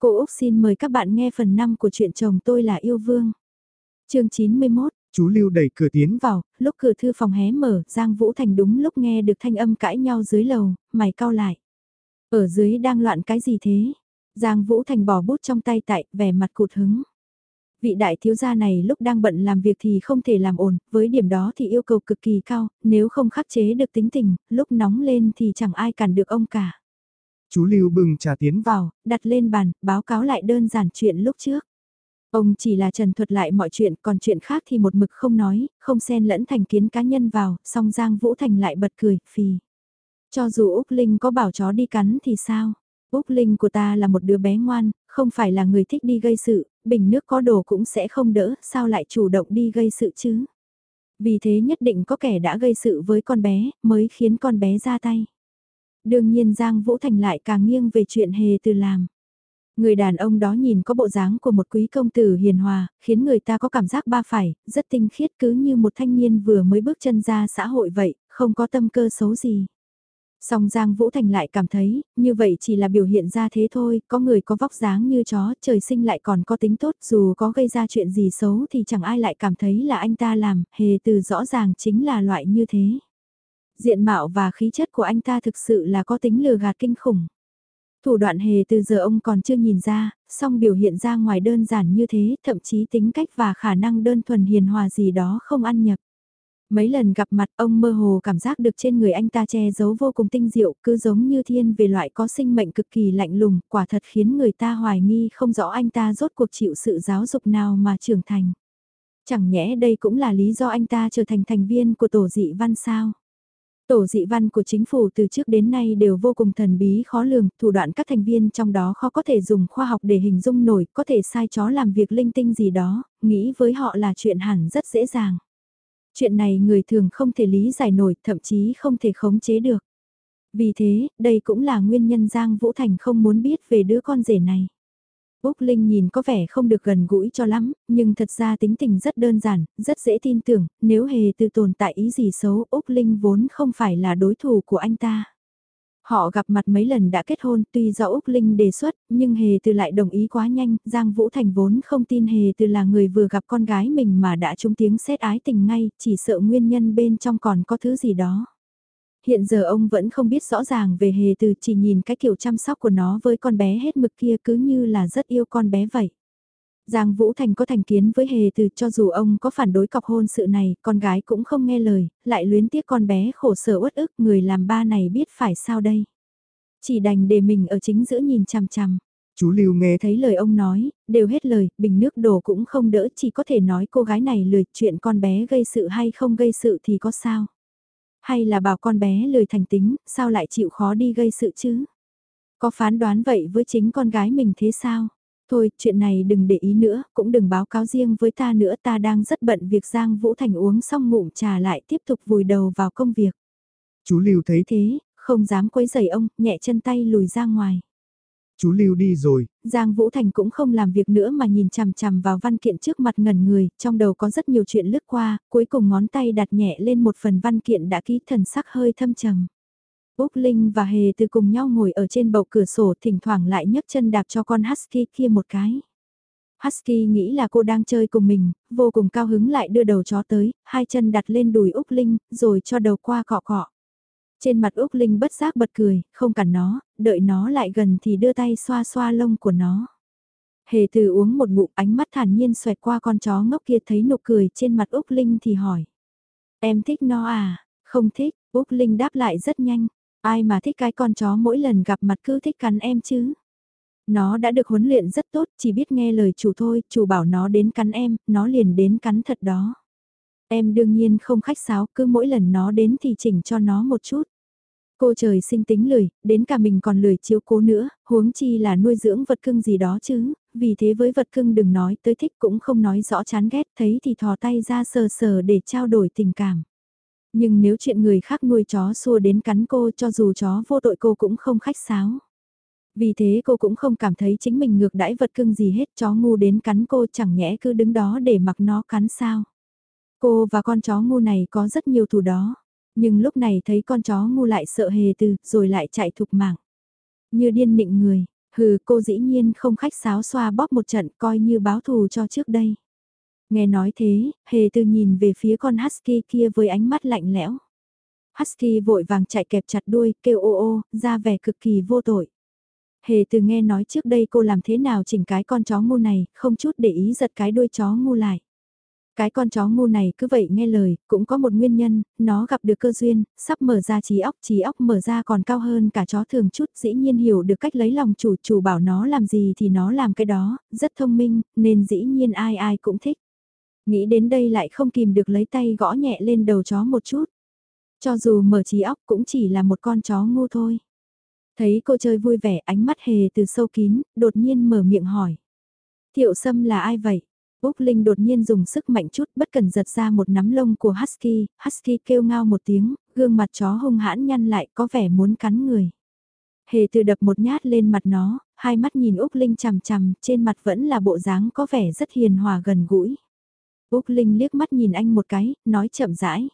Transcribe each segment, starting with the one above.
Cô Úc xin mời các bạn nghe phần 5 của truyện chồng tôi là yêu vương. chương 91, Chú Lưu đẩy cửa tiến vào, lúc cửa thư phòng hé mở, Giang Vũ Thành đúng lúc nghe được thanh âm cãi nhau dưới lầu, mày cau lại. Ở dưới đang loạn cái gì thế? Giang Vũ Thành bỏ bút trong tay tại, vẻ mặt cụt hứng. Vị đại thiếu gia này lúc đang bận làm việc thì không thể làm ổn, với điểm đó thì yêu cầu cực kỳ cao, nếu không khắc chế được tính tình, lúc nóng lên thì chẳng ai cản được ông cả. Chú Lưu bừng trà tiến vào, đặt lên bàn, báo cáo lại đơn giản chuyện lúc trước. Ông chỉ là trần thuật lại mọi chuyện, còn chuyện khác thì một mực không nói, không xen lẫn thành kiến cá nhân vào, song Giang Vũ Thành lại bật cười, phì. Cho dù Úc Linh có bảo chó đi cắn thì sao? Úc Linh của ta là một đứa bé ngoan, không phải là người thích đi gây sự, bình nước có đồ cũng sẽ không đỡ, sao lại chủ động đi gây sự chứ? Vì thế nhất định có kẻ đã gây sự với con bé, mới khiến con bé ra tay. Đương nhiên Giang Vũ Thành lại càng nghiêng về chuyện hề từ làm. Người đàn ông đó nhìn có bộ dáng của một quý công tử hiền hòa, khiến người ta có cảm giác ba phải, rất tinh khiết cứ như một thanh niên vừa mới bước chân ra xã hội vậy, không có tâm cơ xấu gì. Song Giang Vũ Thành lại cảm thấy, như vậy chỉ là biểu hiện ra thế thôi, có người có vóc dáng như chó, trời sinh lại còn có tính tốt, dù có gây ra chuyện gì xấu thì chẳng ai lại cảm thấy là anh ta làm, hề từ rõ ràng chính là loại như thế. Diện mạo và khí chất của anh ta thực sự là có tính lừa gạt kinh khủng. Thủ đoạn hề từ giờ ông còn chưa nhìn ra, song biểu hiện ra ngoài đơn giản như thế, thậm chí tính cách và khả năng đơn thuần hiền hòa gì đó không ăn nhập. Mấy lần gặp mặt ông mơ hồ cảm giác được trên người anh ta che giấu vô cùng tinh diệu, cứ giống như thiên về loại có sinh mệnh cực kỳ lạnh lùng, quả thật khiến người ta hoài nghi không rõ anh ta rốt cuộc chịu sự giáo dục nào mà trưởng thành. Chẳng nhẽ đây cũng là lý do anh ta trở thành thành viên của tổ dị văn sao? Tổ dị văn của chính phủ từ trước đến nay đều vô cùng thần bí khó lường, thủ đoạn các thành viên trong đó khó có thể dùng khoa học để hình dung nổi, có thể sai chó làm việc linh tinh gì đó, nghĩ với họ là chuyện hẳn rất dễ dàng. Chuyện này người thường không thể lý giải nổi, thậm chí không thể khống chế được. Vì thế, đây cũng là nguyên nhân Giang Vũ Thành không muốn biết về đứa con rể này. Úc Linh nhìn có vẻ không được gần gũi cho lắm, nhưng thật ra tính tình rất đơn giản, rất dễ tin tưởng, nếu hề từ tồn tại ý gì xấu Úc Linh vốn không phải là đối thủ của anh ta. Họ gặp mặt mấy lần đã kết hôn tuy do Úc Linh đề xuất, nhưng Hề Từ lại đồng ý quá nhanh, Giang Vũ Thành vốn không tin Hề Từ là người vừa gặp con gái mình mà đã trúng tiếng xét ái tình ngay, chỉ sợ nguyên nhân bên trong còn có thứ gì đó. Hiện giờ ông vẫn không biết rõ ràng về hề từ chỉ nhìn cái kiểu chăm sóc của nó với con bé hết mực kia cứ như là rất yêu con bé vậy. Giang Vũ Thành có thành kiến với hề từ cho dù ông có phản đối cọc hôn sự này, con gái cũng không nghe lời, lại luyến tiếc con bé khổ sở uất ức người làm ba này biết phải sao đây. Chỉ đành để mình ở chính giữa nhìn chằm chằm. Chú Lưu nghe thấy lời ông nói, đều hết lời, bình nước đổ cũng không đỡ chỉ có thể nói cô gái này lười chuyện con bé gây sự hay không gây sự thì có sao. Hay là bảo con bé lười thành tính, sao lại chịu khó đi gây sự chứ? Có phán đoán vậy với chính con gái mình thế sao? Thôi, chuyện này đừng để ý nữa, cũng đừng báo cáo riêng với ta nữa, ta đang rất bận việc Giang Vũ Thành uống xong ngụm trà lại tiếp tục vùi đầu vào công việc. Chú Lưu thấy thế, không dám quấy rầy ông, nhẹ chân tay lùi ra ngoài. Chú Lưu đi rồi. Giang Vũ Thành cũng không làm việc nữa mà nhìn chằm chằm vào văn kiện trước mặt ngẩn người, trong đầu có rất nhiều chuyện lướt qua, cuối cùng ngón tay đặt nhẹ lên một phần văn kiện đã ký thần sắc hơi thâm trầm. Úc Linh và Hề từ cùng nhau ngồi ở trên bầu cửa sổ thỉnh thoảng lại nhấc chân đạp cho con Husky kia một cái. Husky nghĩ là cô đang chơi cùng mình, vô cùng cao hứng lại đưa đầu chó tới, hai chân đặt lên đùi Úc Linh, rồi cho đầu qua cọ cọ. Trên mặt Úc Linh bất giác bật cười, không cản nó, đợi nó lại gần thì đưa tay xoa xoa lông của nó. Hề từ uống một ngụm ánh mắt thản nhiên xoẹt qua con chó ngốc kia thấy nụ cười trên mặt Úc Linh thì hỏi. Em thích nó à? Không thích, Úc Linh đáp lại rất nhanh. Ai mà thích cái con chó mỗi lần gặp mặt cứ thích cắn em chứ? Nó đã được huấn luyện rất tốt, chỉ biết nghe lời chủ thôi, chủ bảo nó đến cắn em, nó liền đến cắn thật đó. Em đương nhiên không khách sáo, cứ mỗi lần nó đến thì chỉnh cho nó một chút. Cô trời sinh tính lười, đến cả mình còn lười chiếu cố nữa, huống chi là nuôi dưỡng vật cưng gì đó chứ, vì thế với vật cưng đừng nói tới thích cũng không nói rõ chán ghét, thấy thì thò tay ra sờ sờ để trao đổi tình cảm. Nhưng nếu chuyện người khác nuôi chó xua đến cắn cô cho dù chó vô tội cô cũng không khách sáo. Vì thế cô cũng không cảm thấy chính mình ngược đãi vật cưng gì hết chó ngu đến cắn cô chẳng nhẽ cứ đứng đó để mặc nó cắn sao. Cô và con chó ngu này có rất nhiều thù đó. Nhưng lúc này thấy con chó ngu lại sợ hề từ rồi lại chạy thục mạng. Như điên nịnh người, Hừ, cô dĩ nhiên không khách sáo xoa bóp một trận coi như báo thù cho trước đây. Nghe nói thế, hề từ nhìn về phía con husky kia với ánh mắt lạnh lẽo. Husky vội vàng chạy kẹp chặt đuôi, kêu ô ô, ra vẻ cực kỳ vô tội. Hề từ nghe nói trước đây cô làm thế nào chỉnh cái con chó ngu này, không chút để ý giật cái đuôi chó ngu lại. Cái con chó ngu này cứ vậy nghe lời, cũng có một nguyên nhân, nó gặp được cơ duyên, sắp mở ra trí óc, trí óc mở ra còn cao hơn cả chó thường chút, dĩ nhiên hiểu được cách lấy lòng chủ, chủ bảo nó làm gì thì nó làm cái đó, rất thông minh, nên dĩ nhiên ai ai cũng thích. Nghĩ đến đây lại không kìm được lấy tay gõ nhẹ lên đầu chó một chút. Cho dù mở trí óc cũng chỉ là một con chó ngu thôi. Thấy cô chơi vui vẻ ánh mắt hề từ sâu kín, đột nhiên mở miệng hỏi. Thiệu Sâm là ai vậy? Úc Linh đột nhiên dùng sức mạnh chút bất cần giật ra một nắm lông của Husky, Husky kêu ngao một tiếng, gương mặt chó hung hãn nhăn lại có vẻ muốn cắn người. Hề từ đập một nhát lên mặt nó, hai mắt nhìn Úc Linh chằm chằm, trên mặt vẫn là bộ dáng có vẻ rất hiền hòa gần gũi. Úc Linh liếc mắt nhìn anh một cái, nói chậm rãi.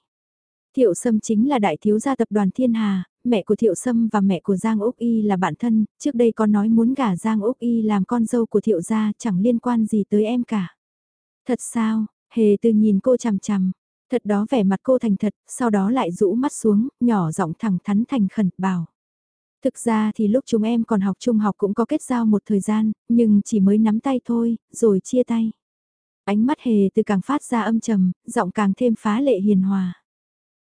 Thiệu Sâm chính là đại thiếu gia tập đoàn Thiên Hà, mẹ của Thiệu Sâm và mẹ của Giang Úc Y là bạn thân, trước đây có nói muốn gả Giang Úc Y làm con dâu của Thiệu gia chẳng liên quan gì tới em cả. Thật sao, hề từ nhìn cô chằm chằm, thật đó vẻ mặt cô thành thật, sau đó lại rũ mắt xuống, nhỏ giọng thẳng thắn thành khẩn bảo. Thực ra thì lúc chúng em còn học trung học cũng có kết giao một thời gian, nhưng chỉ mới nắm tay thôi, rồi chia tay. Ánh mắt hề từ càng phát ra âm trầm, giọng càng thêm phá lệ hiền hòa.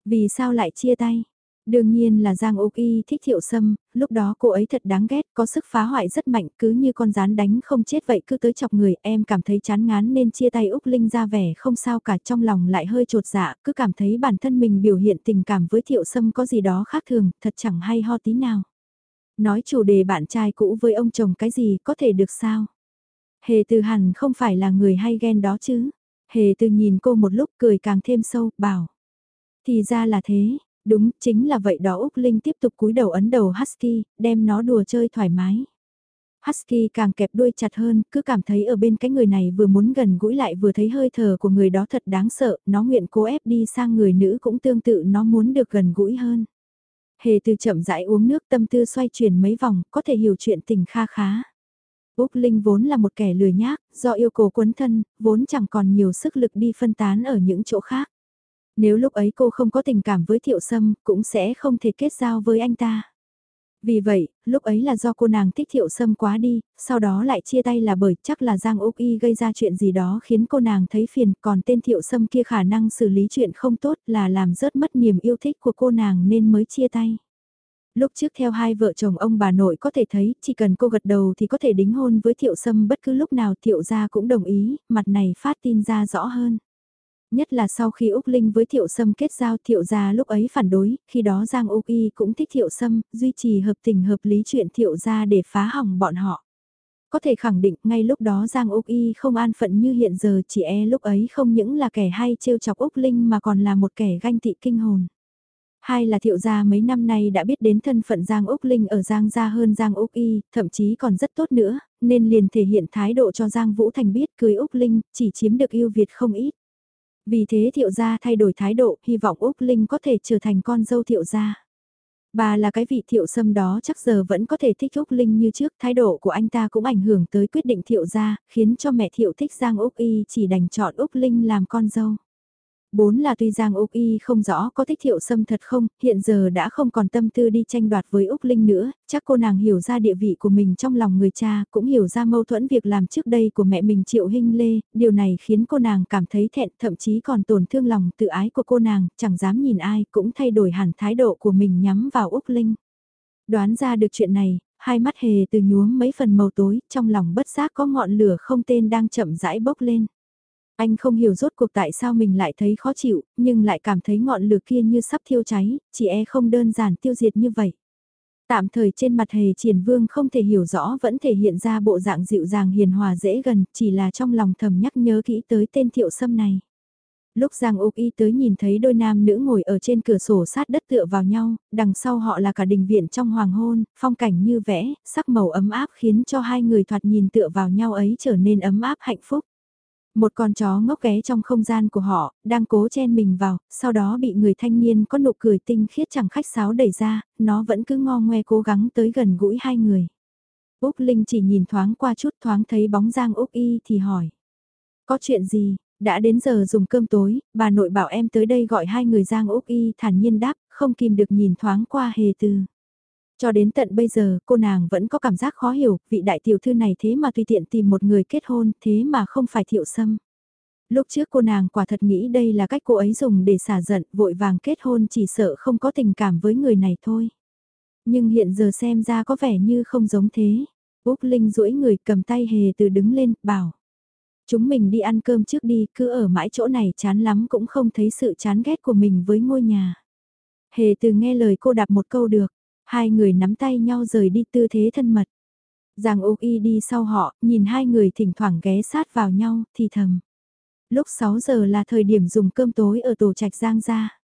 Vì sao lại chia tay? Đương nhiên là Giang Úc Y thích Thiệu Sâm, lúc đó cô ấy thật đáng ghét, có sức phá hoại rất mạnh, cứ như con rán đánh không chết vậy cứ tới chọc người, em cảm thấy chán ngán nên chia tay Úc Linh ra vẻ không sao cả trong lòng lại hơi trột dạ, cứ cảm thấy bản thân mình biểu hiện tình cảm với Thiệu Sâm có gì đó khác thường, thật chẳng hay ho tí nào. Nói chủ đề bạn trai cũ với ông chồng cái gì có thể được sao? Hề từ hẳn không phải là người hay ghen đó chứ. Hề từ nhìn cô một lúc cười càng thêm sâu, bảo. Thì ra là thế, đúng, chính là vậy đó Úc Linh tiếp tục cúi đầu ấn đầu Husky, đem nó đùa chơi thoải mái. Husky càng kẹp đuôi chặt hơn, cứ cảm thấy ở bên cái người này vừa muốn gần gũi lại vừa thấy hơi thở của người đó thật đáng sợ, nó nguyện cố ép đi sang người nữ cũng tương tự nó muốn được gần gũi hơn. Hề từ chậm rãi uống nước tâm tư xoay chuyển mấy vòng, có thể hiểu chuyện tình kha khá. Úc Linh vốn là một kẻ lười nhác, do yêu cầu quấn thân, vốn chẳng còn nhiều sức lực đi phân tán ở những chỗ khác. Nếu lúc ấy cô không có tình cảm với Thiệu Sâm, cũng sẽ không thể kết giao với anh ta. Vì vậy, lúc ấy là do cô nàng thích Thiệu Sâm quá đi, sau đó lại chia tay là bởi chắc là Giang Úc Y gây ra chuyện gì đó khiến cô nàng thấy phiền, còn tên Thiệu Sâm kia khả năng xử lý chuyện không tốt là làm rớt mất niềm yêu thích của cô nàng nên mới chia tay. Lúc trước theo hai vợ chồng ông bà nội có thể thấy, chỉ cần cô gật đầu thì có thể đính hôn với Thiệu Sâm bất cứ lúc nào Thiệu gia cũng đồng ý, mặt này phát tin ra rõ hơn. Nhất là sau khi Úc Linh với Thiệu Sâm kết giao Thiệu gia lúc ấy phản đối, khi đó Giang Úc Y cũng thích Thiệu Sâm, duy trì hợp tình hợp lý chuyện Thiệu gia để phá hỏng bọn họ. Có thể khẳng định ngay lúc đó Giang Úc Y không an phận như hiện giờ chỉ e lúc ấy không những là kẻ hay trêu chọc Úc Linh mà còn là một kẻ ganh tị kinh hồn. Hai là thiệu gia mấy năm nay đã biết đến thân phận Giang Úc Linh ở Giang gia hơn Giang Úc Y, thậm chí còn rất tốt nữa, nên liền thể hiện thái độ cho Giang Vũ Thành biết cưới Úc Linh, chỉ chiếm được yêu Việt không ít. Vì thế thiệu gia thay đổi thái độ, hy vọng Úc Linh có thể trở thành con dâu thiệu gia. Bà là cái vị thiệu sâm đó chắc giờ vẫn có thể thích Úc Linh như trước, thái độ của anh ta cũng ảnh hưởng tới quyết định thiệu gia, khiến cho mẹ thiệu thích Giang Úc Y chỉ đành chọn Úc Linh làm con dâu. Bốn là tuy Giang Úc Y không rõ có thích thiệu sâm thật không, hiện giờ đã không còn tâm tư đi tranh đoạt với Úc Linh nữa, chắc cô nàng hiểu ra địa vị của mình trong lòng người cha, cũng hiểu ra mâu thuẫn việc làm trước đây của mẹ mình Triệu Hinh Lê, điều này khiến cô nàng cảm thấy thẹn thậm chí còn tổn thương lòng tự ái của cô nàng, chẳng dám nhìn ai cũng thay đổi hẳn thái độ của mình nhắm vào Úc Linh. Đoán ra được chuyện này, hai mắt hề từ nhuốm mấy phần màu tối, trong lòng bất giác có ngọn lửa không tên đang chậm rãi bốc lên. Anh không hiểu rốt cuộc tại sao mình lại thấy khó chịu, nhưng lại cảm thấy ngọn lửa kia như sắp thiêu cháy, chỉ e không đơn giản tiêu diệt như vậy. Tạm thời trên mặt hề triển vương không thể hiểu rõ vẫn thể hiện ra bộ dạng dịu dàng hiền hòa dễ gần, chỉ là trong lòng thầm nhắc nhớ kỹ tới tên thiệu sâm này. Lúc Giang Úc Y tới nhìn thấy đôi nam nữ ngồi ở trên cửa sổ sát đất tựa vào nhau, đằng sau họ là cả đình viện trong hoàng hôn, phong cảnh như vẽ, sắc màu ấm áp khiến cho hai người thoạt nhìn tựa vào nhau ấy trở nên ấm áp hạnh phúc. Một con chó ngốc ghé trong không gian của họ, đang cố chen mình vào, sau đó bị người thanh niên có nụ cười tinh khiết chẳng khách sáo đẩy ra, nó vẫn cứ ngo ngoe cố gắng tới gần gũi hai người. Úc Linh chỉ nhìn thoáng qua chút thoáng thấy bóng Giang Úc Y thì hỏi. Có chuyện gì, đã đến giờ dùng cơm tối, bà nội bảo em tới đây gọi hai người Giang Úc Y thản nhiên đáp, không kìm được nhìn thoáng qua hề từ. Cho đến tận bây giờ, cô nàng vẫn có cảm giác khó hiểu, vị đại tiểu thư này thế mà tùy tiện tìm một người kết hôn, thế mà không phải thiệu sâm. Lúc trước cô nàng quả thật nghĩ đây là cách cô ấy dùng để xả giận, vội vàng kết hôn chỉ sợ không có tình cảm với người này thôi. Nhưng hiện giờ xem ra có vẻ như không giống thế. Úc Linh duỗi người cầm tay hề từ đứng lên, bảo. Chúng mình đi ăn cơm trước đi, cứ ở mãi chỗ này chán lắm cũng không thấy sự chán ghét của mình với ngôi nhà. Hề từ nghe lời cô đạp một câu được, hai người nắm tay nhau rời đi tư thế thân mật. Giang Úc Y đi sau họ, nhìn hai người thỉnh thoảng ghé sát vào nhau, thì thầm. Lúc 6 giờ là thời điểm dùng cơm tối ở tổ trạch Giang ra.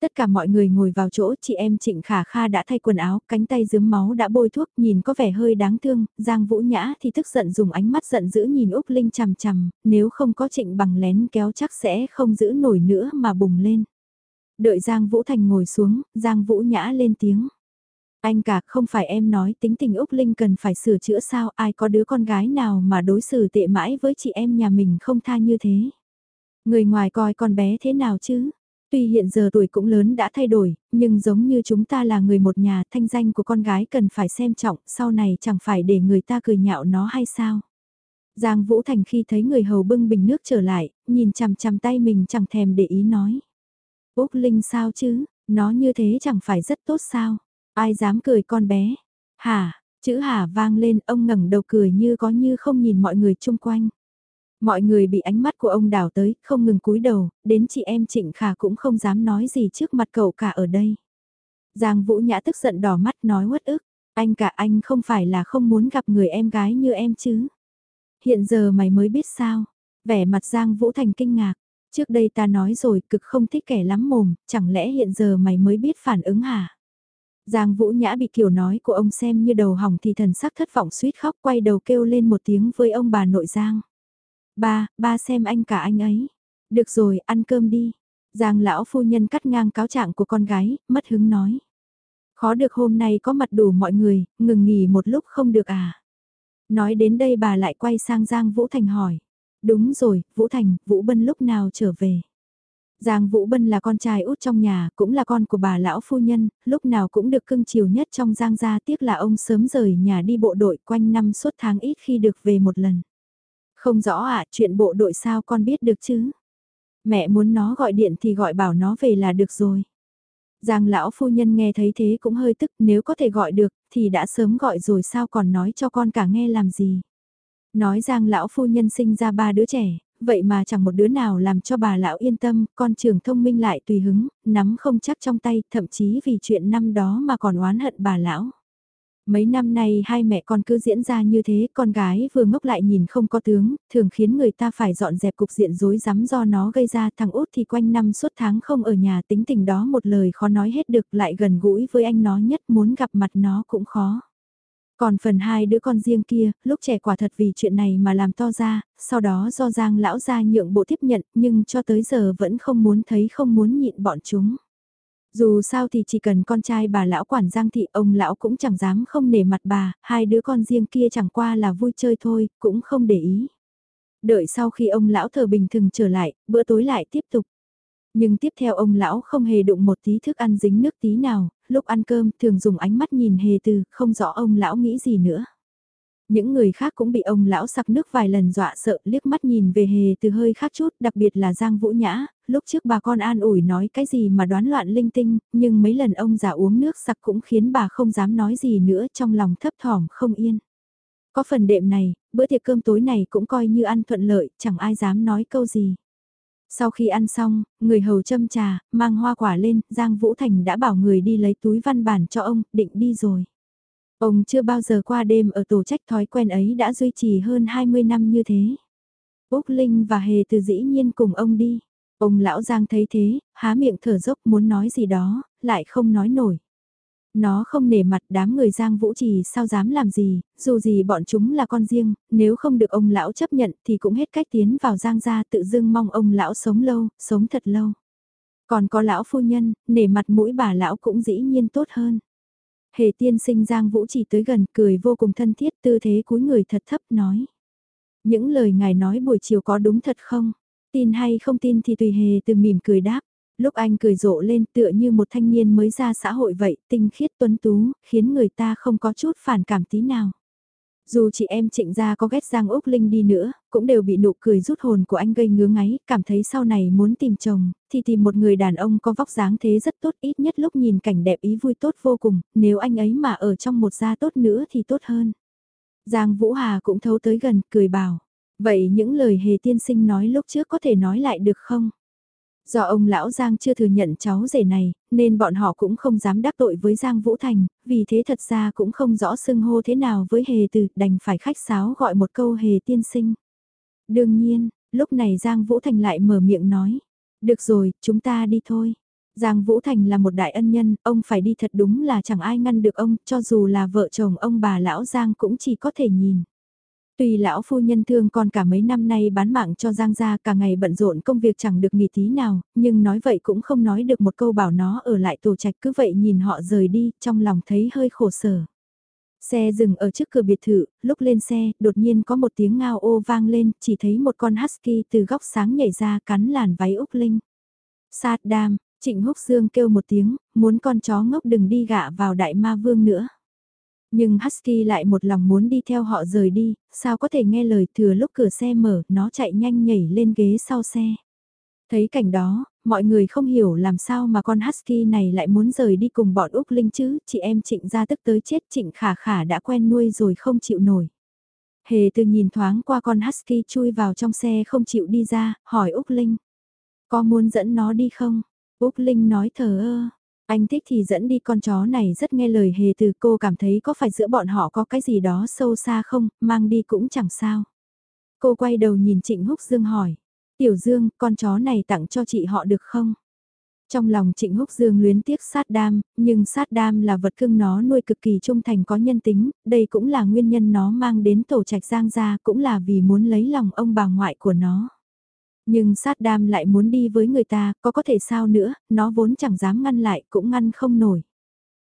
Tất cả mọi người ngồi vào chỗ, chị em Trịnh Khả Kha đã thay quần áo, cánh tay dướm máu đã bôi thuốc, nhìn có vẻ hơi đáng thương, Giang Vũ Nhã thì tức giận dùng ánh mắt giận dữ nhìn Úc Linh chằm chằm, nếu không có Trịnh bằng lén kéo chắc sẽ không giữ nổi nữa mà bùng lên. Đợi Giang Vũ Thành ngồi xuống, Giang Vũ Nhã lên tiếng. Anh cả không phải em nói tính tình Úc Linh cần phải sửa chữa sao ai có đứa con gái nào mà đối xử tệ mãi với chị em nhà mình không tha như thế. Người ngoài coi con bé thế nào chứ? Tuy hiện giờ tuổi cũng lớn đã thay đổi, nhưng giống như chúng ta là người một nhà thanh danh của con gái cần phải xem trọng, sau này chẳng phải để người ta cười nhạo nó hay sao? Giang Vũ Thành khi thấy người hầu bưng bình nước trở lại, nhìn chằm chằm tay mình chẳng thèm để ý nói. Úc Linh sao chứ, nó như thế chẳng phải rất tốt sao? Ai dám cười con bé? Hả, chữ hả vang lên ông ngẩng đầu cười như có như không nhìn mọi người chung quanh. Mọi người bị ánh mắt của ông đảo tới, không ngừng cúi đầu, đến chị em Trịnh Khả cũng không dám nói gì trước mặt cậu cả ở đây. Giang Vũ Nhã tức giận đỏ mắt nói uất ức, anh cả anh không phải là không muốn gặp người em gái như em chứ. Hiện giờ mày mới biết sao, vẻ mặt Giang Vũ Thành kinh ngạc, trước đây ta nói rồi cực không thích kẻ lắm mồm, chẳng lẽ hiện giờ mày mới biết phản ứng hả? Giang Vũ Nhã bị kiểu nói của ông xem như đầu hỏng thì thần sắc thất vọng suýt khóc quay đầu kêu lên một tiếng với ông bà nội Giang. Ba, ba xem anh cả anh ấy. Được rồi, ăn cơm đi. Giang lão phu nhân cắt ngang cáo trạng của con gái, mất hứng nói. Khó được hôm nay có mặt đủ mọi người, ngừng nghỉ một lúc không được à. Nói đến đây bà lại quay sang Giang Vũ Thành hỏi. Đúng rồi, Vũ Thành, Vũ Bân lúc nào trở về? Giang Vũ Bân là con trai út trong nhà, cũng là con của bà lão phu nhân, lúc nào cũng được cưng chiều nhất trong Giang gia tiếc là ông sớm rời nhà đi bộ đội quanh năm suốt tháng ít khi được về một lần. Không rõ ạ, à, chuyện bộ đội sao con biết được chứ? Mẹ muốn nó gọi điện thì gọi bảo nó về là được rồi. Giang lão phu nhân nghe thấy thế cũng hơi tức nếu có thể gọi được thì đã sớm gọi rồi sao còn nói cho con cả nghe làm gì. Nói Giang lão phu nhân sinh ra ba đứa trẻ, vậy mà chẳng một đứa nào làm cho bà lão yên tâm, con trưởng thông minh lại tùy hứng, nắm không chắc trong tay, thậm chí vì chuyện năm đó mà còn oán hận bà lão. Mấy năm nay hai mẹ con cứ diễn ra như thế, con gái vừa ngốc lại nhìn không có tướng, thường khiến người ta phải dọn dẹp cục diện rối rắm do nó gây ra thằng út thì quanh năm suốt tháng không ở nhà tính tình đó một lời khó nói hết được lại gần gũi với anh nó nhất muốn gặp mặt nó cũng khó. Còn phần hai đứa con riêng kia, lúc trẻ quả thật vì chuyện này mà làm to ra, sau đó do Giang lão gia nhượng bộ tiếp nhận nhưng cho tới giờ vẫn không muốn thấy không muốn nhịn bọn chúng. Dù sao thì chỉ cần con trai bà lão quản Giang thị ông lão cũng chẳng dám không nể mặt bà, hai đứa con riêng kia chẳng qua là vui chơi thôi, cũng không để ý. Đợi sau khi ông lão thờ bình thường trở lại, bữa tối lại tiếp tục. Nhưng tiếp theo ông lão không hề đụng một tí thức ăn dính nước tí nào, lúc ăn cơm thường dùng ánh mắt nhìn hề từ, không rõ ông lão nghĩ gì nữa. Những người khác cũng bị ông lão sặc nước vài lần dọa sợ liếc mắt nhìn về hề từ hơi khác chút, đặc biệt là Giang Vũ Nhã, lúc trước bà con an ủi nói cái gì mà đoán loạn linh tinh, nhưng mấy lần ông già uống nước sặc cũng khiến bà không dám nói gì nữa trong lòng thấp thỏm không yên. Có phần đệm này, bữa tiệc cơm tối này cũng coi như ăn thuận lợi, chẳng ai dám nói câu gì. Sau khi ăn xong, người hầu châm trà, mang hoa quả lên, Giang Vũ Thành đã bảo người đi lấy túi văn bản cho ông, định đi rồi. Ông chưa bao giờ qua đêm ở tổ trách thói quen ấy đã duy trì hơn 20 năm như thế. Úc Linh và Hề từ dĩ nhiên cùng ông đi. Ông lão Giang thấy thế, há miệng thở dốc muốn nói gì đó, lại không nói nổi. Nó không nể mặt đám người Giang Vũ Trì sao dám làm gì, dù gì bọn chúng là con riêng, nếu không được ông lão chấp nhận thì cũng hết cách tiến vào Giang gia tự dưng mong ông lão sống lâu, sống thật lâu. Còn có lão phu nhân, nể mặt mũi bà lão cũng dĩ nhiên tốt hơn. Hề tiên sinh Giang Vũ trì tới gần cười vô cùng thân thiết tư thế cúi người thật thấp nói. Những lời ngài nói buổi chiều có đúng thật không? Tin hay không tin thì tùy hề từ mỉm cười đáp. Lúc anh cười rộ lên tựa như một thanh niên mới ra xã hội vậy, tinh khiết tuấn tú, khiến người ta không có chút phản cảm tí nào. Dù chị em trịnh gia có ghét Giang Úc Linh đi nữa, cũng đều bị nụ cười rút hồn của anh gây ngứa ngáy, cảm thấy sau này muốn tìm chồng, thì tìm một người đàn ông có vóc dáng thế rất tốt ít nhất lúc nhìn cảnh đẹp ý vui tốt vô cùng, nếu anh ấy mà ở trong một gia tốt nữa thì tốt hơn. Giang Vũ Hà cũng thấu tới gần, cười bảo, vậy những lời hề tiên sinh nói lúc trước có thể nói lại được không? Do ông lão Giang chưa thừa nhận cháu rể này, nên bọn họ cũng không dám đắc tội với Giang Vũ Thành, vì thế thật ra cũng không rõ xưng hô thế nào với hề từ, đành phải khách sáo gọi một câu hề tiên sinh. Đương nhiên, lúc này Giang Vũ Thành lại mở miệng nói, được rồi, chúng ta đi thôi. Giang Vũ Thành là một đại ân nhân, ông phải đi thật đúng là chẳng ai ngăn được ông, cho dù là vợ chồng ông bà lão Giang cũng chỉ có thể nhìn. Tuy lão phu nhân thương con cả mấy năm nay bán mạng cho Giang gia cả ngày bận rộn công việc chẳng được nghỉ tí nào, nhưng nói vậy cũng không nói được một câu bảo nó ở lại tổ trạch cứ vậy nhìn họ rời đi, trong lòng thấy hơi khổ sở. Xe dừng ở trước cửa biệt thự, lúc lên xe, đột nhiên có một tiếng ngao ô vang lên, chỉ thấy một con husky từ góc sáng nhảy ra cắn làn váy Úc Linh. Sát đam, Trịnh Húc Dương kêu một tiếng, muốn con chó ngốc đừng đi gạ vào đại ma vương nữa. Nhưng Husky lại một lòng muốn đi theo họ rời đi, sao có thể nghe lời thừa lúc cửa xe mở, nó chạy nhanh nhảy lên ghế sau xe. Thấy cảnh đó, mọi người không hiểu làm sao mà con Husky này lại muốn rời đi cùng bọn Úc Linh chứ, chị em trịnh ra tức tới chết trịnh khả khả đã quen nuôi rồi không chịu nổi. Hề từ nhìn thoáng qua con Husky chui vào trong xe không chịu đi ra, hỏi Úc Linh. Có muốn dẫn nó đi không? Úc Linh nói thờ ơ, anh thích thì dẫn đi con chó này rất nghe lời hề từ cô cảm thấy có phải giữa bọn họ có cái gì đó sâu xa không, mang đi cũng chẳng sao. Cô quay đầu nhìn Trịnh Húc Dương hỏi, Tiểu Dương, con chó này tặng cho chị họ được không? Trong lòng Trịnh Húc Dương luyến tiếc sát đam, nhưng sát đam là vật cưng nó nuôi cực kỳ trung thành có nhân tính, đây cũng là nguyên nhân nó mang đến tổ trạch giang gia cũng là vì muốn lấy lòng ông bà ngoại của nó. Nhưng sát đam lại muốn đi với người ta, có có thể sao nữa, nó vốn chẳng dám ngăn lại, cũng ngăn không nổi.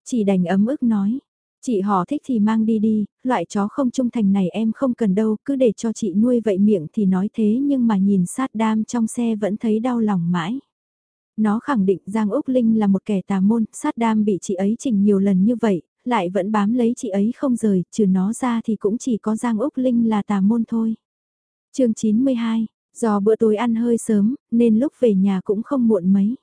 Chỉ đành ấm ức nói, chị họ thích thì mang đi đi, loại chó không trung thành này em không cần đâu, cứ để cho chị nuôi vậy miệng thì nói thế nhưng mà nhìn sát đam trong xe vẫn thấy đau lòng mãi. Nó khẳng định Giang Úc Linh là một kẻ tà môn, sát đam bị chị ấy chỉnh nhiều lần như vậy, lại vẫn bám lấy chị ấy không rời, trừ nó ra thì cũng chỉ có Giang Úc Linh là tà môn thôi. chương 92 Do bữa tối ăn hơi sớm, nên lúc về nhà cũng không muộn mấy.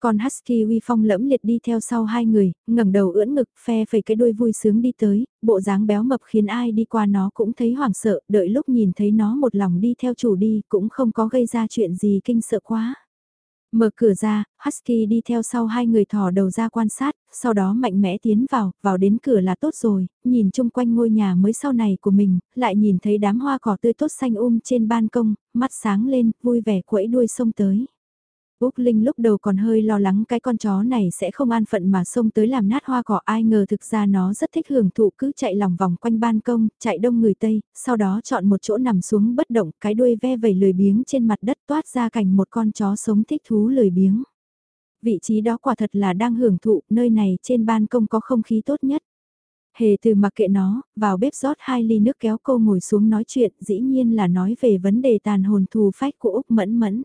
Còn Husky uy phong lẫm liệt đi theo sau hai người, ngẩng đầu ưỡn ngực, phe phẩy cái đuôi vui sướng đi tới, bộ dáng béo mập khiến ai đi qua nó cũng thấy hoảng sợ, đợi lúc nhìn thấy nó một lòng đi theo chủ đi, cũng không có gây ra chuyện gì kinh sợ quá. Mở cửa ra, Husky đi theo sau hai người thò đầu ra quan sát, sau đó mạnh mẽ tiến vào, vào đến cửa là tốt rồi, nhìn chung quanh ngôi nhà mới sau này của mình, lại nhìn thấy đám hoa cỏ tươi tốt xanh um trên ban công, mắt sáng lên, vui vẻ quẫy đuôi sông tới. Úc Linh lúc đầu còn hơi lo lắng cái con chó này sẽ không an phận mà xông tới làm nát hoa cỏ ai ngờ thực ra nó rất thích hưởng thụ cứ chạy lòng vòng quanh ban công, chạy đông người Tây, sau đó chọn một chỗ nằm xuống bất động cái đuôi ve vẩy lười biếng trên mặt đất toát ra cảnh một con chó sống thích thú lười biếng. Vị trí đó quả thật là đang hưởng thụ, nơi này trên ban công có không khí tốt nhất. Hề từ mặc kệ nó, vào bếp rót hai ly nước kéo cô ngồi xuống nói chuyện, dĩ nhiên là nói về vấn đề tàn hồn thù phách của Úc Mẫn Mẫn.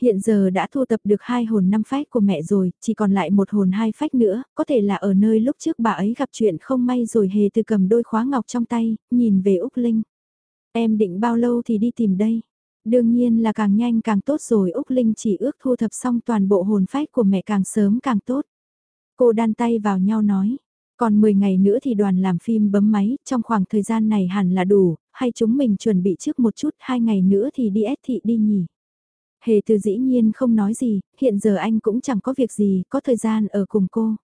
Hiện giờ đã thu tập được hai hồn năm phách của mẹ rồi, chỉ còn lại một hồn hai phách nữa, có thể là ở nơi lúc trước bà ấy gặp chuyện không may rồi hề từ cầm đôi khóa ngọc trong tay, nhìn về Úc Linh. Em định bao lâu thì đi tìm đây? Đương nhiên là càng nhanh càng tốt rồi Úc Linh chỉ ước thu thập xong toàn bộ hồn phách của mẹ càng sớm càng tốt. Cô đan tay vào nhau nói, còn 10 ngày nữa thì đoàn làm phim bấm máy, trong khoảng thời gian này hẳn là đủ, hay chúng mình chuẩn bị trước một chút, hai ngày nữa thì đi ép thị đi nhỉ. Hề từ dĩ nhiên không nói gì, hiện giờ anh cũng chẳng có việc gì, có thời gian ở cùng cô.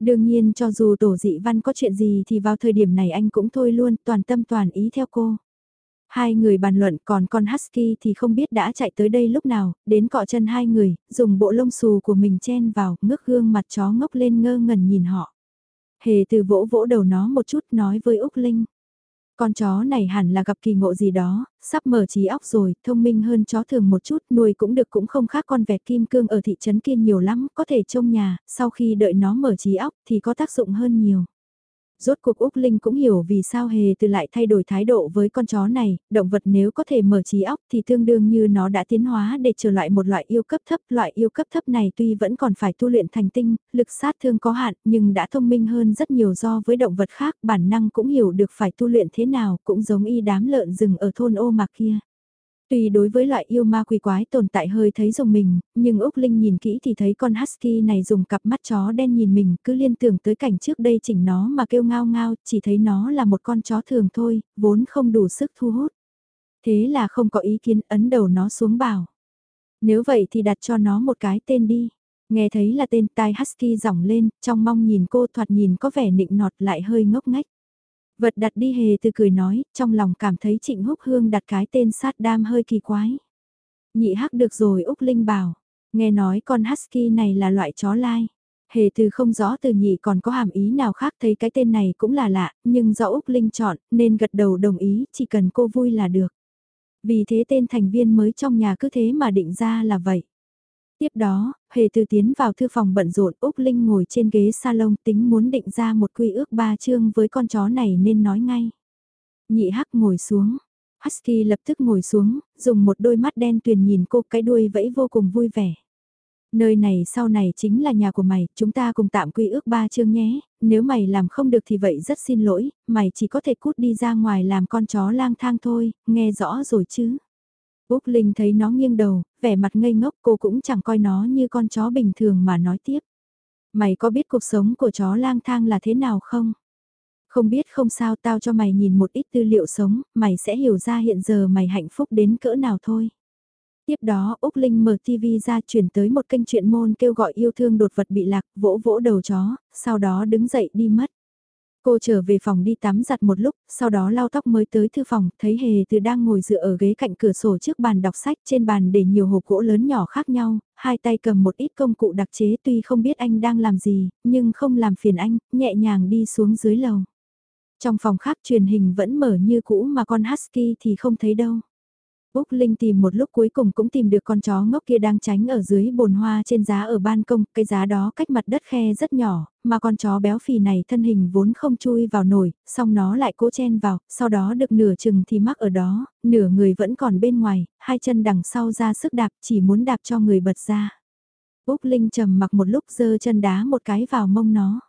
Đương nhiên cho dù tổ dị văn có chuyện gì thì vào thời điểm này anh cũng thôi luôn, toàn tâm toàn ý theo cô. Hai người bàn luận còn con Husky thì không biết đã chạy tới đây lúc nào, đến cọ chân hai người, dùng bộ lông xù của mình chen vào, ngước gương mặt chó ngốc lên ngơ ngẩn nhìn họ. Hề từ vỗ vỗ đầu nó một chút nói với Úc Linh. Con chó này hẳn là gặp kỳ ngộ gì đó, sắp mở trí óc rồi, thông minh hơn chó thường một chút, nuôi cũng được cũng không khác con vẹt kim cương ở thị trấn kia nhiều lắm, có thể trông nhà, sau khi đợi nó mở trí óc thì có tác dụng hơn nhiều. Rốt cuộc Úc Linh cũng hiểu vì sao hề từ lại thay đổi thái độ với con chó này, động vật nếu có thể mở trí óc thì tương đương như nó đã tiến hóa để trở lại một loại yêu cấp thấp. Loại yêu cấp thấp này tuy vẫn còn phải tu luyện thành tinh, lực sát thương có hạn nhưng đã thông minh hơn rất nhiều do với động vật khác, bản năng cũng hiểu được phải tu luyện thế nào, cũng giống y đám lợn rừng ở thôn ô mạc kia. Tuy đối với loại yêu ma quỷ quái tồn tại hơi thấy dùng mình, nhưng Úc Linh nhìn kỹ thì thấy con Husky này dùng cặp mắt chó đen nhìn mình cứ liên tưởng tới cảnh trước đây chỉnh nó mà kêu ngao ngao, chỉ thấy nó là một con chó thường thôi, vốn không đủ sức thu hút. Thế là không có ý kiến ấn đầu nó xuống bảo. Nếu vậy thì đặt cho nó một cái tên đi. Nghe thấy là tên tai Husky giỏng lên, trong mong nhìn cô thoạt nhìn có vẻ nịnh nọt lại hơi ngốc ngách. Vật đặt đi hề từ cười nói, trong lòng cảm thấy trịnh húc hương đặt cái tên sát đam hơi kỳ quái. Nhị hắc được rồi Úc Linh bảo, nghe nói con husky này là loại chó lai. Hề từ không rõ từ nhị còn có hàm ý nào khác thấy cái tên này cũng là lạ, nhưng do Úc Linh chọn nên gật đầu đồng ý chỉ cần cô vui là được. Vì thế tên thành viên mới trong nhà cứ thế mà định ra là vậy. Tiếp đó, Hề Từ tiến vào thư phòng bận rộn Úc Linh ngồi trên ghế salon tính muốn định ra một quy ước ba chương với con chó này nên nói ngay. Nhị Hắc ngồi xuống. Husky lập tức ngồi xuống, dùng một đôi mắt đen tuyền nhìn cô cái đuôi vẫy vô cùng vui vẻ. Nơi này sau này chính là nhà của mày, chúng ta cùng tạm quy ước ba chương nhé, nếu mày làm không được thì vậy rất xin lỗi, mày chỉ có thể cút đi ra ngoài làm con chó lang thang thôi, nghe rõ rồi chứ. Úc Linh thấy nó nghiêng đầu, vẻ mặt ngây ngốc cô cũng chẳng coi nó như con chó bình thường mà nói tiếp. Mày có biết cuộc sống của chó lang thang là thế nào không? Không biết không sao tao cho mày nhìn một ít tư liệu sống, mày sẽ hiểu ra hiện giờ mày hạnh phúc đến cỡ nào thôi. Tiếp đó Úc Linh mở TV ra chuyển tới một kênh chuyện môn kêu gọi yêu thương đột vật bị lạc, vỗ vỗ đầu chó, sau đó đứng dậy đi mất. Cô trở về phòng đi tắm giặt một lúc, sau đó lau tóc mới tới thư phòng, thấy Hề từ đang ngồi dựa ở ghế cạnh cửa sổ trước bàn đọc sách trên bàn để nhiều hộp gỗ lớn nhỏ khác nhau, hai tay cầm một ít công cụ đặc chế tuy không biết anh đang làm gì, nhưng không làm phiền anh, nhẹ nhàng đi xuống dưới lầu. Trong phòng khác truyền hình vẫn mở như cũ mà con Husky thì không thấy đâu. Úc Linh tìm một lúc cuối cùng cũng tìm được con chó ngốc kia đang tránh ở dưới bồn hoa trên giá ở ban công, cái giá đó cách mặt đất khe rất nhỏ, mà con chó béo phì này thân hình vốn không chui vào nổi, xong nó lại cố chen vào, sau đó được nửa chừng thì mắc ở đó, nửa người vẫn còn bên ngoài, hai chân đằng sau ra sức đạp chỉ muốn đạp cho người bật ra. Úc Linh trầm mặc một lúc giơ chân đá một cái vào mông nó.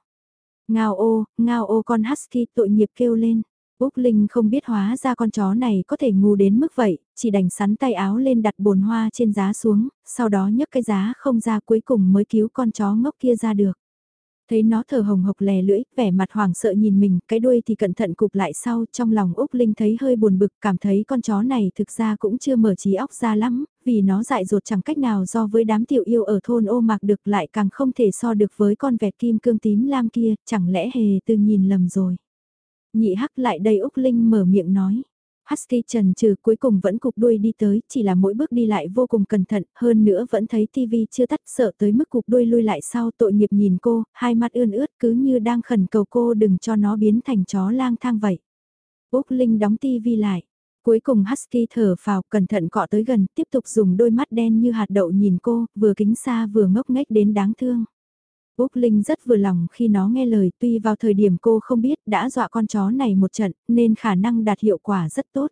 Ngao ô, ngao ô con husky tội nghiệp kêu lên. Úc Linh không biết hóa ra con chó này có thể ngu đến mức vậy, chỉ đành sắn tay áo lên đặt bồn hoa trên giá xuống, sau đó nhấc cái giá không ra cuối cùng mới cứu con chó ngốc kia ra được. Thấy nó thở hồng hộc lè lưỡi, vẻ mặt hoảng sợ nhìn mình, cái đuôi thì cẩn thận cụp lại sau, trong lòng Úc Linh thấy hơi buồn bực, cảm thấy con chó này thực ra cũng chưa mở trí óc ra lắm, vì nó dại dột chẳng cách nào do với đám tiểu yêu ở thôn ô mạc được lại càng không thể so được với con vẹt kim cương tím lam kia, chẳng lẽ hề từ nhìn lầm rồi. Nhị hắc lại đây Úc Linh mở miệng nói. Husky trần trừ cuối cùng vẫn cục đuôi đi tới, chỉ là mỗi bước đi lại vô cùng cẩn thận, hơn nữa vẫn thấy tivi chưa tắt sợ tới mức cục đuôi lui lại sau tội nghiệp nhìn cô, hai mắt ươn ướt cứ như đang khẩn cầu cô đừng cho nó biến thành chó lang thang vậy. Úc Linh đóng tivi lại. Cuối cùng Husky thở phào cẩn thận cọ tới gần, tiếp tục dùng đôi mắt đen như hạt đậu nhìn cô, vừa kính xa vừa ngốc nghếch đến đáng thương. Úc Linh rất vừa lòng khi nó nghe lời tuy vào thời điểm cô không biết đã dọa con chó này một trận nên khả năng đạt hiệu quả rất tốt.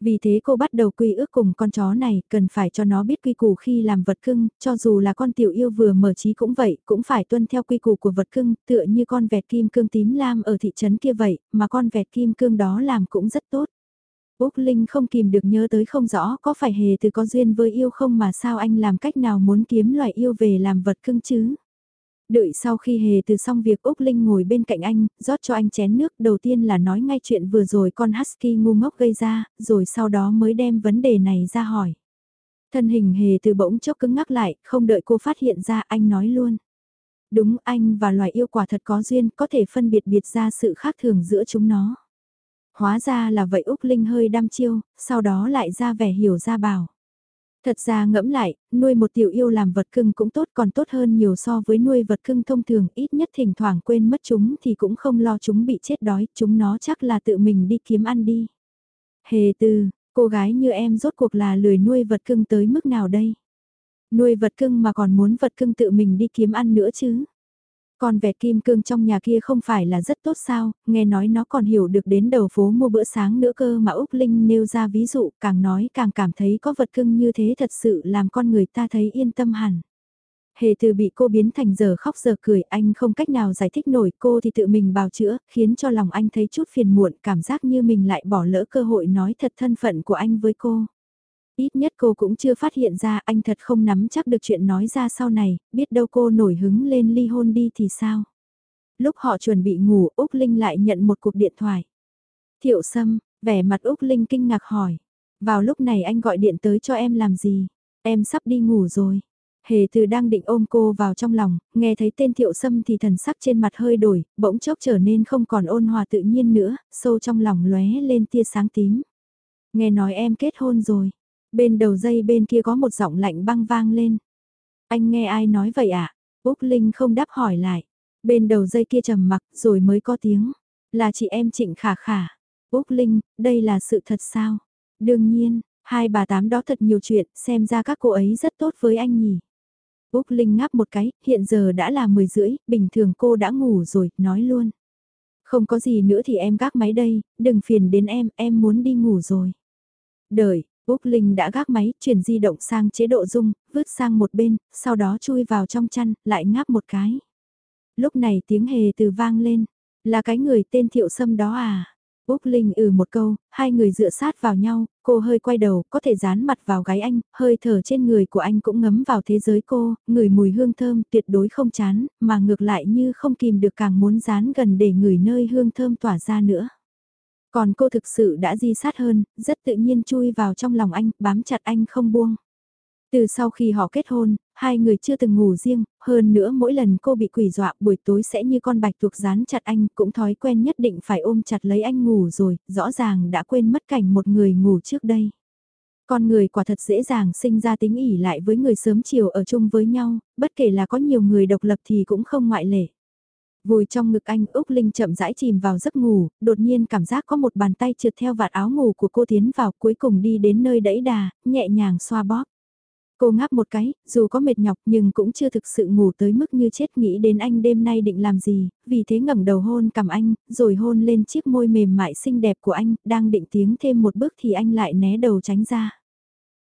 Vì thế cô bắt đầu quy ước cùng con chó này, cần phải cho nó biết quy củ khi làm vật cưng, cho dù là con tiểu yêu vừa mở trí cũng vậy, cũng phải tuân theo quy củ của vật cưng, tựa như con vẹt kim cương tím lam ở thị trấn kia vậy, mà con vẹt kim cương đó làm cũng rất tốt. Úc Linh không kìm được nhớ tới không rõ có phải hề từ có duyên với yêu không mà sao anh làm cách nào muốn kiếm loài yêu về làm vật cưng chứ. Đợi sau khi hề từ xong việc Úc Linh ngồi bên cạnh anh, rót cho anh chén nước đầu tiên là nói ngay chuyện vừa rồi con Husky ngu ngốc gây ra, rồi sau đó mới đem vấn đề này ra hỏi. Thân hình hề từ bỗng chốc cứng ngắc lại, không đợi cô phát hiện ra anh nói luôn. Đúng anh và loài yêu quả thật có duyên, có thể phân biệt biệt ra sự khác thường giữa chúng nó. Hóa ra là vậy Úc Linh hơi đăm chiêu, sau đó lại ra vẻ hiểu ra bảo. Thật ra ngẫm lại, nuôi một tiểu yêu làm vật cưng cũng tốt còn tốt hơn nhiều so với nuôi vật cưng thông thường, ít nhất thỉnh thoảng quên mất chúng thì cũng không lo chúng bị chết đói, chúng nó chắc là tự mình đi kiếm ăn đi. Hề tư, cô gái như em rốt cuộc là lười nuôi vật cưng tới mức nào đây? Nuôi vật cưng mà còn muốn vật cưng tự mình đi kiếm ăn nữa chứ? Con vẹt kim cương trong nhà kia không phải là rất tốt sao, nghe nói nó còn hiểu được đến đầu phố mua bữa sáng nữa cơ mà Úc Linh nêu ra ví dụ càng nói càng cảm thấy có vật cưng như thế thật sự làm con người ta thấy yên tâm hẳn. Hề từ bị cô biến thành giờ khóc giờ cười anh không cách nào giải thích nổi cô thì tự mình bào chữa, khiến cho lòng anh thấy chút phiền muộn cảm giác như mình lại bỏ lỡ cơ hội nói thật thân phận của anh với cô. Ít nhất cô cũng chưa phát hiện ra anh thật không nắm chắc được chuyện nói ra sau này, biết đâu cô nổi hứng lên ly hôn đi thì sao. Lúc họ chuẩn bị ngủ Úc Linh lại nhận một cuộc điện thoại. Thiệu Sâm, vẻ mặt Úc Linh kinh ngạc hỏi. Vào lúc này anh gọi điện tới cho em làm gì? Em sắp đi ngủ rồi. Hề từ đang định ôm cô vào trong lòng, nghe thấy tên thiệu sâm thì thần sắc trên mặt hơi đổi, bỗng chốc trở nên không còn ôn hòa tự nhiên nữa, sâu trong lòng lóe lên tia sáng tím. Nghe nói em kết hôn rồi, Bên đầu dây bên kia có một giọng lạnh băng vang lên. Anh nghe ai nói vậy ạ? À? Úc Linh không đáp hỏi lại. Bên đầu dây kia trầm mặc rồi mới có tiếng. Là chị em Trịnh Khả Khả. Úc Linh, đây là sự thật sao? Đương nhiên, hai bà tám đó thật nhiều chuyện, xem ra các cô ấy rất tốt với anh nhỉ. Úc Linh ngáp một cái, hiện giờ đã là 10 rưỡi, bình thường cô đã ngủ rồi, nói luôn. Không có gì nữa thì em gác máy đây, đừng phiền đến em, em muốn đi ngủ rồi. Đợi, Úc Linh đã gác máy, chuyển di động sang chế độ rung, vứt sang một bên, sau đó chui vào trong chăn, lại ngáp một cái. Lúc này tiếng hề từ vang lên, là cái người tên Thiệu Sâm đó à? Úc Linh ừ một câu, hai người dựa sát vào nhau, cô hơi quay đầu, có thể dán mặt vào gáy anh, hơi thở trên người của anh cũng ngấm vào thế giới cô, người mùi hương thơm tuyệt đối không chán, mà ngược lại như không kìm được càng muốn dán gần để ngửi nơi hương thơm tỏa ra nữa. Còn cô thực sự đã di sát hơn, rất tự nhiên chui vào trong lòng anh, bám chặt anh không buông. Từ sau khi họ kết hôn, hai người chưa từng ngủ riêng, hơn nữa mỗi lần cô bị quỷ dọa buổi tối sẽ như con bạch tuộc dán chặt anh, cũng thói quen nhất định phải ôm chặt lấy anh ngủ rồi, rõ ràng đã quên mất cảnh một người ngủ trước đây. Con người quả thật dễ dàng sinh ra tính ỉ lại với người sớm chiều ở chung với nhau, bất kể là có nhiều người độc lập thì cũng không ngoại lệ. Vùi trong ngực anh Úc Linh chậm rãi chìm vào giấc ngủ, đột nhiên cảm giác có một bàn tay trượt theo vạt áo ngủ của cô tiến vào cuối cùng đi đến nơi đẫy đà, nhẹ nhàng xoa bóp. Cô ngáp một cái, dù có mệt nhọc nhưng cũng chưa thực sự ngủ tới mức như chết nghĩ đến anh đêm nay định làm gì, vì thế ngẩng đầu hôn cầm anh, rồi hôn lên chiếc môi mềm mại xinh đẹp của anh, đang định tiếng thêm một bước thì anh lại né đầu tránh ra.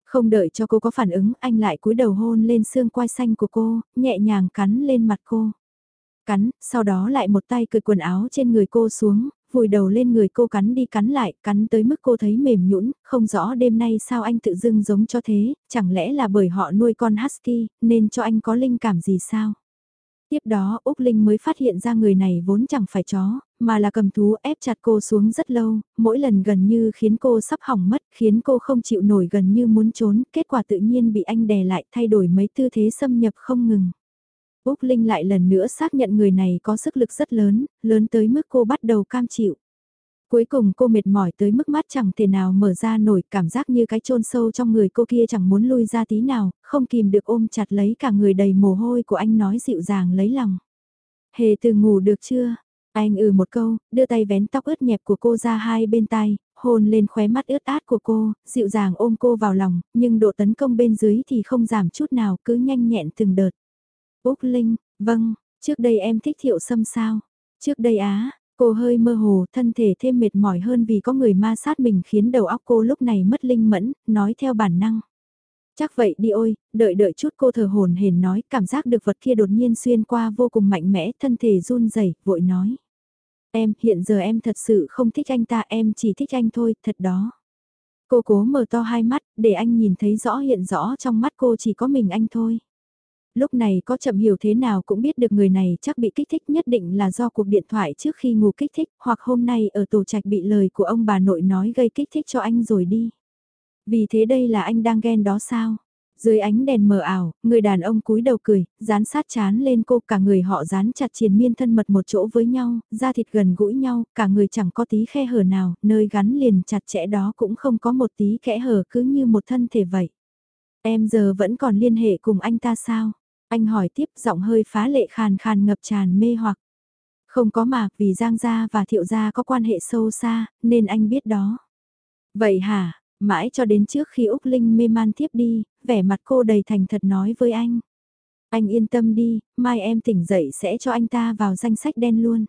Không đợi cho cô có phản ứng, anh lại cúi đầu hôn lên xương quai xanh của cô, nhẹ nhàng cắn lên mặt cô cắn, sau đó lại một tay cởi quần áo trên người cô xuống, vùi đầu lên người cô cắn đi cắn lại, cắn tới mức cô thấy mềm nhũn, không rõ đêm nay sao anh tự dưng giống cho thế, chẳng lẽ là bởi họ nuôi con husky, nên cho anh có linh cảm gì sao? Tiếp đó Úc Linh mới phát hiện ra người này vốn chẳng phải chó, mà là cầm thú ép chặt cô xuống rất lâu, mỗi lần gần như khiến cô sắp hỏng mất, khiến cô không chịu nổi gần như muốn trốn, kết quả tự nhiên bị anh đè lại thay đổi mấy tư thế xâm nhập không ngừng. Úc Linh lại lần nữa xác nhận người này có sức lực rất lớn, lớn tới mức cô bắt đầu cam chịu. Cuối cùng cô mệt mỏi tới mức mắt chẳng thể nào mở ra nổi cảm giác như cái chôn sâu trong người cô kia chẳng muốn lui ra tí nào, không kìm được ôm chặt lấy cả người đầy mồ hôi của anh nói dịu dàng lấy lòng. Hề từ ngủ được chưa? Anh ừ một câu, đưa tay vén tóc ướt nhẹp của cô ra hai bên tai, hôn lên khóe mắt ướt át của cô, dịu dàng ôm cô vào lòng, nhưng độ tấn công bên dưới thì không giảm chút nào, cứ nhanh nhẹn từng đợt. Úc Linh, vâng, trước đây em thích thiệu sâm sao? Trước đây á, cô hơi mơ hồ, thân thể thêm mệt mỏi hơn vì có người ma sát mình khiến đầu óc cô lúc này mất linh mẫn, nói theo bản năng. Chắc vậy đi ôi, đợi đợi chút cô thở hồn hển nói, cảm giác được vật kia đột nhiên xuyên qua vô cùng mạnh mẽ, thân thể run rẩy vội nói. Em, hiện giờ em thật sự không thích anh ta, em chỉ thích anh thôi, thật đó. Cô cố mở to hai mắt, để anh nhìn thấy rõ hiện rõ trong mắt cô chỉ có mình anh thôi. Lúc này có chậm hiểu thế nào cũng biết được người này chắc bị kích thích nhất định là do cuộc điện thoại trước khi ngủ kích thích hoặc hôm nay ở tổ trạch bị lời của ông bà nội nói gây kích thích cho anh rồi đi. Vì thế đây là anh đang ghen đó sao? Dưới ánh đèn mờ ảo, người đàn ông cúi đầu cười, dán sát chán lên cô, cả người họ dán chặt triền miên thân mật một chỗ với nhau, da thịt gần gũi nhau, cả người chẳng có tí khe hở nào, nơi gắn liền chặt chẽ đó cũng không có một tí kẽ hở cứ như một thân thể vậy. Em giờ vẫn còn liên hệ cùng anh ta sao? Anh hỏi tiếp giọng hơi phá lệ khàn khàn ngập tràn mê hoặc. Không có mà, vì Giang Gia và Thiệu Gia có quan hệ sâu xa, nên anh biết đó. Vậy hả, mãi cho đến trước khi Úc Linh mê man tiếp đi, vẻ mặt cô đầy thành thật nói với anh. Anh yên tâm đi, mai em tỉnh dậy sẽ cho anh ta vào danh sách đen luôn.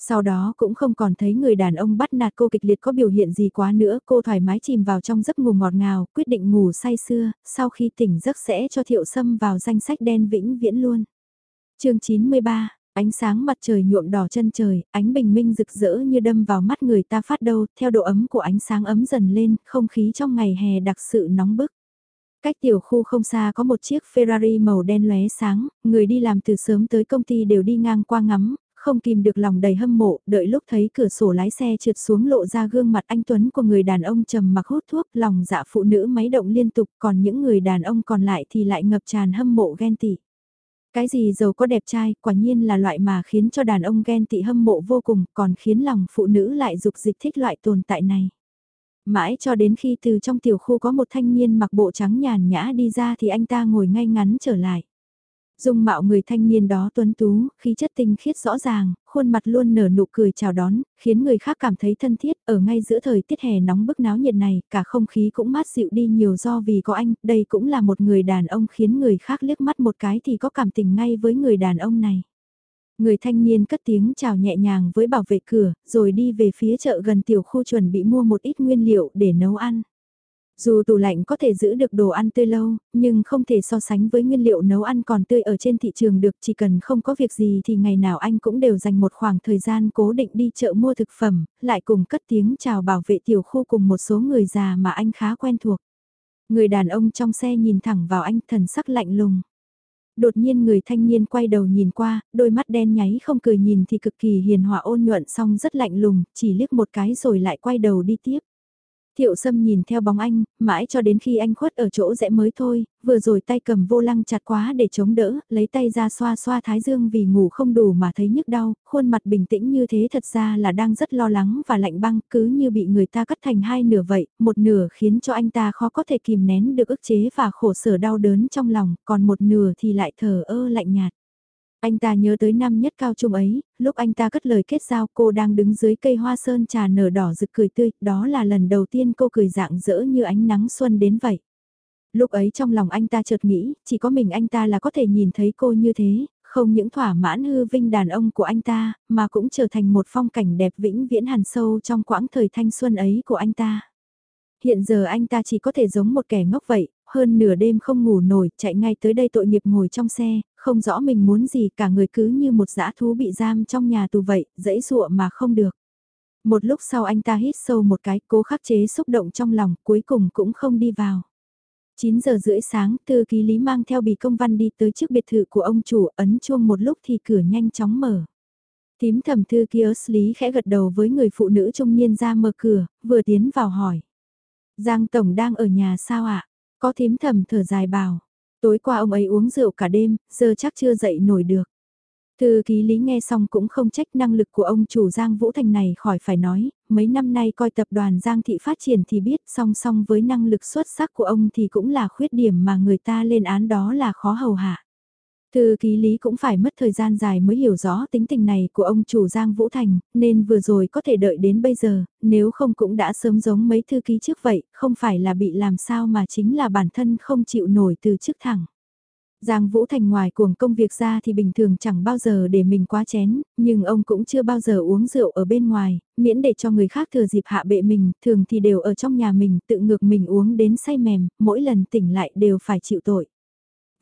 Sau đó cũng không còn thấy người đàn ông bắt nạt cô kịch liệt có biểu hiện gì quá nữa, cô thoải mái chìm vào trong giấc ngủ ngọt ngào, quyết định ngủ say sưa, sau khi tỉnh giấc sẽ cho Thiệu Sâm vào danh sách đen vĩnh viễn luôn. chương 93, ánh sáng mặt trời nhuộm đỏ chân trời, ánh bình minh rực rỡ như đâm vào mắt người ta phát đâu, theo độ ấm của ánh sáng ấm dần lên, không khí trong ngày hè đặc sự nóng bức. Cách tiểu khu không xa có một chiếc Ferrari màu đen lóe sáng, người đi làm từ sớm tới công ty đều đi ngang qua ngắm, không kìm được lòng đầy hâm mộ, đợi lúc thấy cửa sổ lái xe trượt xuống lộ ra gương mặt anh Tuấn của người đàn ông trầm mặc hút thuốc, lòng dạ phụ nữ máy động liên tục, còn những người đàn ông còn lại thì lại ngập tràn hâm mộ ghen tị. Cái gì giàu có đẹp trai, quả nhiên là loại mà khiến cho đàn ông ghen tị hâm mộ vô cùng, còn khiến lòng phụ nữ lại dục dịch thích loại tồn tại này. Mãi cho đến khi từ trong tiểu khu có một thanh niên mặc bộ trắng nhàn nhã đi ra thì anh ta ngồi ngay ngắn trở lại. Dung mạo người thanh niên đó tuấn tú, khí chất tinh khiết rõ ràng, khuôn mặt luôn nở nụ cười chào đón, khiến người khác cảm thấy thân thiết, ở ngay giữa thời tiết hè nóng bức náo nhiệt này, cả không khí cũng mát dịu đi nhiều do vì có anh, đây cũng là một người đàn ông khiến người khác liếc mắt một cái thì có cảm tình ngay với người đàn ông này. Người thanh niên cất tiếng chào nhẹ nhàng với bảo vệ cửa, rồi đi về phía chợ gần tiểu khu chuẩn bị mua một ít nguyên liệu để nấu ăn. Dù tủ lạnh có thể giữ được đồ ăn tươi lâu, nhưng không thể so sánh với nguyên liệu nấu ăn còn tươi ở trên thị trường được chỉ cần không có việc gì thì ngày nào anh cũng đều dành một khoảng thời gian cố định đi chợ mua thực phẩm, lại cùng cất tiếng chào bảo vệ tiểu khu cùng một số người già mà anh khá quen thuộc. Người đàn ông trong xe nhìn thẳng vào anh thần sắc lạnh lùng. Đột nhiên người thanh niên quay đầu nhìn qua, đôi mắt đen nháy không cười nhìn thì cực kỳ hiền hòa ôn nhuận xong rất lạnh lùng, chỉ liếc một cái rồi lại quay đầu đi tiếp. Thiệu Sâm nhìn theo bóng anh, mãi cho đến khi anh khuất ở chỗ rẽ mới thôi, vừa rồi tay cầm vô lăng chặt quá để chống đỡ, lấy tay ra xoa xoa thái dương vì ngủ không đủ mà thấy nhức đau, khuôn mặt bình tĩnh như thế thật ra là đang rất lo lắng và lạnh băng, cứ như bị người ta cắt thành hai nửa vậy, một nửa khiến cho anh ta khó có thể kìm nén được ức chế và khổ sở đau đớn trong lòng, còn một nửa thì lại thở ơ lạnh nhạt. Anh ta nhớ tới năm nhất cao trung ấy, lúc anh ta cất lời kết giao cô đang đứng dưới cây hoa sơn trà nở đỏ rực cười tươi, đó là lần đầu tiên cô cười dạng dỡ như ánh nắng xuân đến vậy. Lúc ấy trong lòng anh ta chợt nghĩ, chỉ có mình anh ta là có thể nhìn thấy cô như thế, không những thỏa mãn hư vinh đàn ông của anh ta, mà cũng trở thành một phong cảnh đẹp vĩnh viễn hàn sâu trong quãng thời thanh xuân ấy của anh ta. Hiện giờ anh ta chỉ có thể giống một kẻ ngốc vậy, hơn nửa đêm không ngủ nổi, chạy ngay tới đây tội nghiệp ngồi trong xe, không rõ mình muốn gì cả người cứ như một dã thú bị giam trong nhà tù vậy, dẫy dụa mà không được. Một lúc sau anh ta hít sâu một cái, cố khắc chế xúc động trong lòng, cuối cùng cũng không đi vào. 9 giờ rưỡi sáng, thư ký lý mang theo bì công văn đi tới trước biệt thự của ông chủ, ấn chuông một lúc thì cửa nhanh chóng mở. Tím thầm thư ký lý khẽ gật đầu với người phụ nữ trung niên ra mở cửa, vừa tiến vào hỏi. Giang Tổng đang ở nhà sao ạ? Có thím thầm thở dài bảo. Tối qua ông ấy uống rượu cả đêm, giờ chắc chưa dậy nổi được. Thư ký lý nghe xong cũng không trách năng lực của ông chủ Giang Vũ Thành này khỏi phải nói, mấy năm nay coi tập đoàn Giang Thị phát triển thì biết song song với năng lực xuất sắc của ông thì cũng là khuyết điểm mà người ta lên án đó là khó hầu hạ. Thư ký lý cũng phải mất thời gian dài mới hiểu rõ tính tình này của ông chủ Giang Vũ Thành, nên vừa rồi có thể đợi đến bây giờ, nếu không cũng đã sớm giống mấy thư ký trước vậy, không phải là bị làm sao mà chính là bản thân không chịu nổi từ trước thẳng. Giang Vũ Thành ngoài cuồng công việc ra thì bình thường chẳng bao giờ để mình quá chén, nhưng ông cũng chưa bao giờ uống rượu ở bên ngoài, miễn để cho người khác thừa dịp hạ bệ mình, thường thì đều ở trong nhà mình tự ngược mình uống đến say mềm, mỗi lần tỉnh lại đều phải chịu tội.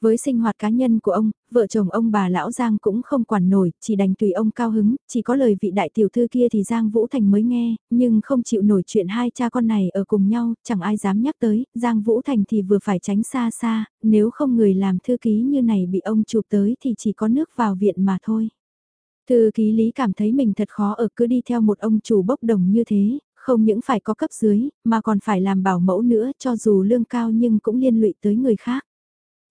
Với sinh hoạt cá nhân của ông, vợ chồng ông bà lão Giang cũng không quản nổi, chỉ đành tùy ông cao hứng, chỉ có lời vị đại tiểu thư kia thì Giang Vũ Thành mới nghe, nhưng không chịu nổi chuyện hai cha con này ở cùng nhau, chẳng ai dám nhắc tới, Giang Vũ Thành thì vừa phải tránh xa xa, nếu không người làm thư ký như này bị ông chụp tới thì chỉ có nước vào viện mà thôi. Thư ký lý cảm thấy mình thật khó ở cứ đi theo một ông chủ bốc đồng như thế, không những phải có cấp dưới, mà còn phải làm bảo mẫu nữa cho dù lương cao nhưng cũng liên lụy tới người khác.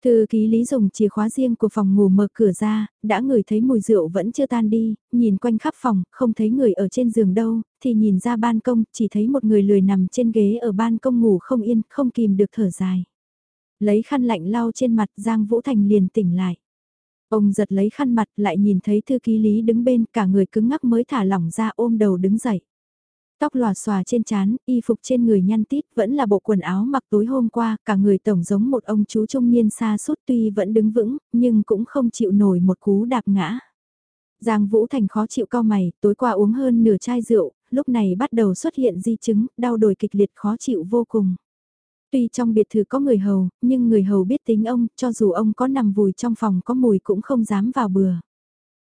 Thư ký lý dùng chìa khóa riêng của phòng ngủ mở cửa ra, đã ngửi thấy mùi rượu vẫn chưa tan đi, nhìn quanh khắp phòng, không thấy người ở trên giường đâu, thì nhìn ra ban công, chỉ thấy một người lười nằm trên ghế ở ban công ngủ không yên, không kìm được thở dài. Lấy khăn lạnh lau trên mặt Giang Vũ Thành liền tỉnh lại. Ông giật lấy khăn mặt lại nhìn thấy thư ký lý đứng bên cả người cứng ngắc mới thả lỏng ra ôm đầu đứng dậy. Tóc lòa xòa trên trán, y phục trên người nhăn tít vẫn là bộ quần áo mặc tối hôm qua, cả người tổng giống một ông chú trung niên xa suốt tuy vẫn đứng vững, nhưng cũng không chịu nổi một cú đạp ngã. Giang Vũ Thành khó chịu cao mày, tối qua uống hơn nửa chai rượu, lúc này bắt đầu xuất hiện di chứng, đau đồi kịch liệt khó chịu vô cùng. Tuy trong biệt thự có người hầu, nhưng người hầu biết tính ông, cho dù ông có nằm vùi trong phòng có mùi cũng không dám vào bừa.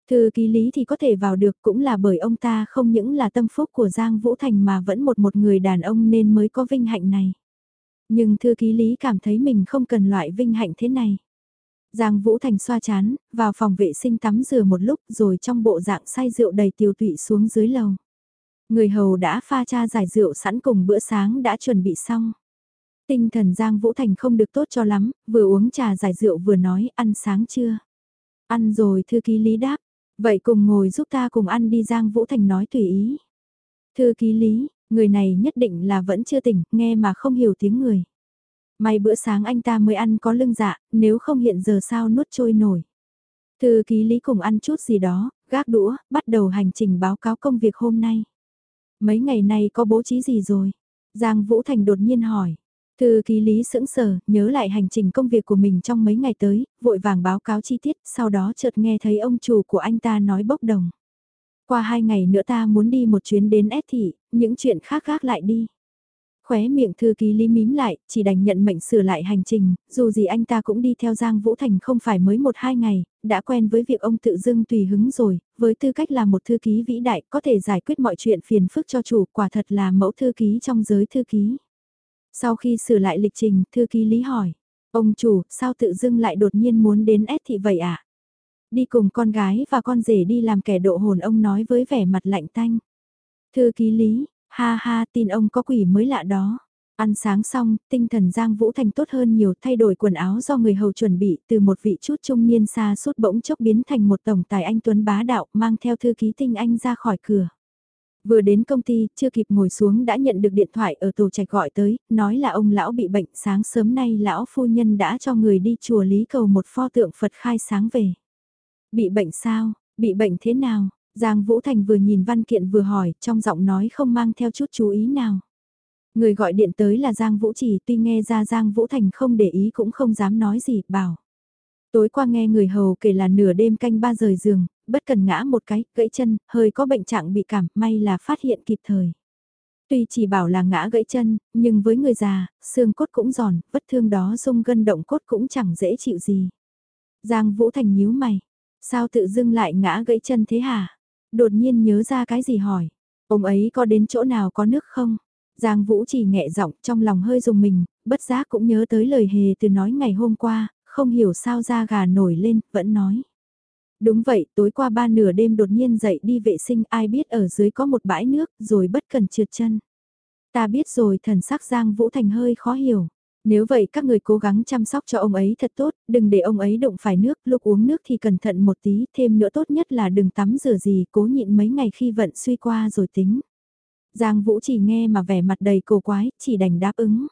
Thư ký lý thì có thể vào được cũng là bởi ông ta không những là tâm phúc của Giang Vũ Thành mà vẫn một một người đàn ông nên mới có vinh hạnh này. Nhưng thư ký lý cảm thấy mình không cần loại vinh hạnh thế này. Giang Vũ Thành xoa chán, vào phòng vệ sinh tắm rửa một lúc rồi trong bộ dạng say rượu đầy tiêu tụy xuống dưới lầu. Người hầu đã pha cha giải rượu sẵn cùng bữa sáng đã chuẩn bị xong. Tinh thần Giang Vũ Thành không được tốt cho lắm, vừa uống trà giải rượu vừa nói ăn sáng chưa. Ăn rồi thư ký lý đáp, vậy cùng ngồi giúp ta cùng ăn đi Giang Vũ Thành nói tùy ý. Thư ký lý, người này nhất định là vẫn chưa tỉnh, nghe mà không hiểu tiếng người. May bữa sáng anh ta mới ăn có lưng dạ, nếu không hiện giờ sao nuốt trôi nổi. Thư ký lý cùng ăn chút gì đó, gác đũa, bắt đầu hành trình báo cáo công việc hôm nay. Mấy ngày nay có bố trí gì rồi? Giang Vũ Thành đột nhiên hỏi. Thư ký lý sững sờ, nhớ lại hành trình công việc của mình trong mấy ngày tới, vội vàng báo cáo chi tiết, sau đó chợt nghe thấy ông chủ của anh ta nói bốc đồng. Qua hai ngày nữa ta muốn đi một chuyến đến S thị, những chuyện khác khác lại đi. Khóe miệng thư ký lý mím lại, chỉ đành nhận mệnh sửa lại hành trình, dù gì anh ta cũng đi theo Giang Vũ Thành không phải mới một hai ngày, đã quen với việc ông tự dưng tùy hứng rồi, với tư cách là một thư ký vĩ đại có thể giải quyết mọi chuyện phiền phức cho chủ, quả thật là mẫu thư ký trong giới thư ký. Sau khi sửa lại lịch trình, thư ký lý hỏi, ông chủ, sao tự dưng lại đột nhiên muốn đến S thị vậy ạ? À? Đi cùng con gái và con rể đi làm kẻ độ hồn ông nói với vẻ mặt lạnh tanh. Thư ký lý, Ha ha, tin ông có quỷ mới lạ đó. Ăn sáng xong, tinh thần Giang Vũ Thành tốt hơn nhiều thay đổi quần áo do người hầu chuẩn bị từ một vị chút trung niên xa suốt bỗng chốc biến thành một tổng tài anh Tuấn bá đạo mang theo thư ký tinh anh ra khỏi cửa. Vừa đến công ty, chưa kịp ngồi xuống đã nhận được điện thoại ở tổ trạch gọi tới, nói là ông lão bị bệnh sáng sớm nay lão phu nhân đã cho người đi chùa Lý Cầu một pho tượng Phật khai sáng về. Bị bệnh sao, bị bệnh thế nào, Giang Vũ Thành vừa nhìn văn kiện vừa hỏi, trong giọng nói không mang theo chút chú ý nào. Người gọi điện tới là Giang Vũ Chỉ, tuy nghe ra Giang Vũ Thành không để ý cũng không dám nói gì, bảo. Tối qua nghe người hầu kể là nửa đêm canh ba rời giường, bất cần ngã một cái, gãy chân, hơi có bệnh trạng bị cảm, may là phát hiện kịp thời. Tuy chỉ bảo là ngã gãy chân, nhưng với người già, xương cốt cũng giòn, vết thương đó rung gân động cốt cũng chẳng dễ chịu gì. Giang Vũ Thành nhíu mày, sao tự dưng lại ngã gãy chân thế hả? Đột nhiên nhớ ra cái gì hỏi. Ông ấy có đến chỗ nào có nước không? Giang Vũ chỉ nhẹ giọng trong lòng hơi dùng mình, bất giác cũng nhớ tới lời hề từ nói ngày hôm qua, không hiểu sao da gà nổi lên, vẫn nói. Đúng vậy, tối qua ba nửa đêm đột nhiên dậy đi vệ sinh ai biết ở dưới có một bãi nước rồi bất cần trượt chân. Ta biết rồi thần sắc Giang Vũ Thành hơi khó hiểu. Nếu vậy các người cố gắng chăm sóc cho ông ấy thật tốt, đừng để ông ấy đụng phải nước, lúc uống nước thì cẩn thận một tí, thêm nữa tốt nhất là đừng tắm rửa gì, cố nhịn mấy ngày khi vận suy qua rồi tính. Giang Vũ chỉ nghe mà vẻ mặt đầy cổ quái, chỉ đành đáp ứng.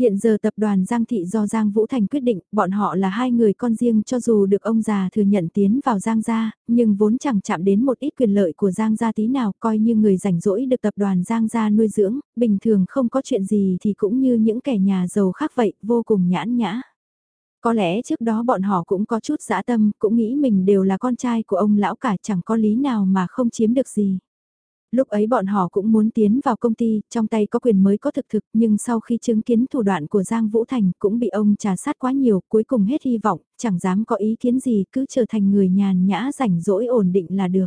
Hiện giờ tập đoàn Giang Thị do Giang Vũ Thành quyết định, bọn họ là hai người con riêng cho dù được ông già thừa nhận tiến vào Giang gia, nhưng vốn chẳng chạm đến một ít quyền lợi của Giang gia tí nào, coi như người rảnh rỗi được tập đoàn Giang gia nuôi dưỡng, bình thường không có chuyện gì thì cũng như những kẻ nhà giàu khác vậy, vô cùng nhãn nhã. Có lẽ trước đó bọn họ cũng có chút dã tâm, cũng nghĩ mình đều là con trai của ông lão cả chẳng có lý nào mà không chiếm được gì lúc ấy bọn họ cũng muốn tiến vào công ty, trong tay có quyền mới có thực thực, nhưng sau khi chứng kiến thủ đoạn của Giang Vũ Thành cũng bị ông trà sát quá nhiều, cuối cùng hết hy vọng, chẳng dám có ý kiến gì, cứ trở thành người nhàn nhã rảnh rỗi ổn định là được.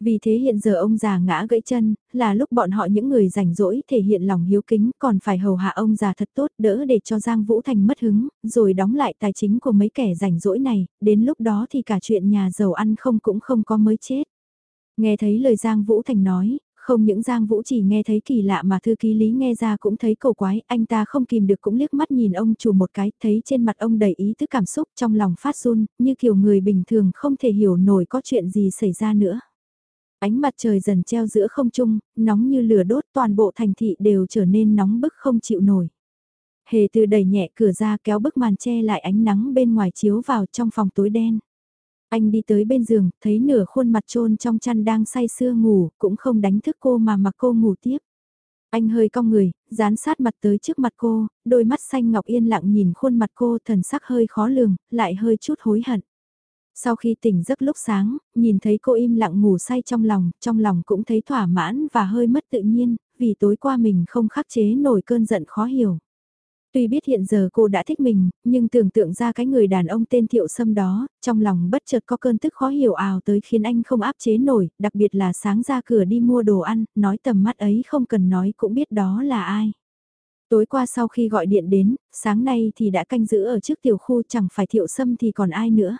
Vì thế hiện giờ ông già ngã gãy chân, là lúc bọn họ những người rảnh rỗi thể hiện lòng hiếu kính còn phải hầu hạ ông già thật tốt đỡ để cho Giang Vũ Thành mất hứng, rồi đóng lại tài chính của mấy kẻ rảnh rỗi này, đến lúc đó thì cả chuyện nhà giàu ăn không cũng không có mới chết. Nghe thấy lời Giang Vũ Thành nói, không những Giang Vũ chỉ nghe thấy kỳ lạ mà thư ký lý nghe ra cũng thấy cầu quái, anh ta không kìm được cũng liếc mắt nhìn ông chủ một cái, thấy trên mặt ông đầy ý thức cảm xúc trong lòng phát run, như kiểu người bình thường không thể hiểu nổi có chuyện gì xảy ra nữa. Ánh mặt trời dần treo giữa không trung, nóng như lửa đốt toàn bộ thành thị đều trở nên nóng bức không chịu nổi. Hề từ đẩy nhẹ cửa ra kéo bức màn che lại ánh nắng bên ngoài chiếu vào trong phòng tối đen. Anh đi tới bên giường, thấy nửa khuôn mặt trôn trong chăn đang say sưa ngủ, cũng không đánh thức cô mà mặc cô ngủ tiếp. Anh hơi cong người, dán sát mặt tới trước mặt cô, đôi mắt xanh ngọc yên lặng nhìn khuôn mặt cô thần sắc hơi khó lường, lại hơi chút hối hận. Sau khi tỉnh giấc lúc sáng, nhìn thấy cô im lặng ngủ say trong lòng, trong lòng cũng thấy thỏa mãn và hơi mất tự nhiên, vì tối qua mình không khắc chế nổi cơn giận khó hiểu. Tuy biết hiện giờ cô đã thích mình, nhưng tưởng tượng ra cái người đàn ông tên Thiệu Sâm đó, trong lòng bất chợt có cơn tức khó hiểu ào tới khiến anh không áp chế nổi, đặc biệt là sáng ra cửa đi mua đồ ăn, nói tầm mắt ấy không cần nói cũng biết đó là ai. Tối qua sau khi gọi điện đến, sáng nay thì đã canh giữ ở trước tiểu khu chẳng phải Thiệu Sâm thì còn ai nữa.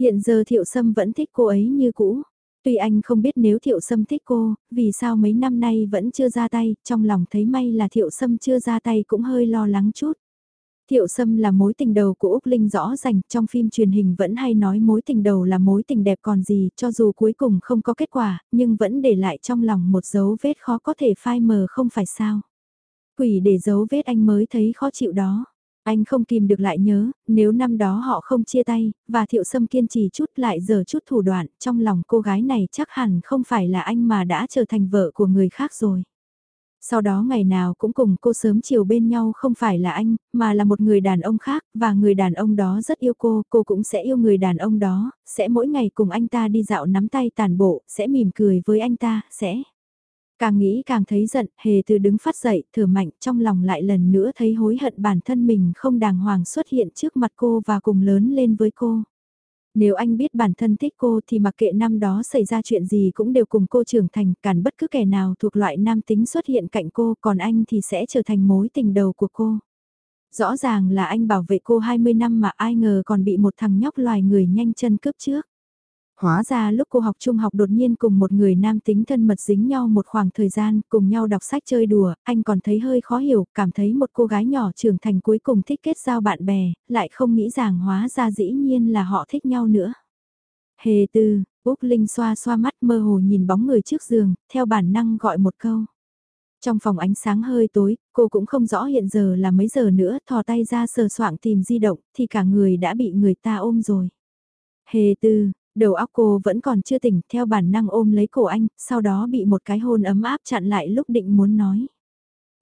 Hiện giờ Thiệu Sâm vẫn thích cô ấy như cũ. Tuy anh không biết nếu Thiệu Sâm thích cô, vì sao mấy năm nay vẫn chưa ra tay, trong lòng thấy may là Thiệu Sâm chưa ra tay cũng hơi lo lắng chút. Thiệu Sâm là mối tình đầu của Úc Linh rõ ràng, trong phim truyền hình vẫn hay nói mối tình đầu là mối tình đẹp còn gì, cho dù cuối cùng không có kết quả, nhưng vẫn để lại trong lòng một dấu vết khó có thể phai mờ không phải sao. Quỷ để dấu vết anh mới thấy khó chịu đó. Anh không kìm được lại nhớ, nếu năm đó họ không chia tay, và thiệu sâm kiên trì chút lại giờ chút thủ đoạn, trong lòng cô gái này chắc hẳn không phải là anh mà đã trở thành vợ của người khác rồi. Sau đó ngày nào cũng cùng cô sớm chiều bên nhau không phải là anh, mà là một người đàn ông khác, và người đàn ông đó rất yêu cô, cô cũng sẽ yêu người đàn ông đó, sẽ mỗi ngày cùng anh ta đi dạo nắm tay tàn bộ, sẽ mỉm cười với anh ta, sẽ... Càng nghĩ càng thấy giận, hề từ đứng phát dậy, thở mạnh trong lòng lại lần nữa thấy hối hận bản thân mình không đàng hoàng xuất hiện trước mặt cô và cùng lớn lên với cô. Nếu anh biết bản thân thích cô thì mặc kệ năm đó xảy ra chuyện gì cũng đều cùng cô trưởng thành, cản bất cứ kẻ nào thuộc loại nam tính xuất hiện cạnh cô, còn anh thì sẽ trở thành mối tình đầu của cô. Rõ ràng là anh bảo vệ cô 20 năm mà ai ngờ còn bị một thằng nhóc loài người nhanh chân cướp trước. Hóa ra lúc cô học trung học đột nhiên cùng một người nam tính thân mật dính nhau một khoảng thời gian, cùng nhau đọc sách chơi đùa, anh còn thấy hơi khó hiểu, cảm thấy một cô gái nhỏ trưởng thành cuối cùng thích kết giao bạn bè, lại không nghĩ rằng hóa ra dĩ nhiên là họ thích nhau nữa. Hề tư, Úc Linh xoa xoa mắt mơ hồ nhìn bóng người trước giường, theo bản năng gọi một câu. Trong phòng ánh sáng hơi tối, cô cũng không rõ hiện giờ là mấy giờ nữa, thò tay ra sờ soạng tìm di động, thì cả người đã bị người ta ôm rồi. Hề tư, Đầu óc cô vẫn còn chưa tỉnh, theo bản năng ôm lấy cổ anh, sau đó bị một cái hôn ấm áp chặn lại lúc định muốn nói.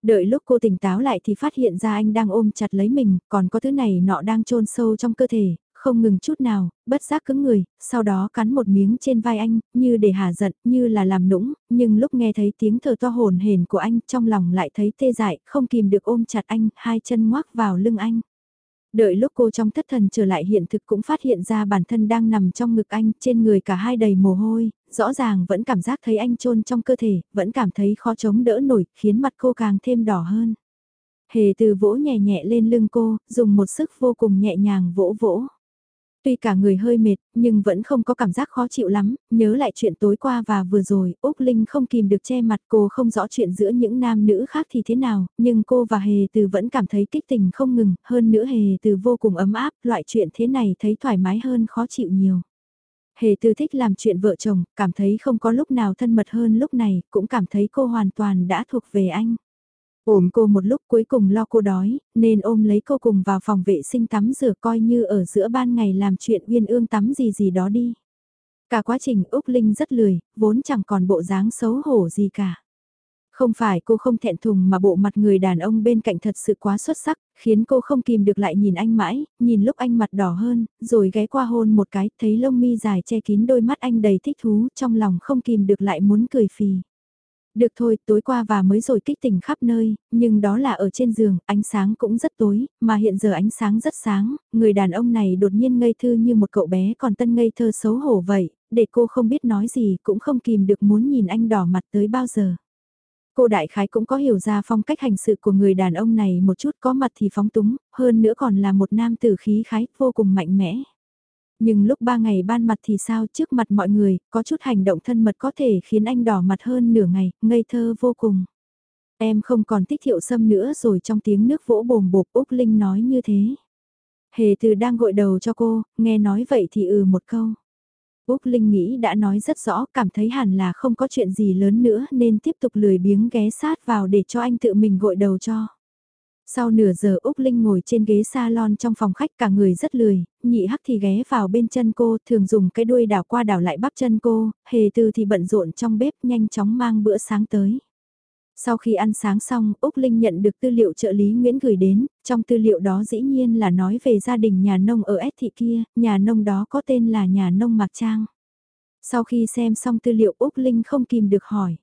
Đợi lúc cô tỉnh táo lại thì phát hiện ra anh đang ôm chặt lấy mình, còn có thứ này nọ đang chôn sâu trong cơ thể, không ngừng chút nào, bất giác cứng người, sau đó cắn một miếng trên vai anh, như để hà giận, như là làm nũng, nhưng lúc nghe thấy tiếng thở to hồn hển của anh, trong lòng lại thấy tê dại, không kìm được ôm chặt anh, hai chân ngoác vào lưng anh. Đợi lúc cô trong thất thần trở lại hiện thực cũng phát hiện ra bản thân đang nằm trong ngực anh, trên người cả hai đầy mồ hôi, rõ ràng vẫn cảm giác thấy anh trôn trong cơ thể, vẫn cảm thấy khó chống đỡ nổi, khiến mặt cô càng thêm đỏ hơn. Hề từ vỗ nhẹ nhẹ lên lưng cô, dùng một sức vô cùng nhẹ nhàng vỗ vỗ. Tuy cả người hơi mệt, nhưng vẫn không có cảm giác khó chịu lắm, nhớ lại chuyện tối qua và vừa rồi, Úc Linh không kìm được che mặt cô không rõ chuyện giữa những nam nữ khác thì thế nào, nhưng cô và Hề Từ vẫn cảm thấy kích tình không ngừng, hơn nữa Hề Từ vô cùng ấm áp, loại chuyện thế này thấy thoải mái hơn khó chịu nhiều. Hề Từ thích làm chuyện vợ chồng, cảm thấy không có lúc nào thân mật hơn lúc này, cũng cảm thấy cô hoàn toàn đã thuộc về anh. Ôm cô một lúc cuối cùng lo cô đói, nên ôm lấy cô cùng vào phòng vệ sinh tắm rửa coi như ở giữa ban ngày làm chuyện uyên ương tắm gì gì đó đi. Cả quá trình Úc Linh rất lười, vốn chẳng còn bộ dáng xấu hổ gì cả. Không phải cô không thẹn thùng mà bộ mặt người đàn ông bên cạnh thật sự quá xuất sắc, khiến cô không kìm được lại nhìn anh mãi, nhìn lúc anh mặt đỏ hơn, rồi ghé qua hôn một cái, thấy lông mi dài che kín đôi mắt anh đầy thích thú, trong lòng không kìm được lại muốn cười phì. Được thôi, tối qua và mới rồi kích tỉnh khắp nơi, nhưng đó là ở trên giường, ánh sáng cũng rất tối, mà hiện giờ ánh sáng rất sáng, người đàn ông này đột nhiên ngây thư như một cậu bé còn tân ngây thơ xấu hổ vậy, để cô không biết nói gì cũng không kìm được muốn nhìn anh đỏ mặt tới bao giờ. Cô đại khái cũng có hiểu ra phong cách hành sự của người đàn ông này một chút có mặt thì phóng túng, hơn nữa còn là một nam tử khí khái vô cùng mạnh mẽ. Nhưng lúc ba ngày ban mặt thì sao trước mặt mọi người, có chút hành động thân mật có thể khiến anh đỏ mặt hơn nửa ngày, ngây thơ vô cùng. Em không còn thích thiệu sâm nữa rồi trong tiếng nước vỗ bồm bộp Úc Linh nói như thế. Hề từ đang gội đầu cho cô, nghe nói vậy thì ừ một câu. Úc Linh nghĩ đã nói rất rõ, cảm thấy hẳn là không có chuyện gì lớn nữa nên tiếp tục lười biếng ghé sát vào để cho anh tự mình gội đầu cho. Sau nửa giờ Úc Linh ngồi trên ghế salon trong phòng khách cả người rất lười, nhị hắc thì ghé vào bên chân cô, thường dùng cái đuôi đảo qua đảo lại bắp chân cô, hề từ thì bận rộn trong bếp nhanh chóng mang bữa sáng tới. Sau khi ăn sáng xong, Úc Linh nhận được tư liệu trợ lý Nguyễn gửi đến, trong tư liệu đó dĩ nhiên là nói về gia đình nhà nông ở S thị kia, nhà nông đó có tên là nhà nông Mạc Trang. Sau khi xem xong tư liệu Úc Linh không kìm được hỏi.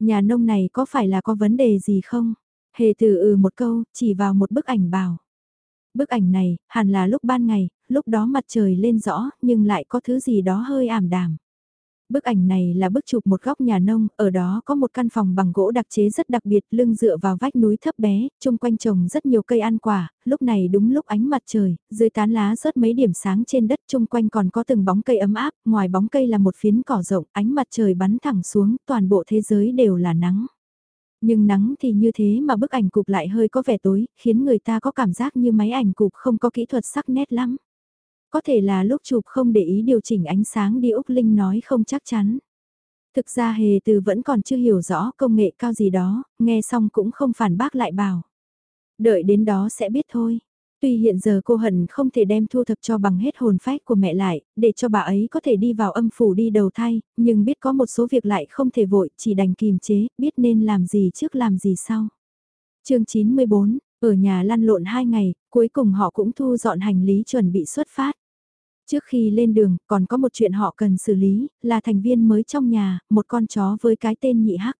Nhà nông này có phải là có vấn đề gì không? Hề từ ừ một câu, chỉ vào một bức ảnh bảo. Bức ảnh này, hẳn là lúc ban ngày, lúc đó mặt trời lên rõ, nhưng lại có thứ gì đó hơi ảm đạm. Bức ảnh này là bức chụp một góc nhà nông, ở đó có một căn phòng bằng gỗ đặc chế rất đặc biệt lưng dựa vào vách núi thấp bé, chung quanh trồng rất nhiều cây ăn quả, lúc này đúng lúc ánh mặt trời, dưới tán lá rớt mấy điểm sáng trên đất chung quanh còn có từng bóng cây ấm áp, ngoài bóng cây là một phiến cỏ rộng, ánh mặt trời bắn thẳng xuống, toàn bộ thế giới đều là nắng. Nhưng nắng thì như thế mà bức ảnh cụp lại hơi có vẻ tối, khiến người ta có cảm giác như máy ảnh cụp không có kỹ thuật sắc nét lắm. Có thể là lúc chụp không để ý điều chỉnh ánh sáng đi Úc Linh nói không chắc chắn. Thực ra hề từ vẫn còn chưa hiểu rõ công nghệ cao gì đó, nghe xong cũng không phản bác lại bảo. Đợi đến đó sẽ biết thôi. Tuy hiện giờ cô hận không thể đem thu thập cho bằng hết hồn phách của mẹ lại, để cho bà ấy có thể đi vào âm phủ đi đầu thai, nhưng biết có một số việc lại không thể vội, chỉ đành kìm chế, biết nên làm gì trước làm gì sau. chương 94, ở nhà lăn lộn 2 ngày, cuối cùng họ cũng thu dọn hành lý chuẩn bị xuất phát. Trước khi lên đường, còn có một chuyện họ cần xử lý, là thành viên mới trong nhà, một con chó với cái tên nhị hắc.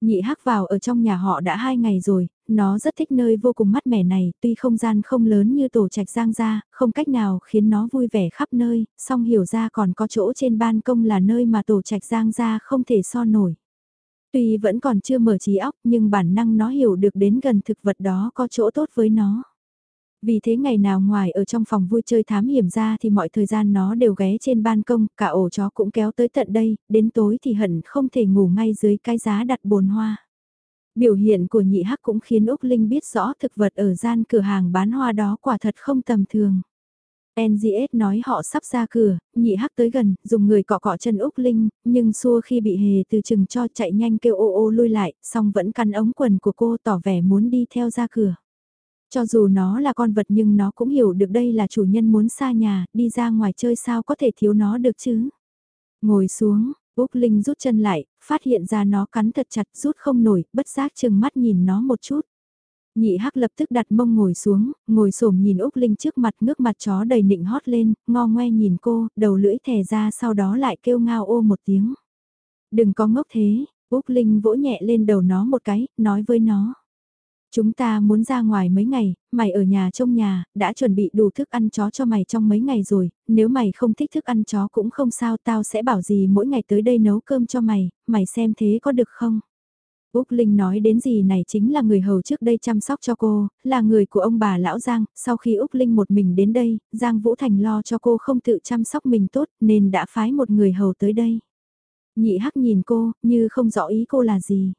Nhị hắc vào ở trong nhà họ đã hai ngày rồi, nó rất thích nơi vô cùng mát mẻ này, tuy không gian không lớn như tổ trạch giang ra, không cách nào khiến nó vui vẻ khắp nơi, song hiểu ra còn có chỗ trên ban công là nơi mà tổ trạch giang ra không thể so nổi. Tuy vẫn còn chưa mở trí óc nhưng bản năng nó hiểu được đến gần thực vật đó có chỗ tốt với nó. Vì thế ngày nào ngoài ở trong phòng vui chơi thám hiểm ra thì mọi thời gian nó đều ghé trên ban công, cả ổ chó cũng kéo tới tận đây, đến tối thì hận không thể ngủ ngay dưới cái giá đặt bồn hoa. Biểu hiện của nhị hắc cũng khiến Úc Linh biết rõ thực vật ở gian cửa hàng bán hoa đó quả thật không tầm thường. NGS nói họ sắp ra cửa, nhị hắc tới gần, dùng người cọ cọ chân Úc Linh, nhưng xua khi bị hề từ chừng cho chạy nhanh kêu ô ô lui lại, xong vẫn căn ống quần của cô tỏ vẻ muốn đi theo ra cửa. Cho dù nó là con vật nhưng nó cũng hiểu được đây là chủ nhân muốn xa nhà, đi ra ngoài chơi sao có thể thiếu nó được chứ. Ngồi xuống, Úc Linh rút chân lại, phát hiện ra nó cắn thật chặt rút không nổi, bất giác chừng mắt nhìn nó một chút. Nhị hắc lập tức đặt mông ngồi xuống, ngồi xổm nhìn Úc Linh trước mặt ngước mặt chó đầy nịnh hót lên, ngo ngoe nhìn cô, đầu lưỡi thè ra sau đó lại kêu ngao ô một tiếng. Đừng có ngốc thế, Úc Linh vỗ nhẹ lên đầu nó một cái, nói với nó. Chúng ta muốn ra ngoài mấy ngày, mày ở nhà trong nhà, đã chuẩn bị đủ thức ăn chó cho mày trong mấy ngày rồi, nếu mày không thích thức ăn chó cũng không sao tao sẽ bảo gì mỗi ngày tới đây nấu cơm cho mày, mày xem thế có được không? Úc Linh nói đến gì này chính là người hầu trước đây chăm sóc cho cô, là người của ông bà Lão Giang, sau khi Úc Linh một mình đến đây, Giang Vũ Thành lo cho cô không tự chăm sóc mình tốt nên đã phái một người hầu tới đây. Nhị hắc nhìn cô, như không rõ ý cô là gì.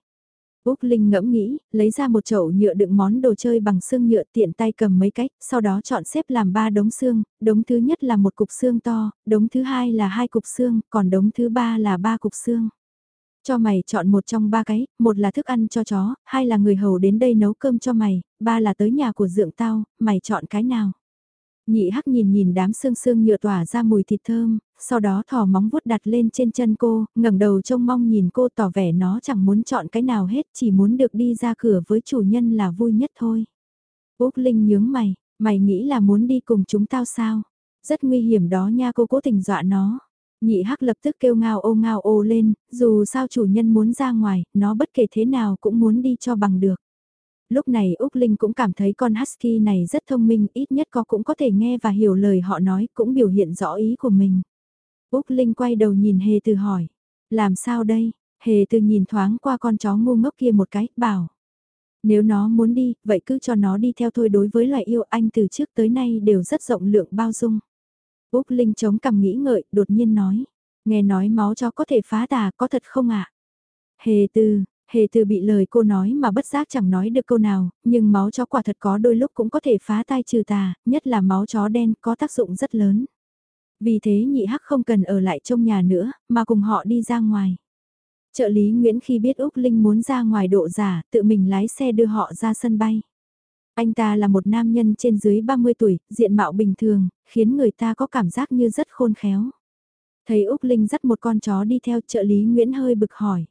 Úc Linh ngẫm nghĩ, lấy ra một chậu nhựa đựng món đồ chơi bằng xương nhựa tiện tay cầm mấy cách, sau đó chọn xếp làm ba đống xương, đống thứ nhất là một cục xương to, đống thứ hai là hai cục xương, còn đống thứ ba là ba cục xương. Cho mày chọn một trong ba cái, một là thức ăn cho chó, hai là người hầu đến đây nấu cơm cho mày, ba là tới nhà của dượng tao, mày chọn cái nào. Nhị hắc nhìn nhìn đám xương xương nhựa tỏa ra mùi thịt thơm, sau đó thò móng vuốt đặt lên trên chân cô, ngẩng đầu trông mong nhìn cô tỏ vẻ nó chẳng muốn chọn cái nào hết, chỉ muốn được đi ra cửa với chủ nhân là vui nhất thôi. Úc Linh nhướng mày, mày nghĩ là muốn đi cùng chúng tao sao? Rất nguy hiểm đó nha cô cố tình dọa nó. Nhị hắc lập tức kêu ngao ô ngao ô lên, dù sao chủ nhân muốn ra ngoài, nó bất kể thế nào cũng muốn đi cho bằng được. Lúc này Úc Linh cũng cảm thấy con Husky này rất thông minh, ít nhất có cũng có thể nghe và hiểu lời họ nói, cũng biểu hiện rõ ý của mình. Úc Linh quay đầu nhìn Hề Từ hỏi, làm sao đây? Hề Từ nhìn thoáng qua con chó ngu ngốc kia một cái, bảo. Nếu nó muốn đi, vậy cứ cho nó đi theo thôi đối với loài yêu anh từ trước tới nay đều rất rộng lượng bao dung. Úc Linh chống cằm nghĩ ngợi, đột nhiên nói. Nghe nói máu chó có thể phá tà, có thật không ạ? Hề Từ, Hề từ bị lời cô nói mà bất giác chẳng nói được câu nào, nhưng máu chó quả thật có đôi lúc cũng có thể phá tai trừ tà, nhất là máu chó đen có tác dụng rất lớn. Vì thế nhị hắc không cần ở lại trong nhà nữa, mà cùng họ đi ra ngoài. Trợ lý Nguyễn khi biết Úc Linh muốn ra ngoài độ giả, tự mình lái xe đưa họ ra sân bay. Anh ta là một nam nhân trên dưới 30 tuổi, diện mạo bình thường, khiến người ta có cảm giác như rất khôn khéo. Thấy Úc Linh dắt một con chó đi theo trợ lý Nguyễn hơi bực hỏi.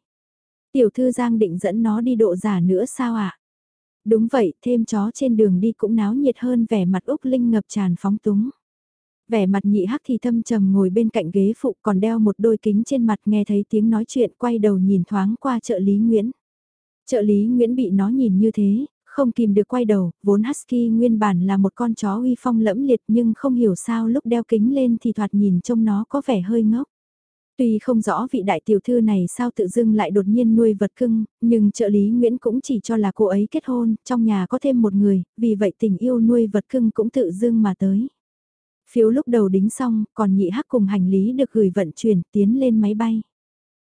Tiểu thư Giang định dẫn nó đi độ giả nữa sao ạ? Đúng vậy, thêm chó trên đường đi cũng náo nhiệt hơn vẻ mặt Úc Linh ngập tràn phóng túng. Vẻ mặt nhị hắc thì thâm trầm ngồi bên cạnh ghế phụ còn đeo một đôi kính trên mặt nghe thấy tiếng nói chuyện quay đầu nhìn thoáng qua trợ lý Nguyễn. Trợ lý Nguyễn bị nó nhìn như thế, không kìm được quay đầu, vốn Husky nguyên bản là một con chó uy phong lẫm liệt nhưng không hiểu sao lúc đeo kính lên thì thoạt nhìn trông nó có vẻ hơi ngốc. Tuy không rõ vị đại tiểu thư này sao tự dưng lại đột nhiên nuôi vật cưng, nhưng trợ lý Nguyễn cũng chỉ cho là cô ấy kết hôn, trong nhà có thêm một người, vì vậy tình yêu nuôi vật cưng cũng tự dưng mà tới. Phiếu lúc đầu đính xong, còn nhị hắc cùng hành lý được gửi vận chuyển tiến lên máy bay.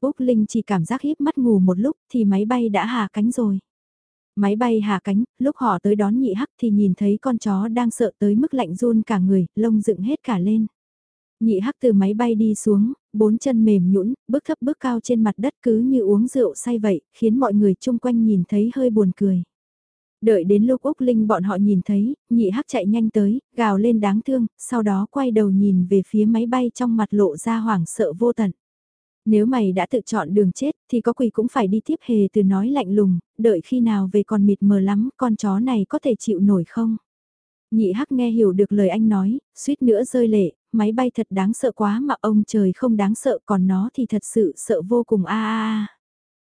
Úc Linh chỉ cảm giác híp mắt ngủ một lúc thì máy bay đã hạ cánh rồi. Máy bay hạ cánh, lúc họ tới đón nhị hắc thì nhìn thấy con chó đang sợ tới mức lạnh run cả người, lông dựng hết cả lên. Nhị hắc từ máy bay đi xuống, bốn chân mềm nhũn, bước thấp bước cao trên mặt đất cứ như uống rượu say vậy, khiến mọi người chung quanh nhìn thấy hơi buồn cười. Đợi đến lúc Úc Linh bọn họ nhìn thấy, nhị hắc chạy nhanh tới, gào lên đáng thương, sau đó quay đầu nhìn về phía máy bay trong mặt lộ ra hoảng sợ vô tận. Nếu mày đã tự chọn đường chết thì có quỷ cũng phải đi tiếp hề từ nói lạnh lùng, đợi khi nào về còn mịt mờ lắm, con chó này có thể chịu nổi không? Nhị hắc nghe hiểu được lời anh nói, suýt nữa rơi lệ, máy bay thật đáng sợ quá mà ông trời không đáng sợ còn nó thì thật sự sợ vô cùng a a a.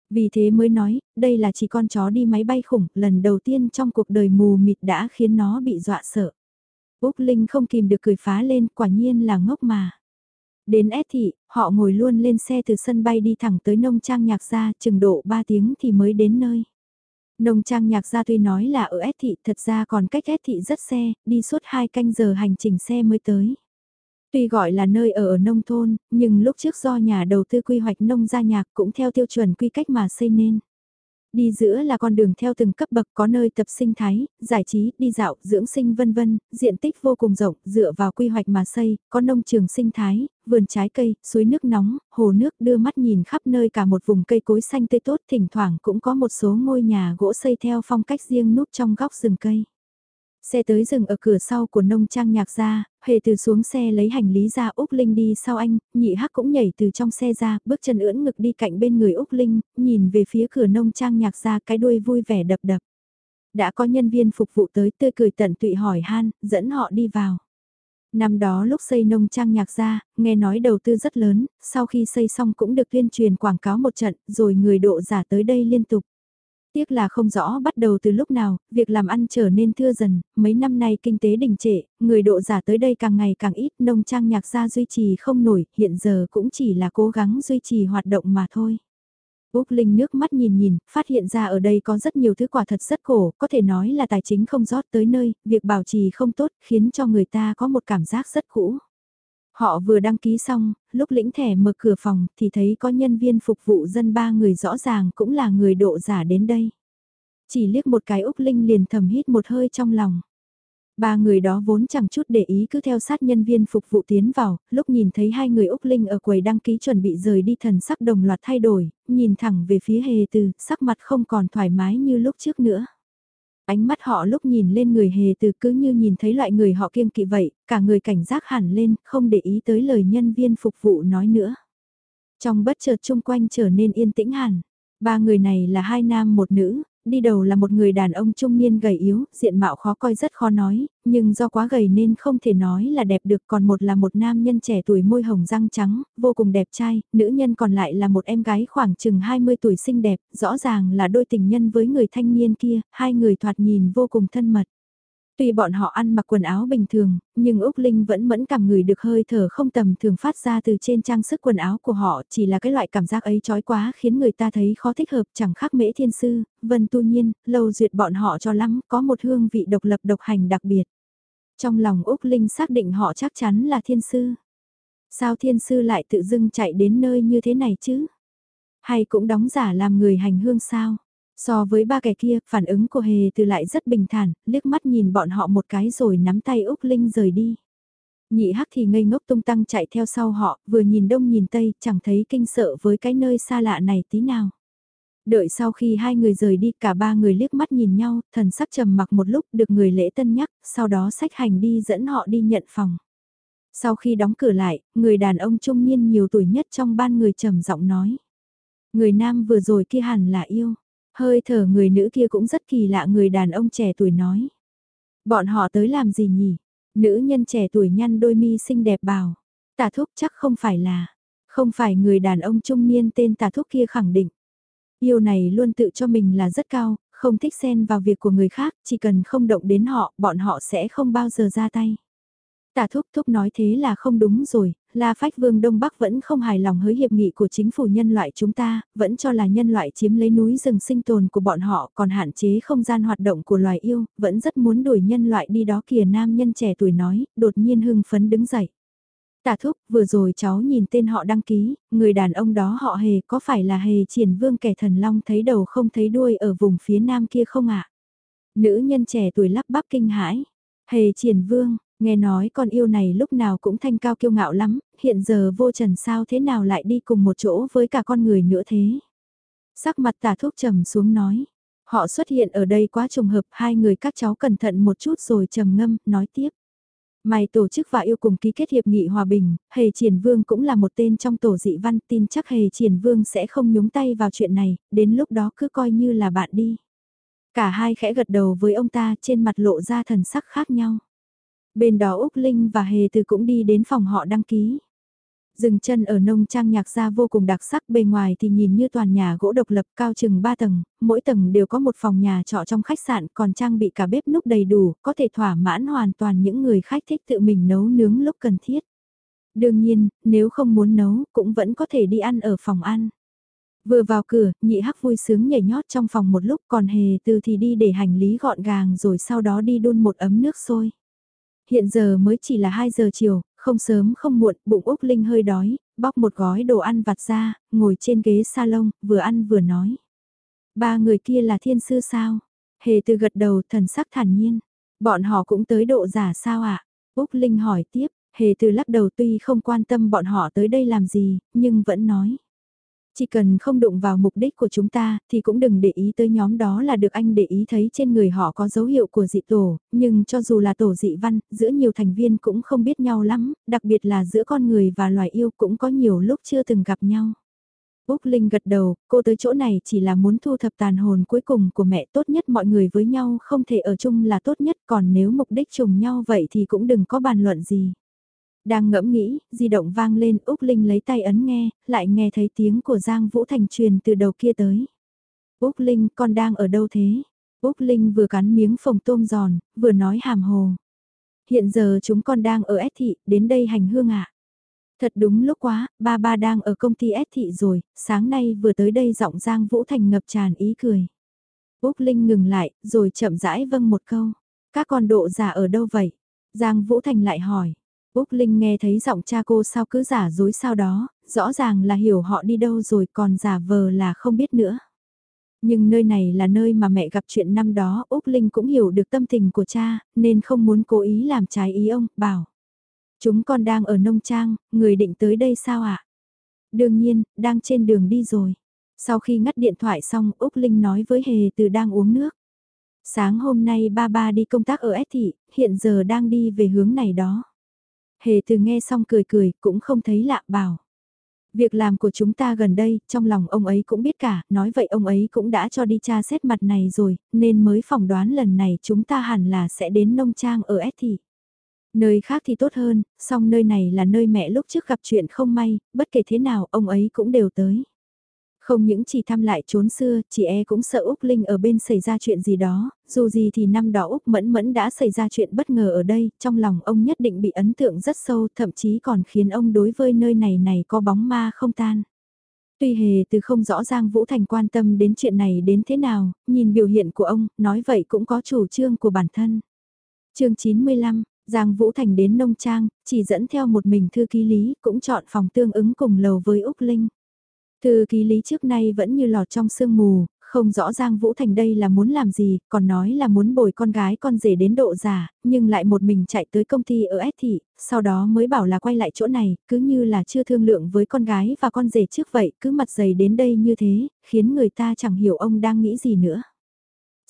Vì thế mới nói, đây là chỉ con chó đi máy bay khủng, lần đầu tiên trong cuộc đời mù mịt đã khiến nó bị dọa sợ. Úc Linh không kìm được cười phá lên, quả nhiên là ngốc mà. Đến S thị, họ ngồi luôn lên xe từ sân bay đi thẳng tới nông trang nhạc gia, chừng độ 3 tiếng thì mới đến nơi. Nông trang nhạc gia tuy nói là ở S thị, thật ra còn cách S thị rất xe, đi suốt 2 canh giờ hành trình xe mới tới. Tuy gọi là nơi ở ở nông thôn, nhưng lúc trước do nhà đầu tư quy hoạch nông gia nhạc cũng theo tiêu chuẩn quy cách mà xây nên. Đi giữa là con đường theo từng cấp bậc có nơi tập sinh thái, giải trí, đi dạo, dưỡng sinh vân vân, diện tích vô cùng rộng, dựa vào quy hoạch mà xây, có nông trường sinh thái, vườn trái cây, suối nước nóng, hồ nước đưa mắt nhìn khắp nơi cả một vùng cây cối xanh tươi tốt, thỉnh thoảng cũng có một số ngôi nhà gỗ xây theo phong cách riêng núp trong góc rừng cây. Xe tới dừng ở cửa sau của nông trang nhạc ra, hề từ xuống xe lấy hành lý ra Úc Linh đi sau anh, nhị hắc cũng nhảy từ trong xe ra, bước chân ưỡn ngực đi cạnh bên người Úc Linh, nhìn về phía cửa nông trang nhạc ra cái đuôi vui vẻ đập đập. Đã có nhân viên phục vụ tới tươi cười tận tụy hỏi han, dẫn họ đi vào. Năm đó lúc xây nông trang nhạc ra, nghe nói đầu tư rất lớn, sau khi xây xong cũng được tuyên truyền quảng cáo một trận, rồi người độ giả tới đây liên tục. Tiếc là không rõ bắt đầu từ lúc nào, việc làm ăn trở nên thưa dần, mấy năm nay kinh tế đình trệ, người độ giả tới đây càng ngày càng ít, nông trang nhạc gia duy trì không nổi, hiện giờ cũng chỉ là cố gắng duy trì hoạt động mà thôi. Úc Linh nước mắt nhìn nhìn, phát hiện ra ở đây có rất nhiều thứ quả thật rất khổ, có thể nói là tài chính không rót tới nơi, việc bảo trì không tốt khiến cho người ta có một cảm giác rất cũ. Họ vừa đăng ký xong, lúc lĩnh thẻ mở cửa phòng thì thấy có nhân viên phục vụ dân ba người rõ ràng cũng là người độ giả đến đây. Chỉ liếc một cái Úc Linh liền thầm hít một hơi trong lòng. Ba người đó vốn chẳng chút để ý cứ theo sát nhân viên phục vụ tiến vào, lúc nhìn thấy hai người Úc Linh ở quầy đăng ký chuẩn bị rời đi thần sắc đồng loạt thay đổi, nhìn thẳng về phía hề từ, sắc mặt không còn thoải mái như lúc trước nữa. Ánh mắt họ lúc nhìn lên người hề từ cứ như nhìn thấy loại người họ kiêng kỵ vậy, cả người cảnh giác hẳn lên, không để ý tới lời nhân viên phục vụ nói nữa. Trong bất chợt chung quanh trở nên yên tĩnh hẳn. Ba người này là hai nam một nữ, đi đầu là một người đàn ông trung niên gầy yếu, diện mạo khó coi rất khó nói, nhưng do quá gầy nên không thể nói là đẹp được còn một là một nam nhân trẻ tuổi môi hồng răng trắng, vô cùng đẹp trai, nữ nhân còn lại là một em gái khoảng chừng 20 tuổi xinh đẹp, rõ ràng là đôi tình nhân với người thanh niên kia, hai người thoạt nhìn vô cùng thân mật. Tuy bọn họ ăn mặc quần áo bình thường, nhưng Úc Linh vẫn mẫn cảm người được hơi thở không tầm thường phát ra từ trên trang sức quần áo của họ, chỉ là cái loại cảm giác ấy trói quá khiến người ta thấy khó thích hợp chẳng khác mễ thiên sư, vân tu nhiên, lâu duyệt bọn họ cho lắm, có một hương vị độc lập độc hành đặc biệt. Trong lòng Úc Linh xác định họ chắc chắn là thiên sư. Sao thiên sư lại tự dưng chạy đến nơi như thế này chứ? Hay cũng đóng giả làm người hành hương sao? So với ba kẻ kia, phản ứng của Hề từ lại rất bình thản, liếc mắt nhìn bọn họ một cái rồi nắm tay Úc Linh rời đi. Nhị hắc thì ngây ngốc tung tăng chạy theo sau họ, vừa nhìn đông nhìn tây, chẳng thấy kinh sợ với cái nơi xa lạ này tí nào. Đợi sau khi hai người rời đi cả ba người liếc mắt nhìn nhau, thần sắc trầm mặc một lúc được người lễ tân nhắc, sau đó sách hành đi dẫn họ đi nhận phòng. Sau khi đóng cửa lại, người đàn ông trung niên nhiều tuổi nhất trong ban người trầm giọng nói. Người nam vừa rồi kia hẳn là yêu. Hơi thở người nữ kia cũng rất kỳ lạ người đàn ông trẻ tuổi nói. Bọn họ tới làm gì nhỉ? Nữ nhân trẻ tuổi nhăn đôi mi xinh đẹp bảo. Tà thúc chắc không phải là. Không phải người đàn ông trung niên tên tà thúc kia khẳng định. Yêu này luôn tự cho mình là rất cao, không thích xen vào việc của người khác, chỉ cần không động đến họ, bọn họ sẽ không bao giờ ra tay. Tả thúc thúc nói thế là không đúng rồi, La Phách Vương Đông Bắc vẫn không hài lòng với hiệp nghị của chính phủ nhân loại chúng ta, vẫn cho là nhân loại chiếm lấy núi rừng sinh tồn của bọn họ còn hạn chế không gian hoạt động của loài yêu, vẫn rất muốn đuổi nhân loại đi đó kìa nam nhân trẻ tuổi nói, đột nhiên hưng phấn đứng dậy. Tả thúc, vừa rồi cháu nhìn tên họ đăng ký, người đàn ông đó họ hề có phải là hề triển vương kẻ thần long thấy đầu không thấy đuôi ở vùng phía nam kia không ạ? Nữ nhân trẻ tuổi lắp bắp kinh hãi. Hề triển vương, nghe nói con yêu này lúc nào cũng thanh cao kiêu ngạo lắm, hiện giờ vô trần sao thế nào lại đi cùng một chỗ với cả con người nữa thế? Sắc mặt tả thuốc trầm xuống nói. Họ xuất hiện ở đây quá trùng hợp hai người các cháu cẩn thận một chút rồi trầm ngâm, nói tiếp. Mày tổ chức và yêu cùng ký kết hiệp nghị hòa bình, Hề Triển Vương cũng là một tên trong tổ dị văn tin chắc Hề Triển Vương sẽ không nhúng tay vào chuyện này, đến lúc đó cứ coi như là bạn đi. Cả hai khẽ gật đầu với ông ta trên mặt lộ ra thần sắc khác nhau. Bên đó Úc Linh và Hề Từ cũng đi đến phòng họ đăng ký. Dừng chân ở nông trang nhạc gia vô cùng đặc sắc bề ngoài thì nhìn như toàn nhà gỗ độc lập cao chừng 3 tầng, mỗi tầng đều có một phòng nhà trọ trong khách sạn còn trang bị cả bếp núc đầy đủ, có thể thỏa mãn hoàn toàn những người khách thích tự mình nấu nướng lúc cần thiết. Đương nhiên, nếu không muốn nấu cũng vẫn có thể đi ăn ở phòng ăn. Vừa vào cửa, nhị hắc vui sướng nhảy nhót trong phòng một lúc còn hề từ thì đi để hành lý gọn gàng rồi sau đó đi đun một ấm nước sôi. Hiện giờ mới chỉ là 2 giờ chiều, không sớm không muộn, bụng Úc Linh hơi đói, bóc một gói đồ ăn vặt ra, ngồi trên ghế salon, vừa ăn vừa nói. Ba người kia là thiên sư sao? Hề từ gật đầu thần sắc thản nhiên. Bọn họ cũng tới độ giả sao ạ? À? Úc Linh hỏi tiếp, hề từ lắc đầu tuy không quan tâm bọn họ tới đây làm gì, nhưng vẫn nói. Chỉ cần không đụng vào mục đích của chúng ta, thì cũng đừng để ý tới nhóm đó là được anh để ý thấy trên người họ có dấu hiệu của dị tổ, nhưng cho dù là tổ dị văn, giữa nhiều thành viên cũng không biết nhau lắm, đặc biệt là giữa con người và loài yêu cũng có nhiều lúc chưa từng gặp nhau. Úc Linh gật đầu, cô tới chỗ này chỉ là muốn thu thập tàn hồn cuối cùng của mẹ tốt nhất mọi người với nhau không thể ở chung là tốt nhất còn nếu mục đích trùng nhau vậy thì cũng đừng có bàn luận gì. Đang ngẫm nghĩ, di động vang lên Úc Linh lấy tay ấn nghe, lại nghe thấy tiếng của Giang Vũ Thành truyền từ đầu kia tới. Úc Linh, con đang ở đâu thế? Úc Linh vừa cắn miếng phồng tôm giòn, vừa nói hàm hồ. Hiện giờ chúng con đang ở S thị, đến đây hành hương ạ. Thật đúng lúc quá, ba ba đang ở công ty S thị rồi, sáng nay vừa tới đây giọng Giang Vũ Thành ngập tràn ý cười. Úc Linh ngừng lại, rồi chậm rãi vâng một câu. Các con độ già ở đâu vậy? Giang Vũ Thành lại hỏi. Úc Linh nghe thấy giọng cha cô sao cứ giả dối sao đó, rõ ràng là hiểu họ đi đâu rồi còn giả vờ là không biết nữa. Nhưng nơi này là nơi mà mẹ gặp chuyện năm đó, Úc Linh cũng hiểu được tâm tình của cha, nên không muốn cố ý làm trái ý ông, bảo. Chúng con đang ở nông trang, người định tới đây sao ạ? À? Đương nhiên, đang trên đường đi rồi. Sau khi ngắt điện thoại xong, Úc Linh nói với Hề từ đang uống nước. Sáng hôm nay ba ba đi công tác ở S thị, hiện giờ đang đi về hướng này đó. Hề từ nghe xong cười cười, cũng không thấy lạ bảo. Việc làm của chúng ta gần đây, trong lòng ông ấy cũng biết cả, nói vậy ông ấy cũng đã cho đi tra xét mặt này rồi, nên mới phỏng đoán lần này chúng ta hẳn là sẽ đến nông trang ở S thị. Nơi khác thì tốt hơn, song nơi này là nơi mẹ lúc trước gặp chuyện không may, bất kể thế nào ông ấy cũng đều tới. Không những chỉ thăm lại trốn xưa, chị e cũng sợ Úc Linh ở bên xảy ra chuyện gì đó, dù gì thì năm đó Úc Mẫn Mẫn đã xảy ra chuyện bất ngờ ở đây, trong lòng ông nhất định bị ấn tượng rất sâu, thậm chí còn khiến ông đối với nơi này này có bóng ma không tan. Tuy hề từ không rõ ràng Vũ Thành quan tâm đến chuyện này đến thế nào, nhìn biểu hiện của ông, nói vậy cũng có chủ trương của bản thân. chương 95, Giang Vũ Thành đến nông trang, chỉ dẫn theo một mình thư ký lý, cũng chọn phòng tương ứng cùng lầu với Úc Linh. Thư ký lý trước nay vẫn như lọt trong sương mù, Không rõ Giang Vũ Thành đây là muốn làm gì, còn nói là muốn bồi con gái con rể đến độ già, nhưng lại một mình chạy tới công ty ở S thị, sau đó mới bảo là quay lại chỗ này, cứ như là chưa thương lượng với con gái và con rể trước vậy, cứ mặt dày đến đây như thế, khiến người ta chẳng hiểu ông đang nghĩ gì nữa.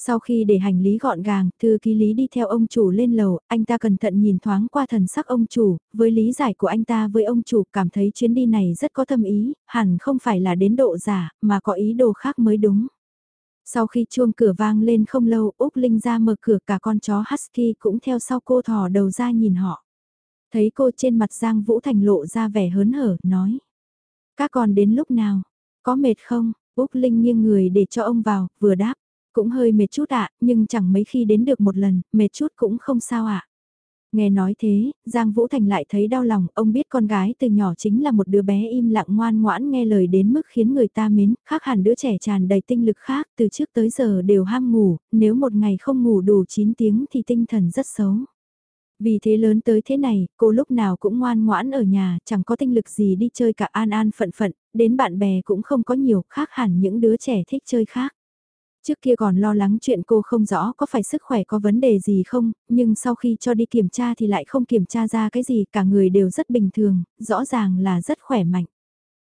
Sau khi để hành lý gọn gàng, thư ký lý đi theo ông chủ lên lầu, anh ta cẩn thận nhìn thoáng qua thần sắc ông chủ, với lý giải của anh ta với ông chủ cảm thấy chuyến đi này rất có thâm ý, hẳn không phải là đến độ giả, mà có ý đồ khác mới đúng. Sau khi chuông cửa vang lên không lâu, Úc Linh ra mở cửa cả con chó Husky cũng theo sau cô thò đầu ra nhìn họ. Thấy cô trên mặt Giang Vũ Thành lộ ra vẻ hớn hở, nói. Các con đến lúc nào? Có mệt không? Úc Linh nghiêng người để cho ông vào, vừa đáp. Cũng hơi mệt chút ạ, nhưng chẳng mấy khi đến được một lần, mệt chút cũng không sao ạ. Nghe nói thế, Giang Vũ Thành lại thấy đau lòng, ông biết con gái từ nhỏ chính là một đứa bé im lặng ngoan ngoãn nghe lời đến mức khiến người ta mến, khác hẳn đứa trẻ tràn đầy tinh lực khác, từ trước tới giờ đều ham ngủ, nếu một ngày không ngủ đủ 9 tiếng thì tinh thần rất xấu. Vì thế lớn tới thế này, cô lúc nào cũng ngoan ngoãn ở nhà, chẳng có tinh lực gì đi chơi cả an an phận phận, đến bạn bè cũng không có nhiều, khác hẳn những đứa trẻ thích chơi khác. Trước kia còn lo lắng chuyện cô không rõ có phải sức khỏe có vấn đề gì không, nhưng sau khi cho đi kiểm tra thì lại không kiểm tra ra cái gì, cả người đều rất bình thường, rõ ràng là rất khỏe mạnh.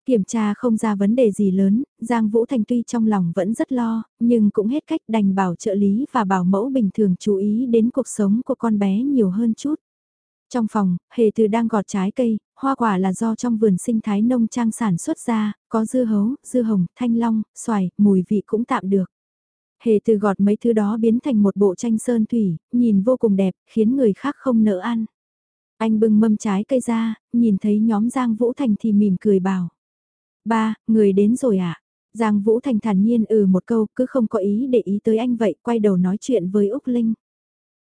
Kiểm tra không ra vấn đề gì lớn, Giang Vũ Thành tuy trong lòng vẫn rất lo, nhưng cũng hết cách đành bảo trợ lý và bảo mẫu bình thường chú ý đến cuộc sống của con bé nhiều hơn chút. Trong phòng, hề từ đang gọt trái cây, hoa quả là do trong vườn sinh thái nông trang sản xuất ra, có dưa hấu, dưa hồng, thanh long, xoài, mùi vị cũng tạm được. Hề từ gọt mấy thứ đó biến thành một bộ tranh sơn thủy, nhìn vô cùng đẹp, khiến người khác không nỡ ăn. Anh bưng mâm trái cây ra, nhìn thấy nhóm Giang Vũ Thành thì mỉm cười bảo. Ba, người đến rồi ạ. À? Giang Vũ Thành thản nhiên ừ một câu, cứ không có ý để ý tới anh vậy, quay đầu nói chuyện với Úc Linh.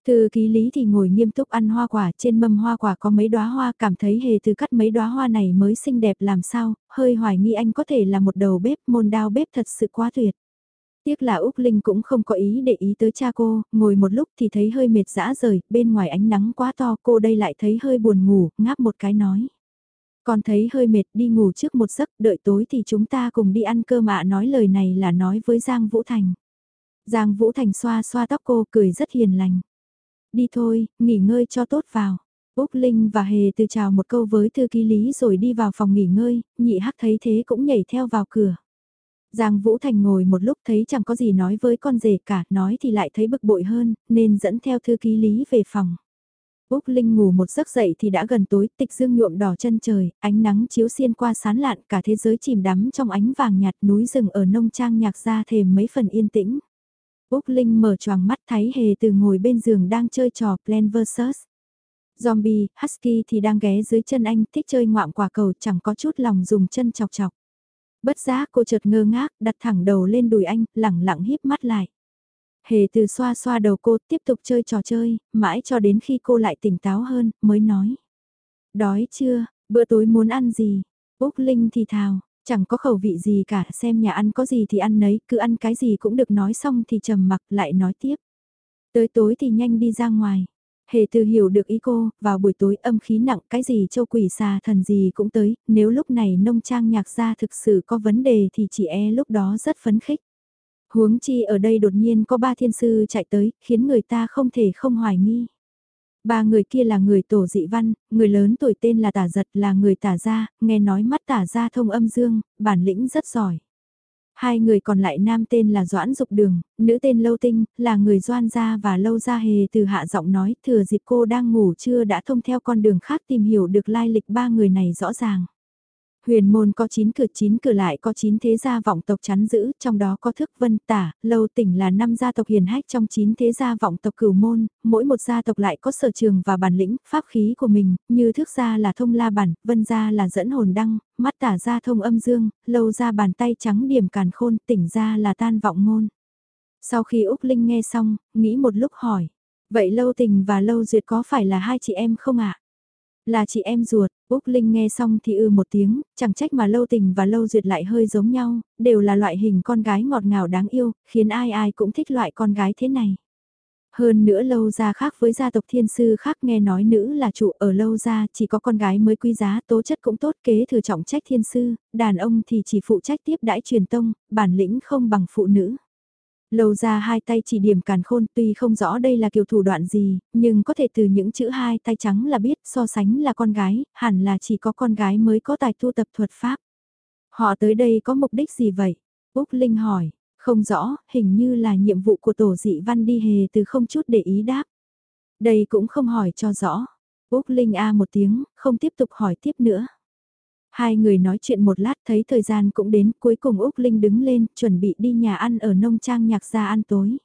Thư ký lý thì ngồi nghiêm túc ăn hoa quả, trên mâm hoa quả có mấy đóa hoa, cảm thấy hề từ cắt mấy đóa hoa này mới xinh đẹp làm sao, hơi hoài nghi anh có thể là một đầu bếp, môn đao bếp thật sự quá tuyệt. Tiếc là Úc Linh cũng không có ý để ý tới cha cô, ngồi một lúc thì thấy hơi mệt dã rời, bên ngoài ánh nắng quá to cô đây lại thấy hơi buồn ngủ, ngáp một cái nói. Còn thấy hơi mệt đi ngủ trước một giấc, đợi tối thì chúng ta cùng đi ăn cơm ạ nói lời này là nói với Giang Vũ Thành. Giang Vũ Thành xoa xoa tóc cô cười rất hiền lành. Đi thôi, nghỉ ngơi cho tốt vào. Úc Linh và Hề từ chào một câu với thư ký lý rồi đi vào phòng nghỉ ngơi, nhị hắc thấy thế cũng nhảy theo vào cửa. Giang Vũ Thành ngồi một lúc thấy chẳng có gì nói với con rể cả, nói thì lại thấy bực bội hơn, nên dẫn theo thư ký lý về phòng. Úc Linh ngủ một giấc dậy thì đã gần tối, tịch dương nhuộm đỏ chân trời, ánh nắng chiếu xiên qua sán lạn, cả thế giới chìm đắm trong ánh vàng nhạt núi rừng ở nông trang nhạc ra thềm mấy phần yên tĩnh. Úc Linh mở choàng mắt thấy hề từ ngồi bên giường đang chơi trò Plan vs. Zombie, Husky thì đang ghé dưới chân anh thích chơi ngoạm quả cầu chẳng có chút lòng dùng chân chọc chọc. Bất giác cô chợt ngơ ngác, đặt thẳng đầu lên đùi anh, lẳng lặng híp mắt lại. Hề từ xoa xoa đầu cô tiếp tục chơi trò chơi, mãi cho đến khi cô lại tỉnh táo hơn, mới nói. Đói chưa, bữa tối muốn ăn gì? Úc Linh thì thào, chẳng có khẩu vị gì cả, xem nhà ăn có gì thì ăn nấy, cứ ăn cái gì cũng được nói xong thì trầm mặc lại nói tiếp. Tới tối thì nhanh đi ra ngoài. Hề từ hiểu được ý cô, vào buổi tối âm khí nặng cái gì châu quỷ xà thần gì cũng tới, nếu lúc này nông trang nhạc gia thực sự có vấn đề thì chị e lúc đó rất phấn khích. Huống chi ở đây đột nhiên có ba thiên sư chạy tới, khiến người ta không thể không hoài nghi. Ba người kia là người tổ dị văn, người lớn tuổi tên là tả giật là người tả gia, nghe nói mắt tả gia thông âm dương, bản lĩnh rất giỏi. Hai người còn lại nam tên là Doãn Dục Đường, nữ tên Lâu Tinh, là người Doan Gia và Lâu Gia Hề từ hạ giọng nói thừa dịp cô đang ngủ chưa đã thông theo con đường khác tìm hiểu được lai lịch ba người này rõ ràng. Huyền môn có 9 cửa 9 cửa lại có 9 thế gia vọng tộc chắn giữ, trong đó có thức vân tả, lâu tỉnh là 5 gia tộc hiền hách trong 9 thế gia vọng tộc cửu môn, mỗi một gia tộc lại có sở trường và bản lĩnh, pháp khí của mình, như thức gia là thông la bản, vân gia là dẫn hồn đăng, mắt tả gia thông âm dương, lâu gia bàn tay trắng điểm càn khôn, tỉnh gia là tan vọng ngôn. Sau khi Úc Linh nghe xong, nghĩ một lúc hỏi, vậy lâu tình và lâu duyệt có phải là hai chị em không ạ? Là chị em ruột, Úc Linh nghe xong thì ư một tiếng, chẳng trách mà lâu tình và lâu duyệt lại hơi giống nhau, đều là loại hình con gái ngọt ngào đáng yêu, khiến ai ai cũng thích loại con gái thế này. Hơn nữa lâu gia khác với gia tộc thiên sư khác nghe nói nữ là chủ ở lâu gia chỉ có con gái mới quý giá tố chất cũng tốt kế thừa trọng trách thiên sư, đàn ông thì chỉ phụ trách tiếp đãi truyền tông, bản lĩnh không bằng phụ nữ. Lâu ra hai tay chỉ điểm càn khôn tuy không rõ đây là kiểu thủ đoạn gì, nhưng có thể từ những chữ hai tay trắng là biết so sánh là con gái, hẳn là chỉ có con gái mới có tài tu tập thuật pháp. Họ tới đây có mục đích gì vậy? Úc Linh hỏi, không rõ, hình như là nhiệm vụ của tổ dị văn đi hề từ không chút để ý đáp. Đây cũng không hỏi cho rõ. Úc Linh A một tiếng, không tiếp tục hỏi tiếp nữa. Hai người nói chuyện một lát thấy thời gian cũng đến, cuối cùng Úc Linh đứng lên, chuẩn bị đi nhà ăn ở nông trang nhạc gia ăn tối.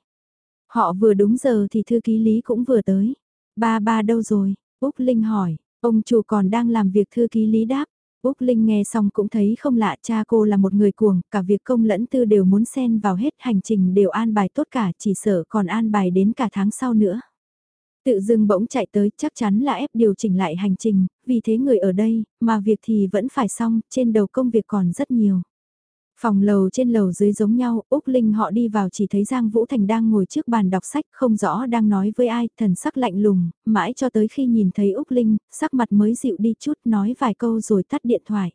Họ vừa đúng giờ thì thư ký Lý cũng vừa tới. Ba ba đâu rồi? Úc Linh hỏi, ông chủ còn đang làm việc thư ký Lý đáp. Úc Linh nghe xong cũng thấy không lạ cha cô là một người cuồng, cả việc công lẫn tư đều muốn xen vào hết hành trình đều an bài tốt cả chỉ sợ còn an bài đến cả tháng sau nữa. Tự dưng bỗng chạy tới chắc chắn là ép điều chỉnh lại hành trình, vì thế người ở đây, mà việc thì vẫn phải xong, trên đầu công việc còn rất nhiều. Phòng lầu trên lầu dưới giống nhau, Úc Linh họ đi vào chỉ thấy Giang Vũ Thành đang ngồi trước bàn đọc sách không rõ đang nói với ai, thần sắc lạnh lùng, mãi cho tới khi nhìn thấy Úc Linh, sắc mặt mới dịu đi chút nói vài câu rồi tắt điện thoại.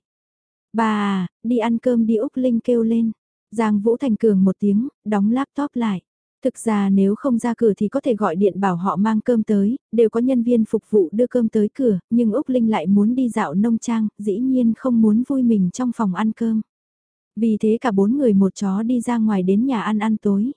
Bà, à, đi ăn cơm đi Úc Linh kêu lên. Giang Vũ Thành cường một tiếng, đóng laptop lại. Thực ra nếu không ra cửa thì có thể gọi điện bảo họ mang cơm tới, đều có nhân viên phục vụ đưa cơm tới cửa, nhưng Úc Linh lại muốn đi dạo nông trang, dĩ nhiên không muốn vui mình trong phòng ăn cơm. Vì thế cả bốn người một chó đi ra ngoài đến nhà ăn ăn tối.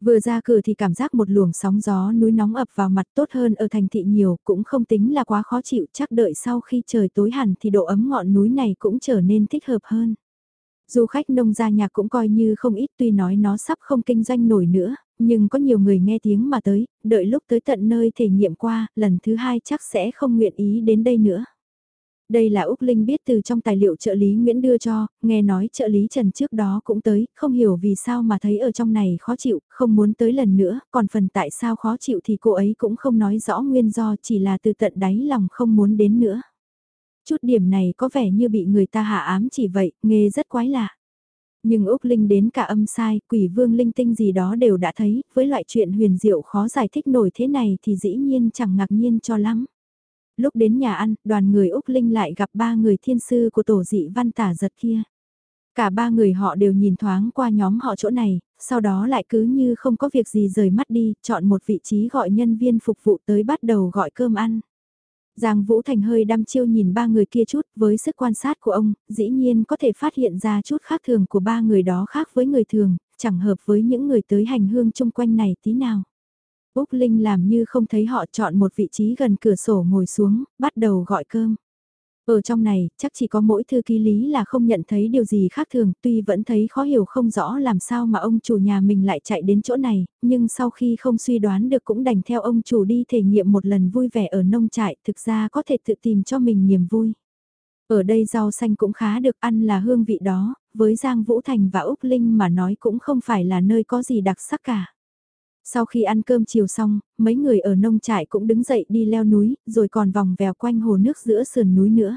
Vừa ra cửa thì cảm giác một luồng sóng gió núi nóng ập vào mặt tốt hơn ở thành thị nhiều, cũng không tính là quá khó chịu, chắc đợi sau khi trời tối hẳn thì độ ấm ngọn núi này cũng trở nên thích hợp hơn. Du khách nông gia nhạc cũng coi như không ít tuy nói nó sắp không kinh doanh nổi nữa, nhưng có nhiều người nghe tiếng mà tới, đợi lúc tới tận nơi thể nghiệm qua, lần thứ hai chắc sẽ không nguyện ý đến đây nữa. Đây là Úc Linh biết từ trong tài liệu trợ lý Nguyễn đưa cho, nghe nói trợ lý Trần trước đó cũng tới, không hiểu vì sao mà thấy ở trong này khó chịu, không muốn tới lần nữa, còn phần tại sao khó chịu thì cô ấy cũng không nói rõ nguyên do chỉ là từ tận đáy lòng không muốn đến nữa. Chút điểm này có vẻ như bị người ta hạ ám chỉ vậy, nghe rất quái lạ. Nhưng Úc Linh đến cả âm sai, quỷ vương linh tinh gì đó đều đã thấy, với loại chuyện huyền diệu khó giải thích nổi thế này thì dĩ nhiên chẳng ngạc nhiên cho lắm. Lúc đến nhà ăn, đoàn người Úc Linh lại gặp ba người thiên sư của tổ dị văn tả giật kia. Cả ba người họ đều nhìn thoáng qua nhóm họ chỗ này, sau đó lại cứ như không có việc gì rời mắt đi, chọn một vị trí gọi nhân viên phục vụ tới bắt đầu gọi cơm ăn. Giang Vũ Thành hơi đăm chiêu nhìn ba người kia chút, với sức quan sát của ông, dĩ nhiên có thể phát hiện ra chút khác thường của ba người đó khác với người thường, chẳng hợp với những người tới hành hương chung quanh này tí nào. Úc Linh làm như không thấy họ chọn một vị trí gần cửa sổ ngồi xuống, bắt đầu gọi cơm. Ở trong này, chắc chỉ có mỗi thư ký lý là không nhận thấy điều gì khác thường, tuy vẫn thấy khó hiểu không rõ làm sao mà ông chủ nhà mình lại chạy đến chỗ này, nhưng sau khi không suy đoán được cũng đành theo ông chủ đi thể nghiệm một lần vui vẻ ở nông trại, thực ra có thể tự tìm cho mình niềm vui. Ở đây rau xanh cũng khá được ăn là hương vị đó, với Giang Vũ Thành và Úc Linh mà nói cũng không phải là nơi có gì đặc sắc cả. Sau khi ăn cơm chiều xong, mấy người ở nông trại cũng đứng dậy đi leo núi, rồi còn vòng vèo quanh hồ nước giữa sườn núi nữa.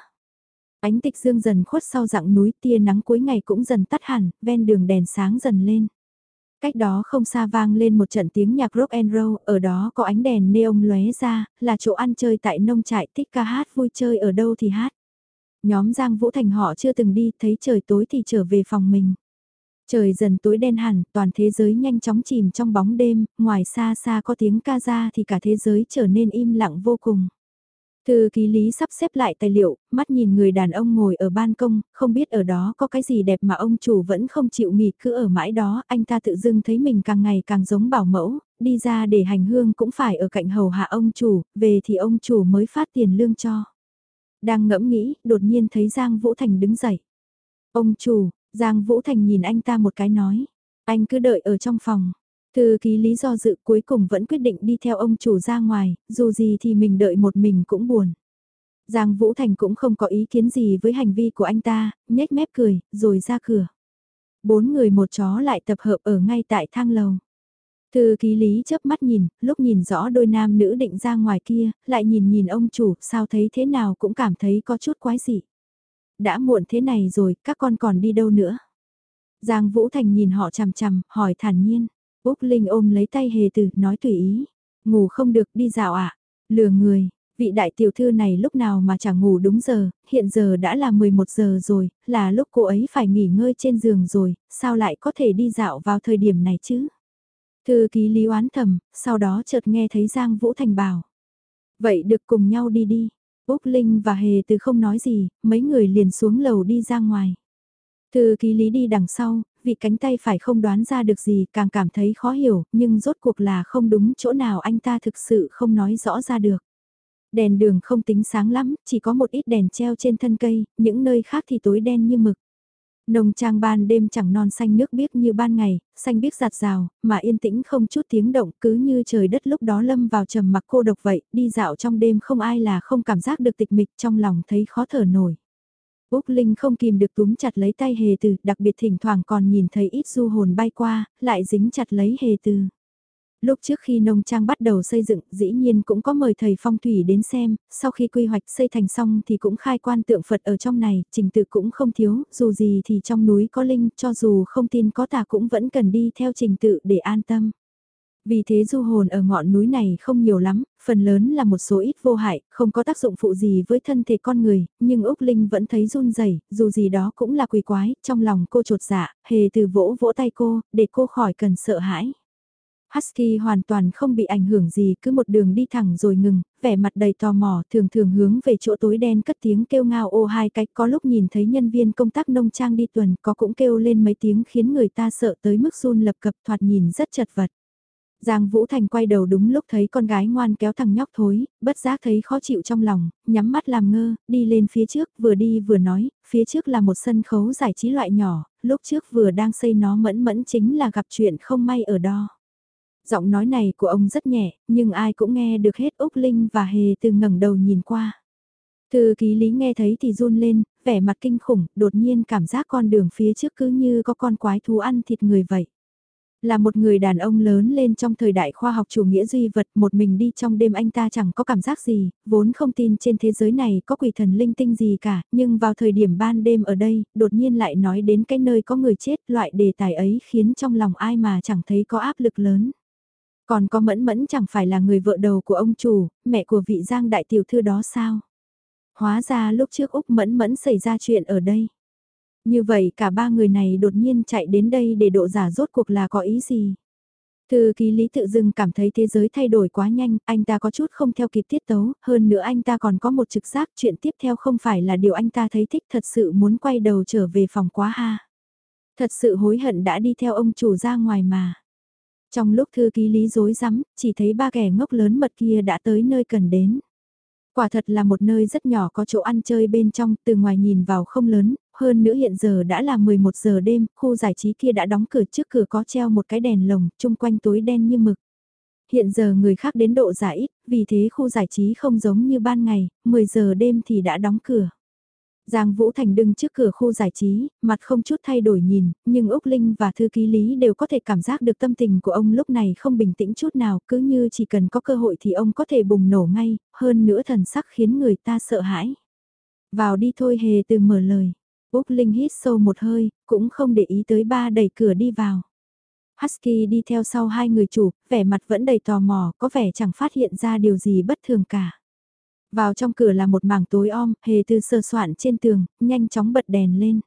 Ánh tịch dương dần khuất sau dạng núi tia nắng cuối ngày cũng dần tắt hẳn, ven đường đèn sáng dần lên. Cách đó không xa vang lên một trận tiếng nhạc rock and roll, ở đó có ánh đèn neon lóe ra, là chỗ ăn chơi tại nông trại thích ca hát vui chơi ở đâu thì hát. Nhóm Giang Vũ Thành họ chưa từng đi, thấy trời tối thì trở về phòng mình. Trời dần tối đen hẳn, toàn thế giới nhanh chóng chìm trong bóng đêm, ngoài xa xa có tiếng ca ra thì cả thế giới trở nên im lặng vô cùng. Thư ký lý sắp xếp lại tài liệu, mắt nhìn người đàn ông ngồi ở ban công, không biết ở đó có cái gì đẹp mà ông chủ vẫn không chịu nghỉ cứ ở mãi đó, anh ta tự dưng thấy mình càng ngày càng giống bảo mẫu, đi ra để hành hương cũng phải ở cạnh hầu hạ ông chủ, về thì ông chủ mới phát tiền lương cho. Đang ngẫm nghĩ, đột nhiên thấy Giang Vũ Thành đứng dậy. Ông chủ, Giang Vũ Thành nhìn anh ta một cái nói, anh cứ đợi ở trong phòng. Thư ký lý do dự cuối cùng vẫn quyết định đi theo ông chủ ra ngoài, dù gì thì mình đợi một mình cũng buồn. Giang Vũ Thành cũng không có ý kiến gì với hành vi của anh ta, nhếch mép cười, rồi ra cửa. Bốn người một chó lại tập hợp ở ngay tại thang lầu. Thư ký lý chớp mắt nhìn, lúc nhìn rõ đôi nam nữ định ra ngoài kia, lại nhìn nhìn ông chủ, sao thấy thế nào cũng cảm thấy có chút quái dị. Đã muộn thế này rồi, các con còn đi đâu nữa? Giang Vũ Thành nhìn họ chằm chằm, hỏi thản nhiên. Úc Linh ôm lấy tay hề tử, nói tùy ý. Ngủ không được đi dạo ạ. À? Lừa người, vị đại tiểu thư này lúc nào mà chẳng ngủ đúng giờ, hiện giờ đã là 11 giờ rồi, là lúc cô ấy phải nghỉ ngơi trên giường rồi, sao lại có thể đi dạo vào thời điểm này chứ? Thư ký lý oán thầm, sau đó chợt nghe thấy Giang Vũ Thành bảo. Vậy được cùng nhau đi đi. Úc Linh và Hề từ không nói gì, mấy người liền xuống lầu đi ra ngoài. Thư ký lý đi đằng sau, vị cánh tay phải không đoán ra được gì càng cảm thấy khó hiểu, nhưng rốt cuộc là không đúng chỗ nào anh ta thực sự không nói rõ ra được. Đèn đường không tính sáng lắm, chỉ có một ít đèn treo trên thân cây, những nơi khác thì tối đen như mực nông trang ban đêm chẳng non xanh nước biếc như ban ngày, xanh biếc giạt rào, mà yên tĩnh không chút tiếng động cứ như trời đất lúc đó lâm vào trầm mặc cô độc vậy, đi dạo trong đêm không ai là không cảm giác được tịch mịch trong lòng thấy khó thở nổi. Úc Linh không kìm được túm chặt lấy tay hề từ, đặc biệt thỉnh thoảng còn nhìn thấy ít du hồn bay qua, lại dính chặt lấy hề từ. Lúc trước khi nông trang bắt đầu xây dựng, dĩ nhiên cũng có mời thầy phong thủy đến xem, sau khi quy hoạch xây thành xong thì cũng khai quan tượng Phật ở trong này, trình tự cũng không thiếu, dù gì thì trong núi có linh, cho dù không tin có tà cũng vẫn cần đi theo trình tự để an tâm. Vì thế du hồn ở ngọn núi này không nhiều lắm, phần lớn là một số ít vô hại, không có tác dụng phụ gì với thân thể con người, nhưng Úc Linh vẫn thấy run rẩy, dù gì đó cũng là quỷ quái, trong lòng cô trột dạ, hề từ vỗ vỗ tay cô, để cô khỏi cần sợ hãi. Husky hoàn toàn không bị ảnh hưởng gì cứ một đường đi thẳng rồi ngừng, vẻ mặt đầy tò mò thường thường hướng về chỗ tối đen cất tiếng kêu ngao ô hai cách có lúc nhìn thấy nhân viên công tác nông trang đi tuần có cũng kêu lên mấy tiếng khiến người ta sợ tới mức run lập cập thoạt nhìn rất chật vật. Giang Vũ Thành quay đầu đúng lúc thấy con gái ngoan kéo thằng nhóc thối, bất giác thấy khó chịu trong lòng, nhắm mắt làm ngơ, đi lên phía trước, vừa đi vừa nói, phía trước là một sân khấu giải trí loại nhỏ, lúc trước vừa đang xây nó mẫn mẫn chính là gặp chuyện không may ở đó. Giọng nói này của ông rất nhẹ, nhưng ai cũng nghe được hết Úc Linh và Hề từ ngẩng đầu nhìn qua. Thư ký lý nghe thấy thì run lên, vẻ mặt kinh khủng, đột nhiên cảm giác con đường phía trước cứ như có con quái thú ăn thịt người vậy. Là một người đàn ông lớn lên trong thời đại khoa học chủ nghĩa duy vật một mình đi trong đêm anh ta chẳng có cảm giác gì, vốn không tin trên thế giới này có quỷ thần linh tinh gì cả, nhưng vào thời điểm ban đêm ở đây, đột nhiên lại nói đến cái nơi có người chết, loại đề tài ấy khiến trong lòng ai mà chẳng thấy có áp lực lớn. Còn có mẫn mẫn chẳng phải là người vợ đầu của ông chủ, mẹ của vị giang đại tiểu thư đó sao? Hóa ra lúc trước Úc mẫn mẫn xảy ra chuyện ở đây. Như vậy cả ba người này đột nhiên chạy đến đây để độ giả rốt cuộc là có ý gì? Thư ký Lý tự dưng cảm thấy thế giới thay đổi quá nhanh, anh ta có chút không theo kịp tiết tấu, hơn nữa anh ta còn có một trực giác chuyện tiếp theo không phải là điều anh ta thấy thích thật sự muốn quay đầu trở về phòng quá ha. Thật sự hối hận đã đi theo ông chủ ra ngoài mà. Trong lúc thư ký lý dối rắm chỉ thấy ba kẻ ngốc lớn mật kia đã tới nơi cần đến. Quả thật là một nơi rất nhỏ có chỗ ăn chơi bên trong, từ ngoài nhìn vào không lớn, hơn nữa hiện giờ đã là 11 giờ đêm, khu giải trí kia đã đóng cửa trước cửa có treo một cái đèn lồng, chung quanh tối đen như mực. Hiện giờ người khác đến độ giải ít, vì thế khu giải trí không giống như ban ngày, 10 giờ đêm thì đã đóng cửa. Giang Vũ Thành đứng trước cửa khu giải trí, mặt không chút thay đổi nhìn, nhưng Úc Linh và thư ký Lý đều có thể cảm giác được tâm tình của ông lúc này không bình tĩnh chút nào, cứ như chỉ cần có cơ hội thì ông có thể bùng nổ ngay, hơn nữa thần sắc khiến người ta sợ hãi. Vào đi thôi hề từ mở lời. Úc Linh hít sâu một hơi, cũng không để ý tới ba đẩy cửa đi vào. Husky đi theo sau hai người chủ, vẻ mặt vẫn đầy tò mò, có vẻ chẳng phát hiện ra điều gì bất thường cả. Vào trong cửa là một mảng tối om, hề từ sơ soạn trên tường, nhanh chóng bật đèn lên.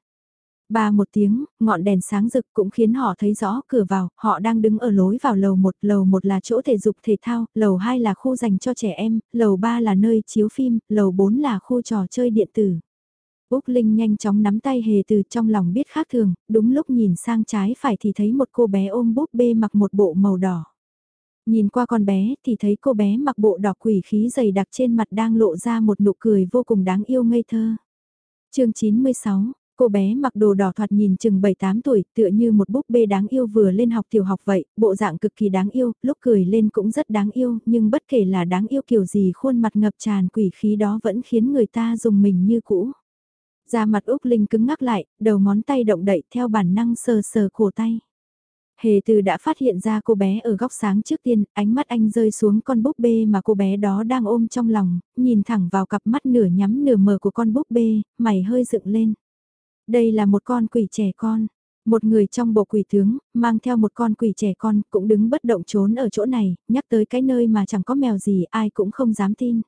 Ba một tiếng, ngọn đèn sáng rực cũng khiến họ thấy rõ cửa vào, họ đang đứng ở lối vào lầu một, lầu một là chỗ thể dục thể thao, lầu hai là khu dành cho trẻ em, lầu ba là nơi chiếu phim, lầu bốn là khu trò chơi điện tử. Úc Linh nhanh chóng nắm tay hề từ trong lòng biết khác thường, đúng lúc nhìn sang trái phải thì thấy một cô bé ôm búp bê mặc một bộ màu đỏ. Nhìn qua con bé thì thấy cô bé mặc bộ đỏ quỷ khí dày đặc trên mặt đang lộ ra một nụ cười vô cùng đáng yêu ngây thơ. chương 96, cô bé mặc đồ đỏ thoạt nhìn chừng 7-8 tuổi tựa như một búp bê đáng yêu vừa lên học tiểu học vậy, bộ dạng cực kỳ đáng yêu, lúc cười lên cũng rất đáng yêu nhưng bất kể là đáng yêu kiểu gì khuôn mặt ngập tràn quỷ khí đó vẫn khiến người ta dùng mình như cũ. Da mặt Úc Linh cứng ngắc lại, đầu ngón tay động đậy theo bản năng sờ sờ cổ tay. Hề từ đã phát hiện ra cô bé ở góc sáng trước tiên, ánh mắt anh rơi xuống con búp bê mà cô bé đó đang ôm trong lòng, nhìn thẳng vào cặp mắt nửa nhắm nửa mờ của con búp bê, mày hơi dựng lên. Đây là một con quỷ trẻ con. Một người trong bộ quỷ tướng, mang theo một con quỷ trẻ con, cũng đứng bất động trốn ở chỗ này, nhắc tới cái nơi mà chẳng có mèo gì, ai cũng không dám tin.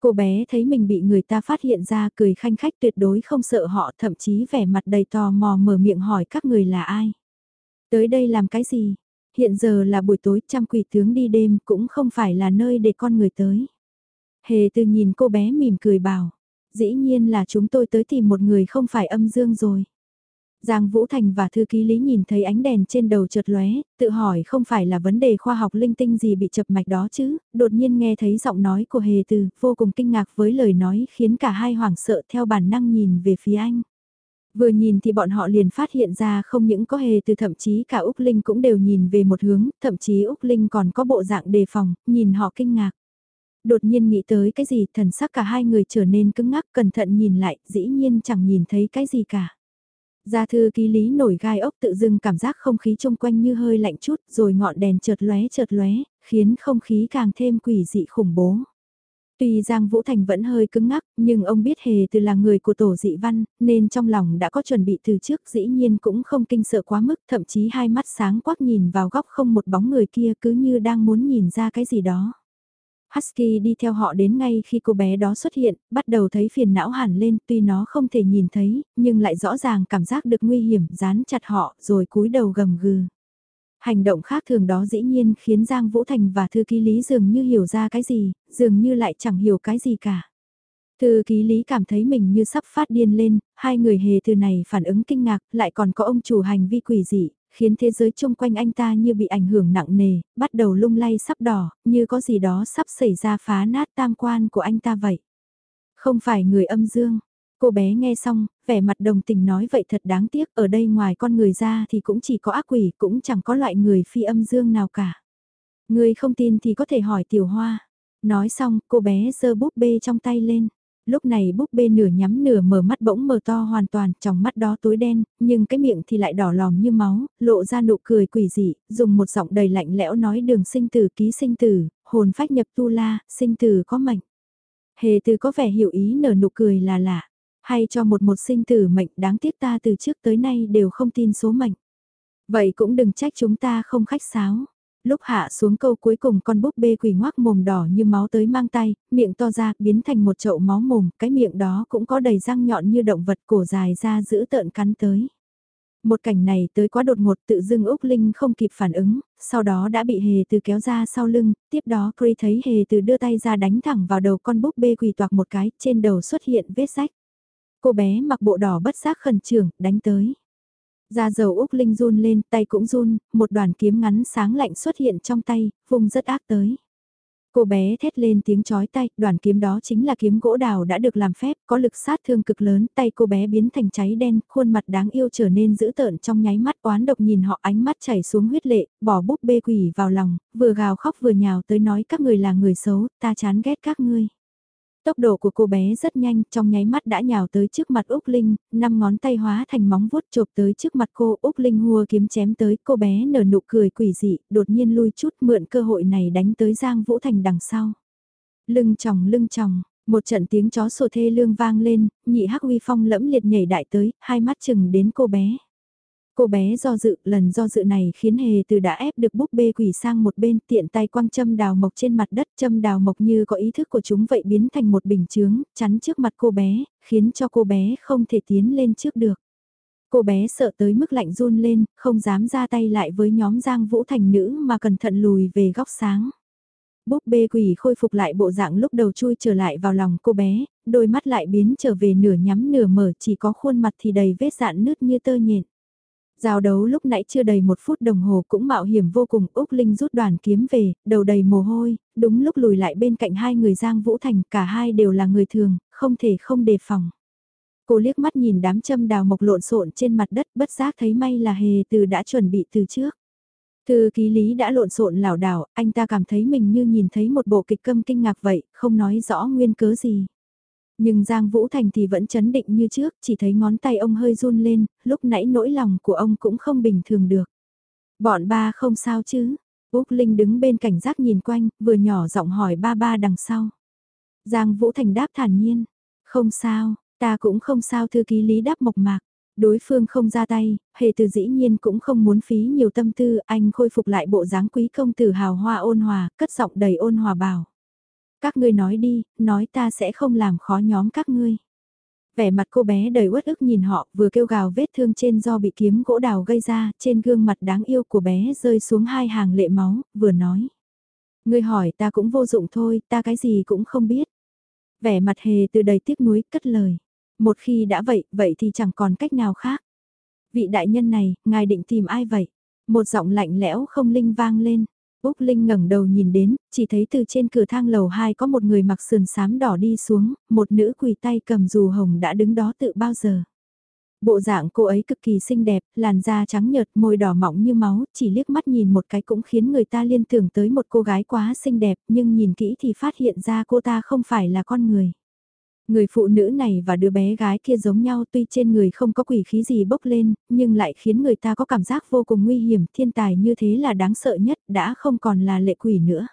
Cô bé thấy mình bị người ta phát hiện ra cười khanh khách tuyệt đối không sợ họ, thậm chí vẻ mặt đầy tò mò mở miệng hỏi các người là ai. Tới đây làm cái gì? hiện giờ là buổi tối trăm quỷ tướng đi đêm cũng không phải là nơi để con người tới. Hề từ nhìn cô bé mỉm cười bảo, dĩ nhiên là chúng tôi tới tìm một người không phải âm dương rồi. Giang Vũ Thành và thư ký Lý nhìn thấy ánh đèn trên đầu chợt lóe, tự hỏi không phải là vấn đề khoa học linh tinh gì bị chập mạch đó chứ, đột nhiên nghe thấy giọng nói của Hề Từ, vô cùng kinh ngạc với lời nói khiến cả hai hoảng sợ theo bản năng nhìn về phía anh. Vừa nhìn thì bọn họ liền phát hiện ra không những có Hề Từ thậm chí cả Úc Linh cũng đều nhìn về một hướng, thậm chí Úc Linh còn có bộ dạng đề phòng, nhìn họ kinh ngạc. Đột nhiên nghĩ tới cái gì, thần sắc cả hai người trở nên cứng ngắc, cẩn thận nhìn lại, dĩ nhiên chẳng nhìn thấy cái gì cả. Gia thư ký lý nổi gai ốc tự dưng cảm giác không khí chung quanh như hơi lạnh chút rồi ngọn đèn chợt lóe chợt lóe, khiến không khí càng thêm quỷ dị khủng bố. Tuy Giang Vũ Thành vẫn hơi cứng ngắc, nhưng ông biết hề từ là người của tổ dị văn, nên trong lòng đã có chuẩn bị từ trước dĩ nhiên cũng không kinh sợ quá mức, thậm chí hai mắt sáng quắc nhìn vào góc không một bóng người kia cứ như đang muốn nhìn ra cái gì đó. Husky đi theo họ đến ngay khi cô bé đó xuất hiện, bắt đầu thấy phiền não hẳn lên tuy nó không thể nhìn thấy, nhưng lại rõ ràng cảm giác được nguy hiểm dán chặt họ rồi cúi đầu gầm gừ. Hành động khác thường đó dĩ nhiên khiến Giang Vũ Thành và thư ký Lý dường như hiểu ra cái gì, dường như lại chẳng hiểu cái gì cả. Thư ký Lý cảm thấy mình như sắp phát điên lên, hai người hề từ này phản ứng kinh ngạc, lại còn có ông chủ hành vi quỷ dị, khiến thế giới chung quanh anh ta như bị ảnh hưởng nặng nề, bắt đầu lung lay sắp đỏ, như có gì đó sắp xảy ra phá nát tam quan của anh ta vậy. Không phải người âm dương. Cô bé nghe xong, vẻ mặt đồng tình nói vậy thật đáng tiếc, ở đây ngoài con người ra thì cũng chỉ có ác quỷ, cũng chẳng có loại người phi âm dương nào cả. Người không tin thì có thể hỏi tiểu hoa. Nói xong, cô bé giơ búp bê trong tay lên. Lúc này búp bê nửa nhắm nửa mở mắt bỗng mở to hoàn toàn, trong mắt đó tối đen, nhưng cái miệng thì lại đỏ lòm như máu, lộ ra nụ cười quỷ dị, dùng một giọng đầy lạnh lẽo nói đường sinh tử ký sinh tử, hồn phách nhập tu la, sinh tử có mệnh. Hề từ có vẻ hiểu ý nở nụ cười là lạ, hay cho một một sinh tử mệnh đáng tiếc ta từ trước tới nay đều không tin số mệnh. Vậy cũng đừng trách chúng ta không khách sáo. Lúc hạ xuống câu cuối cùng con búp bê quỷ ngoác mồm đỏ như máu tới mang tay, miệng to ra biến thành một chậu máu mồm, cái miệng đó cũng có đầy răng nhọn như động vật cổ dài ra giữ tợn cắn tới. Một cảnh này tới quá đột ngột tự dưng Úc Linh không kịp phản ứng, sau đó đã bị hề từ kéo ra sau lưng, tiếp đó Cree thấy hề từ đưa tay ra đánh thẳng vào đầu con búp bê quỷ toạc một cái, trên đầu xuất hiện vết rách. Cô bé mặc bộ đỏ bất giác khẩn trường đánh tới. Da dầu Úc Linh run lên, tay cũng run, một đoàn kiếm ngắn sáng lạnh xuất hiện trong tay, vùng rất ác tới. Cô bé thét lên tiếng chói tay, đoàn kiếm đó chính là kiếm gỗ đào đã được làm phép, có lực sát thương cực lớn, tay cô bé biến thành cháy đen, khuôn mặt đáng yêu trở nên dữ tợn trong nháy mắt oán độc nhìn họ ánh mắt chảy xuống huyết lệ, bỏ búp bê quỷ vào lòng, vừa gào khóc vừa nhào tới nói các người là người xấu, ta chán ghét các ngươi. Tốc độ của cô bé rất nhanh, trong nháy mắt đã nhào tới trước mặt Úc Linh, năm ngón tay hóa thành móng vuốt chộp tới trước mặt cô, Úc Linh hùa kiếm chém tới, cô bé nở nụ cười quỷ dị, đột nhiên lui chút mượn cơ hội này đánh tới Giang Vũ Thành đằng sau. Lưng chồng lưng chồng, một trận tiếng chó sổ thê lương vang lên, nhị hắc uy phong lẫm liệt nhảy đại tới, hai mắt chừng đến cô bé. Cô bé do dự, lần do dự này khiến hề từ đã ép được búp bê quỷ sang một bên tiện tay quăng châm đào mộc trên mặt đất châm đào mộc như có ý thức của chúng vậy biến thành một bình chướng, chắn trước mặt cô bé, khiến cho cô bé không thể tiến lên trước được. Cô bé sợ tới mức lạnh run lên, không dám ra tay lại với nhóm Giang Vũ Thành nữ mà cẩn thận lùi về góc sáng. Búp bê quỷ khôi phục lại bộ dạng lúc đầu chui trở lại vào lòng cô bé, đôi mắt lại biến trở về nửa nhắm nửa mở chỉ có khuôn mặt thì đầy vết dạn nứt như tơ nhện. Giao đấu lúc nãy chưa đầy một phút đồng hồ cũng mạo hiểm vô cùng, Úc Linh rút đoàn kiếm về, đầu đầy mồ hôi, đúng lúc lùi lại bên cạnh hai người Giang Vũ Thành, cả hai đều là người thường, không thể không đề phòng. Cô liếc mắt nhìn đám châm đào mộc lộn xộn trên mặt đất bất giác thấy may là hề từ đã chuẩn bị từ trước. Thư ký lý đã lộn xộn lảo đảo, anh ta cảm thấy mình như nhìn thấy một bộ kịch câm kinh ngạc vậy, không nói rõ nguyên cớ gì. Nhưng Giang Vũ Thành thì vẫn chấn định như trước, chỉ thấy ngón tay ông hơi run lên, lúc nãy nỗi lòng của ông cũng không bình thường được. Bọn ba không sao chứ? Úc Linh đứng bên cảnh giác nhìn quanh, vừa nhỏ giọng hỏi ba ba đằng sau. Giang Vũ Thành đáp thản nhiên. Không sao, ta cũng không sao thư ký lý đáp mộc mạc. Đối phương không ra tay, hề từ dĩ nhiên cũng không muốn phí nhiều tâm tư, anh khôi phục lại bộ dáng quý công tử hào hoa ôn hòa, cất giọng đầy ôn hòa bảo. Các ngươi nói đi, nói ta sẽ không làm khó nhóm các ngươi. Vẻ mặt cô bé đầy uất ức nhìn họ vừa kêu gào vết thương trên do bị kiếm gỗ đào gây ra, trên gương mặt đáng yêu của bé rơi xuống hai hàng lệ máu, vừa nói. Ngươi hỏi ta cũng vô dụng thôi, ta cái gì cũng không biết. Vẻ mặt hề từ đầy tiếc nuối cất lời. Một khi đã vậy, vậy thì chẳng còn cách nào khác. Vị đại nhân này, ngài định tìm ai vậy? Một giọng lạnh lẽo không linh vang lên. Úc Linh ngẩng đầu nhìn đến, chỉ thấy từ trên cửa thang lầu 2 có một người mặc sườn xám đỏ đi xuống, một nữ quỳ tay cầm dù hồng đã đứng đó tự bao giờ. Bộ dạng cô ấy cực kỳ xinh đẹp, làn da trắng nhợt, môi đỏ mọng như máu, chỉ liếc mắt nhìn một cái cũng khiến người ta liên tưởng tới một cô gái quá xinh đẹp, nhưng nhìn kỹ thì phát hiện ra cô ta không phải là con người. Người phụ nữ này và đứa bé gái kia giống nhau tuy trên người không có quỷ khí gì bốc lên, nhưng lại khiến người ta có cảm giác vô cùng nguy hiểm, thiên tài như thế là đáng sợ nhất, đã không còn là lệ quỷ nữa.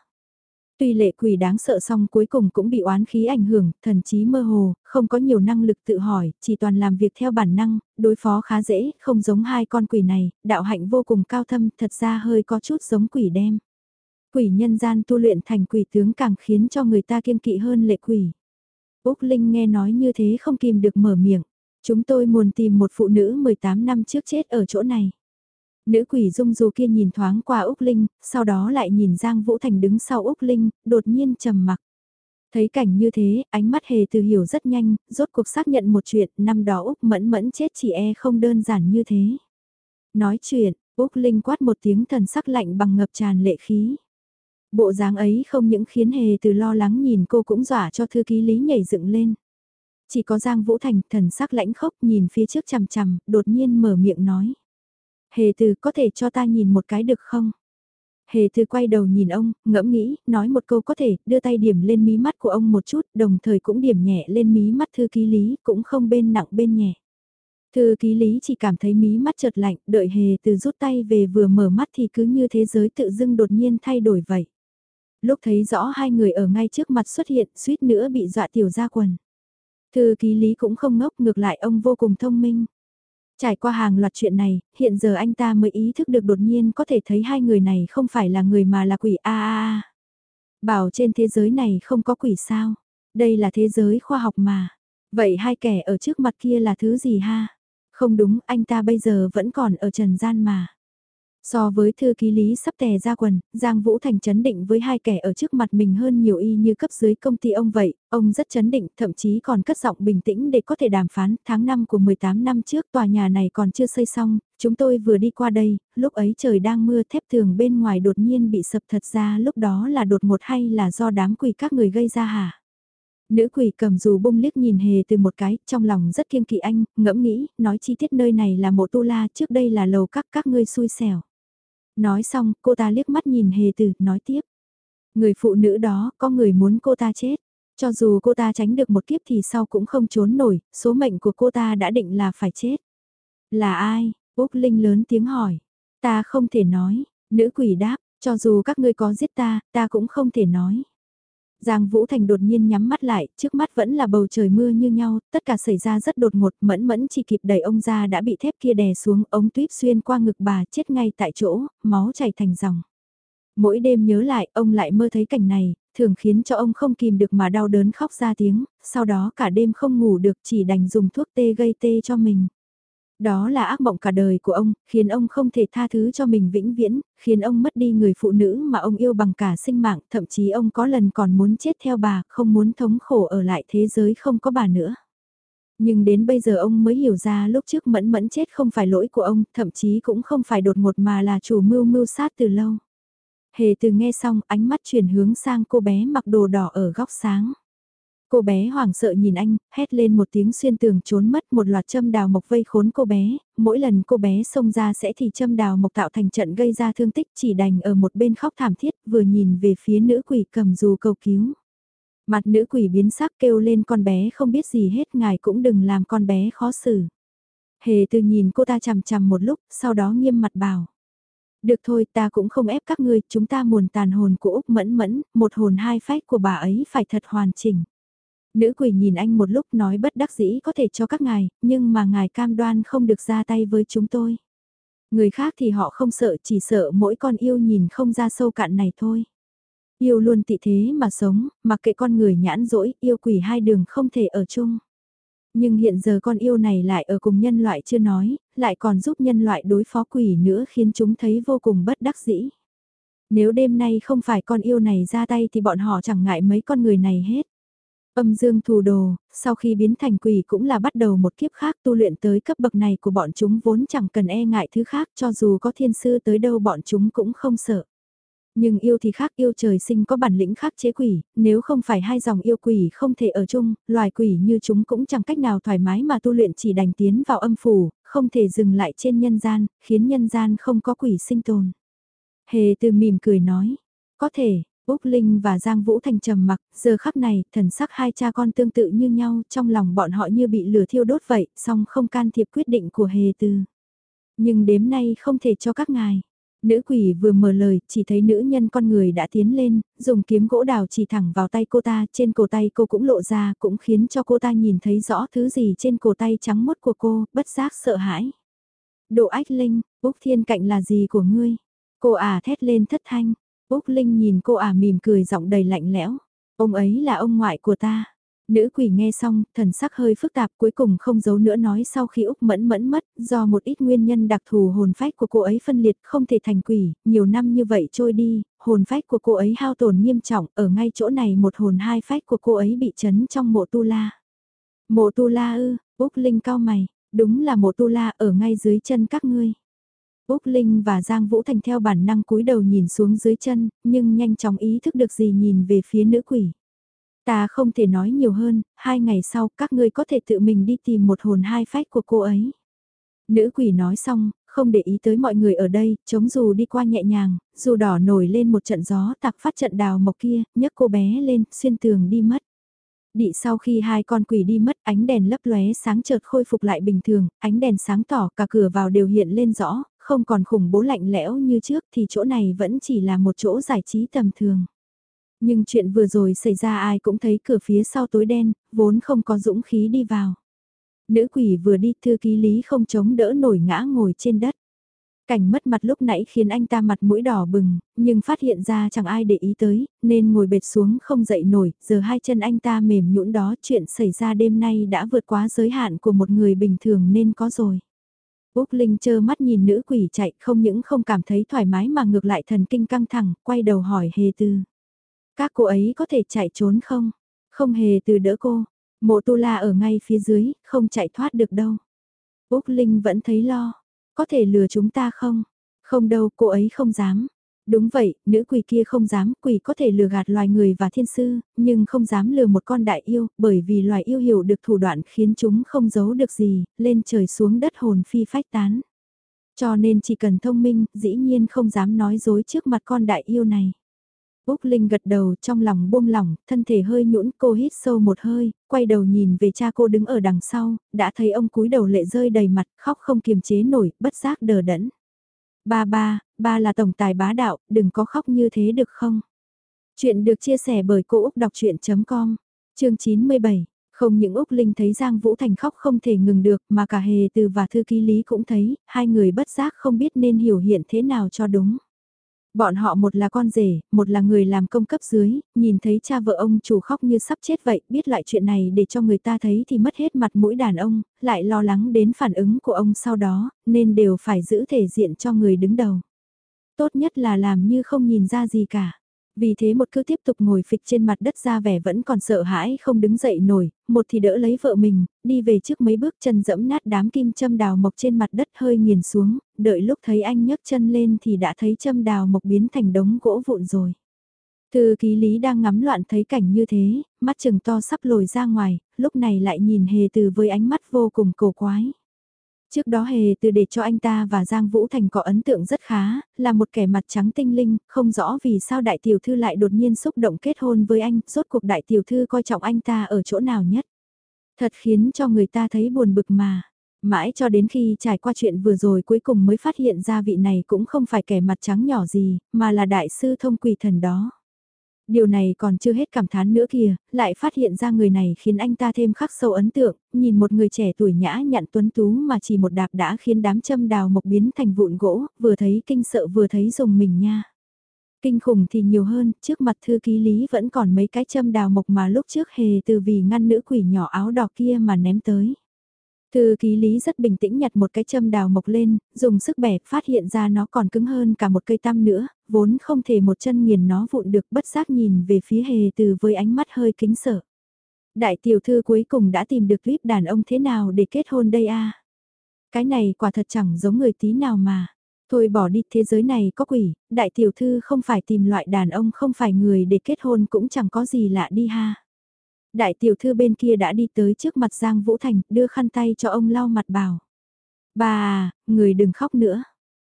Tuy lệ quỷ đáng sợ xong cuối cùng cũng bị oán khí ảnh hưởng, thần trí mơ hồ, không có nhiều năng lực tự hỏi, chỉ toàn làm việc theo bản năng, đối phó khá dễ, không giống hai con quỷ này, đạo hạnh vô cùng cao thâm, thật ra hơi có chút giống quỷ đem. Quỷ nhân gian tu luyện thành quỷ tướng càng khiến cho người ta kiêng kỵ hơn lệ quỷ. Úc Linh nghe nói như thế không kìm được mở miệng. Chúng tôi muốn tìm một phụ nữ 18 năm trước chết ở chỗ này. Nữ quỷ dung dù kia nhìn thoáng qua Úc Linh, sau đó lại nhìn Giang Vũ Thành đứng sau Úc Linh, đột nhiên trầm mặc. Thấy cảnh như thế, ánh mắt hề từ hiểu rất nhanh, rốt cuộc xác nhận một chuyện, năm đó Úc mẫn mẫn chết chỉ e không đơn giản như thế. Nói chuyện, Úc Linh quát một tiếng thần sắc lạnh bằng ngập tràn lệ khí. Bộ dáng ấy không những khiến hề từ lo lắng nhìn cô cũng dọa cho thư ký lý nhảy dựng lên. Chỉ có Giang Vũ Thành thần sắc lãnh khốc nhìn phía trước chằm chằm, đột nhiên mở miệng nói. Hề từ có thể cho ta nhìn một cái được không? Hề từ quay đầu nhìn ông, ngẫm nghĩ, nói một câu có thể, đưa tay điểm lên mí mắt của ông một chút, đồng thời cũng điểm nhẹ lên mí mắt thư ký lý, cũng không bên nặng bên nhẹ. Thư ký lý chỉ cảm thấy mí mắt chợt lạnh, đợi hề từ rút tay về vừa mở mắt thì cứ như thế giới tự dưng đột nhiên thay đổi vậy. Lúc thấy rõ hai người ở ngay trước mặt xuất hiện, suýt nữa bị dọa tiểu ra quần. Thư ký lý cũng không ngốc, ngược lại ông vô cùng thông minh. Trải qua hàng loạt chuyện này, hiện giờ anh ta mới ý thức được đột nhiên có thể thấy hai người này không phải là người mà là quỷ a a a. Bảo trên thế giới này không có quỷ sao? Đây là thế giới khoa học mà. Vậy hai kẻ ở trước mặt kia là thứ gì ha? Không đúng, anh ta bây giờ vẫn còn ở trần gian mà. So với thư ký lý sắp tè ra quần, Giang Vũ Thành chấn định với hai kẻ ở trước mặt mình hơn nhiều y như cấp dưới công ty ông vậy, ông rất chấn định, thậm chí còn cất giọng bình tĩnh để có thể đàm phán, tháng 5 của 18 năm trước tòa nhà này còn chưa xây xong, chúng tôi vừa đi qua đây, lúc ấy trời đang mưa thép tường bên ngoài đột nhiên bị sập thật ra lúc đó là đột ngột hay là do đám quỷ các người gây ra hả? Nữ quỷ cầm dù bung liếc nhìn hề từ một cái, trong lòng rất kiêng kỵ anh, ngẫm nghĩ, nói chi tiết nơi này là mộ tu la, trước đây là lầu các các ngươi xui xẻo. Nói xong, cô ta liếc mắt nhìn hề tử nói tiếp. Người phụ nữ đó, có người muốn cô ta chết. Cho dù cô ta tránh được một kiếp thì sau cũng không trốn nổi, số mệnh của cô ta đã định là phải chết. Là ai? Úc Linh lớn tiếng hỏi. Ta không thể nói. Nữ quỷ đáp, cho dù các ngươi có giết ta, ta cũng không thể nói. Giang Vũ Thành đột nhiên nhắm mắt lại, trước mắt vẫn là bầu trời mưa như nhau, tất cả xảy ra rất đột ngột, mẫn mẫn chỉ kịp đẩy ông ra đã bị thép kia đè xuống, ống tuyếp xuyên qua ngực bà chết ngay tại chỗ, máu chảy thành dòng. Mỗi đêm nhớ lại, ông lại mơ thấy cảnh này, thường khiến cho ông không kìm được mà đau đớn khóc ra tiếng, sau đó cả đêm không ngủ được chỉ đành dùng thuốc tê gây tê cho mình. Đó là ác mộng cả đời của ông, khiến ông không thể tha thứ cho mình vĩnh viễn, khiến ông mất đi người phụ nữ mà ông yêu bằng cả sinh mạng, thậm chí ông có lần còn muốn chết theo bà, không muốn thống khổ ở lại thế giới không có bà nữa. Nhưng đến bây giờ ông mới hiểu ra lúc trước mẫn mẫn chết không phải lỗi của ông, thậm chí cũng không phải đột ngột mà là chủ mưu mưu sát từ lâu. Hề từ nghe xong ánh mắt chuyển hướng sang cô bé mặc đồ đỏ ở góc sáng. Cô bé hoảng sợ nhìn anh, hét lên một tiếng xuyên tường trốn mất một loạt châm đào mộc vây khốn cô bé, mỗi lần cô bé xông ra sẽ thì châm đào mộc tạo thành trận gây ra thương tích chỉ đành ở một bên khóc thảm thiết vừa nhìn về phía nữ quỷ cầm dù cầu cứu. Mặt nữ quỷ biến sắc kêu lên con bé không biết gì hết ngài cũng đừng làm con bé khó xử. Hề từ nhìn cô ta chằm chằm một lúc, sau đó nghiêm mặt bảo. Được thôi ta cũng không ép các ngươi, chúng ta muốn tàn hồn của Úc Mẫn Mẫn, một hồn hai phách của bà ấy phải thật hoàn chỉnh. Nữ quỷ nhìn anh một lúc nói bất đắc dĩ có thể cho các ngài, nhưng mà ngài cam đoan không được ra tay với chúng tôi. Người khác thì họ không sợ chỉ sợ mỗi con yêu nhìn không ra sâu cạn này thôi. Yêu luôn tị thế mà sống, mặc kệ con người nhãn dỗi, yêu quỷ hai đường không thể ở chung. Nhưng hiện giờ con yêu này lại ở cùng nhân loại chưa nói, lại còn giúp nhân loại đối phó quỷ nữa khiến chúng thấy vô cùng bất đắc dĩ. Nếu đêm nay không phải con yêu này ra tay thì bọn họ chẳng ngại mấy con người này hết. Âm dương thù đồ, sau khi biến thành quỷ cũng là bắt đầu một kiếp khác tu luyện tới cấp bậc này của bọn chúng vốn chẳng cần e ngại thứ khác cho dù có thiên sư tới đâu bọn chúng cũng không sợ. Nhưng yêu thì khác yêu trời sinh có bản lĩnh khác chế quỷ, nếu không phải hai dòng yêu quỷ không thể ở chung, loài quỷ như chúng cũng chẳng cách nào thoải mái mà tu luyện chỉ đành tiến vào âm phủ, không thể dừng lại trên nhân gian, khiến nhân gian không có quỷ sinh tồn. Hề từ mỉm cười nói, có thể, Úc Linh và Giang Vũ Thành trầm mặc, giờ khắc này, thần sắc hai cha con tương tự như nhau, trong lòng bọn họ như bị lửa thiêu đốt vậy, song không can thiệp quyết định của hề từ. Nhưng đếm nay không thể cho các ngài. Nữ quỷ vừa mở lời, chỉ thấy nữ nhân con người đã tiến lên, dùng kiếm gỗ đào chỉ thẳng vào tay cô ta, trên cổ tay cô cũng lộ ra, cũng khiến cho cô ta nhìn thấy rõ thứ gì trên cổ tay trắng mốt của cô, bất giác sợ hãi. Độ ách linh, Úc Thiên Cạnh là gì của ngươi? Cô ả thét lên thất thanh, Úc Linh nhìn cô ả mỉm cười giọng đầy lạnh lẽo. Ông ấy là ông ngoại của ta. Nữ quỷ nghe xong, thần sắc hơi phức tạp cuối cùng không giấu nữa nói sau khi Úc mẫn mẫn mất, do một ít nguyên nhân đặc thù hồn phách của cô ấy phân liệt không thể thành quỷ, nhiều năm như vậy trôi đi, hồn phách của cô ấy hao tổn nghiêm trọng, ở ngay chỗ này một hồn hai phách của cô ấy bị chấn trong mộ tu la. Mộ tu la ư, Úc Linh cao mày, đúng là mộ tu la ở ngay dưới chân các ngươi. Úc Linh và Giang Vũ Thành theo bản năng cúi đầu nhìn xuống dưới chân, nhưng nhanh chóng ý thức được gì nhìn về phía nữ quỷ. Ta không thể nói nhiều hơn, hai ngày sau các ngươi có thể tự mình đi tìm một hồn hai phách của cô ấy. Nữ quỷ nói xong, không để ý tới mọi người ở đây, chống dù đi qua nhẹ nhàng, dù đỏ nổi lên một trận gió tạc phát trận đào mộc kia, nhấc cô bé lên, xuyên tường đi mất. Đị sau khi hai con quỷ đi mất ánh đèn lấp lóe sáng chợt khôi phục lại bình thường, ánh đèn sáng tỏ cả cửa vào đều hiện lên rõ, không còn khủng bố lạnh lẽo như trước thì chỗ này vẫn chỉ là một chỗ giải trí tầm thường. Nhưng chuyện vừa rồi xảy ra ai cũng thấy cửa phía sau tối đen, vốn không có dũng khí đi vào. Nữ quỷ vừa đi thư ký lý không chống đỡ nổi ngã ngồi trên đất. Cảnh mất mặt lúc nãy khiến anh ta mặt mũi đỏ bừng, nhưng phát hiện ra chẳng ai để ý tới, nên ngồi bệt xuống không dậy nổi, giờ hai chân anh ta mềm nhũn đó chuyện xảy ra đêm nay đã vượt quá giới hạn của một người bình thường nên có rồi. Úc Linh chơ mắt nhìn nữ quỷ chạy không những không cảm thấy thoải mái mà ngược lại thần kinh căng thẳng, quay đầu hỏi hề tư. Các cô ấy có thể chạy trốn không? Không hề từ đỡ cô. Mộ tu la ở ngay phía dưới, không chạy thoát được đâu. Úc Linh vẫn thấy lo. Có thể lừa chúng ta không? Không đâu, cô ấy không dám. Đúng vậy, nữ quỷ kia không dám, quỷ có thể lừa gạt loài người và thiên sư, nhưng không dám lừa một con đại yêu, bởi vì loài yêu hiểu được thủ đoạn khiến chúng không giấu được gì, lên trời xuống đất hồn phi phách tán. Cho nên chỉ cần thông minh, dĩ nhiên không dám nói dối trước mặt con đại yêu này. Úc Linh gật đầu trong lòng buông lỏng, thân thể hơi nhũn cô hít sâu một hơi, quay đầu nhìn về cha cô đứng ở đằng sau, đã thấy ông cúi đầu lệ rơi đầy mặt, khóc không kiềm chế nổi, bất giác đờ đẫn. Ba ba, ba là tổng tài bá đạo, đừng có khóc như thế được không? Chuyện được chia sẻ bởi Cô Úc Đọc Chuyện.com, chương 97. Không những Úc Linh thấy Giang Vũ Thành khóc không thể ngừng được mà cả Hề Từ và Thư Ký Lý cũng thấy, hai người bất giác không biết nên hiểu hiện thế nào cho đúng. Bọn họ một là con rể, một là người làm công cấp dưới, nhìn thấy cha vợ ông chủ khóc như sắp chết vậy, biết lại chuyện này để cho người ta thấy thì mất hết mặt mũi đàn ông, lại lo lắng đến phản ứng của ông sau đó, nên đều phải giữ thể diện cho người đứng đầu. Tốt nhất là làm như không nhìn ra gì cả. Vì thế một cứ tiếp tục ngồi phịch trên mặt đất ra vẻ vẫn còn sợ hãi không đứng dậy nổi, một thì đỡ lấy vợ mình, đi về trước mấy bước chân dẫm nát đám kim châm đào mộc trên mặt đất hơi nghiền xuống, đợi lúc thấy anh nhấc chân lên thì đã thấy châm đào mộc biến thành đống gỗ vụn rồi. Thư ký lý đang ngắm loạn thấy cảnh như thế, mắt chừng to sắp lồi ra ngoài, lúc này lại nhìn hề từ với ánh mắt vô cùng cổ quái. Trước đó hề từ để cho anh ta và Giang Vũ Thành có ấn tượng rất khá, là một kẻ mặt trắng tinh linh, không rõ vì sao đại tiểu thư lại đột nhiên xúc động kết hôn với anh, rốt cuộc đại tiểu thư coi trọng anh ta ở chỗ nào nhất. Thật khiến cho người ta thấy buồn bực mà. Mãi cho đến khi trải qua chuyện vừa rồi cuối cùng mới phát hiện ra vị này cũng không phải kẻ mặt trắng nhỏ gì, mà là đại sư thông quỷ thần đó. Điều này còn chưa hết cảm thán nữa kìa, lại phát hiện ra người này khiến anh ta thêm khắc sâu ấn tượng, nhìn một người trẻ tuổi nhã nhặn tuấn tú mà chỉ một đạp đã khiến đám châm đào mộc biến thành vụn gỗ, vừa thấy kinh sợ vừa thấy dùng mình nha. Kinh khủng thì nhiều hơn, trước mặt thư ký lý vẫn còn mấy cái châm đào mộc mà lúc trước hề từ vì ngăn nữ quỷ nhỏ áo đỏ kia mà ném tới. Thư ký lý rất bình tĩnh nhặt một cái châm đào mộc lên, dùng sức bẻ, phát hiện ra nó còn cứng hơn cả một cây tăm nữa, vốn không thể một chân nghiền nó vụn được bất giác nhìn về phía hề từ với ánh mắt hơi kính sợ. Đại tiểu thư cuối cùng đã tìm được clip đàn ông thế nào để kết hôn đây a Cái này quả thật chẳng giống người tí nào mà. Thôi bỏ đi thế giới này có quỷ, đại tiểu thư không phải tìm loại đàn ông không phải người để kết hôn cũng chẳng có gì lạ đi ha. Đại tiểu thư bên kia đã đi tới trước mặt Giang Vũ Thành, đưa khăn tay cho ông lau mặt bảo. Bà, à, người đừng khóc nữa.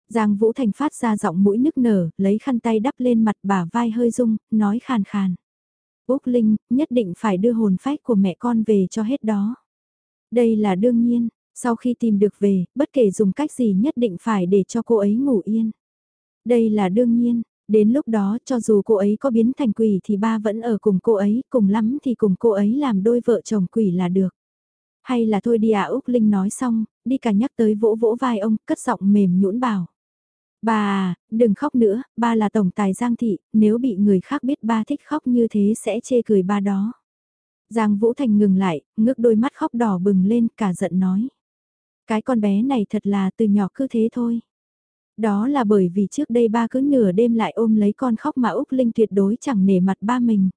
Giang Vũ Thành phát ra giọng mũi nức nở, lấy khăn tay đắp lên mặt bà vai hơi rung, nói khàn khàn. Úc Linh, nhất định phải đưa hồn phách của mẹ con về cho hết đó. Đây là đương nhiên, sau khi tìm được về, bất kể dùng cách gì nhất định phải để cho cô ấy ngủ yên. Đây là đương nhiên, đến lúc đó cho dù cô ấy có biến thành quỷ thì ba vẫn ở cùng cô ấy, cùng lắm thì cùng cô ấy làm đôi vợ chồng quỷ là được. Hay là thôi đi à Úc Linh nói xong, đi cả nhắc tới vỗ vỗ vai ông, cất giọng mềm nhũn bảo. Bà à, đừng khóc nữa, ba là tổng tài Giang Thị, nếu bị người khác biết ba thích khóc như thế sẽ chê cười ba đó. Giang Vũ Thành ngừng lại, ngước đôi mắt khóc đỏ bừng lên, cả giận nói. Cái con bé này thật là từ nhỏ cứ thế thôi. Đó là bởi vì trước đây ba cứ nửa đêm lại ôm lấy con khóc mà Úc Linh tuyệt đối chẳng nể mặt ba mình.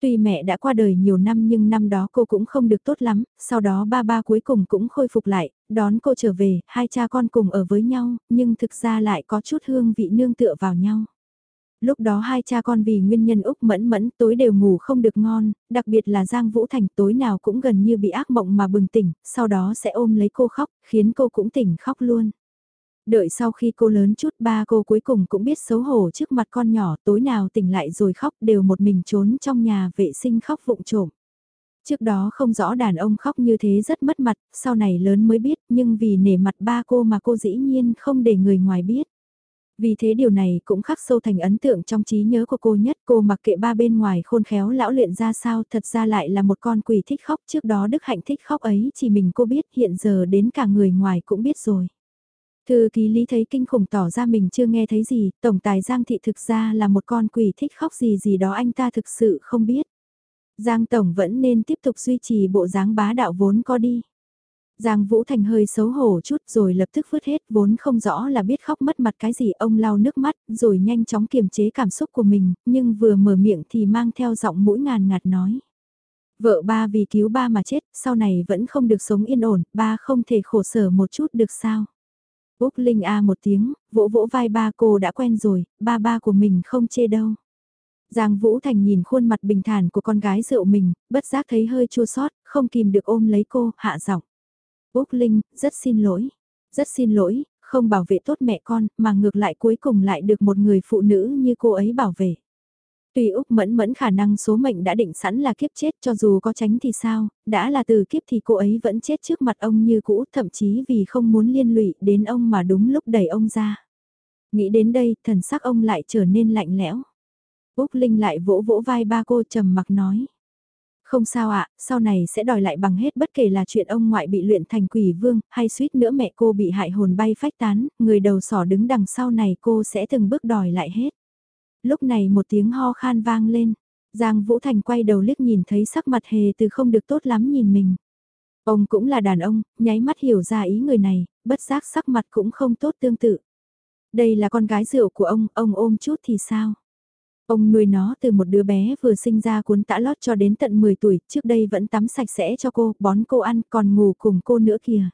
Tuy mẹ đã qua đời nhiều năm nhưng năm đó cô cũng không được tốt lắm, sau đó ba ba cuối cùng cũng khôi phục lại, đón cô trở về, hai cha con cùng ở với nhau, nhưng thực ra lại có chút hương vị nương tựa vào nhau. Lúc đó hai cha con vì nguyên nhân Úc mẫn mẫn tối đều ngủ không được ngon, đặc biệt là Giang Vũ Thành tối nào cũng gần như bị ác mộng mà bừng tỉnh, sau đó sẽ ôm lấy cô khóc, khiến cô cũng tỉnh khóc luôn. Đợi sau khi cô lớn chút ba cô cuối cùng cũng biết xấu hổ trước mặt con nhỏ tối nào tỉnh lại rồi khóc đều một mình trốn trong nhà vệ sinh khóc vụng trộm. Trước đó không rõ đàn ông khóc như thế rất mất mặt, sau này lớn mới biết nhưng vì nể mặt ba cô mà cô dĩ nhiên không để người ngoài biết. Vì thế điều này cũng khắc sâu thành ấn tượng trong trí nhớ của cô nhất. Cô mặc kệ ba bên ngoài khôn khéo lão luyện ra sao thật ra lại là một con quỷ thích khóc. Trước đó Đức Hạnh thích khóc ấy chỉ mình cô biết hiện giờ đến cả người ngoài cũng biết rồi. Thư ký lý thấy kinh khủng tỏ ra mình chưa nghe thấy gì, tổng tài Giang Thị thực ra là một con quỷ thích khóc gì gì đó anh ta thực sự không biết. Giang Tổng vẫn nên tiếp tục duy trì bộ dáng bá đạo vốn có đi. Giang Vũ Thành hơi xấu hổ chút rồi lập tức vứt hết vốn không rõ là biết khóc mất mặt cái gì ông lau nước mắt rồi nhanh chóng kiềm chế cảm xúc của mình nhưng vừa mở miệng thì mang theo giọng mũi ngàn ngạt nói. Vợ ba vì cứu ba mà chết sau này vẫn không được sống yên ổn ba không thể khổ sở một chút được sao. Úc Linh A một tiếng, vỗ vỗ vai ba cô đã quen rồi, ba ba của mình không chê đâu. Giang Vũ Thành nhìn khuôn mặt bình thản của con gái rượu mình, bất giác thấy hơi chua xót, không kìm được ôm lấy cô, hạ giọng. Úc Linh, rất xin lỗi. Rất xin lỗi, không bảo vệ tốt mẹ con, mà ngược lại cuối cùng lại được một người phụ nữ như cô ấy bảo vệ. Tuy Úc mẫn mẫn khả năng số mệnh đã định sẵn là kiếp chết cho dù có tránh thì sao, đã là từ kiếp thì cô ấy vẫn chết trước mặt ông như cũ, thậm chí vì không muốn liên lụy đến ông mà đúng lúc đẩy ông ra. Nghĩ đến đây, thần sắc ông lại trở nên lạnh lẽo. Úc Linh lại vỗ vỗ vai ba cô trầm mặc nói. Không sao ạ, sau này sẽ đòi lại bằng hết bất kể là chuyện ông ngoại bị luyện thành quỷ vương, hay suýt nữa mẹ cô bị hại hồn bay phách tán, người đầu sỏ đứng đằng sau này cô sẽ từng bước đòi lại hết. Lúc này một tiếng ho khan vang lên, Giang Vũ Thành quay đầu liếc nhìn thấy sắc mặt hề từ không được tốt lắm nhìn mình. Ông cũng là đàn ông, nháy mắt hiểu ra ý người này, bất giác sắc mặt cũng không tốt tương tự. Đây là con gái rượu của ông, ông ôm chút thì sao? Ông nuôi nó từ một đứa bé vừa sinh ra cuốn tã lót cho đến tận 10 tuổi, trước đây vẫn tắm sạch sẽ cho cô, bón cô ăn, còn ngủ cùng cô nữa kìa.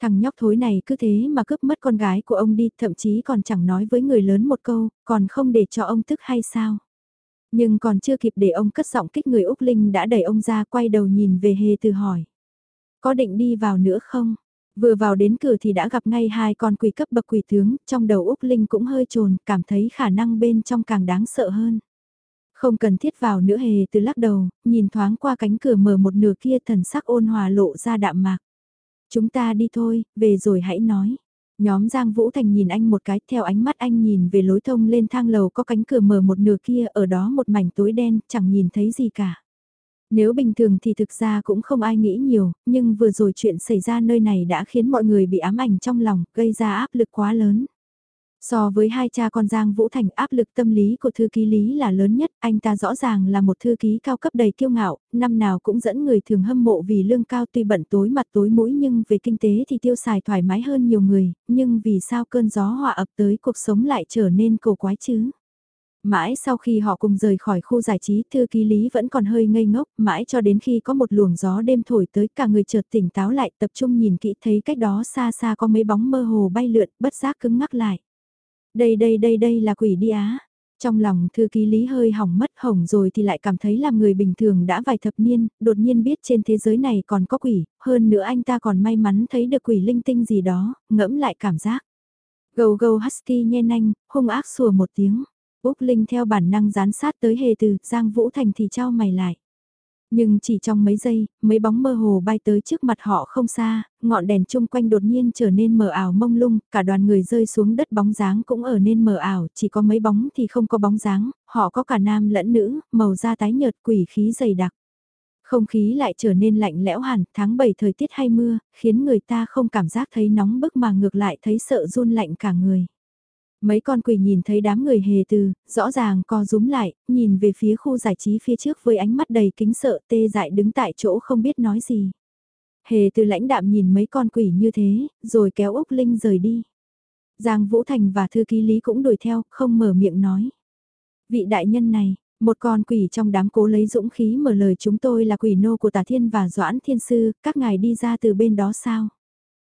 Thằng nhóc thối này cứ thế mà cướp mất con gái của ông đi, thậm chí còn chẳng nói với người lớn một câu, còn không để cho ông tức hay sao. Nhưng còn chưa kịp để ông cất giọng kích người Úc Linh đã đẩy ông ra quay đầu nhìn về hề từ hỏi. Có định đi vào nữa không? Vừa vào đến cửa thì đã gặp ngay hai con quỷ cấp bậc quỷ tướng, trong đầu Úc Linh cũng hơi trồn, cảm thấy khả năng bên trong càng đáng sợ hơn. Không cần thiết vào nữa hề từ lắc đầu, nhìn thoáng qua cánh cửa mở một nửa kia thần sắc ôn hòa lộ ra đạm mạc. Chúng ta đi thôi, về rồi hãy nói. Nhóm Giang Vũ Thành nhìn anh một cái, theo ánh mắt anh nhìn về lối thông lên thang lầu có cánh cửa mở một nửa kia, ở đó một mảnh tối đen, chẳng nhìn thấy gì cả. Nếu bình thường thì thực ra cũng không ai nghĩ nhiều, nhưng vừa rồi chuyện xảy ra nơi này đã khiến mọi người bị ám ảnh trong lòng, gây ra áp lực quá lớn. So với hai cha con Giang Vũ Thành áp lực tâm lý của thư ký Lý là lớn nhất, anh ta rõ ràng là một thư ký cao cấp đầy kiêu ngạo, năm nào cũng dẫn người thường hâm mộ vì lương cao tuy bận tối mặt tối mũi nhưng về kinh tế thì tiêu xài thoải mái hơn nhiều người, nhưng vì sao cơn gió hòa ập tới cuộc sống lại trở nên cổ quái chứ? Mãi sau khi họ cùng rời khỏi khu giải trí, thư ký Lý vẫn còn hơi ngây ngốc, mãi cho đến khi có một luồng gió đêm thổi tới cả người chợt tỉnh táo lại tập trung nhìn kỹ thấy cách đó xa xa có mấy bóng mơ hồ bay lượn, bất giác cứng ngắc lại. Đây đây đây đây là quỷ đi á. Trong lòng thư ký lý hơi hỏng mất hỏng rồi thì lại cảm thấy làm người bình thường đã vài thập niên, đột nhiên biết trên thế giới này còn có quỷ, hơn nữa anh ta còn may mắn thấy được quỷ linh tinh gì đó, ngẫm lại cảm giác. Gâu gâu husky nhen anh, hung ác sủa một tiếng. Úc Linh theo bản năng dán sát tới hề từ, Giang Vũ Thành thì trao mày lại. Nhưng chỉ trong mấy giây, mấy bóng mơ hồ bay tới trước mặt họ không xa, ngọn đèn chung quanh đột nhiên trở nên mờ ảo mông lung, cả đoàn người rơi xuống đất bóng dáng cũng ở nên mờ ảo, chỉ có mấy bóng thì không có bóng dáng, họ có cả nam lẫn nữ, màu da tái nhợt quỷ khí dày đặc. Không khí lại trở nên lạnh lẽo hẳn, tháng 7 thời tiết hay mưa, khiến người ta không cảm giác thấy nóng bức mà ngược lại thấy sợ run lạnh cả người. Mấy con quỷ nhìn thấy đám người hề từ, rõ ràng co rúm lại, nhìn về phía khu giải trí phía trước với ánh mắt đầy kính sợ tê dại đứng tại chỗ không biết nói gì. Hề từ lãnh đạm nhìn mấy con quỷ như thế, rồi kéo Úc Linh rời đi. Giang Vũ Thành và thư ký Lý cũng đuổi theo, không mở miệng nói. Vị đại nhân này, một con quỷ trong đám cố lấy dũng khí mở lời chúng tôi là quỷ nô của Tà Thiên và Doãn Thiên Sư, các ngài đi ra từ bên đó sao?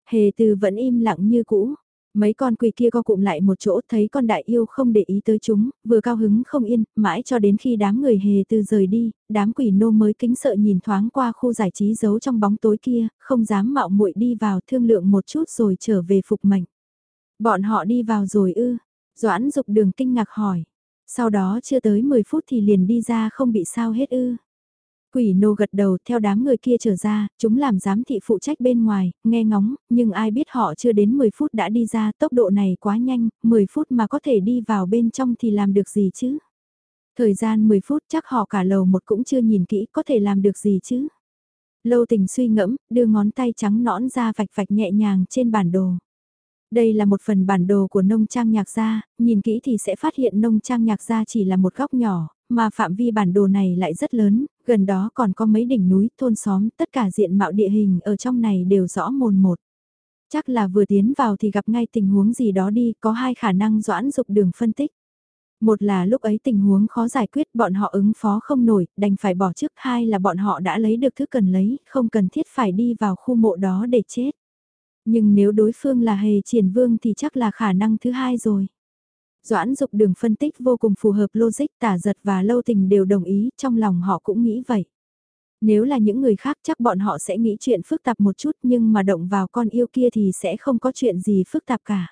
Hề từ vẫn im lặng như cũ, Mấy con quỳ kia co cụm lại một chỗ thấy con đại yêu không để ý tới chúng, vừa cao hứng không yên, mãi cho đến khi đám người hề từ rời đi, đám quỷ nô mới kính sợ nhìn thoáng qua khu giải trí giấu trong bóng tối kia, không dám mạo muội đi vào thương lượng một chút rồi trở về phục mệnh. Bọn họ đi vào rồi ư, Doãn dục đường kinh ngạc hỏi. Sau đó chưa tới 10 phút thì liền đi ra không bị sao hết ư. Quỷ nô gật đầu theo đám người kia trở ra, chúng làm giám thị phụ trách bên ngoài, nghe ngóng, nhưng ai biết họ chưa đến 10 phút đã đi ra, tốc độ này quá nhanh, 10 phút mà có thể đi vào bên trong thì làm được gì chứ? Thời gian 10 phút chắc họ cả lầu một cũng chưa nhìn kỹ có thể làm được gì chứ? Lâu tình suy ngẫm, đưa ngón tay trắng nõn ra vạch vạch nhẹ nhàng trên bản đồ. Đây là một phần bản đồ của nông trang nhạc gia, nhìn kỹ thì sẽ phát hiện nông trang nhạc gia chỉ là một góc nhỏ, mà phạm vi bản đồ này lại rất lớn, gần đó còn có mấy đỉnh núi, thôn xóm, tất cả diện mạo địa hình ở trong này đều rõ mồn một. Chắc là vừa tiến vào thì gặp ngay tình huống gì đó đi, có hai khả năng doãn dục đường phân tích. Một là lúc ấy tình huống khó giải quyết bọn họ ứng phó không nổi, đành phải bỏ trước. Hai là bọn họ đã lấy được thứ cần lấy, không cần thiết phải đi vào khu mộ đó để chết. Nhưng nếu đối phương là hề triển vương thì chắc là khả năng thứ hai rồi. Doãn dục đường phân tích vô cùng phù hợp logic tả giật và lâu tình đều đồng ý, trong lòng họ cũng nghĩ vậy. Nếu là những người khác chắc bọn họ sẽ nghĩ chuyện phức tạp một chút nhưng mà động vào con yêu kia thì sẽ không có chuyện gì phức tạp cả.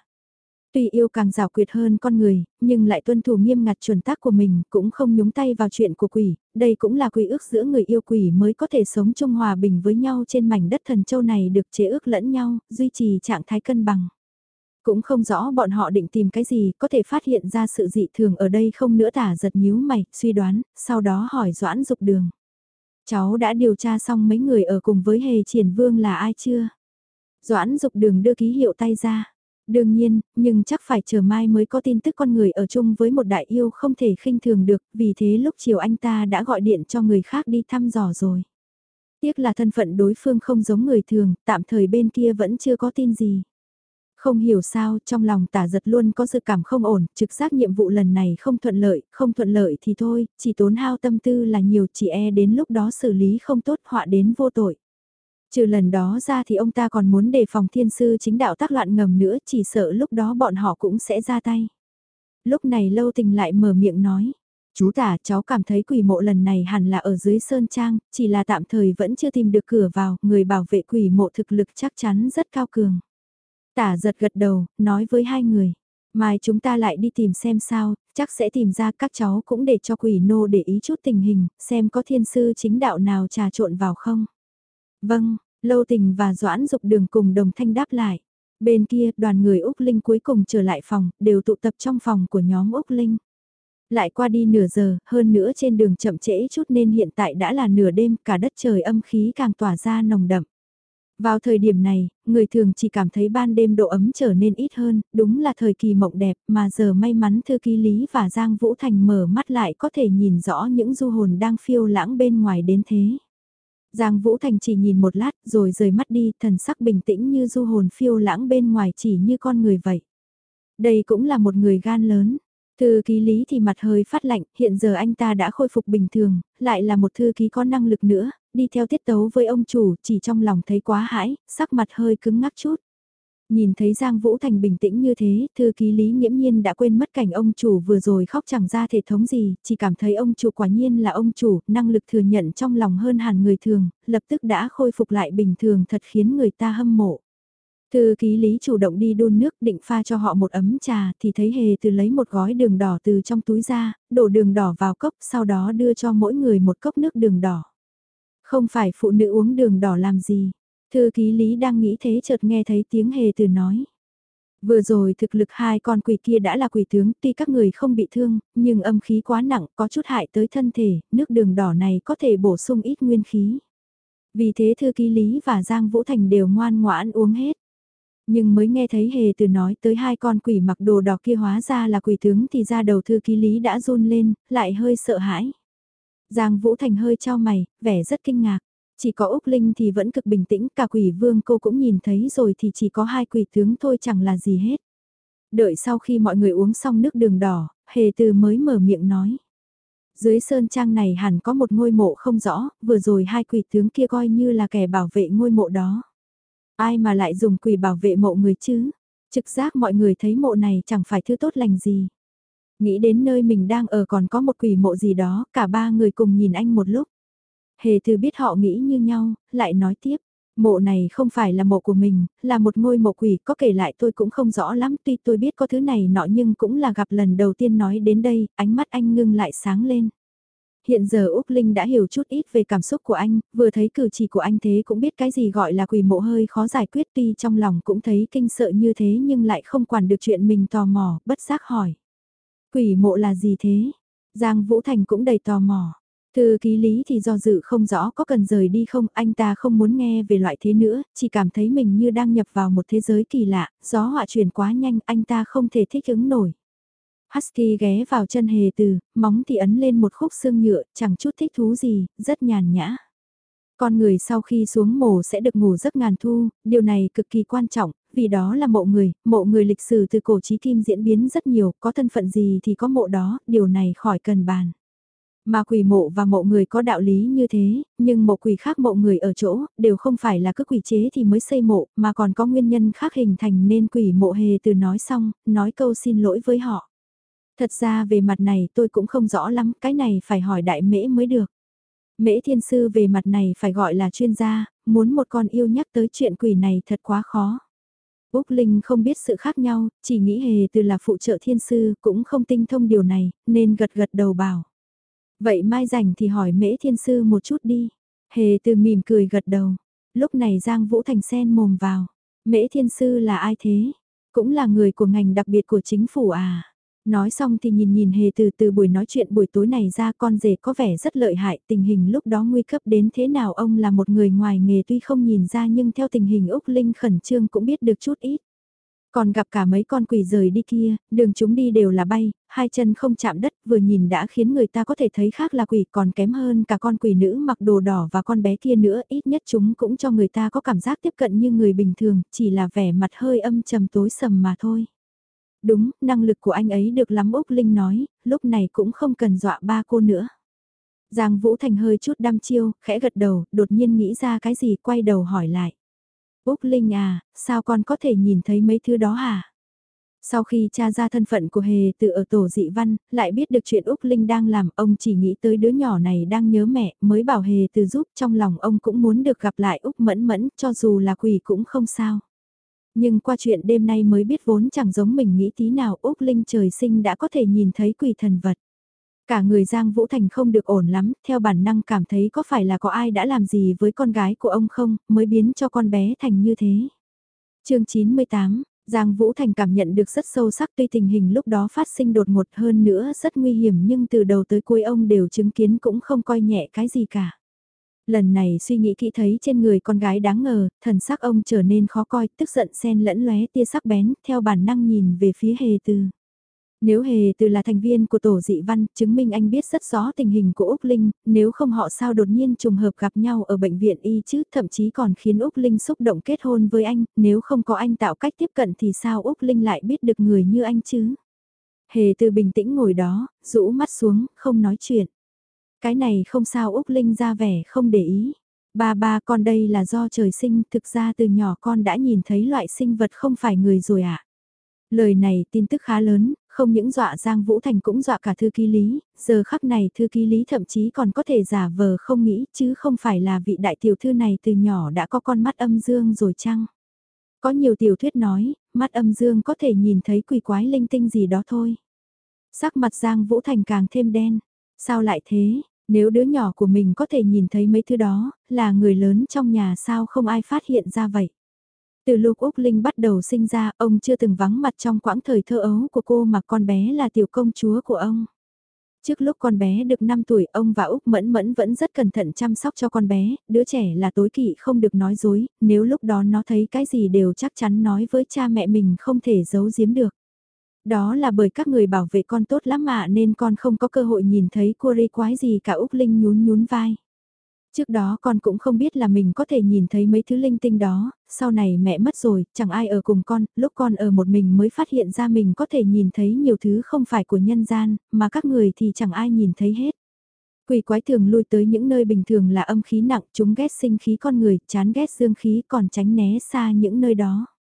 Tuy yêu càng rào quyệt hơn con người, nhưng lại tuân thủ nghiêm ngặt chuẩn tác của mình, cũng không nhúng tay vào chuyện của quỷ, đây cũng là quy ước giữa người yêu quỷ mới có thể sống chung hòa bình với nhau trên mảnh đất thần châu này được chế ước lẫn nhau, duy trì trạng thái cân bằng. Cũng không rõ bọn họ định tìm cái gì, có thể phát hiện ra sự dị thường ở đây không nữa tả giật nhíu mày, suy đoán, sau đó hỏi Doãn Dục Đường. Cháu đã điều tra xong mấy người ở cùng với Hề Triển Vương là ai chưa? Doãn Dục Đường đưa ký hiệu tay ra. Đương nhiên, nhưng chắc phải chờ mai mới có tin tức con người ở chung với một đại yêu không thể khinh thường được, vì thế lúc chiều anh ta đã gọi điện cho người khác đi thăm dò rồi. Tiếc là thân phận đối phương không giống người thường, tạm thời bên kia vẫn chưa có tin gì. Không hiểu sao, trong lòng tả giật luôn có sự cảm không ổn, trực giác nhiệm vụ lần này không thuận lợi, không thuận lợi thì thôi, chỉ tốn hao tâm tư là nhiều chỉ e đến lúc đó xử lý không tốt họa đến vô tội. Trừ lần đó ra thì ông ta còn muốn đề phòng thiên sư chính đạo tác loạn ngầm nữa, chỉ sợ lúc đó bọn họ cũng sẽ ra tay. Lúc này lâu tình lại mở miệng nói. Chú tả cháu cảm thấy quỷ mộ lần này hẳn là ở dưới sơn trang, chỉ là tạm thời vẫn chưa tìm được cửa vào, người bảo vệ quỷ mộ thực lực chắc chắn rất cao cường. Tả giật gật đầu, nói với hai người. Mai chúng ta lại đi tìm xem sao, chắc sẽ tìm ra các cháu cũng để cho quỷ nô để ý chút tình hình, xem có thiên sư chính đạo nào trà trộn vào không. Vâng, Lâu Tình và Doãn Dục Đường cùng đồng thanh đáp lại. Bên kia, đoàn người Úc Linh cuối cùng trở lại phòng, đều tụ tập trong phòng của nhóm Úc Linh. Lại qua đi nửa giờ, hơn nữa trên đường chậm trễ chút nên hiện tại đã là nửa đêm, cả đất trời âm khí càng tỏa ra nồng đậm. Vào thời điểm này, người thường chỉ cảm thấy ban đêm độ ấm trở nên ít hơn, đúng là thời kỳ mộng đẹp mà giờ may mắn thư ký Lý và Giang Vũ Thành mở mắt lại có thể nhìn rõ những du hồn đang phiêu lãng bên ngoài đến thế. Giang Vũ Thành chỉ nhìn một lát rồi rời mắt đi, thần sắc bình tĩnh như du hồn phiêu lãng bên ngoài chỉ như con người vậy. Đây cũng là một người gan lớn. Thư ký lý thì mặt hơi phát lạnh, hiện giờ anh ta đã khôi phục bình thường, lại là một thư ký có năng lực nữa, đi theo tiết tấu với ông chủ, chỉ trong lòng thấy quá hãi, sắc mặt hơi cứng ngắc chút. Nhìn thấy Giang Vũ Thành bình tĩnh như thế, thư ký Lý nghiễm nhiên đã quên mất cảnh ông chủ vừa rồi khóc chẳng ra thể thống gì, chỉ cảm thấy ông chủ quả nhiên là ông chủ, năng lực thừa nhận trong lòng hơn hẳn người thường, lập tức đã khôi phục lại bình thường thật khiến người ta hâm mộ. Thư ký lý chủ động đi đun nước định pha cho họ một ấm trà thì thấy hề từ lấy một gói đường đỏ từ trong túi ra, đổ đường đỏ vào cốc sau đó đưa cho mỗi người một cốc nước đường đỏ. Không phải phụ nữ uống đường đỏ làm gì. Thư ký lý đang nghĩ thế chợt nghe thấy tiếng hề từ nói. Vừa rồi thực lực hai con quỷ kia đã là quỷ tướng, tuy các người không bị thương, nhưng âm khí quá nặng, có chút hại tới thân thể, nước đường đỏ này có thể bổ sung ít nguyên khí. Vì thế thư ký Lý và Giang Vũ Thành đều ngoan ngoãn uống hết. Nhưng mới nghe thấy hề từ nói tới hai con quỷ mặc đồ đỏ kia hóa ra là quỷ tướng thì ra đầu thư ký lý đã run lên, lại hơi sợ hãi. Giang Vũ Thành hơi trao mày, vẻ rất kinh ngạc. Chỉ có Úc Linh thì vẫn cực bình tĩnh, cả quỷ vương cô cũng nhìn thấy rồi thì chỉ có hai quỷ tướng thôi chẳng là gì hết. Đợi sau khi mọi người uống xong nước đường đỏ, hề từ mới mở miệng nói. Dưới sơn trang này hẳn có một ngôi mộ không rõ, vừa rồi hai quỷ tướng kia coi như là kẻ bảo vệ ngôi mộ đó. Ai mà lại dùng quỷ bảo vệ mộ người chứ? Trực giác mọi người thấy mộ này chẳng phải thứ tốt lành gì. Nghĩ đến nơi mình đang ở còn có một quỷ mộ gì đó, cả ba người cùng nhìn anh một lúc. Hề từ biết họ nghĩ như nhau, lại nói tiếp. Mộ này không phải là mộ của mình, là một ngôi mộ quỷ, có kể lại tôi cũng không rõ lắm, tuy tôi biết có thứ này nọ nhưng cũng là gặp lần đầu tiên nói đến đây, ánh mắt anh ngưng lại sáng lên. Hiện giờ Úc Linh đã hiểu chút ít về cảm xúc của anh, vừa thấy cử chỉ của anh thế cũng biết cái gì gọi là quỷ mộ hơi khó giải quyết tuy trong lòng cũng thấy kinh sợ như thế nhưng lại không quản được chuyện mình tò mò, bất giác hỏi. Quỷ mộ là gì thế? Giang Vũ Thành cũng đầy tò mò. Thư ký lý thì do dự không rõ có cần rời đi không, anh ta không muốn nghe về loại thế nữa, chỉ cảm thấy mình như đang nhập vào một thế giới kỳ lạ, gió họa chuyển quá nhanh, anh ta không thể thích ứng nổi. Husky ghé vào chân hề từ, móng thì ấn lên một khúc xương nhựa, chẳng chút thích thú gì, rất nhàn nhã. Con người sau khi xuống mổ sẽ được ngủ giấc ngàn thu, điều này cực kỳ quan trọng, vì đó là mộ người, mộ người lịch sử từ cổ chí kim diễn biến rất nhiều, có thân phận gì thì có mộ đó, điều này khỏi cần bàn. Mà quỷ mộ và mộ người có đạo lý như thế, nhưng mộ quỷ khác mộ người ở chỗ, đều không phải là cứ quỷ chế thì mới xây mộ, mà còn có nguyên nhân khác hình thành nên quỷ mộ hề từ nói xong, nói câu xin lỗi với họ. Thật ra về mặt này tôi cũng không rõ lắm, cái này phải hỏi đại mễ mới được. Mễ thiên sư về mặt này phải gọi là chuyên gia, muốn một con yêu nhắc tới chuyện quỷ này thật quá khó. Úc Linh không biết sự khác nhau, chỉ nghĩ hề từ là phụ trợ thiên sư, cũng không tinh thông điều này, nên gật gật đầu bảo. Vậy mai rảnh thì hỏi mễ thiên sư một chút đi. Hề từ mỉm cười gật đầu. Lúc này Giang Vũ Thành sen mồm vào. Mễ thiên sư là ai thế? Cũng là người của ngành đặc biệt của chính phủ à? Nói xong thì nhìn nhìn hề từ từ buổi nói chuyện buổi tối này ra con rể có vẻ rất lợi hại tình hình lúc đó nguy cấp đến thế nào ông là một người ngoài nghề tuy không nhìn ra nhưng theo tình hình Úc Linh khẩn trương cũng biết được chút ít. Còn gặp cả mấy con quỷ rời đi kia, đường chúng đi đều là bay, hai chân không chạm đất vừa nhìn đã khiến người ta có thể thấy khác là quỷ còn kém hơn cả con quỷ nữ mặc đồ đỏ và con bé kia nữa ít nhất chúng cũng cho người ta có cảm giác tiếp cận như người bình thường, chỉ là vẻ mặt hơi âm trầm tối sầm mà thôi. Đúng, năng lực của anh ấy được lắm Úc Linh nói, lúc này cũng không cần dọa ba cô nữa. Giang Vũ Thành hơi chút đăm chiêu, khẽ gật đầu, đột nhiên nghĩ ra cái gì quay đầu hỏi lại. Úc Linh à, sao con có thể nhìn thấy mấy thứ đó hả? Sau khi tra ra thân phận của Hề từ ở tổ dị văn, lại biết được chuyện Úc Linh đang làm, ông chỉ nghĩ tới đứa nhỏ này đang nhớ mẹ, mới bảo Hề từ giúp trong lòng ông cũng muốn được gặp lại Úc Mẫn Mẫn, cho dù là quỷ cũng không sao. Nhưng qua chuyện đêm nay mới biết vốn chẳng giống mình nghĩ tí nào Úc Linh trời sinh đã có thể nhìn thấy quỷ thần vật. Cả người Giang Vũ Thành không được ổn lắm, theo bản năng cảm thấy có phải là có ai đã làm gì với con gái của ông không, mới biến cho con bé thành như thế. chương 98, Giang Vũ Thành cảm nhận được rất sâu sắc tuy tình hình lúc đó phát sinh đột ngột hơn nữa rất nguy hiểm nhưng từ đầu tới cuối ông đều chứng kiến cũng không coi nhẹ cái gì cả. Lần này suy nghĩ kỹ thấy trên người con gái đáng ngờ, thần sắc ông trở nên khó coi, tức giận xen lẫn lóe tia sắc bén, theo bản năng nhìn về phía hề từ. Nếu hề từ là thành viên của tổ dị văn, chứng minh anh biết rất rõ tình hình của Úc Linh, nếu không họ sao đột nhiên trùng hợp gặp nhau ở bệnh viện y chứ, thậm chí còn khiến Úc Linh xúc động kết hôn với anh, nếu không có anh tạo cách tiếp cận thì sao Úc Linh lại biết được người như anh chứ? Hề từ bình tĩnh ngồi đó, rũ mắt xuống, không nói chuyện. Cái này không sao Úc Linh ra vẻ không để ý. Ba ba con đây là do trời sinh, thực ra từ nhỏ con đã nhìn thấy loại sinh vật không phải người rồi ạ. À? Lời này tin tức khá lớn, không những dọa Giang Vũ Thành cũng dọa cả thư ký lý, giờ khắc này thư ký lý thậm chí còn có thể giả vờ không nghĩ chứ không phải là vị đại tiểu thư này từ nhỏ đã có con mắt âm dương rồi chăng? Có nhiều tiểu thuyết nói, mắt âm dương có thể nhìn thấy quỷ quái linh tinh gì đó thôi. Sắc mặt Giang Vũ Thành càng thêm đen. Sao lại thế, nếu đứa nhỏ của mình có thể nhìn thấy mấy thứ đó, là người lớn trong nhà sao không ai phát hiện ra vậy? Từ lúc Úc Linh bắt đầu sinh ra, ông chưa từng vắng mặt trong quãng thời thơ ấu của cô mà con bé là tiểu công chúa của ông. Trước lúc con bé được 5 tuổi, ông và Úc Mẫn Mẫn vẫn rất cẩn thận chăm sóc cho con bé, đứa trẻ là tối kỵ không được nói dối, nếu lúc đó nó thấy cái gì đều chắc chắn nói với cha mẹ mình không thể giấu giếm được. Đó là bởi các người bảo vệ con tốt lắm mà nên con không có cơ hội nhìn thấy cô ri quái gì cả Úc Linh nhún nhún vai. Trước đó con cũng không biết là mình có thể nhìn thấy mấy thứ linh tinh đó, sau này mẹ mất rồi, chẳng ai ở cùng con, lúc con ở một mình mới phát hiện ra mình có thể nhìn thấy nhiều thứ không phải của nhân gian, mà các người thì chẳng ai nhìn thấy hết. Quỷ quái thường lui tới những nơi bình thường là âm khí nặng, chúng ghét sinh khí con người, chán ghét dương khí còn tránh né xa những nơi đó.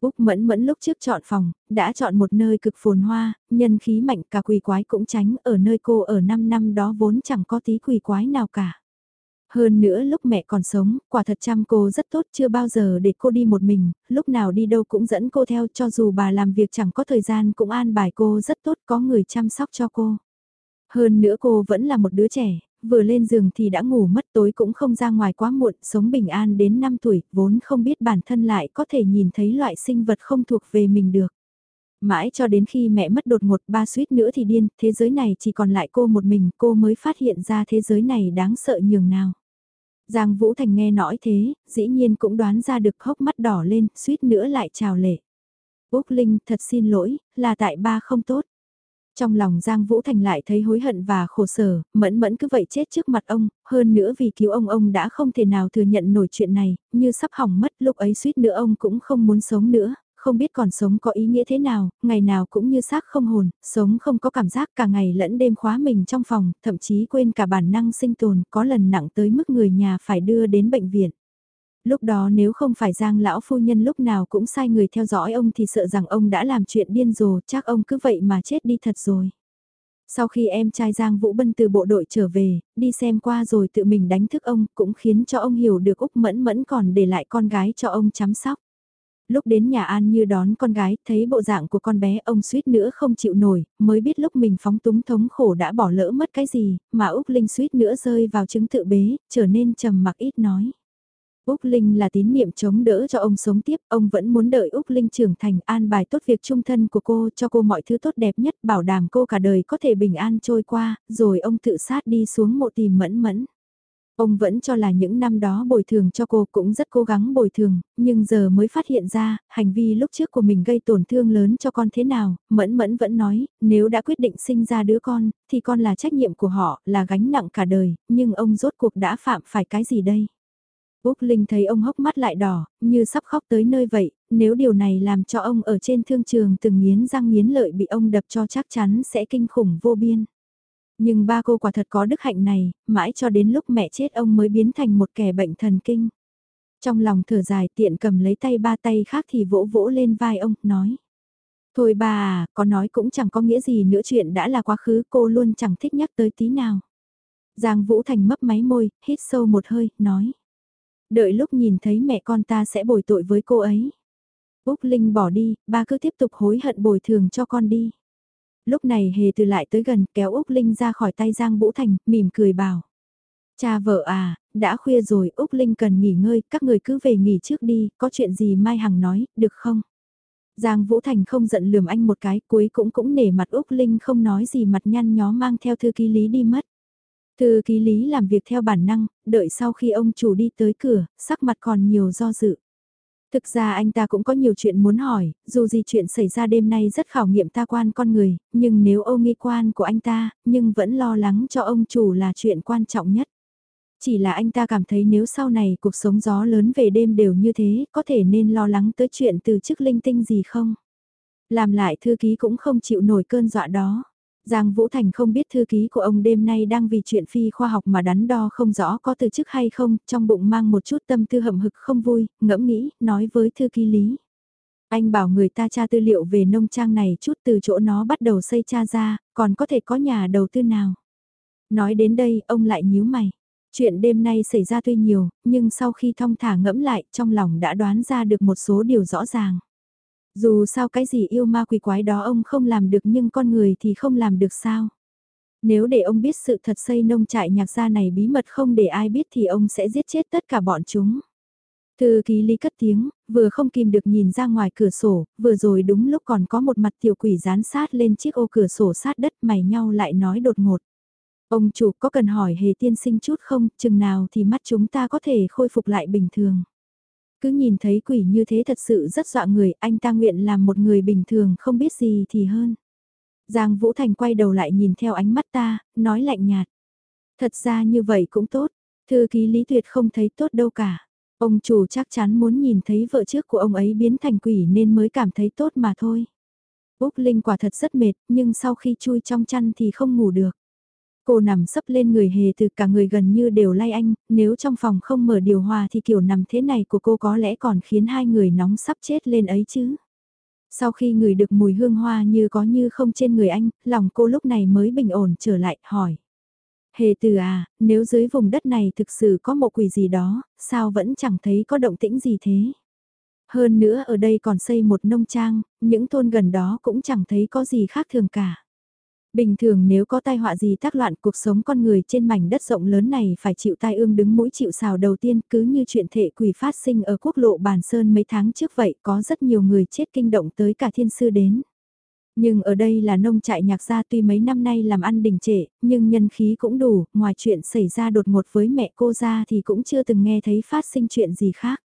Úc Mẫn Mẫn lúc trước chọn phòng, đã chọn một nơi cực phồn hoa, nhân khí mạnh cả quỷ quái cũng tránh ở nơi cô ở 5 năm đó vốn chẳng có tí quỷ quái nào cả. Hơn nữa lúc mẹ còn sống, quả thật chăm cô rất tốt chưa bao giờ để cô đi một mình, lúc nào đi đâu cũng dẫn cô theo cho dù bà làm việc chẳng có thời gian cũng an bài cô rất tốt có người chăm sóc cho cô. Hơn nữa cô vẫn là một đứa trẻ, vừa lên giường thì đã ngủ mất tối cũng không ra ngoài quá muộn, sống bình an đến 5 tuổi, vốn không biết bản thân lại có thể nhìn thấy loại sinh vật không thuộc về mình được. Mãi cho đến khi mẹ mất đột ngột ba suýt nữa thì điên, thế giới này chỉ còn lại cô một mình, cô mới phát hiện ra thế giới này đáng sợ nhường nào. Giang Vũ Thành nghe nói thế, dĩ nhiên cũng đoán ra được hốc mắt đỏ lên, suýt nữa lại trào lệ. Úc Linh thật xin lỗi, là tại ba không tốt. Trong lòng Giang Vũ Thành lại thấy hối hận và khổ sở, mẫn mẫn cứ vậy chết trước mặt ông, hơn nữa vì cứu ông ông đã không thể nào thừa nhận nổi chuyện này, như sắp hỏng mất lúc ấy suýt nữa ông cũng không muốn sống nữa, không biết còn sống có ý nghĩa thế nào, ngày nào cũng như xác không hồn, sống không có cảm giác cả ngày lẫn đêm khóa mình trong phòng, thậm chí quên cả bản năng sinh tồn, có lần nặng tới mức người nhà phải đưa đến bệnh viện. Lúc đó nếu không phải Giang lão phu nhân lúc nào cũng sai người theo dõi ông thì sợ rằng ông đã làm chuyện điên rồ, chắc ông cứ vậy mà chết đi thật rồi. Sau khi em trai Giang Vũ Bân từ bộ đội trở về, đi xem qua rồi tự mình đánh thức ông, cũng khiến cho ông hiểu được Úc Mẫn Mẫn còn để lại con gái cho ông chăm sóc. Lúc đến nhà An như đón con gái, thấy bộ dạng của con bé ông suýt nữa không chịu nổi, mới biết lúc mình phóng túng thống khổ đã bỏ lỡ mất cái gì, mà Úc Linh suýt nữa rơi vào chứng tự bế, trở nên trầm mặc ít nói. Úc Linh là tín niệm chống đỡ cho ông sống tiếp, ông vẫn muốn đợi Úc Linh trưởng thành an bài tốt việc trung thân của cô cho cô mọi thứ tốt đẹp nhất, bảo đảm cô cả đời có thể bình an trôi qua, rồi ông tự sát đi xuống mộ tìm mẫn mẫn. Ông vẫn cho là những năm đó bồi thường cho cô cũng rất cố gắng bồi thường, nhưng giờ mới phát hiện ra, hành vi lúc trước của mình gây tổn thương lớn cho con thế nào, mẫn mẫn vẫn nói, nếu đã quyết định sinh ra đứa con, thì con là trách nhiệm của họ, là gánh nặng cả đời, nhưng ông rốt cuộc đã phạm phải cái gì đây? Úc Linh thấy ông hốc mắt lại đỏ, như sắp khóc tới nơi vậy, nếu điều này làm cho ông ở trên thương trường từng nghiến răng nghiến lợi bị ông đập cho chắc chắn sẽ kinh khủng vô biên. Nhưng ba cô quả thật có đức hạnh này, mãi cho đến lúc mẹ chết ông mới biến thành một kẻ bệnh thần kinh. Trong lòng thở dài tiện cầm lấy tay ba tay khác thì vỗ vỗ lên vai ông, nói. Thôi bà à, có nói cũng chẳng có nghĩa gì nữa chuyện đã là quá khứ cô luôn chẳng thích nhắc tới tí nào. Giang Vũ Thành mấp máy môi, hít sâu một hơi, nói. Đợi lúc nhìn thấy mẹ con ta sẽ bồi tội với cô ấy. Úc Linh bỏ đi, ba cứ tiếp tục hối hận bồi thường cho con đi. Lúc này hề từ lại tới gần kéo Úc Linh ra khỏi tay Giang Vũ Thành, mỉm cười bảo. Cha vợ à, đã khuya rồi Úc Linh cần nghỉ ngơi, các người cứ về nghỉ trước đi, có chuyện gì Mai Hằng nói, được không? Giang Vũ Thành không giận lườm anh một cái, cuối cũng cũng nể mặt Úc Linh không nói gì mặt nhăn nhó mang theo thư ký lý đi mất. Thư ký lý làm việc theo bản năng, đợi sau khi ông chủ đi tới cửa, sắc mặt còn nhiều do dự. Thực ra anh ta cũng có nhiều chuyện muốn hỏi, dù gì chuyện xảy ra đêm nay rất khảo nghiệm ta quan con người, nhưng nếu ông nghi quan của anh ta, nhưng vẫn lo lắng cho ông chủ là chuyện quan trọng nhất. Chỉ là anh ta cảm thấy nếu sau này cuộc sống gió lớn về đêm đều như thế, có thể nên lo lắng tới chuyện từ chức linh tinh gì không? Làm lại thư ký cũng không chịu nổi cơn dọa đó. Giang Vũ Thành không biết thư ký của ông đêm nay đang vì chuyện phi khoa học mà đắn đo không rõ có từ chức hay không, trong bụng mang một chút tâm tư hậm hực không vui, ngẫm nghĩ, nói với thư ký Lý. Anh bảo người ta tra tư liệu về nông trang này chút từ chỗ nó bắt đầu xây cha ra, còn có thể có nhà đầu tư nào. Nói đến đây, ông lại nhíu mày. Chuyện đêm nay xảy ra tuy nhiều, nhưng sau khi thong thả ngẫm lại, trong lòng đã đoán ra được một số điều rõ ràng. Dù sao cái gì yêu ma quỷ quái đó ông không làm được nhưng con người thì không làm được sao. Nếu để ông biết sự thật xây nông trại nhạc gia này bí mật không để ai biết thì ông sẽ giết chết tất cả bọn chúng. Thư ký lý cất tiếng, vừa không kìm được nhìn ra ngoài cửa sổ, vừa rồi đúng lúc còn có một mặt tiểu quỷ dán sát lên chiếc ô cửa sổ sát đất mày nhau lại nói đột ngột. Ông chủ có cần hỏi hề tiên sinh chút không, chừng nào thì mắt chúng ta có thể khôi phục lại bình thường. Cứ nhìn thấy quỷ như thế thật sự rất dọa người, anh ta nguyện làm một người bình thường không biết gì thì hơn. Giang Vũ Thành quay đầu lại nhìn theo ánh mắt ta, nói lạnh nhạt. Thật ra như vậy cũng tốt, thư ký Lý Tuyệt không thấy tốt đâu cả. Ông chủ chắc chắn muốn nhìn thấy vợ trước của ông ấy biến thành quỷ nên mới cảm thấy tốt mà thôi. Úc Linh quả thật rất mệt, nhưng sau khi chui trong chăn thì không ngủ được. Cô nằm sấp lên người hề từ cả người gần như đều lay anh, nếu trong phòng không mở điều hòa thì kiểu nằm thế này của cô có lẽ còn khiến hai người nóng sắp chết lên ấy chứ. Sau khi ngửi được mùi hương hoa như có như không trên người anh, lòng cô lúc này mới bình ổn trở lại, hỏi. Hề từ à, nếu dưới vùng đất này thực sự có một quỷ gì đó, sao vẫn chẳng thấy có động tĩnh gì thế? Hơn nữa ở đây còn xây một nông trang, những thôn gần đó cũng chẳng thấy có gì khác thường cả. Bình thường nếu có tai họa gì tác loạn cuộc sống con người trên mảnh đất rộng lớn này phải chịu tai ương đứng mũi chịu sào đầu tiên cứ như chuyện thệ quỷ phát sinh ở quốc lộ Bản Sơn mấy tháng trước vậy có rất nhiều người chết kinh động tới cả thiên sư đến. Nhưng ở đây là nông trại nhạc gia tuy mấy năm nay làm ăn đình trệ, nhưng nhân khí cũng đủ, ngoài chuyện xảy ra đột ngột với mẹ cô ra thì cũng chưa từng nghe thấy phát sinh chuyện gì khác.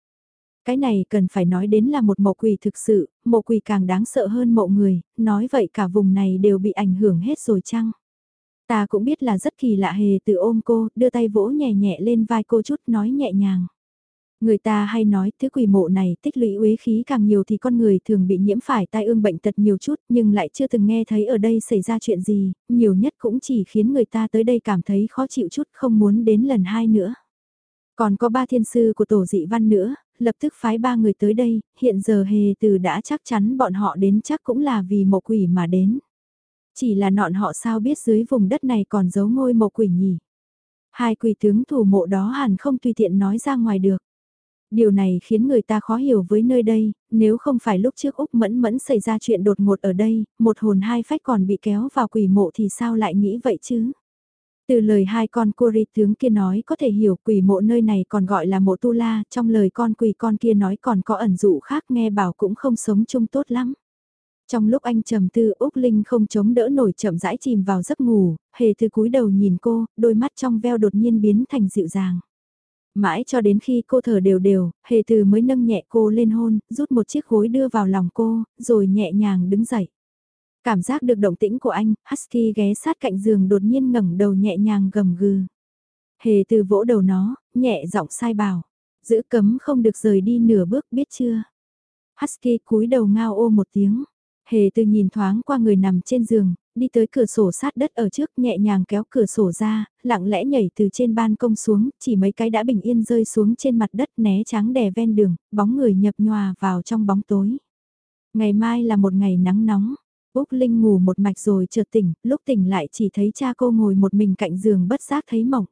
Cái này cần phải nói đến là một mộ quỷ thực sự, mộ quỷ càng đáng sợ hơn mộ người, nói vậy cả vùng này đều bị ảnh hưởng hết rồi chăng? Ta cũng biết là rất kỳ lạ hề từ ôm cô, đưa tay vỗ nhẹ nhẹ lên vai cô chút nói nhẹ nhàng. Người ta hay nói thứ quỷ mộ này tích lũy uế khí càng nhiều thì con người thường bị nhiễm phải tai ương bệnh tật nhiều chút nhưng lại chưa từng nghe thấy ở đây xảy ra chuyện gì, nhiều nhất cũng chỉ khiến người ta tới đây cảm thấy khó chịu chút không muốn đến lần hai nữa. Còn có ba thiên sư của tổ dị văn nữa, lập tức phái ba người tới đây, hiện giờ hề từ đã chắc chắn bọn họ đến chắc cũng là vì mộ quỷ mà đến. Chỉ là nọn họ sao biết dưới vùng đất này còn giấu ngôi mộ quỷ nhỉ. Hai quỷ tướng thủ mộ đó hẳn không tùy tiện nói ra ngoài được. Điều này khiến người ta khó hiểu với nơi đây, nếu không phải lúc trước Úc Mẫn Mẫn xảy ra chuyện đột ngột ở đây, một hồn hai phách còn bị kéo vào quỷ mộ thì sao lại nghĩ vậy chứ? Từ lời hai con cua ri tướng kia nói có thể hiểu quỷ mộ nơi này còn gọi là mộ tu la, trong lời con quỷ con kia nói còn có ẩn dụ khác nghe bảo cũng không sống chung tốt lắm. Trong lúc anh trầm tư Úc Linh không chống đỡ nổi chậm rãi chìm vào giấc ngủ, hề từ cúi đầu nhìn cô, đôi mắt trong veo đột nhiên biến thành dịu dàng. Mãi cho đến khi cô thở đều đều, hề từ mới nâng nhẹ cô lên hôn, rút một chiếc gối đưa vào lòng cô, rồi nhẹ nhàng đứng dậy. Cảm giác được động tĩnh của anh, Husky ghé sát cạnh giường đột nhiên ngẩng đầu nhẹ nhàng gầm gừ. Hề từ vỗ đầu nó, nhẹ giọng sai bảo. Giữ cấm không được rời đi nửa bước biết chưa. Husky cúi đầu ngao ô một tiếng. Hề từ nhìn thoáng qua người nằm trên giường, đi tới cửa sổ sát đất ở trước nhẹ nhàng kéo cửa sổ ra, lặng lẽ nhảy từ trên ban công xuống, chỉ mấy cái đã bình yên rơi xuống trên mặt đất né trắng đè ven đường, bóng người nhập nhòa vào trong bóng tối. Ngày mai là một ngày nắng nóng, Úc Linh ngủ một mạch rồi chợt tỉnh, lúc tỉnh lại chỉ thấy cha cô ngồi một mình cạnh giường bất giác thấy mộng.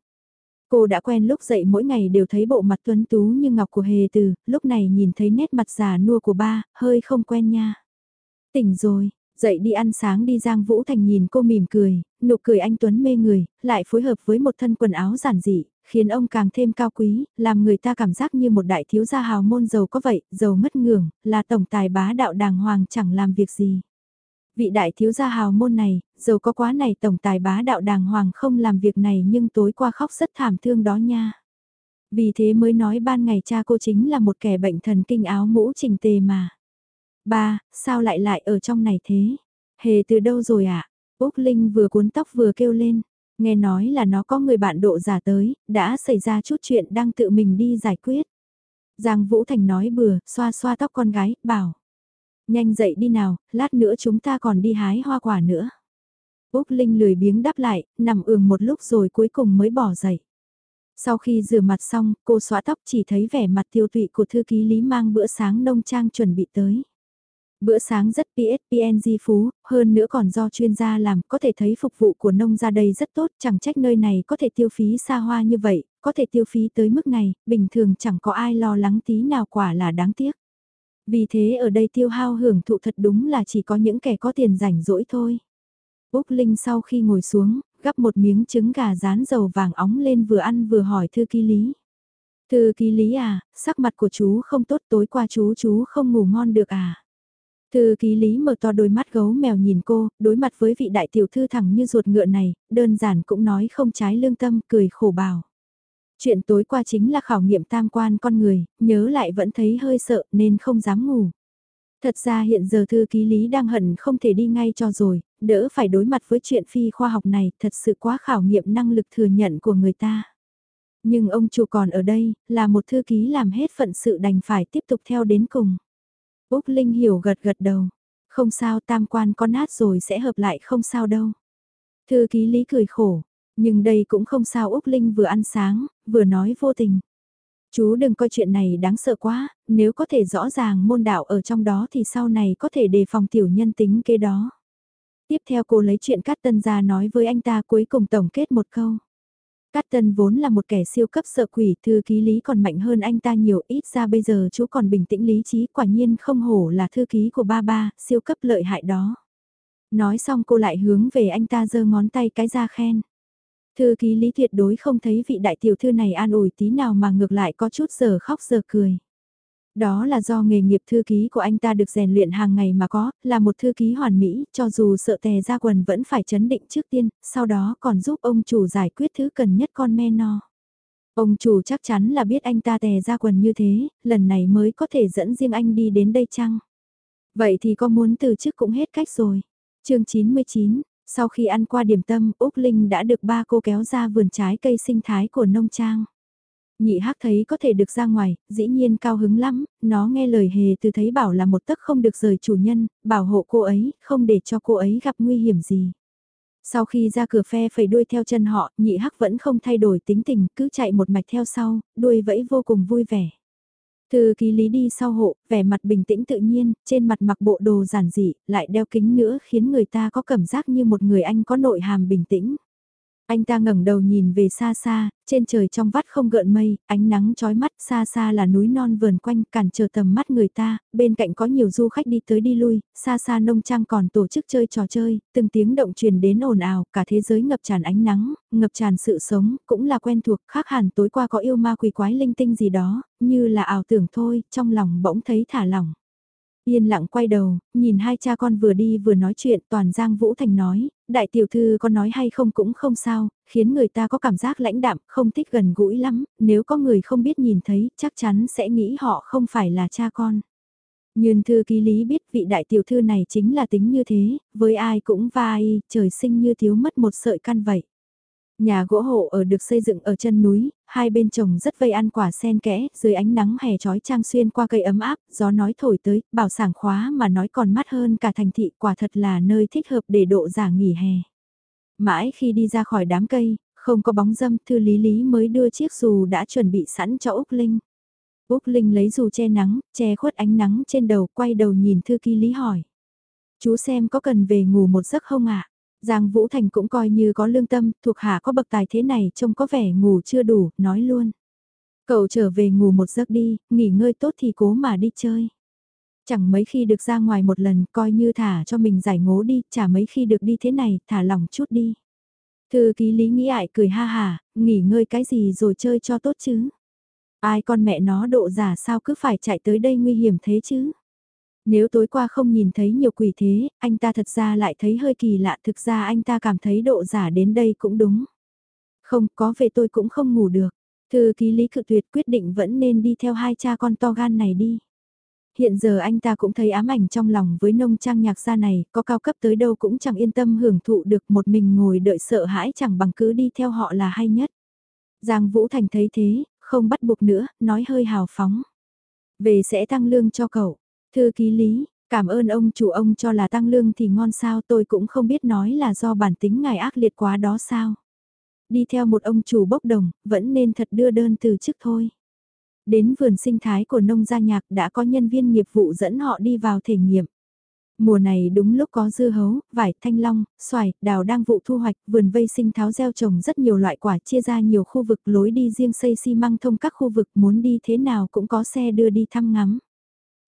Cô đã quen lúc dậy mỗi ngày đều thấy bộ mặt tuấn tú như ngọc của hề từ, lúc này nhìn thấy nét mặt già nua của ba, hơi không quen nha. Tỉnh rồi, dậy đi ăn sáng đi Giang Vũ Thành nhìn cô mỉm cười, nụ cười anh Tuấn mê người, lại phối hợp với một thân quần áo giản dị, khiến ông càng thêm cao quý, làm người ta cảm giác như một đại thiếu gia hào môn giàu có vậy, giàu mất ngưỡng, là tổng tài bá đạo đàng hoàng chẳng làm việc gì. Vị đại thiếu gia hào môn này, dầu có quá này tổng tài bá đạo đàng hoàng không làm việc này nhưng tối qua khóc rất thảm thương đó nha. Vì thế mới nói ban ngày cha cô chính là một kẻ bệnh thần kinh áo mũ trình tề mà. Ba, sao lại lại ở trong này thế? Hề từ đâu rồi ạ? À? Úc Linh vừa cuốn tóc vừa kêu lên. Nghe nói là nó có người bạn độ giả tới, đã xảy ra chút chuyện đang tự mình đi giải quyết. Giang Vũ Thành nói bừa, xoa xoa tóc con gái, bảo. Nhanh dậy đi nào, lát nữa chúng ta còn đi hái hoa quả nữa. Úc Linh lười biếng đáp lại, nằm ường một lúc rồi cuối cùng mới bỏ dậy. Sau khi rửa mặt xong, cô xóa tóc chỉ thấy vẻ mặt tiêu tụy của thư ký Lý mang bữa sáng nông trang chuẩn bị tới. Bữa sáng rất PSPNG phú, hơn nữa còn do chuyên gia làm, có thể thấy phục vụ của nông gia đây rất tốt, chẳng trách nơi này có thể tiêu phí xa hoa như vậy, có thể tiêu phí tới mức này, bình thường chẳng có ai lo lắng tí nào quả là đáng tiếc. Vì thế ở đây tiêu hao hưởng thụ thật đúng là chỉ có những kẻ có tiền rảnh rỗi thôi. Úc Linh sau khi ngồi xuống, gắp một miếng trứng gà rán dầu vàng óng lên vừa ăn vừa hỏi thư ký lý. Thư ký lý à, sắc mặt của chú không tốt tối qua chú chú không ngủ ngon được à. Thư ký lý mở to đôi mắt gấu mèo nhìn cô, đối mặt với vị đại tiểu thư thẳng như ruột ngựa này, đơn giản cũng nói không trái lương tâm, cười khổ bảo. Chuyện tối qua chính là khảo nghiệm tam quan con người, nhớ lại vẫn thấy hơi sợ nên không dám ngủ. Thật ra hiện giờ thư ký lý đang hận không thể đi ngay cho rồi, đỡ phải đối mặt với chuyện phi khoa học này, thật sự quá khảo nghiệm năng lực thừa nhận của người ta. Nhưng ông chủ còn ở đây, là một thư ký làm hết phận sự đành phải tiếp tục theo đến cùng. Úc Linh hiểu gật gật đầu. Không sao tam quan con nát rồi sẽ hợp lại không sao đâu. Thư ký Lý cười khổ. Nhưng đây cũng không sao Úc Linh vừa ăn sáng, vừa nói vô tình. Chú đừng coi chuyện này đáng sợ quá, nếu có thể rõ ràng môn đạo ở trong đó thì sau này có thể đề phòng tiểu nhân tính kế đó. Tiếp theo cô lấy chuyện Cát Tân ra nói với anh ta cuối cùng tổng kết một câu. Cát Tân vốn là một kẻ siêu cấp sợ quỷ, thư ký lý còn mạnh hơn anh ta nhiều, ít ra bây giờ chú còn bình tĩnh lý trí, quả nhiên không hổ là thư ký của ba ba, siêu cấp lợi hại đó. Nói xong cô lại hướng về anh ta giơ ngón tay cái ra khen. Thư ký lý tuyệt đối không thấy vị đại tiểu thư này an ủi tí nào mà ngược lại có chút giờ khóc giờ cười. Đó là do nghề nghiệp thư ký của anh ta được rèn luyện hàng ngày mà có, là một thư ký hoàn mỹ, cho dù sợ tè ra quần vẫn phải chấn định trước tiên, sau đó còn giúp ông chủ giải quyết thứ cần nhất con me no. Ông chủ chắc chắn là biết anh ta tè ra quần như thế, lần này mới có thể dẫn riêng anh đi đến đây chăng? Vậy thì có muốn từ chức cũng hết cách rồi. chương 99, sau khi ăn qua điểm tâm, Úc Linh đã được ba cô kéo ra vườn trái cây sinh thái của nông trang. Nhị hắc thấy có thể được ra ngoài, dĩ nhiên cao hứng lắm, nó nghe lời hề từ thấy bảo là một tấc không được rời chủ nhân, bảo hộ cô ấy, không để cho cô ấy gặp nguy hiểm gì. Sau khi ra cửa phe phẩy đuôi theo chân họ, nhị hắc vẫn không thay đổi tính tình, cứ chạy một mạch theo sau, đuôi vẫy vô cùng vui vẻ. Thư ký lý đi sau hộ, vẻ mặt bình tĩnh tự nhiên, trên mặt mặc bộ đồ giản dị, lại đeo kính nữa khiến người ta có cảm giác như một người anh có nội hàm bình tĩnh. Anh ta ngẩng đầu nhìn về xa xa, trên trời trong vắt không gợn mây, ánh nắng chói mắt xa xa là núi non vườn quanh cản trở tầm mắt người ta, bên cạnh có nhiều du khách đi tới đi lui, xa xa nông trang còn tổ chức chơi trò chơi, từng tiếng động truyền đến ồn ào, cả thế giới ngập tràn ánh nắng, ngập tràn sự sống, cũng là quen thuộc, khác hẳn tối qua có yêu ma quỷ quái linh tinh gì đó, như là ảo tưởng thôi, trong lòng bỗng thấy thả lỏng. Yên lặng quay đầu, nhìn hai cha con vừa đi vừa nói chuyện toàn Giang Vũ Thành nói, đại tiểu thư có nói hay không cũng không sao, khiến người ta có cảm giác lãnh đạm, không thích gần gũi lắm, nếu có người không biết nhìn thấy, chắc chắn sẽ nghĩ họ không phải là cha con. nhưng thư ký lý biết vị đại tiểu thư này chính là tính như thế, với ai cũng vai, trời sinh như thiếu mất một sợi căn vậy. Nhà gỗ hộ ở được xây dựng ở chân núi, hai bên trồng rất vây ăn quả sen kẽ, dưới ánh nắng hè trói trang xuyên qua cây ấm áp, gió nói thổi tới, bảo sảng khóa mà nói còn mát hơn cả thành thị, quả thật là nơi thích hợp để độ giả nghỉ hè. Mãi khi đi ra khỏi đám cây, không có bóng dâm, thư lý lý mới đưa chiếc dù đã chuẩn bị sẵn cho Úc Linh. Úc Linh lấy dù che nắng, che khuất ánh nắng trên đầu, quay đầu nhìn thư ký lý hỏi. Chú xem có cần về ngủ một giấc không ạ? Giang Vũ Thành cũng coi như có lương tâm, thuộc hạ có bậc tài thế này trông có vẻ ngủ chưa đủ, nói luôn. Cậu trở về ngủ một giấc đi, nghỉ ngơi tốt thì cố mà đi chơi. Chẳng mấy khi được ra ngoài một lần, coi như thả cho mình giải ngố đi, chả mấy khi được đi thế này, thả lòng chút đi. Thư ký lý nghĩ ại cười ha hà, nghỉ ngơi cái gì rồi chơi cho tốt chứ. Ai con mẹ nó độ giả sao cứ phải chạy tới đây nguy hiểm thế chứ. Nếu tối qua không nhìn thấy nhiều quỷ thế, anh ta thật ra lại thấy hơi kỳ lạ, thực ra anh ta cảm thấy độ giả đến đây cũng đúng. Không, có về tôi cũng không ngủ được. Thư ký Lý Cự Tuyệt quyết định vẫn nên đi theo hai cha con to gan này đi. Hiện giờ anh ta cũng thấy ám ảnh trong lòng với nông trang nhạc gia này, có cao cấp tới đâu cũng chẳng yên tâm hưởng thụ được một mình ngồi đợi sợ hãi chẳng bằng cứ đi theo họ là hay nhất. Giang Vũ Thành thấy thế, không bắt buộc nữa, nói hơi hào phóng. Về sẽ tăng lương cho cậu. Thư ký Lý, cảm ơn ông chủ ông cho là tăng lương thì ngon sao tôi cũng không biết nói là do bản tính ngài ác liệt quá đó sao. Đi theo một ông chủ bốc đồng, vẫn nên thật đưa đơn từ chức thôi. Đến vườn sinh thái của nông gia nhạc đã có nhân viên nghiệp vụ dẫn họ đi vào thể nghiệm. Mùa này đúng lúc có dưa hấu, vải, thanh long, xoài, đào đang vụ thu hoạch, vườn vây sinh tháo gieo trồng rất nhiều loại quả chia ra nhiều khu vực lối đi riêng xây xi măng thông các khu vực muốn đi thế nào cũng có xe đưa đi thăm ngắm.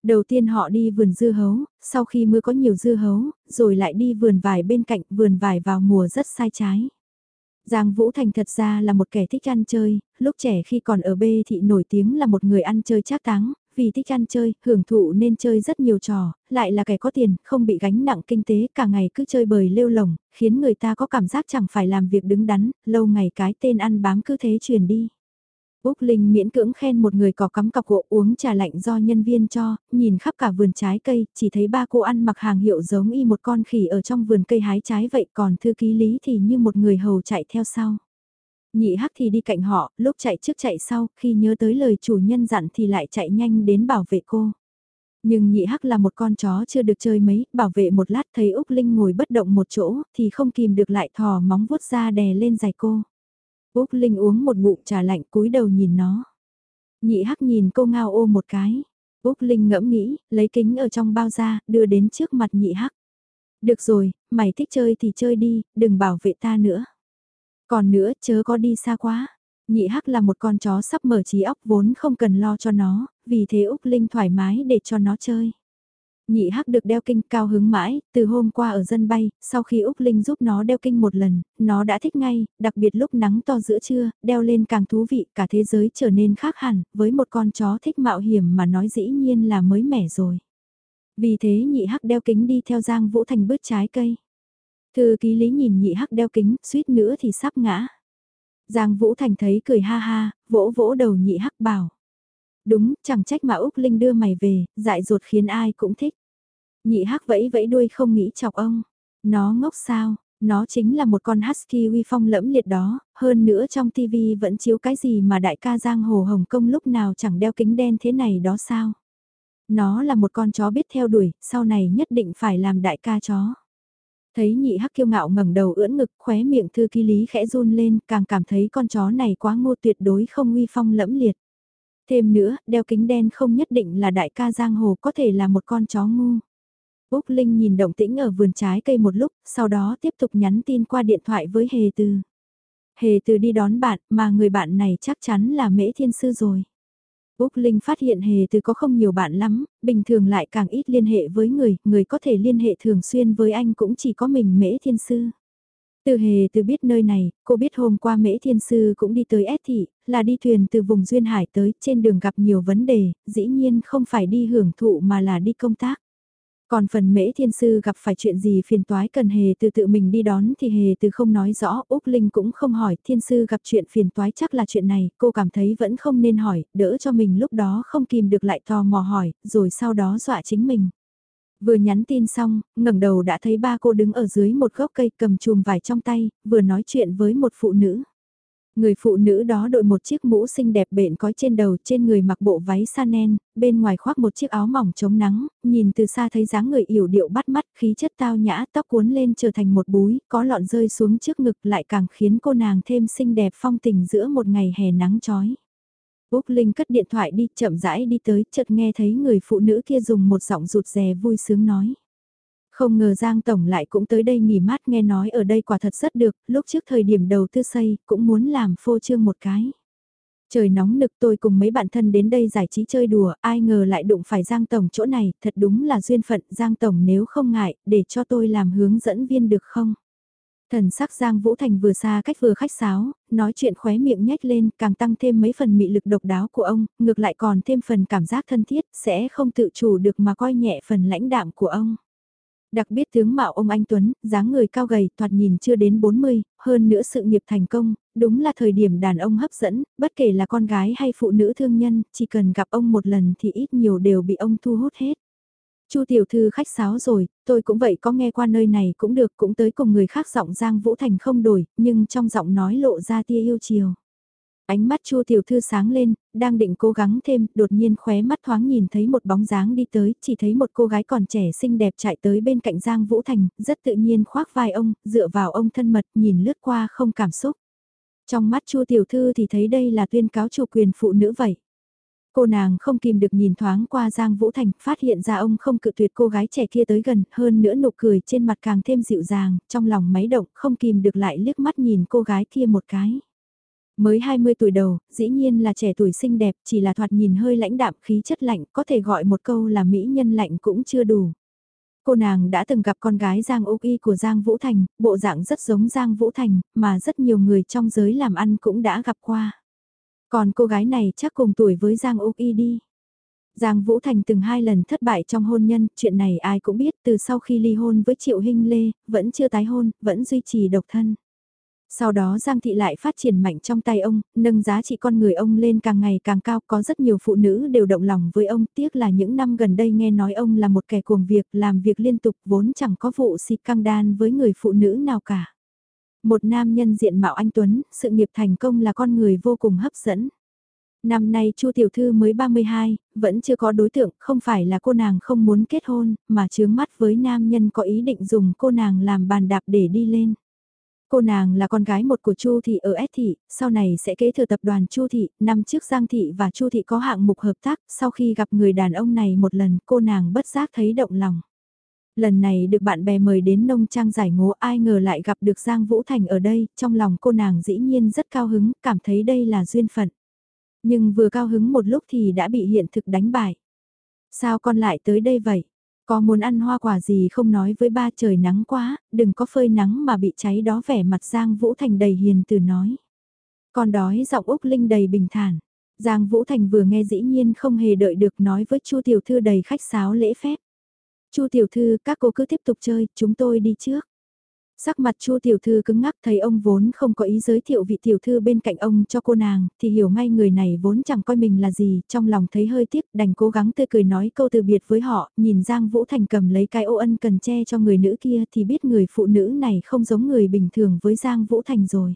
Đầu tiên họ đi vườn dưa hấu, sau khi mưa có nhiều dưa hấu, rồi lại đi vườn vải bên cạnh vườn vải vào mùa rất sai trái. Giang Vũ Thành thật ra là một kẻ thích ăn chơi, lúc trẻ khi còn ở B thị nổi tiếng là một người ăn chơi trác táng, vì thích ăn chơi, hưởng thụ nên chơi rất nhiều trò, lại là kẻ có tiền, không bị gánh nặng kinh tế, cả ngày cứ chơi bời lêu lồng, khiến người ta có cảm giác chẳng phải làm việc đứng đắn, lâu ngày cái tên ăn bám cứ thế truyền đi. Úc Linh miễn cưỡng khen một người có cắm cọc gỗ uống trà lạnh do nhân viên cho, nhìn khắp cả vườn trái cây, chỉ thấy ba cô ăn mặc hàng hiệu giống y một con khỉ ở trong vườn cây hái trái vậy còn thư ký lý thì như một người hầu chạy theo sau. Nhị hắc thì đi cạnh họ, lúc chạy trước chạy sau, khi nhớ tới lời chủ nhân dặn thì lại chạy nhanh đến bảo vệ cô. Nhưng nhị hắc là một con chó chưa được chơi mấy, bảo vệ một lát thấy Úc Linh ngồi bất động một chỗ, thì không kìm được lại thò móng vuốt ra đè lên giày cô. Úc Linh uống một ngụm trà lạnh cúi đầu nhìn nó. Nhị hắc nhìn cô ngao ô một cái. Úc Linh ngẫm nghĩ, lấy kính ở trong bao ra, đưa đến trước mặt nhị hắc. Được rồi, mày thích chơi thì chơi đi, đừng bảo vệ ta nữa. Còn nữa, chớ có đi xa quá. Nhị hắc là một con chó sắp mở trí óc vốn không cần lo cho nó, vì thế Úc Linh thoải mái để cho nó chơi. Nhị hắc được đeo kinh cao hứng mãi, từ hôm qua ở dân bay, sau khi Úc Linh giúp nó đeo kinh một lần, nó đã thích ngay, đặc biệt lúc nắng to giữa trưa, đeo lên càng thú vị, cả thế giới trở nên khác hẳn, với một con chó thích mạo hiểm mà nói dĩ nhiên là mới mẻ rồi. Vì thế nhị hắc đeo kính đi theo Giang Vũ Thành bứt trái cây. Thư ký lý nhìn nhị hắc đeo kính, suýt nữa thì sắp ngã. Giang Vũ Thành thấy cười ha ha, vỗ vỗ đầu nhị hắc bảo. Đúng, chẳng trách mà Úc Linh đưa mày về, dại dột khiến ai cũng thích. Nhị hắc vẫy vẫy đuôi không nghĩ chọc ông. Nó ngốc sao, nó chính là một con husky uy phong lẫm liệt đó, hơn nữa trong tivi vẫn chiếu cái gì mà đại ca Giang Hồ Hồng Kông lúc nào chẳng đeo kính đen thế này đó sao. Nó là một con chó biết theo đuổi, sau này nhất định phải làm đại ca chó. Thấy nhị hắc kiêu ngạo ngẩng đầu ưỡn ngực khóe miệng thư ký lý khẽ run lên càng cảm thấy con chó này quá ngô tuyệt đối không uy phong lẫm liệt. Thêm nữa, đeo kính đen không nhất định là đại ca giang hồ có thể là một con chó ngu. Úc Linh nhìn động tĩnh ở vườn trái cây một lúc, sau đó tiếp tục nhắn tin qua điện thoại với Hề Từ. Hề Từ đi đón bạn, mà người bạn này chắc chắn là Mễ Thiên Sư rồi. Úc Linh phát hiện Hề Từ có không nhiều bạn lắm, bình thường lại càng ít liên hệ với người, người có thể liên hệ thường xuyên với anh cũng chỉ có mình Mễ Thiên Sư. Từ hề từ biết nơi này, cô biết hôm qua Mễ Thiên Sư cũng đi tới S thị, là đi thuyền từ vùng Duyên Hải tới, trên đường gặp nhiều vấn đề, dĩ nhiên không phải đi hưởng thụ mà là đi công tác. Còn phần mễ thiên sư gặp phải chuyện gì phiền toái cần hề từ tự mình đi đón thì hề từ không nói rõ, Úc Linh cũng không hỏi, thiên sư gặp chuyện phiền toái chắc là chuyện này, cô cảm thấy vẫn không nên hỏi, đỡ cho mình lúc đó không kìm được lại tò mò hỏi, rồi sau đó dọa chính mình. Vừa nhắn tin xong, ngẩng đầu đã thấy ba cô đứng ở dưới một gốc cây cầm chùm vải trong tay, vừa nói chuyện với một phụ nữ. Người phụ nữ đó đội một chiếc mũ xinh đẹp bện cói trên đầu, trên người mặc bộ váy sanen, bên ngoài khoác một chiếc áo mỏng chống nắng, nhìn từ xa thấy dáng người yểu điệu bắt mắt, khí chất tao nhã, tóc cuốn lên trở thành một búi, có lọn rơi xuống trước ngực lại càng khiến cô nàng thêm xinh đẹp phong tình giữa một ngày hè nắng chói. Úc Linh cất điện thoại đi, chậm rãi đi tới, chợt nghe thấy người phụ nữ kia dùng một giọng rụt rè vui sướng nói. Không ngờ Giang Tổng lại cũng tới đây nghỉ mát nghe nói ở đây quả thật rất được, lúc trước thời điểm đầu tư xây, cũng muốn làm phô trương một cái. Trời nóng nực tôi cùng mấy bạn thân đến đây giải trí chơi đùa, ai ngờ lại đụng phải Giang Tổng chỗ này, thật đúng là duyên phận Giang Tổng nếu không ngại, để cho tôi làm hướng dẫn viên được không? Thần sắc Giang Vũ Thành vừa xa cách vừa khách sáo, nói chuyện khóe miệng nhếch lên càng tăng thêm mấy phần mị lực độc đáo của ông, ngược lại còn thêm phần cảm giác thân thiết, sẽ không tự chủ được mà coi nhẹ phần lãnh đạm của ông. Đặc biệt tướng mạo ông Anh Tuấn, dáng người cao gầy, thoạt nhìn chưa đến 40, hơn nữa sự nghiệp thành công, đúng là thời điểm đàn ông hấp dẫn, bất kể là con gái hay phụ nữ thương nhân, chỉ cần gặp ông một lần thì ít nhiều đều bị ông thu hút hết. Chu tiểu thư khách sáo rồi, tôi cũng vậy có nghe qua nơi này cũng được, cũng tới cùng người khác giọng Giang Vũ Thành không đổi, nhưng trong giọng nói lộ ra tia yêu chiều. Ánh mắt Chu tiểu thư sáng lên, đang định cố gắng thêm, đột nhiên khóe mắt thoáng nhìn thấy một bóng dáng đi tới, chỉ thấy một cô gái còn trẻ xinh đẹp chạy tới bên cạnh Giang Vũ Thành, rất tự nhiên khoác vai ông, dựa vào ông thân mật, nhìn lướt qua không cảm xúc. Trong mắt Chu tiểu thư thì thấy đây là tuyên cáo chủ quyền phụ nữ vậy. Cô nàng không kìm được nhìn thoáng qua Giang Vũ Thành, phát hiện ra ông không cự tuyệt cô gái trẻ kia tới gần, hơn nữa nụ cười trên mặt càng thêm dịu dàng, trong lòng máy động, không kìm được lại liếc mắt nhìn cô gái kia một cái. Mới 20 tuổi đầu, dĩ nhiên là trẻ tuổi xinh đẹp, chỉ là thoạt nhìn hơi lãnh đạm khí chất lạnh, có thể gọi một câu là mỹ nhân lạnh cũng chưa đủ. Cô nàng đã từng gặp con gái Giang Úc Y của Giang Vũ Thành, bộ dạng rất giống Giang Vũ Thành, mà rất nhiều người trong giới làm ăn cũng đã gặp qua. Còn cô gái này chắc cùng tuổi với Giang Úc Y đi. Giang Vũ Thành từng hai lần thất bại trong hôn nhân, chuyện này ai cũng biết từ sau khi ly hôn với Triệu Hinh Lê, vẫn chưa tái hôn, vẫn duy trì độc thân. Sau đó Giang Thị lại phát triển mạnh trong tay ông, nâng giá trị con người ông lên càng ngày càng cao, có rất nhiều phụ nữ đều động lòng với ông, tiếc là những năm gần đây nghe nói ông là một kẻ cuồng việc, làm việc liên tục vốn chẳng có vụ xịt căng đan với người phụ nữ nào cả. Một nam nhân diện mạo anh Tuấn, sự nghiệp thành công là con người vô cùng hấp dẫn. Năm nay Chu tiểu thư mới 32, vẫn chưa có đối tượng, không phải là cô nàng không muốn kết hôn, mà chướng mắt với nam nhân có ý định dùng cô nàng làm bàn đạp để đi lên. Cô nàng là con gái một của Chu thị ở S thị, sau này sẽ kế thừa tập đoàn Chu thị, năm trước Giang thị và Chu thị có hạng mục hợp tác, sau khi gặp người đàn ông này một lần, cô nàng bất giác thấy động lòng. Lần này được bạn bè mời đến nông trang giải ngố ai ngờ lại gặp được Giang Vũ Thành ở đây, trong lòng cô nàng dĩ nhiên rất cao hứng, cảm thấy đây là duyên phận. Nhưng vừa cao hứng một lúc thì đã bị hiện thực đánh bại. Sao con lại tới đây vậy? Có muốn ăn hoa quả gì không nói với ba trời nắng quá, đừng có phơi nắng mà bị cháy đó vẻ mặt Giang Vũ Thành đầy hiền từ nói. Con đói giọng Úc Linh đầy bình thản. Giang Vũ Thành vừa nghe dĩ nhiên không hề đợi được nói với Chu Tiểu Thư đầy khách sáo lễ phép. Chu tiểu thư, các cô cứ tiếp tục chơi, chúng tôi đi trước. Sắc mặt Chu tiểu thư cứng ngắc thấy ông vốn không có ý giới thiệu vị tiểu thư bên cạnh ông cho cô nàng, thì hiểu ngay người này vốn chẳng coi mình là gì, trong lòng thấy hơi tiếc, đành cố gắng tươi cười nói câu từ biệt với họ, nhìn Giang Vũ Thành cầm lấy cái ô ân cần che cho người nữ kia thì biết người phụ nữ này không giống người bình thường với Giang Vũ Thành rồi.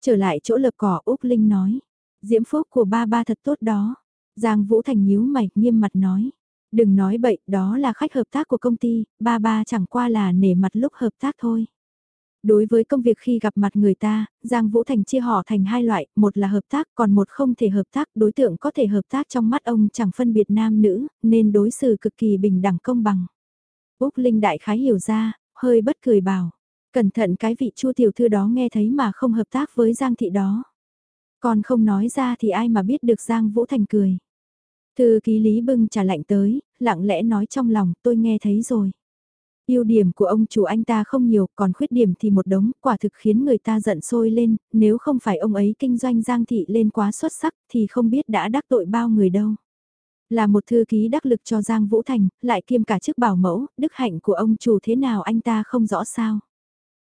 Trở lại chỗ lập cỏ Úc Linh nói, diễm phúc của ba ba thật tốt đó. Giang Vũ Thành nhíu mày, nghiêm mặt nói. Đừng nói bậy, đó là khách hợp tác của công ty, ba ba chẳng qua là nể mặt lúc hợp tác thôi. Đối với công việc khi gặp mặt người ta, Giang Vũ Thành chia họ thành hai loại, một là hợp tác còn một không thể hợp tác, đối tượng có thể hợp tác trong mắt ông chẳng phân biệt nam nữ, nên đối xử cực kỳ bình đẳng công bằng. Úc Linh Đại khái hiểu ra, hơi bất cười bảo, cẩn thận cái vị chua tiểu thư đó nghe thấy mà không hợp tác với Giang Thị đó. Còn không nói ra thì ai mà biết được Giang Vũ Thành cười. Thư ký lý bưng trà lạnh tới, lặng lẽ nói trong lòng tôi nghe thấy rồi. Ưu điểm của ông chủ anh ta không nhiều, còn khuyết điểm thì một đống, quả thực khiến người ta giận sôi lên, nếu không phải ông ấy kinh doanh giang thị lên quá xuất sắc thì không biết đã đắc tội bao người đâu. Là một thư ký đắc lực cho Giang Vũ Thành, lại kiêm cả chức bảo mẫu, đức hạnh của ông chủ thế nào anh ta không rõ sao.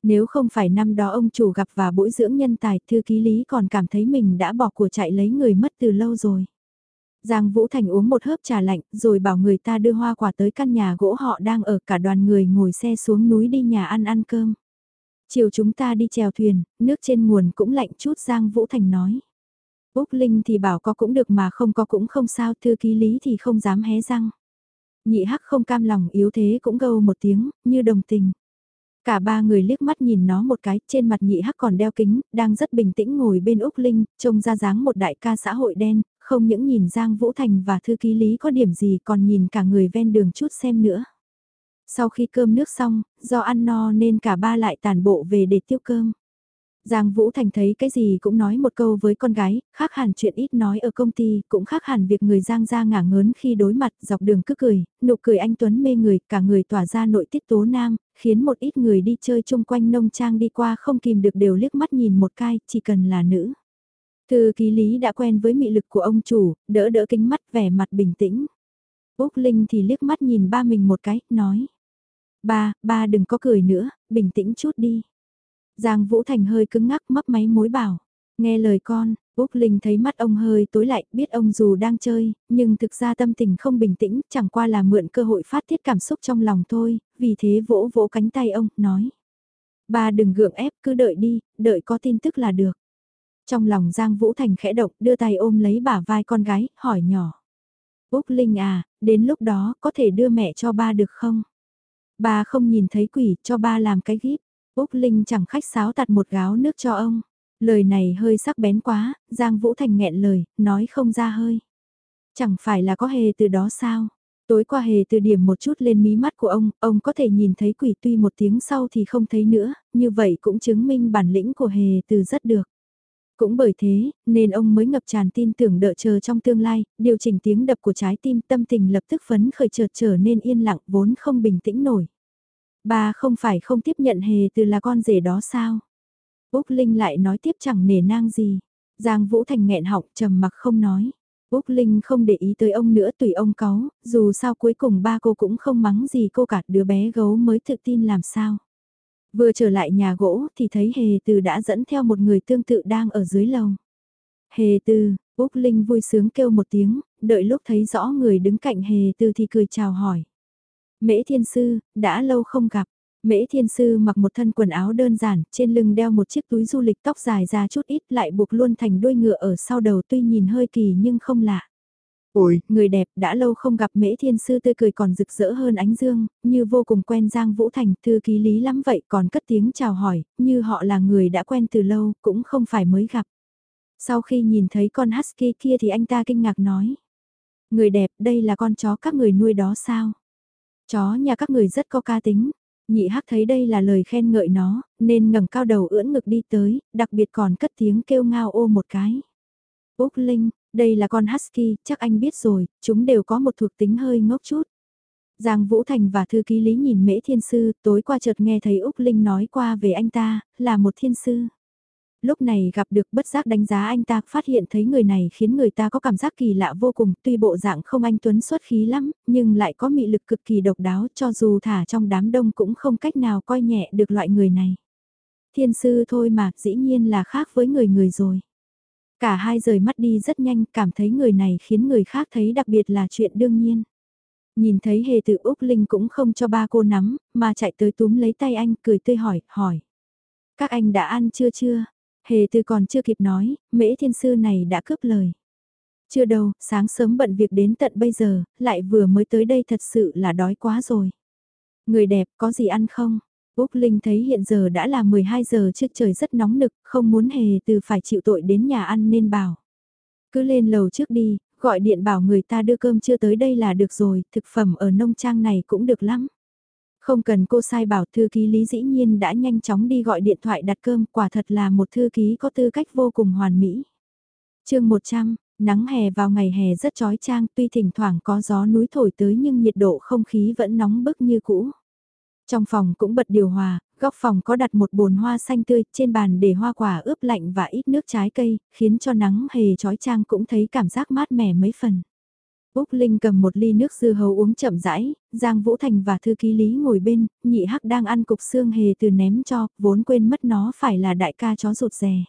Nếu không phải năm đó ông chủ gặp và bỗi dưỡng nhân tài, thư ký lý còn cảm thấy mình đã bỏ của chạy lấy người mất từ lâu rồi. Giang Vũ Thành uống một hớp trà lạnh rồi bảo người ta đưa hoa quả tới căn nhà gỗ họ đang ở cả đoàn người ngồi xe xuống núi đi nhà ăn ăn cơm. Chiều chúng ta đi chèo thuyền, nước trên nguồn cũng lạnh chút Giang Vũ Thành nói. Úc Linh thì bảo có cũng được mà không có cũng không sao thư ký lý thì không dám hé răng. Nhị hắc không cam lòng yếu thế cũng gâu một tiếng, như đồng tình. Cả ba người liếc mắt nhìn nó một cái, trên mặt nhị hắc còn đeo kính, đang rất bình tĩnh ngồi bên Úc Linh, trông ra dáng một đại ca xã hội đen, không những nhìn Giang Vũ Thành và thư ký lý có điểm gì còn nhìn cả người ven đường chút xem nữa. Sau khi cơm nước xong, do ăn no nên cả ba lại tàn bộ về để tiêu cơm. Giang Vũ Thành thấy cái gì cũng nói một câu với con gái, khác hẳn chuyện ít nói ở công ty, cũng khác hẳn việc người Giang ra ngả ngớn khi đối mặt dọc đường cứ cười, nụ cười anh Tuấn mê người, cả người tỏa ra nội tiết tố nam, khiến một ít người đi chơi chung quanh nông trang đi qua không kìm được đều liếc mắt nhìn một cái, chỉ cần là nữ. Thư ký lý đã quen với mị lực của ông chủ, đỡ đỡ kính mắt vẻ mặt bình tĩnh. Úc Linh thì liếc mắt nhìn ba mình một cái, nói. Ba, ba đừng có cười nữa, bình tĩnh chút đi. Giang Vũ Thành hơi cứng ngắc mấp máy mối bảo. Nghe lời con, Úc Linh thấy mắt ông hơi tối lại, biết ông dù đang chơi, nhưng thực ra tâm tình không bình tĩnh, chẳng qua là mượn cơ hội phát tiết cảm xúc trong lòng thôi, vì thế vỗ vỗ cánh tay ông, nói. Ba đừng gượng ép, cứ đợi đi, đợi có tin tức là được. Trong lòng Giang Vũ Thành khẽ động, đưa tay ôm lấy bả vai con gái, hỏi nhỏ. Úc Linh à, đến lúc đó có thể đưa mẹ cho ba được không? Ba không nhìn thấy quỷ, cho ba làm cái gíp. Úc Linh chẳng khách sáo tạt một gáo nước cho ông. Lời này hơi sắc bén quá, Giang Vũ Thành nghẹn lời, nói không ra hơi. Chẳng phải là có hề từ đó sao? Tối qua hề từ điểm một chút lên mí mắt của ông, ông có thể nhìn thấy quỷ tuy một tiếng sau thì không thấy nữa, như vậy cũng chứng minh bản lĩnh của hề từ rất được. Cũng bởi thế, nên ông mới ngập tràn tin tưởng đợi chờ trong tương lai, điều chỉnh tiếng đập của trái tim tâm tình lập tức phấn khởi chợt trở nên yên lặng vốn không bình tĩnh nổi. Bà không phải không tiếp nhận hề từ là con rể đó sao? Úc Linh lại nói tiếp chẳng nể nang gì. Giang Vũ Thành nghẹn họng trầm mặc không nói. Úc Linh không để ý tới ông nữa tùy ông cáu, dù sao cuối cùng ba cô cũng không mắng gì cô cả đứa bé gấu mới tự tin làm sao. Vừa trở lại nhà gỗ thì thấy Hề Từ đã dẫn theo một người tương tự đang ở dưới lầu. Hề Từ, Úc Linh vui sướng kêu một tiếng, đợi lúc thấy rõ người đứng cạnh Hề Từ thì cười chào hỏi. Mễ Thiên Sư, đã lâu không gặp. Mễ Thiên Sư mặc một thân quần áo đơn giản, trên lưng đeo một chiếc túi du lịch tóc dài ra chút ít lại buộc luôn thành đuôi ngựa ở sau đầu tuy nhìn hơi kỳ nhưng không lạ. Ôi, người đẹp đã lâu không gặp Mễ Thiên Sư tươi cười còn rực rỡ hơn ánh dương, như vô cùng quen Giang Vũ Thành, thư ký lý lắm vậy còn cất tiếng chào hỏi, như họ là người đã quen từ lâu, cũng không phải mới gặp. Sau khi nhìn thấy con Husky kia thì anh ta kinh ngạc nói. Người đẹp, đây là con chó các người nuôi đó sao? Chó nhà các người rất có ca tính. Nhị hắc thấy đây là lời khen ngợi nó, nên ngẩng cao đầu ưỡn ngực đi tới, đặc biệt còn cất tiếng kêu ngao ô một cái. Úc Linh, đây là con Husky, chắc anh biết rồi, chúng đều có một thuộc tính hơi ngốc chút. Giang Vũ Thành và thư ký lý nhìn Mễ Thiên Sư, tối qua chợt nghe thấy Úc Linh nói qua về anh ta, là một thiên sư lúc này gặp được bất giác đánh giá anh ta, phát hiện thấy người này khiến người ta có cảm giác kỳ lạ vô cùng, tuy bộ dạng không anh tuấn xuất khí lắm, nhưng lại có mị lực cực kỳ độc đáo cho dù thả trong đám đông cũng không cách nào coi nhẹ được loại người này. Thiên sư thôi mà, dĩ nhiên là khác với người người rồi. Cả hai rời mắt đi rất nhanh, cảm thấy người này khiến người khác thấy đặc biệt là chuyện đương nhiên. Nhìn thấy hề tự Úc Linh cũng không cho ba cô nắm, mà chạy tới túm lấy tay anh cười tươi hỏi, hỏi. Các anh đã ăn chưa chưa? Hề từ còn chưa kịp nói, mễ thiên sư này đã cướp lời. Chưa đâu, sáng sớm bận việc đến tận bây giờ, lại vừa mới tới đây thật sự là đói quá rồi. Người đẹp có gì ăn không? Úc Linh thấy hiện giờ đã là 12 giờ trước trời rất nóng nực, không muốn hề từ phải chịu tội đến nhà ăn nên bảo. Cứ lên lầu trước đi, gọi điện bảo người ta đưa cơm chưa tới đây là được rồi, thực phẩm ở nông trang này cũng được lắm. Không cần cô sai bảo thư ký Lý dĩ nhiên đã nhanh chóng đi gọi điện thoại đặt cơm, quả thật là một thư ký có tư cách vô cùng hoàn mỹ. chương 100, nắng hè vào ngày hè rất chói trang tuy thỉnh thoảng có gió núi thổi tới nhưng nhiệt độ không khí vẫn nóng bức như cũ. Trong phòng cũng bật điều hòa, góc phòng có đặt một bồn hoa xanh tươi, trên bàn để hoa quả ướp lạnh và ít nước trái cây, khiến cho nắng hề chói trang cũng thấy cảm giác mát mẻ mấy phần. Úc Linh cầm một ly nước dưa hấu uống chậm rãi, Giang Vũ Thành và thư ký lý ngồi bên, nhị hắc đang ăn cục xương hề từ ném cho, vốn quên mất nó phải là đại ca chó rụt rè.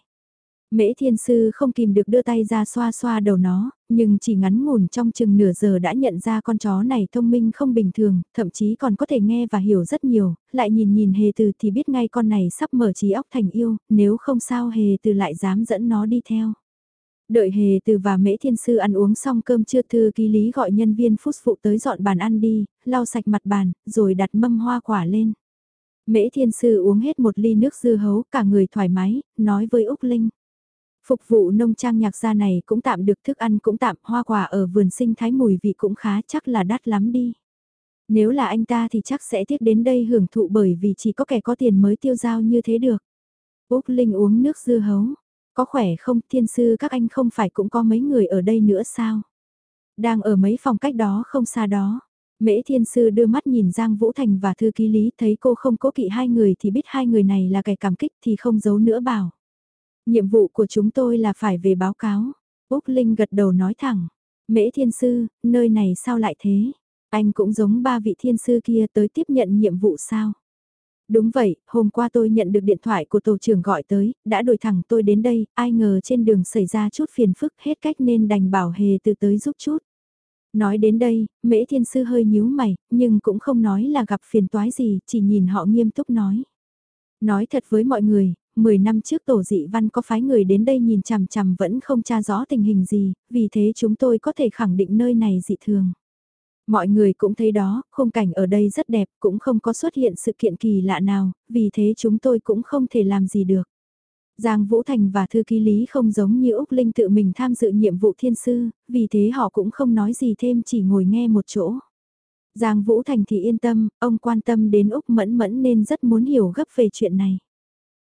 Mễ thiên sư không kìm được đưa tay ra xoa xoa đầu nó, nhưng chỉ ngắn ngủn trong chừng nửa giờ đã nhận ra con chó này thông minh không bình thường, thậm chí còn có thể nghe và hiểu rất nhiều, lại nhìn nhìn hề từ thì biết ngay con này sắp mở trí óc thành yêu, nếu không sao hề từ lại dám dẫn nó đi theo. Đợi hề từ và mễ thiên sư ăn uống xong cơm trưa thư ký lý gọi nhân viên phút phụ tới dọn bàn ăn đi, lau sạch mặt bàn, rồi đặt mâm hoa quả lên. Mễ thiên sư uống hết một ly nước dưa hấu, cả người thoải mái, nói với Úc Linh. Phục vụ nông trang nhạc gia này cũng tạm được thức ăn cũng tạm, hoa quả ở vườn sinh thái mùi vị cũng khá chắc là đắt lắm đi. Nếu là anh ta thì chắc sẽ tiếc đến đây hưởng thụ bởi vì chỉ có kẻ có tiền mới tiêu giao như thế được. Úc Linh uống nước dưa hấu. Có khỏe không, thiên sư các anh không phải cũng có mấy người ở đây nữa sao? Đang ở mấy phòng cách đó không xa đó. Mễ thiên sư đưa mắt nhìn Giang Vũ Thành và thư ký lý thấy cô không cố kỵ hai người thì biết hai người này là kẻ cảm kích thì không giấu nữa bảo. Nhiệm vụ của chúng tôi là phải về báo cáo. Úc Linh gật đầu nói thẳng. Mễ thiên sư, nơi này sao lại thế? Anh cũng giống ba vị thiên sư kia tới tiếp nhận nhiệm vụ sao? Đúng vậy, hôm qua tôi nhận được điện thoại của tổ trưởng gọi tới, đã đổi thẳng tôi đến đây, ai ngờ trên đường xảy ra chút phiền phức hết cách nên đành bảo hề từ tới giúp chút. Nói đến đây, mễ thiên sư hơi nhíu mày, nhưng cũng không nói là gặp phiền toái gì, chỉ nhìn họ nghiêm túc nói. Nói thật với mọi người, 10 năm trước tổ dị văn có phái người đến đây nhìn chằm chằm vẫn không tra rõ tình hình gì, vì thế chúng tôi có thể khẳng định nơi này dị thường. Mọi người cũng thấy đó, khung cảnh ở đây rất đẹp, cũng không có xuất hiện sự kiện kỳ lạ nào, vì thế chúng tôi cũng không thể làm gì được. Giang Vũ Thành và thư ký lý không giống như Úc Linh tự mình tham dự nhiệm vụ thiên sư, vì thế họ cũng không nói gì thêm chỉ ngồi nghe một chỗ. Giang Vũ Thành thì yên tâm, ông quan tâm đến Úc Mẫn Mẫn nên rất muốn hiểu gấp về chuyện này.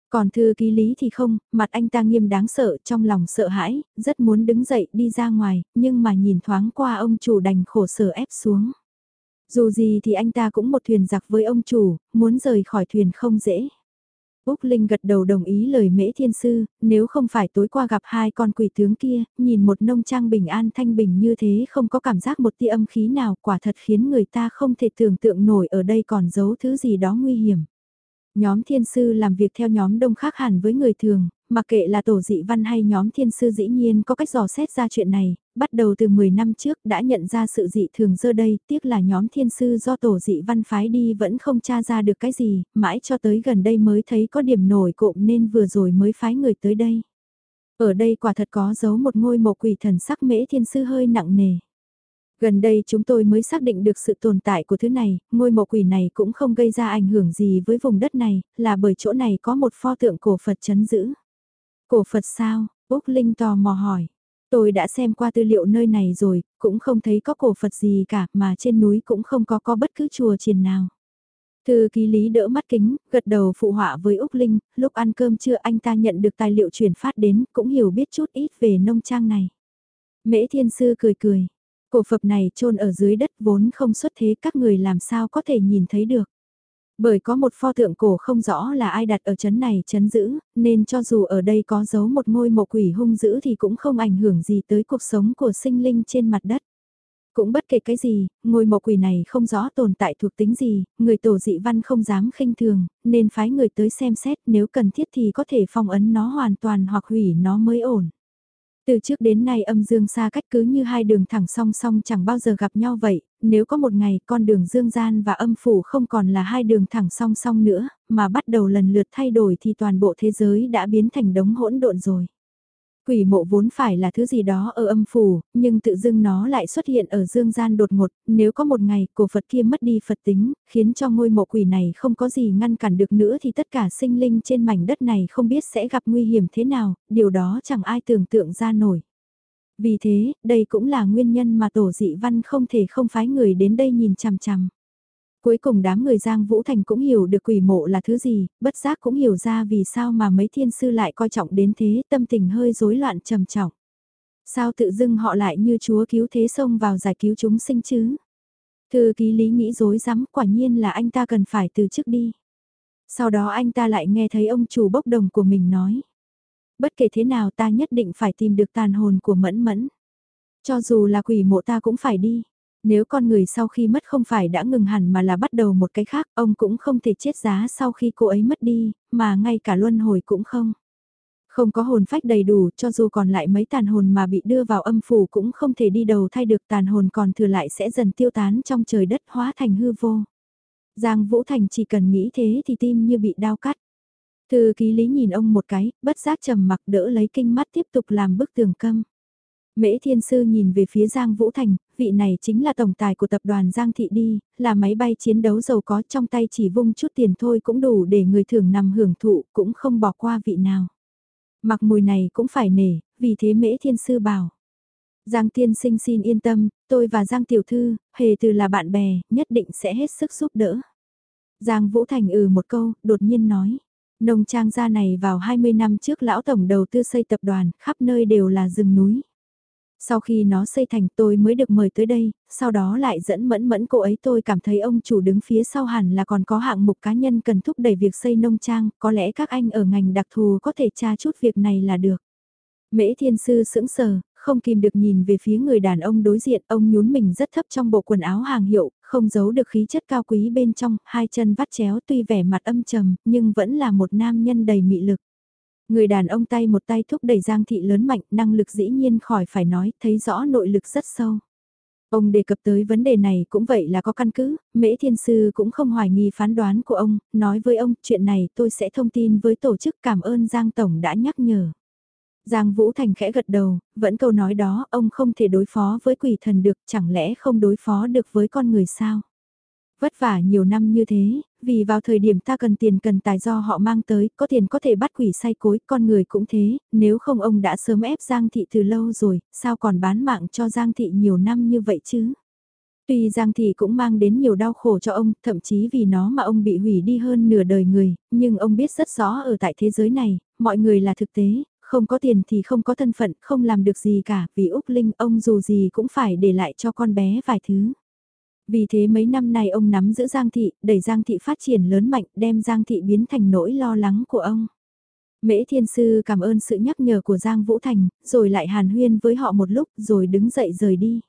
Còn thư ký lý thì không, mặt anh ta nghiêm đáng sợ trong lòng sợ hãi, rất muốn đứng dậy đi ra ngoài, nhưng mà nhìn thoáng qua ông chủ đành khổ sở ép xuống. Dù gì thì anh ta cũng một thuyền giặc với ông chủ, muốn rời khỏi thuyền không dễ. Úc Linh gật đầu đồng ý lời mễ thiên sư, nếu không phải tối qua gặp hai con quỷ tướng kia, nhìn một nông trang bình an thanh bình như thế không có cảm giác một tia âm khí nào quả thật khiến người ta không thể tưởng tượng nổi ở đây còn giấu thứ gì đó nguy hiểm. Nhóm thiên sư làm việc theo nhóm đông khác hẳn với người thường, mặc kệ là tổ dị văn hay nhóm thiên sư dĩ nhiên có cách dò xét ra chuyện này, bắt đầu từ 10 năm trước đã nhận ra sự dị thường dơ đây, tiếc là nhóm thiên sư do tổ dị văn phái đi vẫn không tra ra được cái gì, mãi cho tới gần đây mới thấy có điểm nổi cộm nên vừa rồi mới phái người tới đây. Ở đây quả thật có giấu một ngôi mộ quỷ thần sắc mễ thiên sư hơi nặng nề. Gần đây chúng tôi mới xác định được sự tồn tại của thứ này, ngôi mộ quỷ này cũng không gây ra ảnh hưởng gì với vùng đất này, là bởi chỗ này có một pho tượng cổ Phật chấn giữ. Cổ Phật sao? Úc Linh tò mò hỏi. Tôi đã xem qua tư liệu nơi này rồi, cũng không thấy có cổ Phật gì cả, mà trên núi cũng không có có bất cứ chùa chiền nào. Thư ký lý đỡ mắt kính, gật đầu phụ họa với Úc Linh, lúc ăn cơm trưa anh ta nhận được tài liệu truyền phát đến, cũng hiểu biết chút ít về nông trang này. Mễ thiên sư cười cười, Cổ Phật này chôn ở dưới đất vốn không xuất thế các người làm sao có thể nhìn thấy được. Bởi có một pho tượng cổ không rõ là ai đặt ở chấn này chấn giữ, nên cho dù ở đây có giấu một ngôi mộ quỷ hung dữ thì cũng không ảnh hưởng gì tới cuộc sống của sinh linh trên mặt đất. Cũng bất kể cái gì, ngôi mộ quỷ này không rõ tồn tại thuộc tính gì, người tổ dị văn không dám khinh thường, nên phái người tới xem xét nếu cần thiết thì có thể phong ấn nó hoàn toàn hoặc hủy nó mới ổn. Từ trước đến nay âm dương xa cách cứ như hai đường thẳng song song chẳng bao giờ gặp nhau vậy, nếu có một ngày con đường dương gian và âm phủ không còn là hai đường thẳng song song nữa, mà bắt đầu lần lượt thay đổi thì toàn bộ thế giới đã biến thành đống hỗn độn rồi. Quỷ mộ vốn phải là thứ gì đó ở âm phủ, nhưng tự dưng nó lại xuất hiện ở dương gian đột ngột, nếu có một ngày cổ Phật kia mất đi Phật tính, khiến cho ngôi mộ quỷ này không có gì ngăn cản được nữa thì tất cả sinh linh trên mảnh đất này không biết sẽ gặp nguy hiểm thế nào, điều đó chẳng ai tưởng tượng ra nổi. Vì thế, đây cũng là nguyên nhân mà tổ dị văn không thể không phái người đến đây nhìn chằm chằm. Cuối cùng đám người Giang Vũ Thành cũng hiểu được quỷ mộ là thứ gì, bất giác cũng hiểu ra vì sao mà mấy thiên sư lại coi trọng đến thế, tâm tình hơi rối loạn trầm trọng. Sao tự dưng họ lại như chúa cứu thế xông vào giải cứu chúng sinh chứ? Thư ký lý nghĩ rối rắm quả nhiên là anh ta cần phải từ chức đi. Sau đó anh ta lại nghe thấy ông chủ bốc đồng của mình nói. Bất kể thế nào ta nhất định phải tìm được tàn hồn của mẫn mẫn. Cho dù là quỷ mộ ta cũng phải đi. Nếu con người sau khi mất không phải đã ngừng hẳn mà là bắt đầu một cái khác, ông cũng không thể chết giá sau khi cô ấy mất đi, mà ngay cả luân hồi cũng không. Không có hồn phách đầy đủ, cho dù còn lại mấy tàn hồn mà bị đưa vào âm phủ cũng không thể đi đầu thay được tàn hồn còn thừa lại sẽ dần tiêu tán trong trời đất hóa thành hư vô. Giang Vũ Thành chỉ cần nghĩ thế thì tim như bị đau cắt. Thư ký lý nhìn ông một cái, bất giác trầm mặc đỡ lấy kinh mắt tiếp tục làm bức tường câm. Mễ Thiên Sư nhìn về phía Giang Vũ Thành, vị này chính là tổng tài của tập đoàn Giang Thị đi, là máy bay chiến đấu giàu có trong tay chỉ vung chút tiền thôi cũng đủ để người thường nằm hưởng thụ, cũng không bỏ qua vị nào. Mặc mùi này cũng phải nể, vì thế Mễ Thiên Sư bảo. Giang Tiên Sinh xin yên tâm, tôi và Giang Tiểu Thư, hề từ là bạn bè, nhất định sẽ hết sức giúp đỡ. Giang Vũ Thành ừ một câu, đột nhiên nói. Nông trang gia này vào 20 năm trước lão tổng đầu tư xây tập đoàn, khắp nơi đều là rừng núi. Sau khi nó xây thành tôi mới được mời tới đây, sau đó lại dẫn mẫn mẫn cô ấy tôi cảm thấy ông chủ đứng phía sau hẳn là còn có hạng mục cá nhân cần thúc đẩy việc xây nông trang, có lẽ các anh ở ngành đặc thù có thể tra chút việc này là được. Mễ thiên sư sững sờ, không kìm được nhìn về phía người đàn ông đối diện, ông nhún mình rất thấp trong bộ quần áo hàng hiệu, không giấu được khí chất cao quý bên trong, hai chân vắt chéo tuy vẻ mặt âm trầm, nhưng vẫn là một nam nhân đầy mị lực. Người đàn ông tay một tay thúc đẩy Giang Thị lớn mạnh, năng lực dĩ nhiên khỏi phải nói, thấy rõ nội lực rất sâu. Ông đề cập tới vấn đề này cũng vậy là có căn cứ, Mễ Thiên Sư cũng không hoài nghi phán đoán của ông, nói với ông chuyện này tôi sẽ thông tin với tổ chức cảm ơn Giang Tổng đã nhắc nhở. Giang Vũ Thành khẽ gật đầu, vẫn câu nói đó, ông không thể đối phó với quỷ thần được, chẳng lẽ không đối phó được với con người sao? Vất vả nhiều năm như thế, vì vào thời điểm ta cần tiền cần tài do họ mang tới, có tiền có thể bắt quỷ say cối, con người cũng thế, nếu không ông đã sớm ép Giang Thị từ lâu rồi, sao còn bán mạng cho Giang Thị nhiều năm như vậy chứ? Tuy Giang Thị cũng mang đến nhiều đau khổ cho ông, thậm chí vì nó mà ông bị hủy đi hơn nửa đời người, nhưng ông biết rất rõ ở tại thế giới này, mọi người là thực tế, không có tiền thì không có thân phận, không làm được gì cả, vì Úc Linh ông dù gì cũng phải để lại cho con bé vài thứ. Vì thế mấy năm nay ông nắm giữ Giang Thị, đẩy Giang Thị phát triển lớn mạnh, đem Giang Thị biến thành nỗi lo lắng của ông. Mễ Thiên Sư cảm ơn sự nhắc nhở của Giang Vũ Thành, rồi lại hàn huyên với họ một lúc rồi đứng dậy rời đi.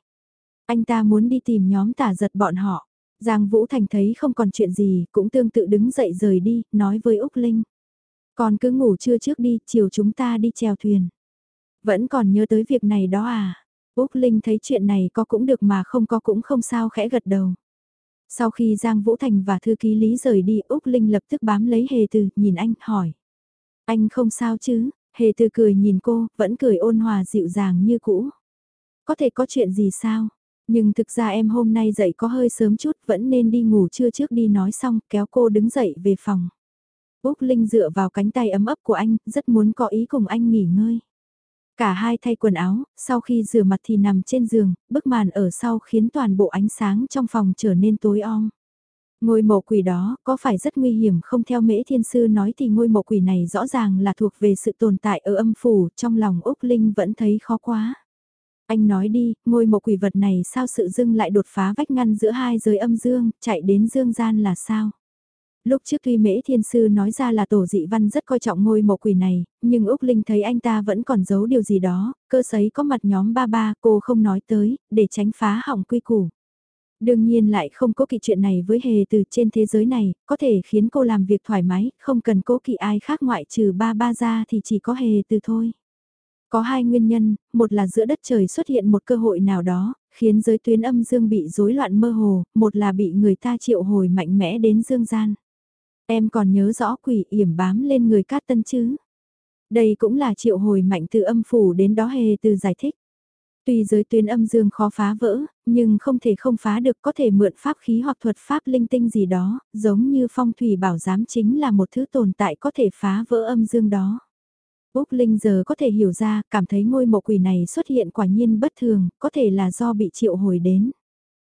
Anh ta muốn đi tìm nhóm tả giật bọn họ. Giang Vũ Thành thấy không còn chuyện gì, cũng tương tự đứng dậy rời đi, nói với Úc Linh. Còn cứ ngủ trưa trước đi, chiều chúng ta đi chèo thuyền. Vẫn còn nhớ tới việc này đó à? Úc Linh thấy chuyện này có cũng được mà không có cũng không sao khẽ gật đầu. Sau khi Giang Vũ Thành và thư ký Lý rời đi Úc Linh lập tức bám lấy Hề Từ, nhìn anh, hỏi. Anh không sao chứ? Hề Từ cười nhìn cô, vẫn cười ôn hòa dịu dàng như cũ. Có thể có chuyện gì sao? Nhưng thực ra em hôm nay dậy có hơi sớm chút vẫn nên đi ngủ trưa trước đi nói xong kéo cô đứng dậy về phòng. Úc Linh dựa vào cánh tay ấm ấp của anh, rất muốn có ý cùng anh nghỉ ngơi. Cả hai thay quần áo, sau khi rửa mặt thì nằm trên giường, bức màn ở sau khiến toàn bộ ánh sáng trong phòng trở nên tối om. Ngôi mộ quỷ đó có phải rất nguy hiểm không theo mễ thiên sư nói thì ngôi mộ quỷ này rõ ràng là thuộc về sự tồn tại ở âm phủ, trong lòng Úc Linh vẫn thấy khó quá. Anh nói đi, ngôi mộ quỷ vật này sao sự dưng lại đột phá vách ngăn giữa hai giới âm dương, chạy đến dương gian là sao? Lúc trước tuy Mễ Thiên Sư nói ra là tổ dị văn rất coi trọng ngôi mộ quỷ này, nhưng Úc Linh thấy anh ta vẫn còn giấu điều gì đó, cơ sấy có mặt nhóm ba ba cô không nói tới, để tránh phá hỏng quy củ. Đương nhiên lại không có kỵ chuyện này với hề từ trên thế giới này, có thể khiến cô làm việc thoải mái, không cần cố kỵ ai khác ngoại trừ ba ba ra thì chỉ có hề từ thôi. Có hai nguyên nhân, một là giữa đất trời xuất hiện một cơ hội nào đó, khiến giới tuyến âm dương bị rối loạn mơ hồ, một là bị người ta triệu hồi mạnh mẽ đến dương gian. Em còn nhớ rõ quỷ yểm bám lên người cát tân chứ? Đây cũng là triệu hồi mạnh từ âm phủ đến đó hề từ giải thích. Tuy giới tuyến âm dương khó phá vỡ, nhưng không thể không phá được có thể mượn pháp khí hoặc thuật pháp linh tinh gì đó, giống như phong thủy bảo giám chính là một thứ tồn tại có thể phá vỡ âm dương đó. Úc Linh giờ có thể hiểu ra, cảm thấy ngôi mộ quỷ này xuất hiện quả nhiên bất thường, có thể là do bị triệu hồi đến.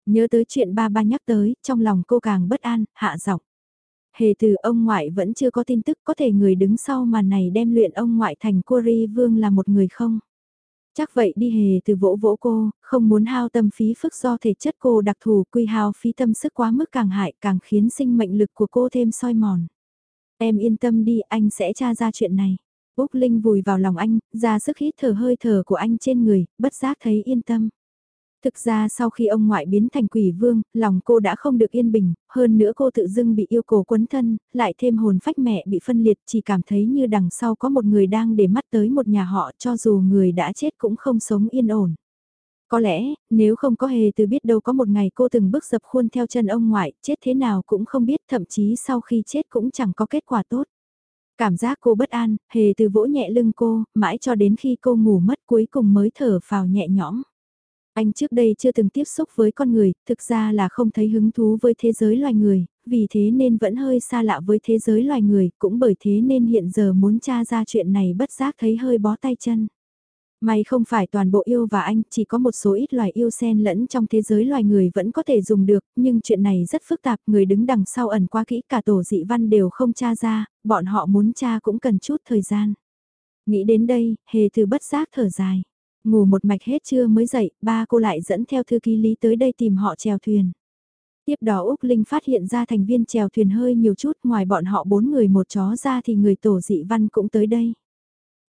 Nhớ tới chuyện ba ba nhắc tới, trong lòng cô càng bất an, hạ giọng. Hề từ ông ngoại vẫn chưa có tin tức có thể người đứng sau màn này đem luyện ông ngoại thành cô ri vương là một người không? Chắc vậy đi hề từ vỗ vỗ cô, không muốn hao tâm phí phức do thể chất cô đặc thù quy hao phí tâm sức quá mức càng hại càng khiến sinh mệnh lực của cô thêm soi mòn. Em yên tâm đi anh sẽ tra ra chuyện này. Úc Linh vùi vào lòng anh, ra sức hít thở hơi thở của anh trên người, bất giác thấy yên tâm. Thực ra sau khi ông ngoại biến thành quỷ vương, lòng cô đã không được yên bình, hơn nữa cô tự dưng bị yêu cầu quấn thân, lại thêm hồn phách mẹ bị phân liệt chỉ cảm thấy như đằng sau có một người đang để mắt tới một nhà họ cho dù người đã chết cũng không sống yên ổn. Có lẽ, nếu không có hề từ biết đâu có một ngày cô từng bước dập khuôn theo chân ông ngoại, chết thế nào cũng không biết thậm chí sau khi chết cũng chẳng có kết quả tốt. Cảm giác cô bất an, hề từ vỗ nhẹ lưng cô, mãi cho đến khi cô ngủ mất cuối cùng mới thở phào nhẹ nhõm. Anh trước đây chưa từng tiếp xúc với con người, thực ra là không thấy hứng thú với thế giới loài người, vì thế nên vẫn hơi xa lạ với thế giới loài người, cũng bởi thế nên hiện giờ muốn tra ra chuyện này bất giác thấy hơi bó tay chân. May không phải toàn bộ yêu và anh, chỉ có một số ít loài yêu sen lẫn trong thế giới loài người vẫn có thể dùng được, nhưng chuyện này rất phức tạp, người đứng đằng sau ẩn qua kỹ cả tổ dị văn đều không tra ra, bọn họ muốn tra cũng cần chút thời gian. Nghĩ đến đây, hề từ bất giác thở dài. Ngủ một mạch hết trưa mới dậy, ba cô lại dẫn theo thư ký lý tới đây tìm họ chèo thuyền. Tiếp đó Úc Linh phát hiện ra thành viên chèo thuyền hơi nhiều chút, ngoài bọn họ bốn người một chó ra thì người tổ dị văn cũng tới đây.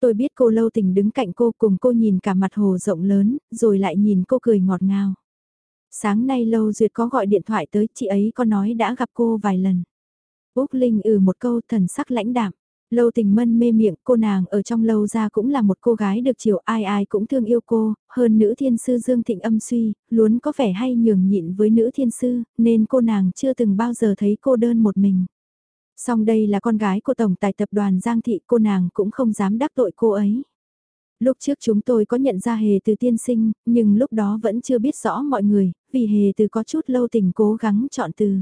Tôi biết cô lâu tình đứng cạnh cô cùng cô nhìn cả mặt hồ rộng lớn, rồi lại nhìn cô cười ngọt ngào. Sáng nay lâu duyệt có gọi điện thoại tới, chị ấy có nói đã gặp cô vài lần. Úc Linh ừ một câu thần sắc lãnh đạm. Lâu tình mân mê miệng, cô nàng ở trong lâu ra cũng là một cô gái được chiều ai ai cũng thương yêu cô, hơn nữ thiên sư Dương Thịnh âm suy, luôn có vẻ hay nhường nhịn với nữ thiên sư, nên cô nàng chưa từng bao giờ thấy cô đơn một mình. Song đây là con gái của Tổng tài tập đoàn Giang Thị cô nàng cũng không dám đắc tội cô ấy. Lúc trước chúng tôi có nhận ra hề từ tiên sinh, nhưng lúc đó vẫn chưa biết rõ mọi người, vì hề từ có chút lâu tình cố gắng chọn từ.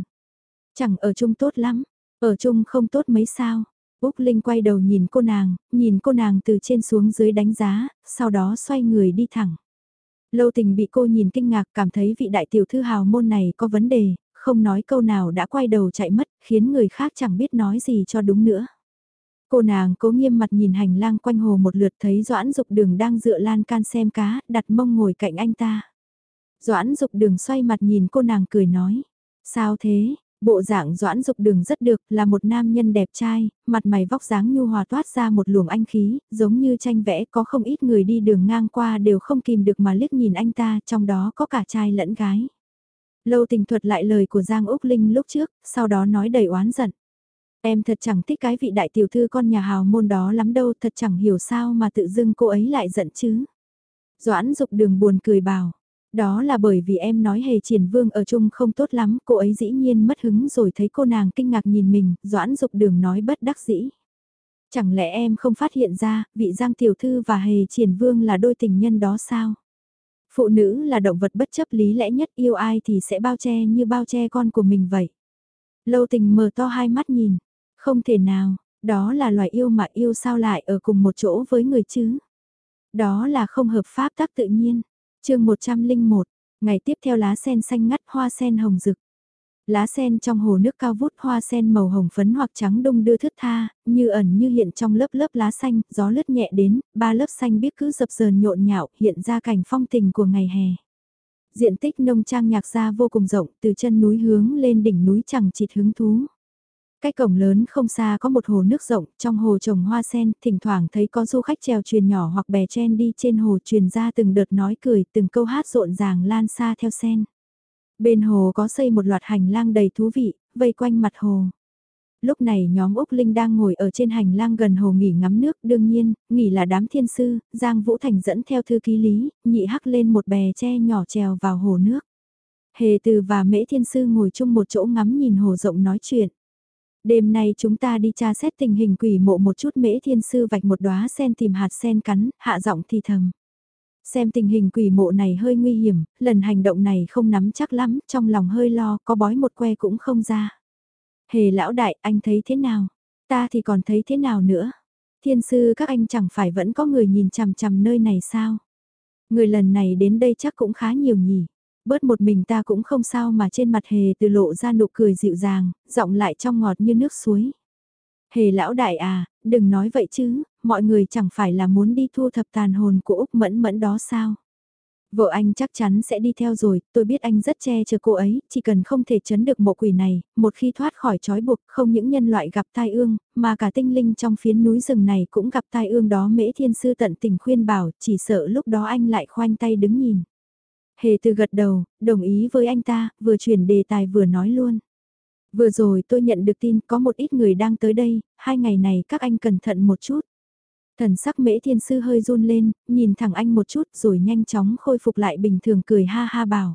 Chẳng ở chung tốt lắm, ở chung không tốt mấy sao. Úc Linh quay đầu nhìn cô nàng, nhìn cô nàng từ trên xuống dưới đánh giá, sau đó xoay người đi thẳng. Lâu tình bị cô nhìn kinh ngạc cảm thấy vị đại tiểu thư hào môn này có vấn đề, không nói câu nào đã quay đầu chạy mất, khiến người khác chẳng biết nói gì cho đúng nữa. Cô nàng cố nghiêm mặt nhìn hành lang quanh hồ một lượt thấy Doãn Dục Đường đang dựa lan can xem cá, đặt mông ngồi cạnh anh ta. Doãn Dục Đường xoay mặt nhìn cô nàng cười nói, sao thế, bộ dạng Doãn Dục Đường rất được, là một nam nhân đẹp trai, mặt mày vóc dáng nhu hòa toát ra một luồng anh khí, giống như tranh vẽ có không ít người đi đường ngang qua đều không kìm được mà liếc nhìn anh ta, trong đó có cả trai lẫn gái. Lâu tình thuật lại lời của Giang Úc Linh lúc trước, sau đó nói đầy oán giận. Em thật chẳng thích cái vị đại tiểu thư con nhà hào môn đó lắm đâu, thật chẳng hiểu sao mà tự dưng cô ấy lại giận chứ. Doãn dục đường buồn cười bảo, đó là bởi vì em nói hề triển vương ở chung không tốt lắm, cô ấy dĩ nhiên mất hứng rồi thấy cô nàng kinh ngạc nhìn mình, doãn dục đường nói bất đắc dĩ. Chẳng lẽ em không phát hiện ra, vị giang tiểu thư và hề triển vương là đôi tình nhân đó sao? Phụ nữ là động vật bất chấp lý lẽ nhất yêu ai thì sẽ bao che như bao che con của mình vậy. Lâu tình mở to hai mắt nhìn. Không thể nào, đó là loài yêu mà yêu sao lại ở cùng một chỗ với người chứ. Đó là không hợp pháp tác tự nhiên chương 101, ngày tiếp theo lá sen xanh ngắt hoa sen hồng rực. Lá sen trong hồ nước cao vút hoa sen màu hồng phấn hoặc trắng đông đưa thướt tha, như ẩn như hiện trong lớp lớp lá xanh, gió lướt nhẹ đến, ba lớp xanh biết cứ dập dờn nhộn nhạo, hiện ra cảnh phong tình của ngày hè. Diện tích nông trang nhạc ra vô cùng rộng, từ chân núi hướng lên đỉnh núi chẳng chịt hứng thú cách cổng lớn không xa có một hồ nước rộng, trong hồ trồng hoa sen, thỉnh thoảng thấy có du khách trèo thuyền nhỏ hoặc bè chen đi trên hồ truyền ra từng đợt nói cười, từng câu hát rộn ràng lan xa theo sen. Bên hồ có xây một loạt hành lang đầy thú vị, vây quanh mặt hồ. Lúc này nhóm Úc Linh đang ngồi ở trên hành lang gần hồ nghỉ ngắm nước, đương nhiên, nghỉ là đám thiên sư, Giang Vũ Thành dẫn theo thư ký lý, nhị hắc lên một bè tre nhỏ trèo vào hồ nước. Hề từ và mễ thiên sư ngồi chung một chỗ ngắm nhìn hồ rộng nói chuyện. Đêm nay chúng ta đi tra xét tình hình quỷ mộ một chút mễ thiên sư vạch một đóa sen tìm hạt sen cắn, hạ giọng thì thầm. Xem tình hình quỷ mộ này hơi nguy hiểm, lần hành động này không nắm chắc lắm, trong lòng hơi lo, có bói một que cũng không ra. Hề lão đại, anh thấy thế nào? Ta thì còn thấy thế nào nữa? Thiên sư các anh chẳng phải vẫn có người nhìn chằm chằm nơi này sao? Người lần này đến đây chắc cũng khá nhiều nhỉ. Bớt một mình ta cũng không sao mà trên mặt hề từ lộ ra nụ cười dịu dàng, giọng lại trong ngọt như nước suối. Hề lão đại à, đừng nói vậy chứ, mọi người chẳng phải là muốn đi thu thập tàn hồn của Úc Mẫn Mẫn đó sao? Vợ anh chắc chắn sẽ đi theo rồi, tôi biết anh rất che chở cô ấy, chỉ cần không thể chấn được mộ quỷ này, một khi thoát khỏi trói buộc, không những nhân loại gặp tai ương, mà cả tinh linh trong phiến núi rừng này cũng gặp tai ương đó mễ thiên sư tận tình khuyên bảo, chỉ sợ lúc đó anh lại khoanh tay đứng nhìn. Hề từ gật đầu, đồng ý với anh ta, vừa chuyển đề tài vừa nói luôn. Vừa rồi tôi nhận được tin có một ít người đang tới đây, hai ngày này các anh cẩn thận một chút. Thần sắc mễ thiên sư hơi run lên, nhìn thẳng anh một chút rồi nhanh chóng khôi phục lại bình thường cười ha ha bảo.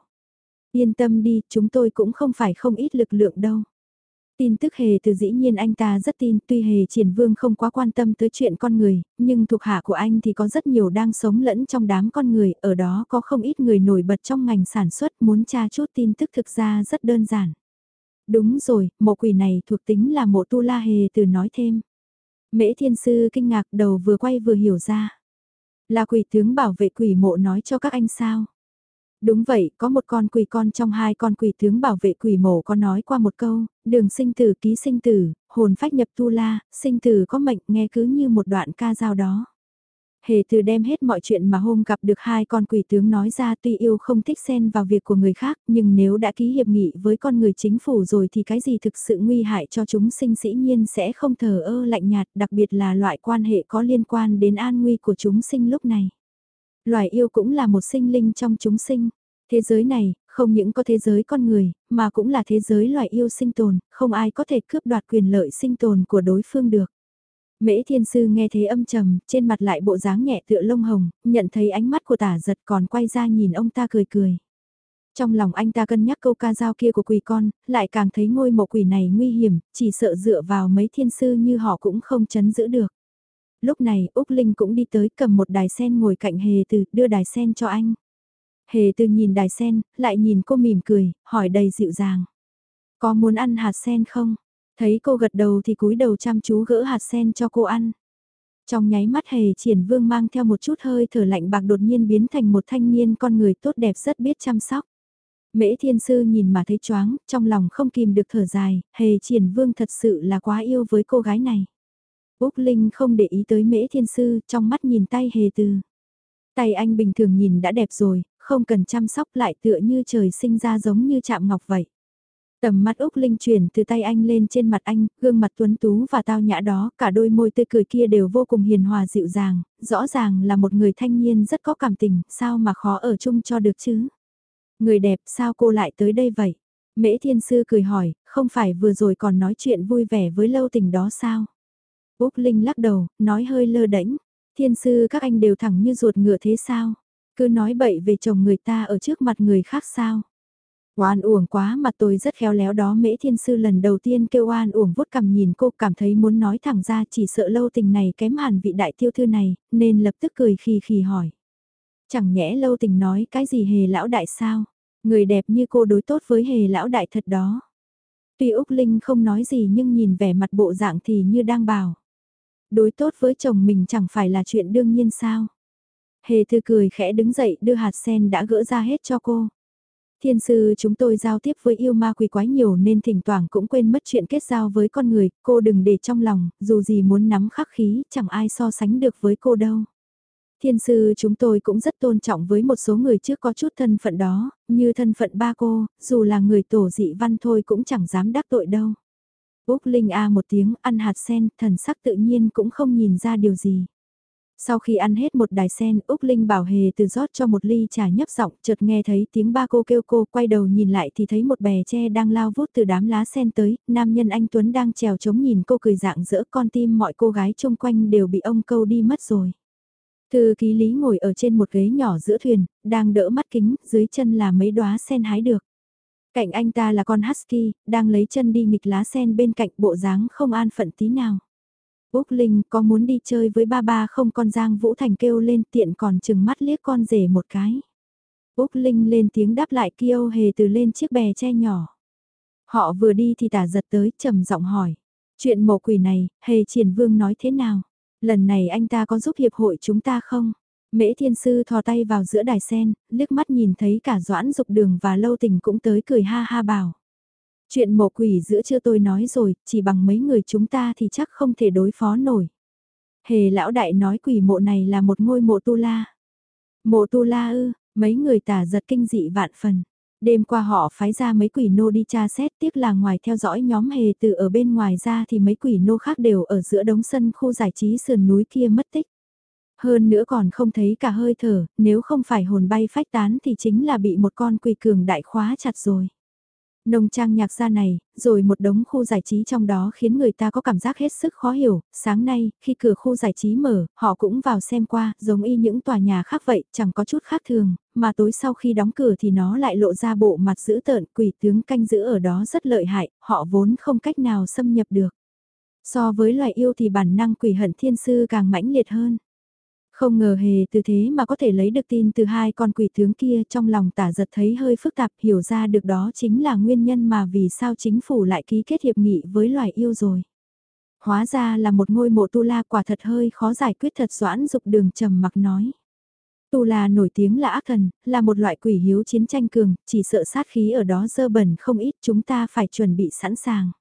Yên tâm đi, chúng tôi cũng không phải không ít lực lượng đâu. Tin tức hề từ dĩ nhiên anh ta rất tin tuy hề triển vương không quá quan tâm tới chuyện con người, nhưng thuộc hạ của anh thì có rất nhiều đang sống lẫn trong đám con người, ở đó có không ít người nổi bật trong ngành sản xuất muốn tra chút tin tức thực ra rất đơn giản. Đúng rồi, mộ quỷ này thuộc tính là mộ tu la hề từ nói thêm. Mễ thiên sư kinh ngạc đầu vừa quay vừa hiểu ra. Là quỷ tướng bảo vệ quỷ mộ nói cho các anh sao? Đúng vậy, có một con quỷ con trong hai con quỷ tướng bảo vệ quỷ mổ có nói qua một câu, đường sinh tử ký sinh tử, hồn phách nhập tu la, sinh tử có mệnh nghe cứ như một đoạn ca dao đó. Hề từ đem hết mọi chuyện mà hôm gặp được hai con quỷ tướng nói ra tuy yêu không thích xen vào việc của người khác nhưng nếu đã ký hiệp nghị với con người chính phủ rồi thì cái gì thực sự nguy hại cho chúng sinh dĩ nhiên sẽ không thờ ơ lạnh nhạt đặc biệt là loại quan hệ có liên quan đến an nguy của chúng sinh lúc này. Loài yêu cũng là một sinh linh trong chúng sinh. Thế giới này, không những có thế giới con người, mà cũng là thế giới loài yêu sinh tồn, không ai có thể cướp đoạt quyền lợi sinh tồn của đối phương được. Mễ thiên sư nghe thế âm trầm, trên mặt lại bộ dáng nhẹ tựa lông hồng, nhận thấy ánh mắt của tả giật còn quay ra nhìn ông ta cười cười. Trong lòng anh ta cân nhắc câu ca dao kia của quỷ con, lại càng thấy ngôi mộ quỷ này nguy hiểm, chỉ sợ dựa vào mấy thiên sư như họ cũng không chấn giữ được. Lúc này Úc Linh cũng đi tới cầm một đài sen ngồi cạnh hề từ, đưa đài sen cho anh. Hề từ nhìn đài sen, lại nhìn cô mỉm cười, hỏi đầy dịu dàng. Có muốn ăn hạt sen không? Thấy cô gật đầu thì cúi đầu chăm chú gỡ hạt sen cho cô ăn. Trong nháy mắt hề triển vương mang theo một chút hơi thở lạnh bạc đột nhiên biến thành một thanh niên con người tốt đẹp rất biết chăm sóc. Mễ thiên sư nhìn mà thấy choáng, trong lòng không kìm được thở dài, hề triển vương thật sự là quá yêu với cô gái này. Úc Linh không để ý tới mễ thiên sư, trong mắt nhìn tay hề từ. Tay anh bình thường nhìn đã đẹp rồi, không cần chăm sóc lại tựa như trời sinh ra giống như chạm ngọc vậy. Tầm mắt Úc Linh chuyển từ tay anh lên trên mặt anh, gương mặt tuấn tú và tao nhã đó, cả đôi môi tươi cười kia đều vô cùng hiền hòa dịu dàng, rõ ràng là một người thanh niên rất có cảm tình, sao mà khó ở chung cho được chứ? Người đẹp sao cô lại tới đây vậy? Mễ Thiên Sư cười hỏi, không phải vừa rồi còn nói chuyện vui vẻ với lâu tình đó sao? Úc Linh lắc đầu, nói hơi lơ đễnh. Thiên Sư các anh đều thẳng như ruột ngựa thế sao? Cứ nói bậy về chồng người ta ở trước mặt người khác sao? Oan uổng quá mà tôi rất khéo léo đó mễ thiên sư lần đầu tiên kêu oan uổng vuốt cầm nhìn cô cảm thấy muốn nói thẳng ra chỉ sợ lâu tình này kém hẳn vị đại tiêu thư này, nên lập tức cười khì khì hỏi. Chẳng nhẽ lâu tình nói cái gì hề lão đại sao? Người đẹp như cô đối tốt với hề lão đại thật đó. Tuy Úc Linh không nói gì nhưng nhìn vẻ mặt bộ dạng thì như đang bảo. Đối tốt với chồng mình chẳng phải là chuyện đương nhiên sao? Hề thư cười khẽ đứng dậy đưa hạt sen đã gỡ ra hết cho cô. Thiên sư chúng tôi giao tiếp với yêu ma quỷ quái nhiều nên thỉnh thoảng cũng quên mất chuyện kết giao với con người, cô đừng để trong lòng, dù gì muốn nắm khắc khí, chẳng ai so sánh được với cô đâu. Thiên sư chúng tôi cũng rất tôn trọng với một số người trước có chút thân phận đó, như thân phận ba cô, dù là người tổ dị văn thôi cũng chẳng dám đắc tội đâu. Úc Linh A một tiếng ăn hạt sen, thần sắc tự nhiên cũng không nhìn ra điều gì. Sau khi ăn hết một đài sen, Úc Linh bảo hề từ rót cho một ly trà nhấp giọng, chợt nghe thấy tiếng ba cô kêu cô, quay đầu nhìn lại thì thấy một bè tre đang lao vút từ đám lá sen tới, nam nhân anh Tuấn đang trèo chống nhìn cô cười dạng dỡ con tim mọi cô gái chung quanh đều bị ông câu đi mất rồi. Thư ký lý ngồi ở trên một ghế nhỏ giữa thuyền, đang đỡ mắt kính, dưới chân là mấy đóa sen hái được. Cạnh anh ta là con husky, đang lấy chân đi nghịch lá sen bên cạnh bộ dáng không an phận tí nào. Úc Linh có muốn đi chơi với ba ba không con Giang Vũ Thành kêu lên tiện còn chừng mắt liếc con rể một cái. Úc Linh lên tiếng đáp lại kêu hề từ lên chiếc bè che nhỏ. Họ vừa đi thì tả giật tới trầm giọng hỏi. Chuyện mộ quỷ này, hề triển vương nói thế nào? Lần này anh ta có giúp hiệp hội chúng ta không? Mễ thiên sư thò tay vào giữa đài sen, liếc mắt nhìn thấy cả doãn dục đường và lâu tình cũng tới cười ha ha bảo. Chuyện mộ quỷ giữa chưa tôi nói rồi, chỉ bằng mấy người chúng ta thì chắc không thể đối phó nổi. Hề lão đại nói quỷ mộ này là một ngôi mộ tu la. Mộ tu la ư, mấy người tả giật kinh dị vạn phần. Đêm qua họ phái ra mấy quỷ nô đi tra xét tiếc là ngoài theo dõi nhóm hề từ ở bên ngoài ra thì mấy quỷ nô khác đều ở giữa đống sân khu giải trí sườn núi kia mất tích. Hơn nữa còn không thấy cả hơi thở, nếu không phải hồn bay phách tán thì chính là bị một con quỷ cường đại khóa chặt rồi. Nông trang nhạc gia này, rồi một đống khu giải trí trong đó khiến người ta có cảm giác hết sức khó hiểu. Sáng nay, khi cửa khu giải trí mở, họ cũng vào xem qua, giống y những tòa nhà khác vậy, chẳng có chút khác thường, mà tối sau khi đóng cửa thì nó lại lộ ra bộ mặt dữ tợn, quỷ tướng canh giữ ở đó rất lợi hại, họ vốn không cách nào xâm nhập được. So với loài yêu thì bản năng quỷ hận thiên sư càng mãnh liệt hơn. Không ngờ hề từ thế mà có thể lấy được tin từ hai con quỷ tướng kia trong lòng tả giật thấy hơi phức tạp hiểu ra được đó chính là nguyên nhân mà vì sao chính phủ lại ký kết hiệp nghị với loài yêu rồi. Hóa ra là một ngôi mộ tu la quả thật hơi khó giải quyết thật doãn dục đường trầm mặc nói. Tu La nổi tiếng là ác thần, là một loại quỷ hiếu chiến tranh cường, chỉ sợ sát khí ở đó dơ bẩn không ít chúng ta phải chuẩn bị sẵn sàng.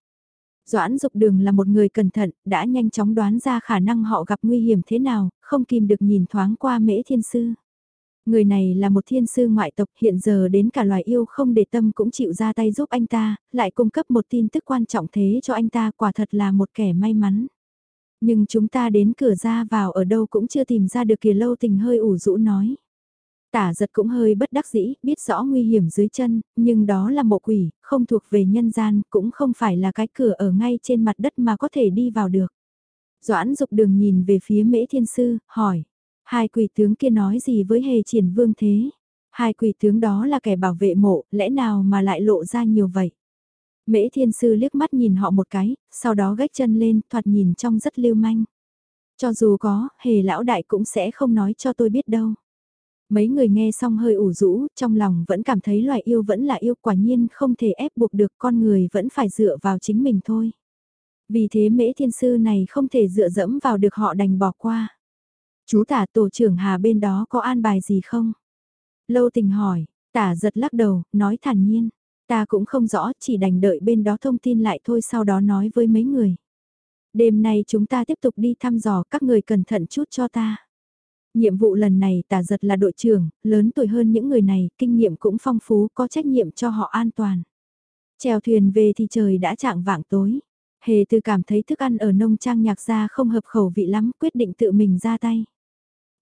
Doãn dục đường là một người cẩn thận, đã nhanh chóng đoán ra khả năng họ gặp nguy hiểm thế nào, không kìm được nhìn thoáng qua mễ thiên sư. Người này là một thiên sư ngoại tộc hiện giờ đến cả loài yêu không để tâm cũng chịu ra tay giúp anh ta, lại cung cấp một tin tức quan trọng thế cho anh ta quả thật là một kẻ may mắn. Nhưng chúng ta đến cửa ra vào ở đâu cũng chưa tìm ra được kìa lâu tình hơi ủ rũ nói. Tả giật cũng hơi bất đắc dĩ, biết rõ nguy hiểm dưới chân, nhưng đó là mộ quỷ, không thuộc về nhân gian, cũng không phải là cái cửa ở ngay trên mặt đất mà có thể đi vào được. Doãn dục đường nhìn về phía mễ thiên sư, hỏi, hai quỷ tướng kia nói gì với hề triển vương thế? Hai quỷ tướng đó là kẻ bảo vệ mộ, lẽ nào mà lại lộ ra nhiều vậy? Mễ thiên sư liếc mắt nhìn họ một cái, sau đó gách chân lên, thoạt nhìn trông rất lưu manh. Cho dù có, hề lão đại cũng sẽ không nói cho tôi biết đâu. Mấy người nghe xong hơi ủ rũ, trong lòng vẫn cảm thấy loài yêu vẫn là yêu quả nhiên không thể ép buộc được con người vẫn phải dựa vào chính mình thôi. Vì thế mễ thiên sư này không thể dựa dẫm vào được họ đành bỏ qua. Chú tả tổ trưởng Hà bên đó có an bài gì không? Lâu tình hỏi, tả giật lắc đầu, nói thản nhiên. Ta cũng không rõ, chỉ đành đợi bên đó thông tin lại thôi sau đó nói với mấy người. Đêm nay chúng ta tiếp tục đi thăm dò các người cẩn thận chút cho ta. Nhiệm vụ lần này tả giật là đội trưởng, lớn tuổi hơn những người này, kinh nghiệm cũng phong phú, có trách nhiệm cho họ an toàn. Chèo thuyền về thì trời đã trạng vạng tối. Hề từ cảm thấy thức ăn ở nông trang nhạc gia không hợp khẩu vị lắm, quyết định tự mình ra tay.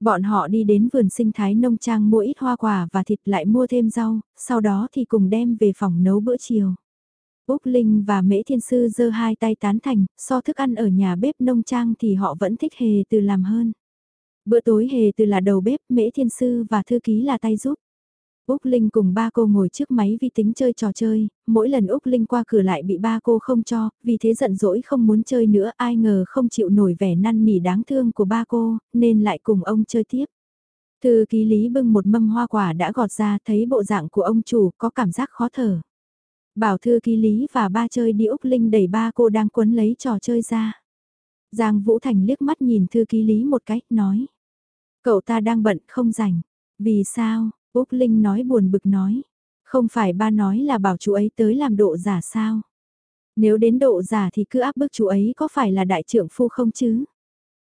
Bọn họ đi đến vườn sinh thái nông trang mua ít hoa quả và thịt lại mua thêm rau, sau đó thì cùng đem về phòng nấu bữa chiều. Úc Linh và Mễ Thiên Sư giơ hai tay tán thành, so thức ăn ở nhà bếp nông trang thì họ vẫn thích hề từ làm hơn. Bữa tối hề từ là đầu bếp, Mễ Thiên Sư và thư ký là tay giúp. Úc Linh cùng ba cô ngồi trước máy vi tính chơi trò chơi, mỗi lần Úc Linh qua cửa lại bị ba cô không cho, vì thế giận dỗi không muốn chơi nữa ai ngờ không chịu nổi vẻ năn nỉ đáng thương của ba cô, nên lại cùng ông chơi tiếp. Thư ký lý bưng một mâm hoa quả đã gọt ra thấy bộ dạng của ông chủ có cảm giác khó thở. Bảo thư ký lý và ba chơi đi Úc Linh đẩy ba cô đang quấn lấy trò chơi ra. Giang Vũ Thành liếc mắt nhìn thư ký lý một cách, nói. Cậu ta đang bận không rảnh. Vì sao? Úc Linh nói buồn bực nói. Không phải ba nói là bảo chú ấy tới làm độ giả sao? Nếu đến độ giả thì cứ áp bức chú ấy có phải là đại trưởng phu không chứ?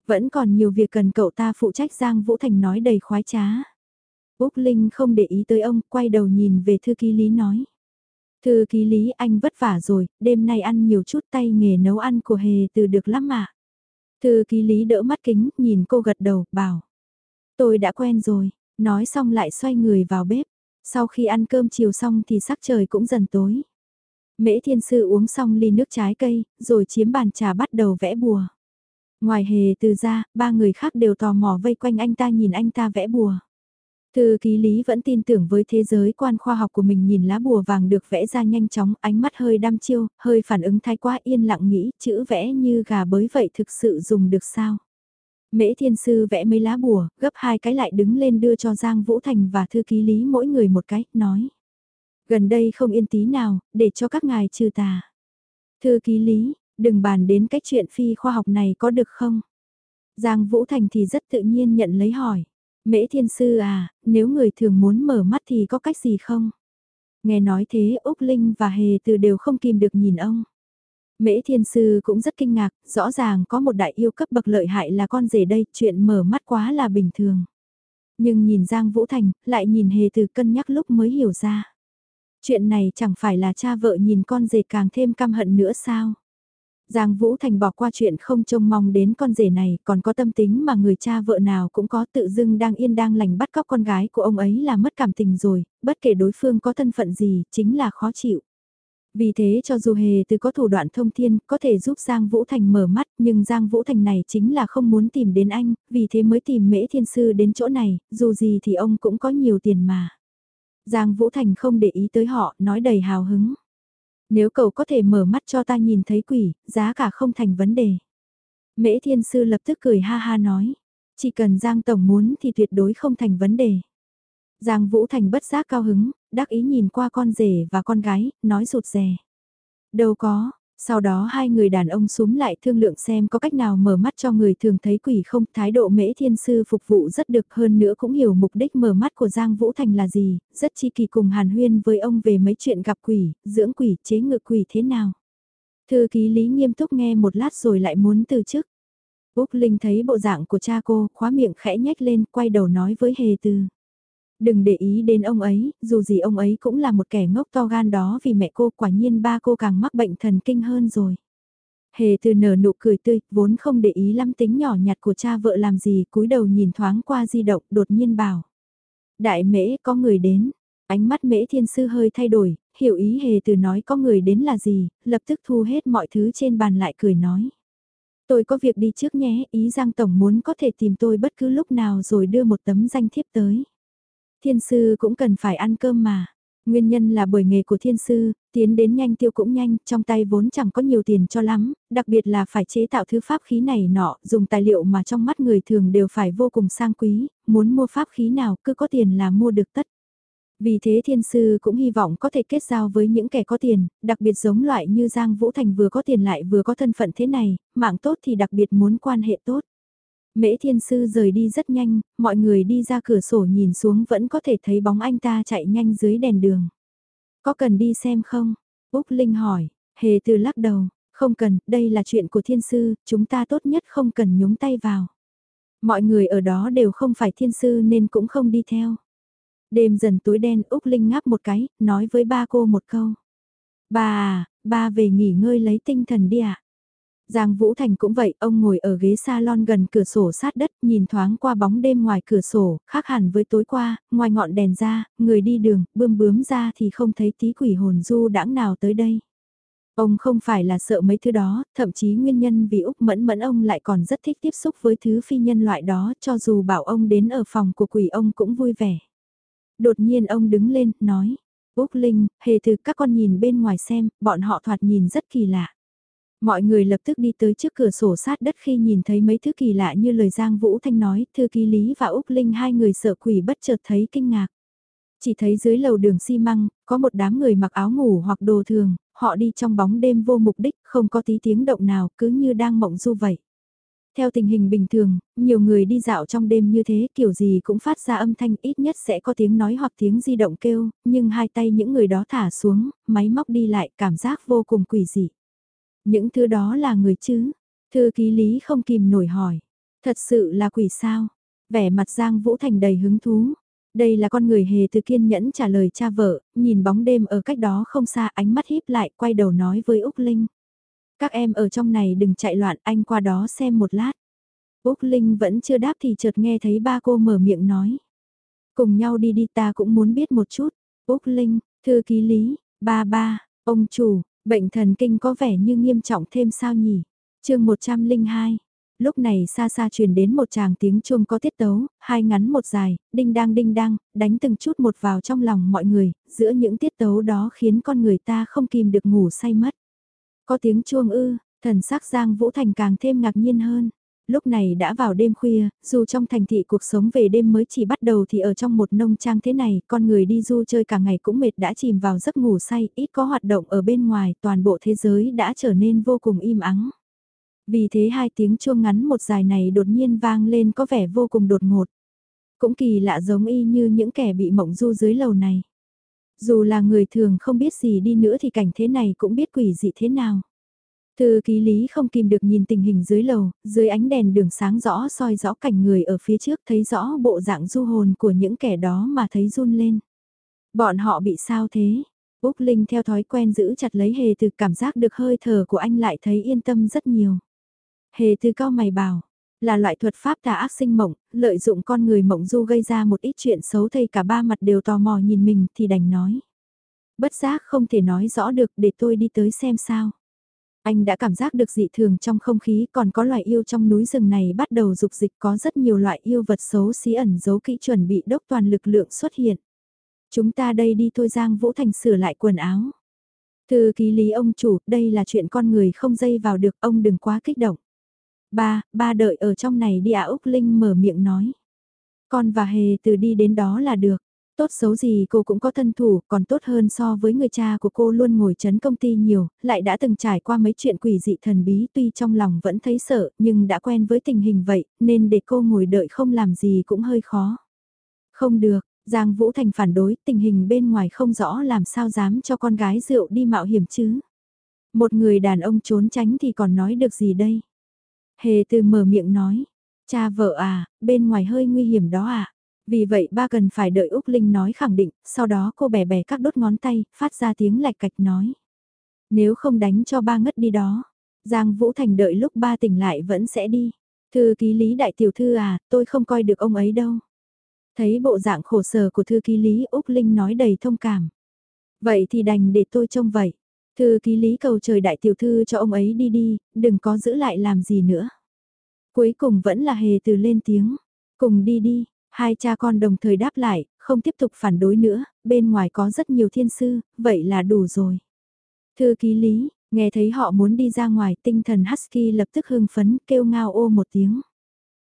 Vẫn còn nhiều việc cần cậu ta phụ trách Giang Vũ Thành nói đầy khoái trá. Úc Linh không để ý tới ông, quay đầu nhìn về thư ký Lý nói. Thư ký Lý anh vất vả rồi, đêm nay ăn nhiều chút tay nghề nấu ăn của hề từ được lắm mà. Thư ký Lý đỡ mắt kính, nhìn cô gật đầu, bảo. Tôi đã quen rồi, nói xong lại xoay người vào bếp. Sau khi ăn cơm chiều xong thì sắc trời cũng dần tối. Mễ thiên sư uống xong ly nước trái cây, rồi chiếm bàn trà bắt đầu vẽ bùa. Ngoài hề từ ra, ba người khác đều tò mò vây quanh anh ta nhìn anh ta vẽ bùa. Thư ký lý vẫn tin tưởng với thế giới quan khoa học của mình nhìn lá bùa vàng được vẽ ra nhanh chóng, ánh mắt hơi đăm chiêu, hơi phản ứng thái quá yên lặng nghĩ, chữ vẽ như gà bới vậy thực sự dùng được sao? Mễ thiên sư vẽ mấy lá bùa, gấp hai cái lại đứng lên đưa cho Giang Vũ Thành và thư ký lý mỗi người một cái, nói. Gần đây không yên tí nào, để cho các ngài trừ tà. Thư ký lý, đừng bàn đến cái chuyện phi khoa học này có được không? Giang Vũ Thành thì rất tự nhiên nhận lấy hỏi. Mễ thiên sư à, nếu người thường muốn mở mắt thì có cách gì không? Nghe nói thế Úc Linh và Hề từ đều không kìm được nhìn ông. Mễ thiên sư cũng rất kinh ngạc, rõ ràng có một đại yêu cấp bậc lợi hại là con rể đây, chuyện mở mắt quá là bình thường. Nhưng nhìn Giang Vũ Thành, lại nhìn hề từ cân nhắc lúc mới hiểu ra. Chuyện này chẳng phải là cha vợ nhìn con rể càng thêm căm hận nữa sao? Giang Vũ Thành bỏ qua chuyện không trông mong đến con rể này, còn có tâm tính mà người cha vợ nào cũng có tự dưng đang yên đang lành bắt cóc con gái của ông ấy là mất cảm tình rồi, bất kể đối phương có thân phận gì, chính là khó chịu. Vì thế cho dù hề từ có thủ đoạn thông thiên có thể giúp Giang Vũ Thành mở mắt nhưng Giang Vũ Thành này chính là không muốn tìm đến anh, vì thế mới tìm mễ thiên sư đến chỗ này, dù gì thì ông cũng có nhiều tiền mà. Giang Vũ Thành không để ý tới họ, nói đầy hào hứng. Nếu cậu có thể mở mắt cho ta nhìn thấy quỷ, giá cả không thành vấn đề. Mễ thiên sư lập tức cười ha ha nói, chỉ cần Giang Tổng muốn thì tuyệt đối không thành vấn đề. Giang Vũ Thành bất giác cao hứng, đắc ý nhìn qua con rể và con gái, nói rụt rè. Đâu có, sau đó hai người đàn ông súm lại thương lượng xem có cách nào mở mắt cho người thường thấy quỷ không, thái độ mễ thiên sư phục vụ rất được hơn nữa cũng hiểu mục đích mở mắt của Giang Vũ Thành là gì, rất chi kỳ cùng hàn huyên với ông về mấy chuyện gặp quỷ, dưỡng quỷ, chế ngự quỷ thế nào. Thư ký Lý nghiêm túc nghe một lát rồi lại muốn từ chức. Úc Linh thấy bộ dạng của cha cô, khóa miệng khẽ nhếch lên, quay đầu nói với Hề Từ. Đừng để ý đến ông ấy, dù gì ông ấy cũng là một kẻ ngốc to gan đó vì mẹ cô quả nhiên ba cô càng mắc bệnh thần kinh hơn rồi. Hề từ nở nụ cười tươi, vốn không để ý lắm tính nhỏ nhặt của cha vợ làm gì, cúi đầu nhìn thoáng qua di động, đột nhiên bảo. Đại mễ có người đến, ánh mắt mễ thiên sư hơi thay đổi, hiểu ý hề từ nói có người đến là gì, lập tức thu hết mọi thứ trên bàn lại cười nói. Tôi có việc đi trước nhé, ý Giang Tổng muốn có thể tìm tôi bất cứ lúc nào rồi đưa một tấm danh thiếp tới. Thiên sư cũng cần phải ăn cơm mà. Nguyên nhân là bởi nghề của thiên sư, tiến đến nhanh tiêu cũng nhanh, trong tay vốn chẳng có nhiều tiền cho lắm, đặc biệt là phải chế tạo thứ pháp khí này nọ, dùng tài liệu mà trong mắt người thường đều phải vô cùng sang quý, muốn mua pháp khí nào cứ có tiền là mua được tất. Vì thế thiên sư cũng hy vọng có thể kết giao với những kẻ có tiền, đặc biệt giống loại như Giang Vũ Thành vừa có tiền lại vừa có thân phận thế này, mạng tốt thì đặc biệt muốn quan hệ tốt. Mễ thiên sư rời đi rất nhanh, mọi người đi ra cửa sổ nhìn xuống vẫn có thể thấy bóng anh ta chạy nhanh dưới đèn đường. Có cần đi xem không? Úc Linh hỏi, hề từ lắc đầu, không cần, đây là chuyện của thiên sư, chúng ta tốt nhất không cần nhúng tay vào. Mọi người ở đó đều không phải thiên sư nên cũng không đi theo. Đêm dần tối đen Úc Linh ngáp một cái, nói với ba cô một câu. Bà à, ba về nghỉ ngơi lấy tinh thần đi ạ. À? Giang Vũ Thành cũng vậy, ông ngồi ở ghế salon gần cửa sổ sát đất, nhìn thoáng qua bóng đêm ngoài cửa sổ, khác hẳn với tối qua, ngoài ngọn đèn ra, người đi đường, bươm bướm ra thì không thấy tí quỷ hồn du đãng nào tới đây. Ông không phải là sợ mấy thứ đó, thậm chí nguyên nhân vì Úc Mẫn Mẫn ông lại còn rất thích tiếp xúc với thứ phi nhân loại đó, cho dù bảo ông đến ở phòng của quỷ ông cũng vui vẻ. Đột nhiên ông đứng lên, nói, Úc Linh, hề từ các con nhìn bên ngoài xem, bọn họ thoạt nhìn rất kỳ lạ. Mọi người lập tức đi tới trước cửa sổ sát đất khi nhìn thấy mấy thứ kỳ lạ như lời Giang Vũ Thanh nói, thư ký Lý và Úc Linh hai người sợ quỷ bất chợt thấy kinh ngạc. Chỉ thấy dưới lầu đường xi măng, có một đám người mặc áo ngủ hoặc đồ thường, họ đi trong bóng đêm vô mục đích, không có tí tiếng động nào, cứ như đang mộng du vậy. Theo tình hình bình thường, nhiều người đi dạo trong đêm như thế kiểu gì cũng phát ra âm thanh ít nhất sẽ có tiếng nói hoặc tiếng di động kêu, nhưng hai tay những người đó thả xuống, máy móc đi lại cảm giác vô cùng quỷ dị. Những thứ đó là người chứ? Thư ký lý không kìm nổi hỏi. Thật sự là quỷ sao? Vẻ mặt Giang Vũ Thành đầy hứng thú. Đây là con người hề từ kiên nhẫn trả lời cha vợ, nhìn bóng đêm ở cách đó không xa ánh mắt híp lại quay đầu nói với Úc Linh. Các em ở trong này đừng chạy loạn anh qua đó xem một lát. Úc Linh vẫn chưa đáp thì chợt nghe thấy ba cô mở miệng nói. Cùng nhau đi đi ta cũng muốn biết một chút. Úc Linh, thư ký lý, ba ba, ông chủ, Bệnh thần kinh có vẻ như nghiêm trọng thêm sao nhỉ? chương 102 Lúc này xa xa truyền đến một tràng tiếng chuông có tiết tấu, hai ngắn một dài, đinh đang đinh đang, đánh từng chút một vào trong lòng mọi người, giữa những tiết tấu đó khiến con người ta không kìm được ngủ say mất. Có tiếng chuông ư, thần sắc Giang Vũ Thành càng thêm ngạc nhiên hơn lúc này đã vào đêm khuya, dù trong thành thị cuộc sống về đêm mới chỉ bắt đầu thì ở trong một nông trang thế này, con người đi du chơi cả ngày cũng mệt đã chìm vào giấc ngủ say, ít có hoạt động ở bên ngoài, toàn bộ thế giới đã trở nên vô cùng im ắng. Vì thế hai tiếng chuông ngắn một dài này đột nhiên vang lên có vẻ vô cùng đột ngột. Cũng kỳ lạ giống y như những kẻ bị mộng du dưới lầu này. Dù là người thường không biết gì đi nữa thì cảnh thế này cũng biết quỷ dị thế nào. Thư ký lý không kìm được nhìn tình hình dưới lầu, dưới ánh đèn đường sáng rõ soi rõ cảnh người ở phía trước thấy rõ bộ dạng du hồn của những kẻ đó mà thấy run lên. Bọn họ bị sao thế? Úc Linh theo thói quen giữ chặt lấy hề từ cảm giác được hơi thở của anh lại thấy yên tâm rất nhiều. Hề từ cao mày bảo, là loại thuật pháp tà ác sinh mộng, lợi dụng con người mộng du gây ra một ít chuyện xấu thầy cả ba mặt đều tò mò nhìn mình thì đành nói. Bất giác không thể nói rõ được để tôi đi tới xem sao. Anh đã cảm giác được dị thường trong không khí còn có loài yêu trong núi rừng này bắt đầu dục dịch có rất nhiều loại yêu vật xấu xí ẩn giấu kỹ chuẩn bị đốc toàn lực lượng xuất hiện. Chúng ta đây đi thôi Giang Vũ Thành sửa lại quần áo. Thư ký lý ông chủ, đây là chuyện con người không dây vào được, ông đừng quá kích động. Ba, ba đợi ở trong này đi ạ Úc Linh mở miệng nói. Con và Hề từ đi đến đó là được. Tốt xấu gì cô cũng có thân thủ, còn tốt hơn so với người cha của cô luôn ngồi chấn công ty nhiều, lại đã từng trải qua mấy chuyện quỷ dị thần bí tuy trong lòng vẫn thấy sợ, nhưng đã quen với tình hình vậy, nên để cô ngồi đợi không làm gì cũng hơi khó. Không được, Giang Vũ Thành phản đối, tình hình bên ngoài không rõ làm sao dám cho con gái rượu đi mạo hiểm chứ. Một người đàn ông trốn tránh thì còn nói được gì đây? Hề từ mở miệng nói, cha vợ à, bên ngoài hơi nguy hiểm đó à. Vì vậy ba cần phải đợi Úc Linh nói khẳng định, sau đó cô bẻ bẻ các đốt ngón tay, phát ra tiếng lạch cạch nói. Nếu không đánh cho ba ngất đi đó, Giang Vũ Thành đợi lúc ba tỉnh lại vẫn sẽ đi. Thư ký lý đại tiểu thư à, tôi không coi được ông ấy đâu. Thấy bộ dạng khổ sở của thư ký lý Úc Linh nói đầy thông cảm. Vậy thì đành để tôi trông vậy. Thư ký lý cầu trời đại tiểu thư cho ông ấy đi đi, đừng có giữ lại làm gì nữa. Cuối cùng vẫn là hề từ lên tiếng. Cùng đi đi, hai cha con đồng thời đáp lại, không tiếp tục phản đối nữa, bên ngoài có rất nhiều thiên sư, vậy là đủ rồi. Thư ký lý, nghe thấy họ muốn đi ra ngoài tinh thần Husky lập tức hưng phấn kêu ngao ô một tiếng.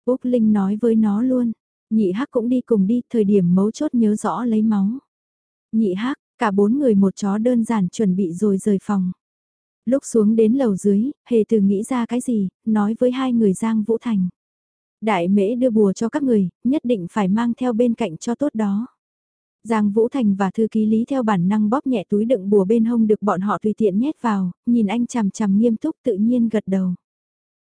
Úc Linh nói với nó luôn, nhị hắc cũng đi cùng đi, thời điểm mấu chốt nhớ rõ lấy máu. Nhị hắc, cả bốn người một chó đơn giản chuẩn bị rồi rời phòng. Lúc xuống đến lầu dưới, hề từ nghĩ ra cái gì, nói với hai người Giang Vũ Thành. Đại mễ đưa bùa cho các người, nhất định phải mang theo bên cạnh cho tốt đó. Giang Vũ Thành và thư ký lý theo bản năng bóp nhẹ túi đựng bùa bên hông được bọn họ tùy tiện nhét vào, nhìn anh chằm chằm nghiêm túc tự nhiên gật đầu.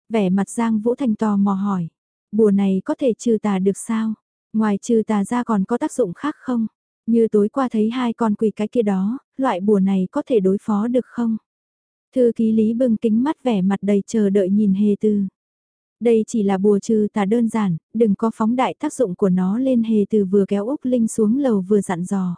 Vẻ mặt Giang Vũ Thành tò mò hỏi, bùa này có thể trừ tà được sao? Ngoài trừ tà ra còn có tác dụng khác không? Như tối qua thấy hai con quỷ cái kia đó, loại bùa này có thể đối phó được không? Thư ký lý bưng kính mắt vẻ mặt đầy chờ đợi nhìn hề tư. Đây chỉ là bùa trừ tà đơn giản, đừng có phóng đại tác dụng của nó lên hề từ vừa kéo Úc Linh xuống lầu vừa dặn dò.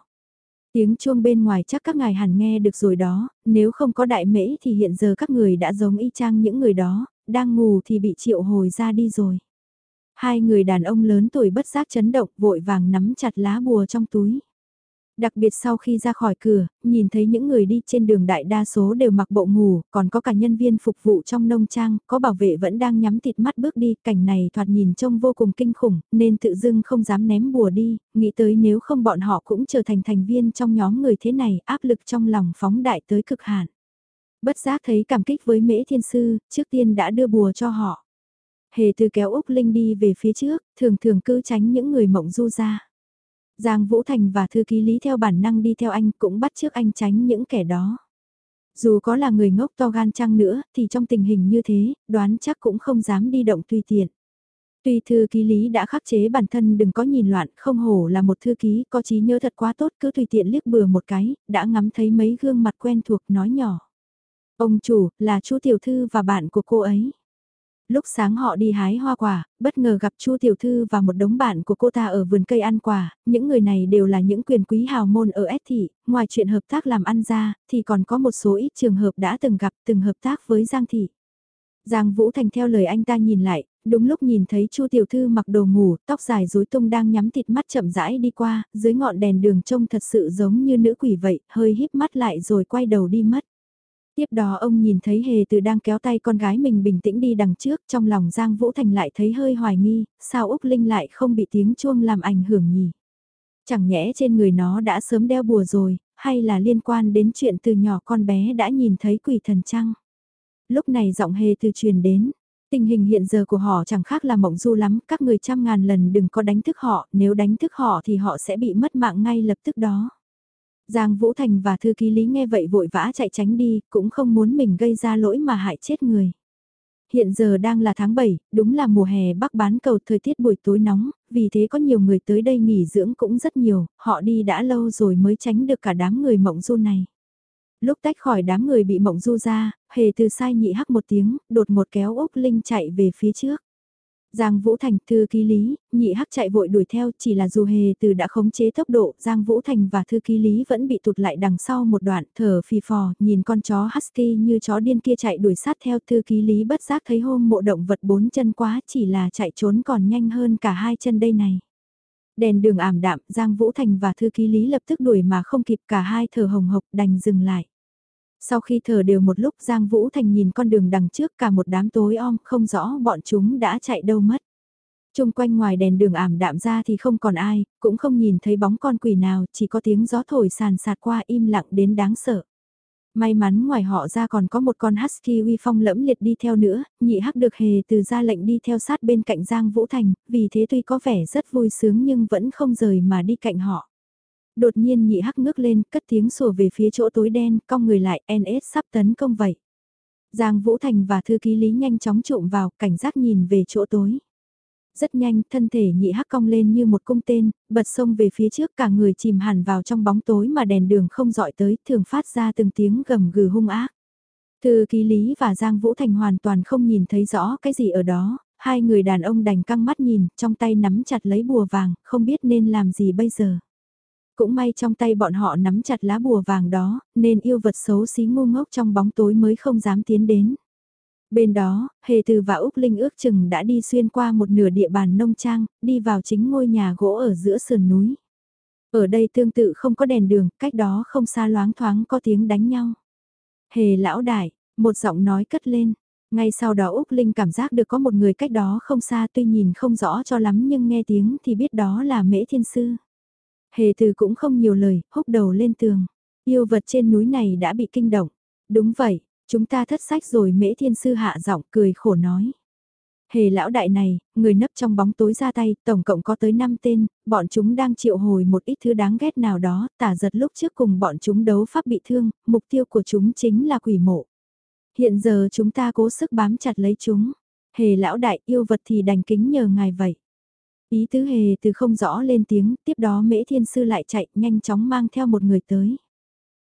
Tiếng chuông bên ngoài chắc các ngài hẳn nghe được rồi đó, nếu không có đại mễ thì hiện giờ các người đã giống y chang những người đó, đang ngủ thì bị triệu hồi ra đi rồi. Hai người đàn ông lớn tuổi bất giác chấn động vội vàng nắm chặt lá bùa trong túi. Đặc biệt sau khi ra khỏi cửa, nhìn thấy những người đi trên đường đại đa số đều mặc bộ ngủ, còn có cả nhân viên phục vụ trong nông trang, có bảo vệ vẫn đang nhắm thịt mắt bước đi, cảnh này thoạt nhìn trông vô cùng kinh khủng, nên tự dưng không dám ném bùa đi, nghĩ tới nếu không bọn họ cũng trở thành thành viên trong nhóm người thế này, áp lực trong lòng phóng đại tới cực hạn. Bất giác thấy cảm kích với mễ thiên sư, trước tiên đã đưa bùa cho họ. Hề từ kéo Úc Linh đi về phía trước, thường thường cứ tránh những người mộng du ra. Giang Vũ Thành và thư ký lý theo bản năng đi theo anh cũng bắt trước anh tránh những kẻ đó. Dù có là người ngốc to gan chăng nữa, thì trong tình hình như thế, đoán chắc cũng không dám đi động tùy tiện. Tuy thư ký lý đã khắc chế bản thân đừng có nhìn loạn, không hổ là một thư ký có trí nhớ thật quá tốt cứ tùy tiện liếc bừa một cái, đã ngắm thấy mấy gương mặt quen thuộc nói nhỏ. Ông chủ, là chú tiểu thư và bạn của cô ấy lúc sáng họ đi hái hoa quả, bất ngờ gặp Chu tiểu thư và một đống bạn của cô ta ở vườn cây ăn quả, những người này đều là những quyền quý hào môn ở S thị, ngoài chuyện hợp tác làm ăn ra, thì còn có một số ít trường hợp đã từng gặp từng hợp tác với Giang thị. Giang Vũ Thành theo lời anh ta nhìn lại, đúng lúc nhìn thấy Chu tiểu thư mặc đồ ngủ, tóc dài rối tung đang nhắm thịt mắt chậm rãi đi qua, dưới ngọn đèn đường trông thật sự giống như nữ quỷ vậy, hơi híp mắt lại rồi quay đầu đi mất. Tiếp đó ông nhìn thấy hề từ đang kéo tay con gái mình bình tĩnh đi đằng trước, trong lòng Giang Vũ Thành lại thấy hơi hoài nghi, sao Úc Linh lại không bị tiếng chuông làm ảnh hưởng nhỉ? Chẳng nhẽ trên người nó đã sớm đeo bùa rồi, hay là liên quan đến chuyện từ nhỏ con bé đã nhìn thấy quỷ thần trăng? Lúc này giọng hề từ truyền đến, tình hình hiện giờ của họ chẳng khác là mộng du lắm, các người trăm ngàn lần đừng có đánh thức họ, nếu đánh thức họ thì họ sẽ bị mất mạng ngay lập tức đó. Giang Vũ Thành và thư ký Lý nghe vậy vội vã chạy tránh đi, cũng không muốn mình gây ra lỗi mà hại chết người. Hiện giờ đang là tháng 7, đúng là mùa hè bắc bán cầu thời tiết buổi tối nóng, vì thế có nhiều người tới đây nghỉ dưỡng cũng rất nhiều, họ đi đã lâu rồi mới tránh được cả đám người mộng du này. Lúc tách khỏi đám người bị mộng du ra, hề từ sai nhị hắc một tiếng, đột một kéo Úc Linh chạy về phía trước. Giang Vũ Thành, thư ký lý, nhị hắc chạy vội đuổi theo, chỉ là dù hề từ đã khống chế tốc độ, Giang Vũ Thành và thư ký lý vẫn bị tụt lại đằng sau một đoạn, thở phì phò, nhìn con chó husky như chó điên kia chạy đuổi sát theo thư ký lý bất giác thấy hôm mộ động vật bốn chân quá, chỉ là chạy trốn còn nhanh hơn cả hai chân đây này. Đèn đường ảm đạm, Giang Vũ Thành và thư ký lý lập tức đuổi mà không kịp cả hai thở hồng hộc đành dừng lại. Sau khi thở đều một lúc Giang Vũ Thành nhìn con đường đằng trước cả một đám tối om không rõ bọn chúng đã chạy đâu mất. Trung quanh ngoài đèn đường ảm đạm ra thì không còn ai, cũng không nhìn thấy bóng con quỷ nào, chỉ có tiếng gió thổi sàn sạt qua im lặng đến đáng sợ. May mắn ngoài họ ra còn có một con husky uy phong lẫm liệt đi theo nữa, nhị hắc được hề từ ra lệnh đi theo sát bên cạnh Giang Vũ Thành, vì thế tuy có vẻ rất vui sướng nhưng vẫn không rời mà đi cạnh họ. Đột nhiên nhị hắc ngước lên, cất tiếng sủa về phía chỗ tối đen, cong người lại, NS sắp tấn công vậy. Giang Vũ Thành và thư ký Lý nhanh chóng trộm vào, cảnh giác nhìn về chỗ tối. Rất nhanh, thân thể nhị hắc cong lên như một cung tên, bật sông về phía trước cả người chìm hẳn vào trong bóng tối mà đèn đường không dọi tới, thường phát ra từng tiếng gầm gừ hung ác. Thư ký Lý và Giang Vũ Thành hoàn toàn không nhìn thấy rõ cái gì ở đó, hai người đàn ông đành căng mắt nhìn, trong tay nắm chặt lấy bùa vàng, không biết nên làm gì bây giờ. Cũng may trong tay bọn họ nắm chặt lá bùa vàng đó, nên yêu vật xấu xí ngu ngốc trong bóng tối mới không dám tiến đến. Bên đó, Hề Từ và Úc Linh ước chừng đã đi xuyên qua một nửa địa bàn nông trang, đi vào chính ngôi nhà gỗ ở giữa sườn núi. Ở đây tương tự không có đèn đường, cách đó không xa loáng thoáng có tiếng đánh nhau. Hề lão đại, một giọng nói cất lên. Ngay sau đó Úc Linh cảm giác được có một người cách đó không xa tuy nhìn không rõ cho lắm nhưng nghe tiếng thì biết đó là Mễ Thiên Sư. Hề từ cũng không nhiều lời, húc đầu lên tường. Yêu vật trên núi này đã bị kinh động. Đúng vậy, chúng ta thất sách rồi mễ thiên sư hạ giọng cười khổ nói. Hề lão đại này, người nấp trong bóng tối ra tay, tổng cộng có tới 5 tên, bọn chúng đang triệu hồi một ít thứ đáng ghét nào đó, tả giật lúc trước cùng bọn chúng đấu pháp bị thương, mục tiêu của chúng chính là quỷ mộ. Hiện giờ chúng ta cố sức bám chặt lấy chúng. Hề lão đại yêu vật thì đành kính nhờ ngài vậy. Ý tứ hề từ không rõ lên tiếng, tiếp đó mễ thiên sư lại chạy, nhanh chóng mang theo một người tới.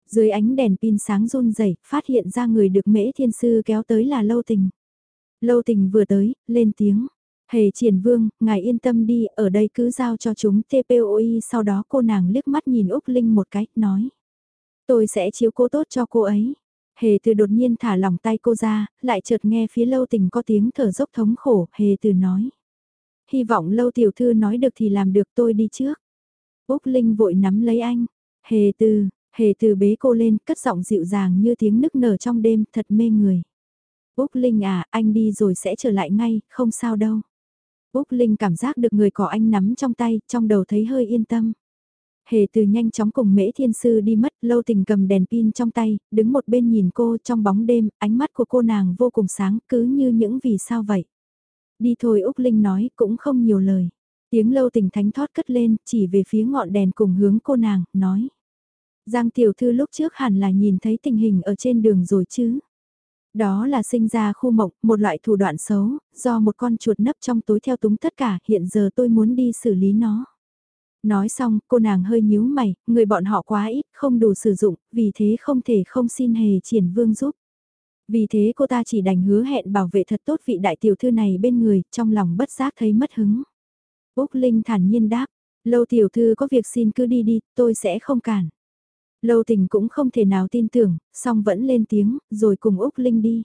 Dưới ánh đèn pin sáng run rẩy phát hiện ra người được mễ thiên sư kéo tới là lâu tình. Lâu tình vừa tới, lên tiếng. Hề triển vương, ngài yên tâm đi, ở đây cứ giao cho chúng TPOI sau đó cô nàng liếc mắt nhìn Úc Linh một cái, nói. Tôi sẽ chiếu cố tốt cho cô ấy. Hề từ đột nhiên thả lỏng tay cô ra, lại chợt nghe phía lâu tình có tiếng thở dốc thống khổ, hề từ nói hy vọng lâu tiểu thư nói được thì làm được tôi đi trước. Úc Linh vội nắm lấy anh, hề từ, hề từ bế cô lên, cất giọng dịu dàng như tiếng nức nở trong đêm, thật mê người. Úc Linh à, anh đi rồi sẽ trở lại ngay, không sao đâu. Úc Linh cảm giác được người có anh nắm trong tay, trong đầu thấy hơi yên tâm. Hề từ nhanh chóng cùng mễ thiên sư đi mất, lâu tình cầm đèn pin trong tay, đứng một bên nhìn cô trong bóng đêm, ánh mắt của cô nàng vô cùng sáng, cứ như những vì sao vậy. Đi thôi Úc Linh nói cũng không nhiều lời. Tiếng lâu tình thánh thoát cất lên, chỉ về phía ngọn đèn cùng hướng cô nàng, nói. Giang tiểu thư lúc trước hẳn là nhìn thấy tình hình ở trên đường rồi chứ. Đó là sinh ra khu mộng, một loại thủ đoạn xấu, do một con chuột nấp trong tối theo túng tất cả, hiện giờ tôi muốn đi xử lý nó. Nói xong, cô nàng hơi nhíu mày, người bọn họ quá ít, không đủ sử dụng, vì thế không thể không xin hề triển vương giúp. Vì thế cô ta chỉ đành hứa hẹn bảo vệ thật tốt vị đại tiểu thư này bên người, trong lòng bất giác thấy mất hứng. Úc Linh thản nhiên đáp, lâu tiểu thư có việc xin cứ đi đi, tôi sẽ không cản. Lâu tình cũng không thể nào tin tưởng, song vẫn lên tiếng, rồi cùng Úc Linh đi.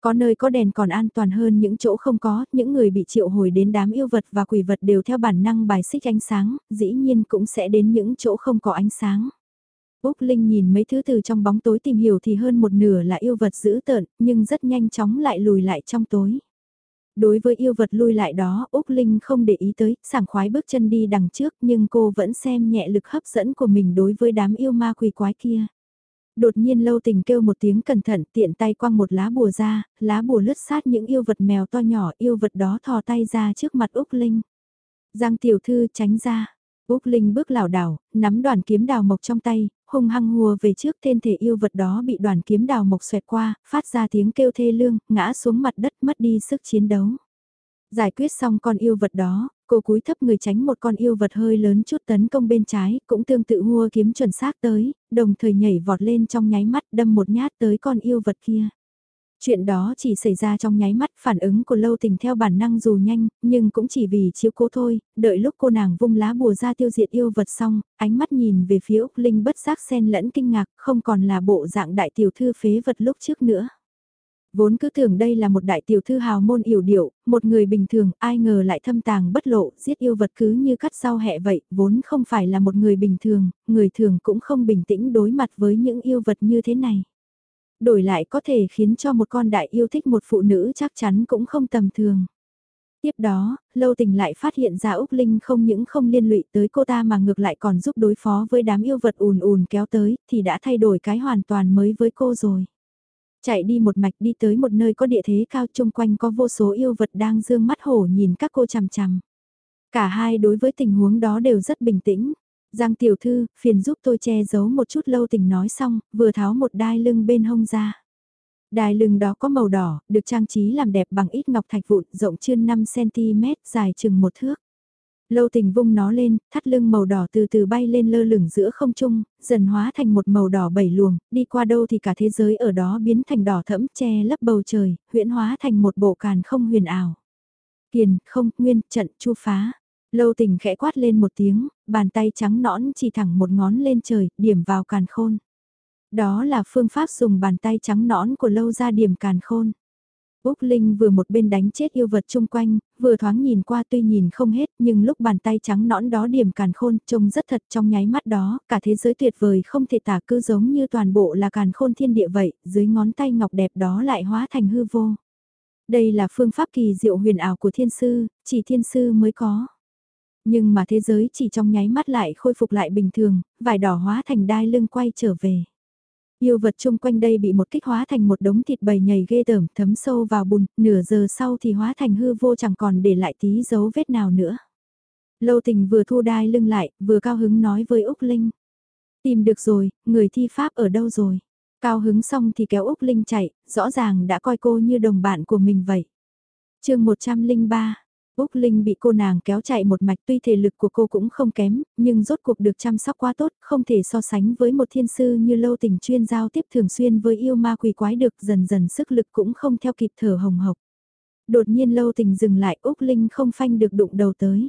Có nơi có đèn còn an toàn hơn những chỗ không có, những người bị triệu hồi đến đám yêu vật và quỷ vật đều theo bản năng bài xích ánh sáng, dĩ nhiên cũng sẽ đến những chỗ không có ánh sáng. Úc Linh nhìn mấy thứ từ trong bóng tối tìm hiểu thì hơn một nửa là yêu vật dữ tợn, nhưng rất nhanh chóng lại lùi lại trong tối. Đối với yêu vật lui lại đó, Úc Linh không để ý tới, sảng khoái bước chân đi đằng trước nhưng cô vẫn xem nhẹ lực hấp dẫn của mình đối với đám yêu ma quỷ quái kia. Đột nhiên lâu tình kêu một tiếng cẩn thận tiện tay quăng một lá bùa ra, lá bùa lướt sát những yêu vật mèo to nhỏ yêu vật đó thò tay ra trước mặt Úc Linh. Giang tiểu thư tránh ra, Úc Linh bước lảo đảo, nắm đoàn kiếm đào mộc trong tay, hung hăng hùa về trước tên thể yêu vật đó bị đoàn kiếm đào mộc xoẹt qua, phát ra tiếng kêu thê lương, ngã xuống mặt đất mất đi sức chiến đấu. Giải quyết xong con yêu vật đó, cô cúi thấp người tránh một con yêu vật hơi lớn chút tấn công bên trái, cũng tương tự hùa kiếm chuẩn xác tới, đồng thời nhảy vọt lên trong nháy mắt đâm một nhát tới con yêu vật kia. Chuyện đó chỉ xảy ra trong nháy mắt phản ứng của lâu tình theo bản năng dù nhanh, nhưng cũng chỉ vì chiếu cố thôi, đợi lúc cô nàng vung lá bùa ra tiêu diệt yêu vật xong, ánh mắt nhìn về phía Úc Linh bất giác xen lẫn kinh ngạc, không còn là bộ dạng đại tiểu thư phế vật lúc trước nữa. Vốn cứ tưởng đây là một đại tiểu thư hào môn yểu điệu, một người bình thường, ai ngờ lại thâm tàng bất lộ, giết yêu vật cứ như cắt rau hẹ vậy, vốn không phải là một người bình thường, người thường cũng không bình tĩnh đối mặt với những yêu vật như thế này đổi lại có thể khiến cho một con đại yêu thích một phụ nữ chắc chắn cũng không tầm thường. Tiếp đó, Lâu Tình lại phát hiện ra Úc Linh không những không liên lụy tới cô ta mà ngược lại còn giúp đối phó với đám yêu vật ùn ùn kéo tới, thì đã thay đổi cái hoàn toàn mới với cô rồi. Chạy đi một mạch đi tới một nơi có địa thế cao chung quanh có vô số yêu vật đang dương mắt hổ nhìn các cô chằm chằm. Cả hai đối với tình huống đó đều rất bình tĩnh. Giang tiểu thư, phiền giúp tôi che giấu một chút lâu tình nói xong, vừa tháo một đai lưng bên hông ra. Đai lưng đó có màu đỏ, được trang trí làm đẹp bằng ít ngọc thạch vụn, rộng chươn 5cm, dài chừng một thước. Lâu tình vung nó lên, thắt lưng màu đỏ từ từ bay lên lơ lửng giữa không trung, dần hóa thành một màu đỏ bảy luồng, đi qua đâu thì cả thế giới ở đó biến thành đỏ thẫm che lấp bầu trời, huyễn hóa thành một bộ càn không huyền ảo. Kiền, không, nguyên, trận, chu phá. Lâu tình khẽ quát lên một tiếng, bàn tay trắng nõn chỉ thẳng một ngón lên trời, điểm vào càn khôn. Đó là phương pháp dùng bàn tay trắng nõn của lâu ra điểm càn khôn. Úc Linh vừa một bên đánh chết yêu vật chung quanh, vừa thoáng nhìn qua tuy nhìn không hết nhưng lúc bàn tay trắng nõn đó điểm càn khôn trông rất thật trong nháy mắt đó, cả thế giới tuyệt vời không thể tả cứ giống như toàn bộ là càn khôn thiên địa vậy, dưới ngón tay ngọc đẹp đó lại hóa thành hư vô. Đây là phương pháp kỳ diệu huyền ảo của thiên sư, chỉ thiên sư mới có. Nhưng mà thế giới chỉ trong nháy mắt lại khôi phục lại bình thường, vải đỏ hóa thành đai lưng quay trở về. Yêu vật chung quanh đây bị một kích hóa thành một đống thịt bầy nhầy ghê tởm thấm sâu vào bùn, nửa giờ sau thì hóa thành hư vô chẳng còn để lại tí dấu vết nào nữa. Lâu tình vừa thu đai lưng lại, vừa cao hứng nói với Úc Linh. Tìm được rồi, người thi pháp ở đâu rồi? Cao hứng xong thì kéo Úc Linh chạy, rõ ràng đã coi cô như đồng bạn của mình vậy. chương 103, Úc Linh bị cô nàng kéo chạy một mạch tuy thể lực của cô cũng không kém, nhưng rốt cuộc được chăm sóc quá tốt, không thể so sánh với một thiên sư như lâu tình chuyên giao tiếp thường xuyên với yêu ma quỷ quái được dần dần sức lực cũng không theo kịp thở hồng hộc. Đột nhiên lâu tình dừng lại Úc Linh không phanh được đụng đầu tới.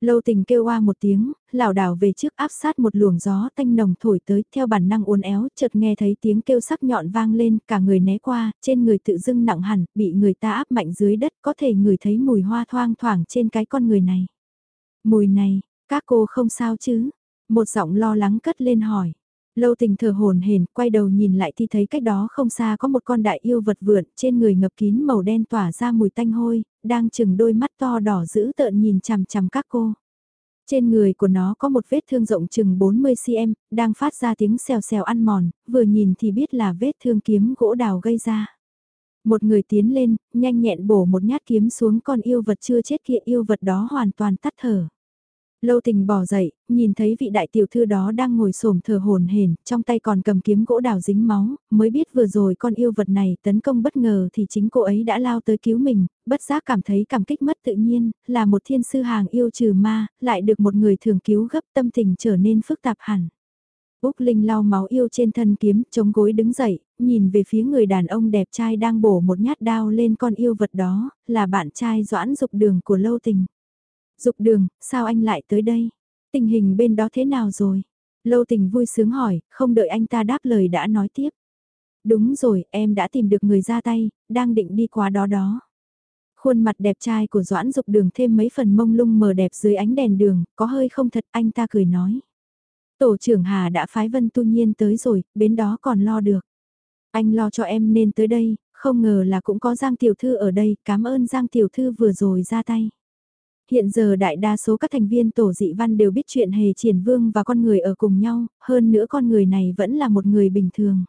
Lâu tình kêu qua một tiếng, lảo đảo về trước áp sát một luồng gió tanh nồng thổi tới theo bản năng uốn éo, chợt nghe thấy tiếng kêu sắc nhọn vang lên, cả người né qua, trên người tự dưng nặng hẳn, bị người ta áp mạnh dưới đất, có thể người thấy mùi hoa thoang thoảng trên cái con người này. Mùi này, các cô không sao chứ? Một giọng lo lắng cất lên hỏi. Lâu tình thở hồn hển, quay đầu nhìn lại thì thấy cách đó không xa có một con đại yêu vật vượn, trên người ngập kín màu đen tỏa ra mùi tanh hôi, đang chừng đôi mắt to đỏ dữ tợn nhìn chằm chằm các cô. Trên người của nó có một vết thương rộng chừng 40cm, đang phát ra tiếng xèo xèo ăn mòn, vừa nhìn thì biết là vết thương kiếm gỗ đào gây ra. Một người tiến lên, nhanh nhẹn bổ một nhát kiếm xuống con yêu vật chưa chết kia yêu vật đó hoàn toàn tắt thở. Lâu tình bỏ dậy, nhìn thấy vị đại tiểu thư đó đang ngồi xổm thở hồn hển, trong tay còn cầm kiếm gỗ đào dính máu, mới biết vừa rồi con yêu vật này tấn công bất ngờ thì chính cô ấy đã lao tới cứu mình, bất giác cảm thấy cảm kích mất tự nhiên, là một thiên sư hàng yêu trừ ma, lại được một người thường cứu gấp tâm tình trở nên phức tạp hẳn. Úc Linh lau máu yêu trên thân kiếm, chống gối đứng dậy, nhìn về phía người đàn ông đẹp trai đang bổ một nhát đao lên con yêu vật đó, là bạn trai doãn dục đường của lâu tình. Dục đường, sao anh lại tới đây? Tình hình bên đó thế nào rồi? Lâu tình vui sướng hỏi, không đợi anh ta đáp lời đã nói tiếp. Đúng rồi, em đã tìm được người ra tay, đang định đi qua đó đó. Khuôn mặt đẹp trai của Doãn Dục Đường thêm mấy phần mông lung mờ đẹp dưới ánh đèn đường, có hơi không thật anh ta cười nói. Tổ trưởng Hà đã phái Vân Tu Nhiên tới rồi, bên đó còn lo được. Anh lo cho em nên tới đây, không ngờ là cũng có Giang Tiểu Thư ở đây, cảm ơn Giang Tiểu Thư vừa rồi ra tay. Hiện giờ đại đa số các thành viên tổ dị văn đều biết chuyện hề triển vương và con người ở cùng nhau, hơn nữa con người này vẫn là một người bình thường.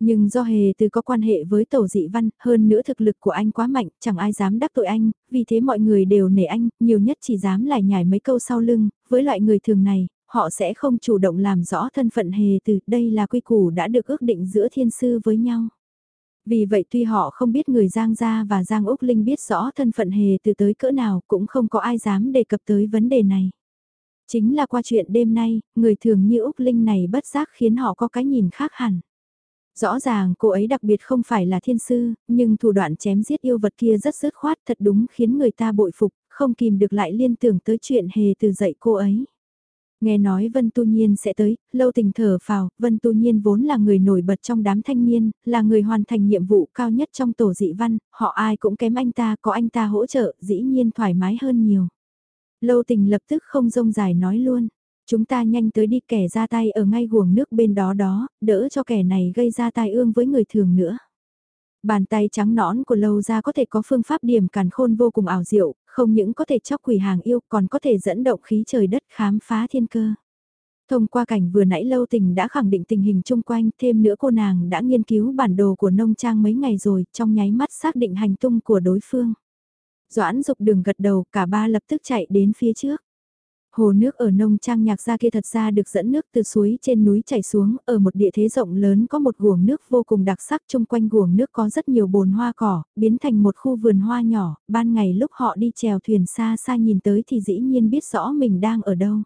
Nhưng do hề từ có quan hệ với tổ dị văn, hơn nữa thực lực của anh quá mạnh, chẳng ai dám đắc tội anh, vì thế mọi người đều nể anh, nhiều nhất chỉ dám lại nhảy mấy câu sau lưng, với loại người thường này, họ sẽ không chủ động làm rõ thân phận hề từ, đây là quy củ đã được ước định giữa thiên sư với nhau. Vì vậy tuy họ không biết người Giang Gia và Giang Úc Linh biết rõ thân phận hề từ tới cỡ nào cũng không có ai dám đề cập tới vấn đề này. Chính là qua chuyện đêm nay, người thường như Úc Linh này bất giác khiến họ có cái nhìn khác hẳn. Rõ ràng cô ấy đặc biệt không phải là thiên sư, nhưng thủ đoạn chém giết yêu vật kia rất dứt khoát thật đúng khiến người ta bội phục, không kìm được lại liên tưởng tới chuyện hề từ dạy cô ấy. Nghe nói Vân Tu Nhiên sẽ tới, lâu tình thở phào, Vân Tu Nhiên vốn là người nổi bật trong đám thanh niên, là người hoàn thành nhiệm vụ cao nhất trong tổ dị văn, họ ai cũng kém anh ta, có anh ta hỗ trợ, dĩ nhiên thoải mái hơn nhiều. Lâu tình lập tức không rông dài nói luôn, chúng ta nhanh tới đi kẻ ra tay ở ngay guồng nước bên đó đó, đỡ cho kẻ này gây ra tai ương với người thường nữa. Bàn tay trắng nõn của lâu ra có thể có phương pháp điểm càn khôn vô cùng ảo diệu, không những có thể chóc quỷ hàng yêu còn có thể dẫn động khí trời đất khám phá thiên cơ. Thông qua cảnh vừa nãy lâu tình đã khẳng định tình hình chung quanh, thêm nữa cô nàng đã nghiên cứu bản đồ của nông trang mấy ngày rồi, trong nháy mắt xác định hành tung của đối phương. Doãn dục đường gật đầu, cả ba lập tức chạy đến phía trước. Hồ nước ở nông trang nhạc gia kia thật ra được dẫn nước từ suối trên núi chảy xuống, ở một địa thế rộng lớn có một guồng nước vô cùng đặc sắc chung quanh guồng nước có rất nhiều bồn hoa cỏ, biến thành một khu vườn hoa nhỏ, ban ngày lúc họ đi chèo thuyền xa xa nhìn tới thì dĩ nhiên biết rõ mình đang ở đâu.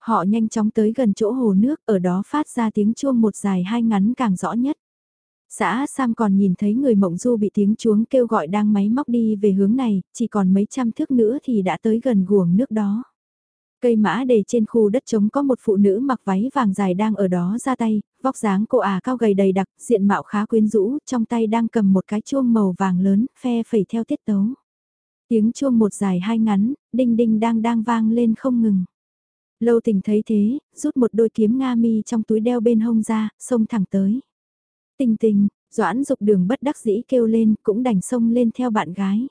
Họ nhanh chóng tới gần chỗ hồ nước, ở đó phát ra tiếng chuông một dài hai ngắn càng rõ nhất. Xã Sam còn nhìn thấy người mộng du bị tiếng chuông kêu gọi đang máy móc đi về hướng này, chỉ còn mấy trăm thước nữa thì đã tới gần guồng nước đó. Cây mã đề trên khu đất trống có một phụ nữ mặc váy vàng dài đang ở đó ra tay, vóc dáng cô ả cao gầy đầy đặc, diện mạo khá quyến rũ, trong tay đang cầm một cái chuông màu vàng lớn, phe phẩy theo tiết tấu. Tiếng chuông một dài hai ngắn, đinh đinh đang đang vang lên không ngừng. Lâu tình thấy thế, rút một đôi kiếm nga mi trong túi đeo bên hông ra, xông thẳng tới. Tình tình, doãn dục đường bất đắc dĩ kêu lên, cũng đành xông lên theo bạn gái.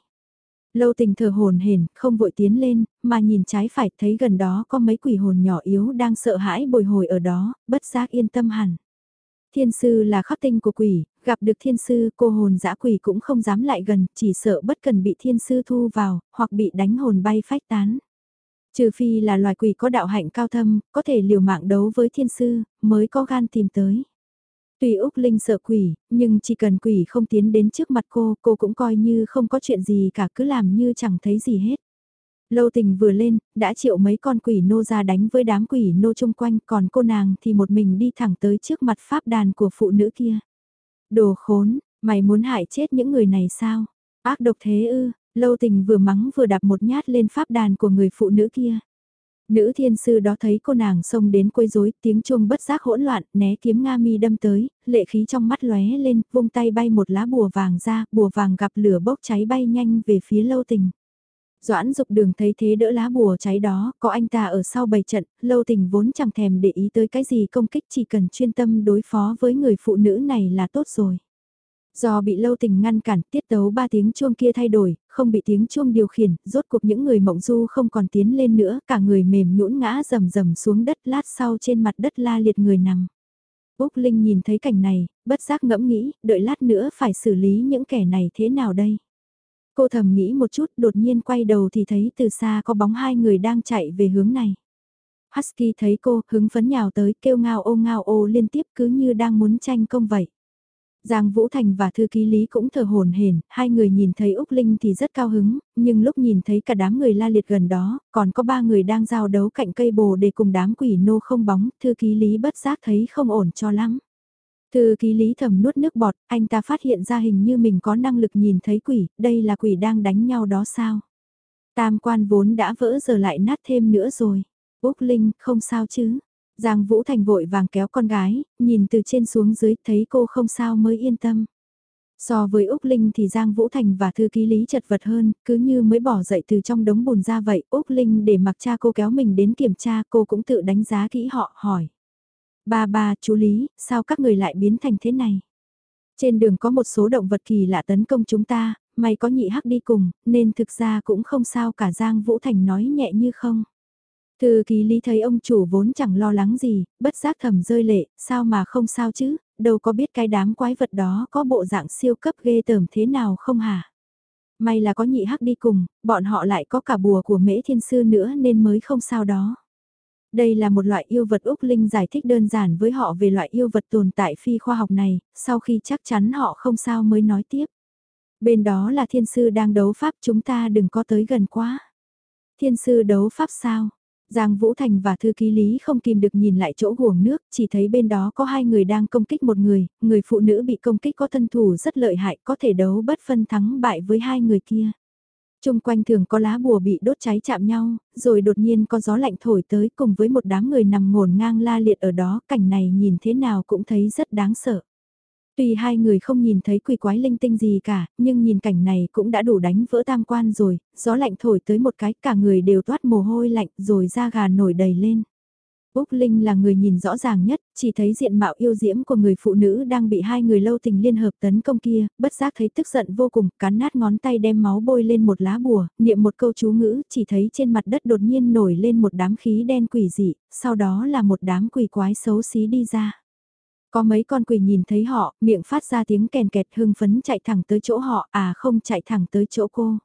Lâu tình thờ hồn hển, không vội tiến lên, mà nhìn trái phải thấy gần đó có mấy quỷ hồn nhỏ yếu đang sợ hãi bồi hồi ở đó, bất giác yên tâm hẳn. Thiên sư là khắc tinh của quỷ, gặp được thiên sư cô hồn dã quỷ cũng không dám lại gần, chỉ sợ bất cần bị thiên sư thu vào, hoặc bị đánh hồn bay phách tán. Trừ phi là loài quỷ có đạo hạnh cao thâm, có thể liều mạng đấu với thiên sư, mới có gan tìm tới. Tuy Úc Linh sợ quỷ, nhưng chỉ cần quỷ không tiến đến trước mặt cô, cô cũng coi như không có chuyện gì cả cứ làm như chẳng thấy gì hết. Lâu tình vừa lên, đã triệu mấy con quỷ nô ra đánh với đám quỷ nô chung quanh, còn cô nàng thì một mình đi thẳng tới trước mặt pháp đàn của phụ nữ kia. Đồ khốn, mày muốn hại chết những người này sao? Ác độc thế ư, lâu tình vừa mắng vừa đạp một nhát lên pháp đàn của người phụ nữ kia. Nữ thiên sư đó thấy cô nàng xông đến quấy rối, tiếng chuông bất giác hỗn loạn, né kiếm Nga mi đâm tới, lệ khí trong mắt lóe lên, vung tay bay một lá bùa vàng ra, bùa vàng gặp lửa bốc cháy bay nhanh về phía lâu tình. Doãn dục đường thấy thế đỡ lá bùa cháy đó, có anh ta ở sau bầy trận, lâu tình vốn chẳng thèm để ý tới cái gì công kích chỉ cần chuyên tâm đối phó với người phụ nữ này là tốt rồi. Do bị lâu tình ngăn cản, tiết tấu ba tiếng chuông kia thay đổi, không bị tiếng chuông điều khiển, rốt cuộc những người mộng du không còn tiến lên nữa, cả người mềm nhũn ngã rầm rầm xuống đất lát sau trên mặt đất la liệt người nằm. Úc Linh nhìn thấy cảnh này, bất giác ngẫm nghĩ, đợi lát nữa phải xử lý những kẻ này thế nào đây? Cô thầm nghĩ một chút, đột nhiên quay đầu thì thấy từ xa có bóng hai người đang chạy về hướng này. Husky thấy cô, hứng phấn nhào tới, kêu ngao ô ngao ô liên tiếp cứ như đang muốn tranh công vậy. Giang Vũ Thành và thư ký Lý cũng thở hồn hển, hai người nhìn thấy Úc Linh thì rất cao hứng, nhưng lúc nhìn thấy cả đám người la liệt gần đó, còn có ba người đang giao đấu cạnh cây bồ để cùng đám quỷ nô không bóng, thư ký Lý bất giác thấy không ổn cho lắm. Thư ký Lý thầm nuốt nước bọt, anh ta phát hiện ra hình như mình có năng lực nhìn thấy quỷ, đây là quỷ đang đánh nhau đó sao? Tam quan vốn đã vỡ giờ lại nát thêm nữa rồi. Úc Linh, không sao chứ? Giang Vũ Thành vội vàng kéo con gái, nhìn từ trên xuống dưới thấy cô không sao mới yên tâm. So với Úc Linh thì Giang Vũ Thành và thư ký lý chật vật hơn, cứ như mới bỏ dậy từ trong đống bùn ra vậy. Úc Linh để mặc cha cô kéo mình đến kiểm tra cô cũng tự đánh giá kỹ họ hỏi. Ba ba, chú Lý, sao các người lại biến thành thế này? Trên đường có một số động vật kỳ lạ tấn công chúng ta, may có nhị hắc đi cùng, nên thực ra cũng không sao cả Giang Vũ Thành nói nhẹ như không. Thư ký lý thấy ông chủ vốn chẳng lo lắng gì, bất giác thầm rơi lệ, sao mà không sao chứ, đâu có biết cái đám quái vật đó có bộ dạng siêu cấp ghê tởm thế nào không hả? May là có nhị hắc đi cùng, bọn họ lại có cả bùa của mễ thiên sư nữa nên mới không sao đó. Đây là một loại yêu vật Úc Linh giải thích đơn giản với họ về loại yêu vật tồn tại phi khoa học này, sau khi chắc chắn họ không sao mới nói tiếp. Bên đó là thiên sư đang đấu pháp chúng ta đừng có tới gần quá. Thiên sư đấu pháp sao? Giang Vũ Thành và thư ký Lý không kìm được nhìn lại chỗ guồng nước, chỉ thấy bên đó có hai người đang công kích một người, người phụ nữ bị công kích có thân thủ rất lợi hại, có thể đấu bất phân thắng bại với hai người kia. Trung quanh thường có lá bùa bị đốt cháy chạm nhau, rồi đột nhiên có gió lạnh thổi tới cùng với một đám người nằm ngổn ngang la liệt ở đó, cảnh này nhìn thế nào cũng thấy rất đáng sợ. Tuy hai người không nhìn thấy quỷ quái linh tinh gì cả, nhưng nhìn cảnh này cũng đã đủ đánh vỡ tam quan rồi, gió lạnh thổi tới một cái cả người đều toát mồ hôi lạnh rồi da gà nổi đầy lên. Úc Linh là người nhìn rõ ràng nhất, chỉ thấy diện mạo yêu diễm của người phụ nữ đang bị hai người lâu tình liên hợp tấn công kia, bất giác thấy tức giận vô cùng, cắn nát ngón tay đem máu bôi lên một lá bùa, niệm một câu chú ngữ, chỉ thấy trên mặt đất đột nhiên nổi lên một đám khí đen quỷ dị, sau đó là một đám quỷ quái xấu xí đi ra. Có mấy con quỷ nhìn thấy họ, miệng phát ra tiếng kèn kẹt hưng phấn chạy thẳng tới chỗ họ, à không chạy thẳng tới chỗ cô.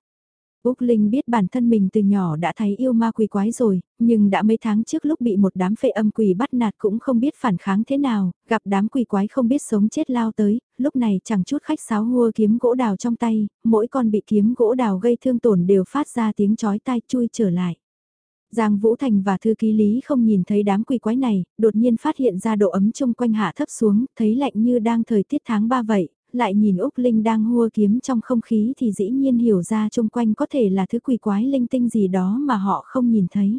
Úc Linh biết bản thân mình từ nhỏ đã thấy yêu ma quỷ quái rồi, nhưng đã mấy tháng trước lúc bị một đám phệ âm quỷ bắt nạt cũng không biết phản kháng thế nào, gặp đám quỷ quái không biết sống chết lao tới, lúc này chẳng chút khách sáo hua kiếm gỗ đào trong tay, mỗi con bị kiếm gỗ đào gây thương tổn đều phát ra tiếng chói tai chui trở lại. Giang Vũ Thành và thư ký Lý không nhìn thấy đám quỷ quái này, đột nhiên phát hiện ra độ ấm chung quanh hạ thấp xuống, thấy lạnh như đang thời tiết tháng 3 vậy, lại nhìn Úc Linh đang hua kiếm trong không khí thì dĩ nhiên hiểu ra chung quanh có thể là thứ quỷ quái linh tinh gì đó mà họ không nhìn thấy.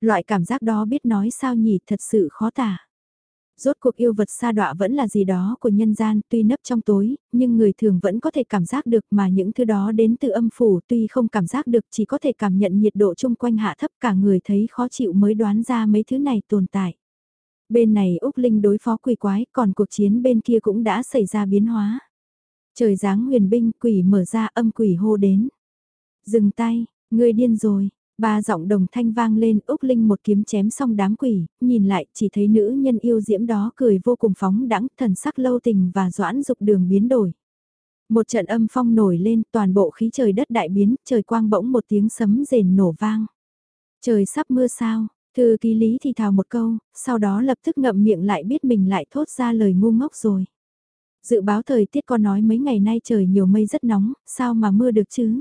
Loại cảm giác đó biết nói sao nhỉ thật sự khó tả. Rốt cuộc yêu vật sa đọa vẫn là gì đó của nhân gian tuy nấp trong tối, nhưng người thường vẫn có thể cảm giác được mà những thứ đó đến từ âm phủ tuy không cảm giác được chỉ có thể cảm nhận nhiệt độ chung quanh hạ thấp cả người thấy khó chịu mới đoán ra mấy thứ này tồn tại. Bên này Úc Linh đối phó quỷ quái, còn cuộc chiến bên kia cũng đã xảy ra biến hóa. Trời giáng huyền binh, quỷ mở ra âm quỷ hô đến. Dừng tay, người điên rồi. Ba giọng đồng thanh vang lên Úc Linh một kiếm chém xong đám quỷ, nhìn lại chỉ thấy nữ nhân yêu diễm đó cười vô cùng phóng đãng thần sắc lâu tình và doãn dục đường biến đổi. Một trận âm phong nổi lên toàn bộ khí trời đất đại biến, trời quang bỗng một tiếng sấm rền nổ vang. Trời sắp mưa sao, Thư ký lý thì thào một câu, sau đó lập tức ngậm miệng lại biết mình lại thốt ra lời ngu ngốc rồi. Dự báo thời tiết có nói mấy ngày nay trời nhiều mây rất nóng, sao mà mưa được chứ?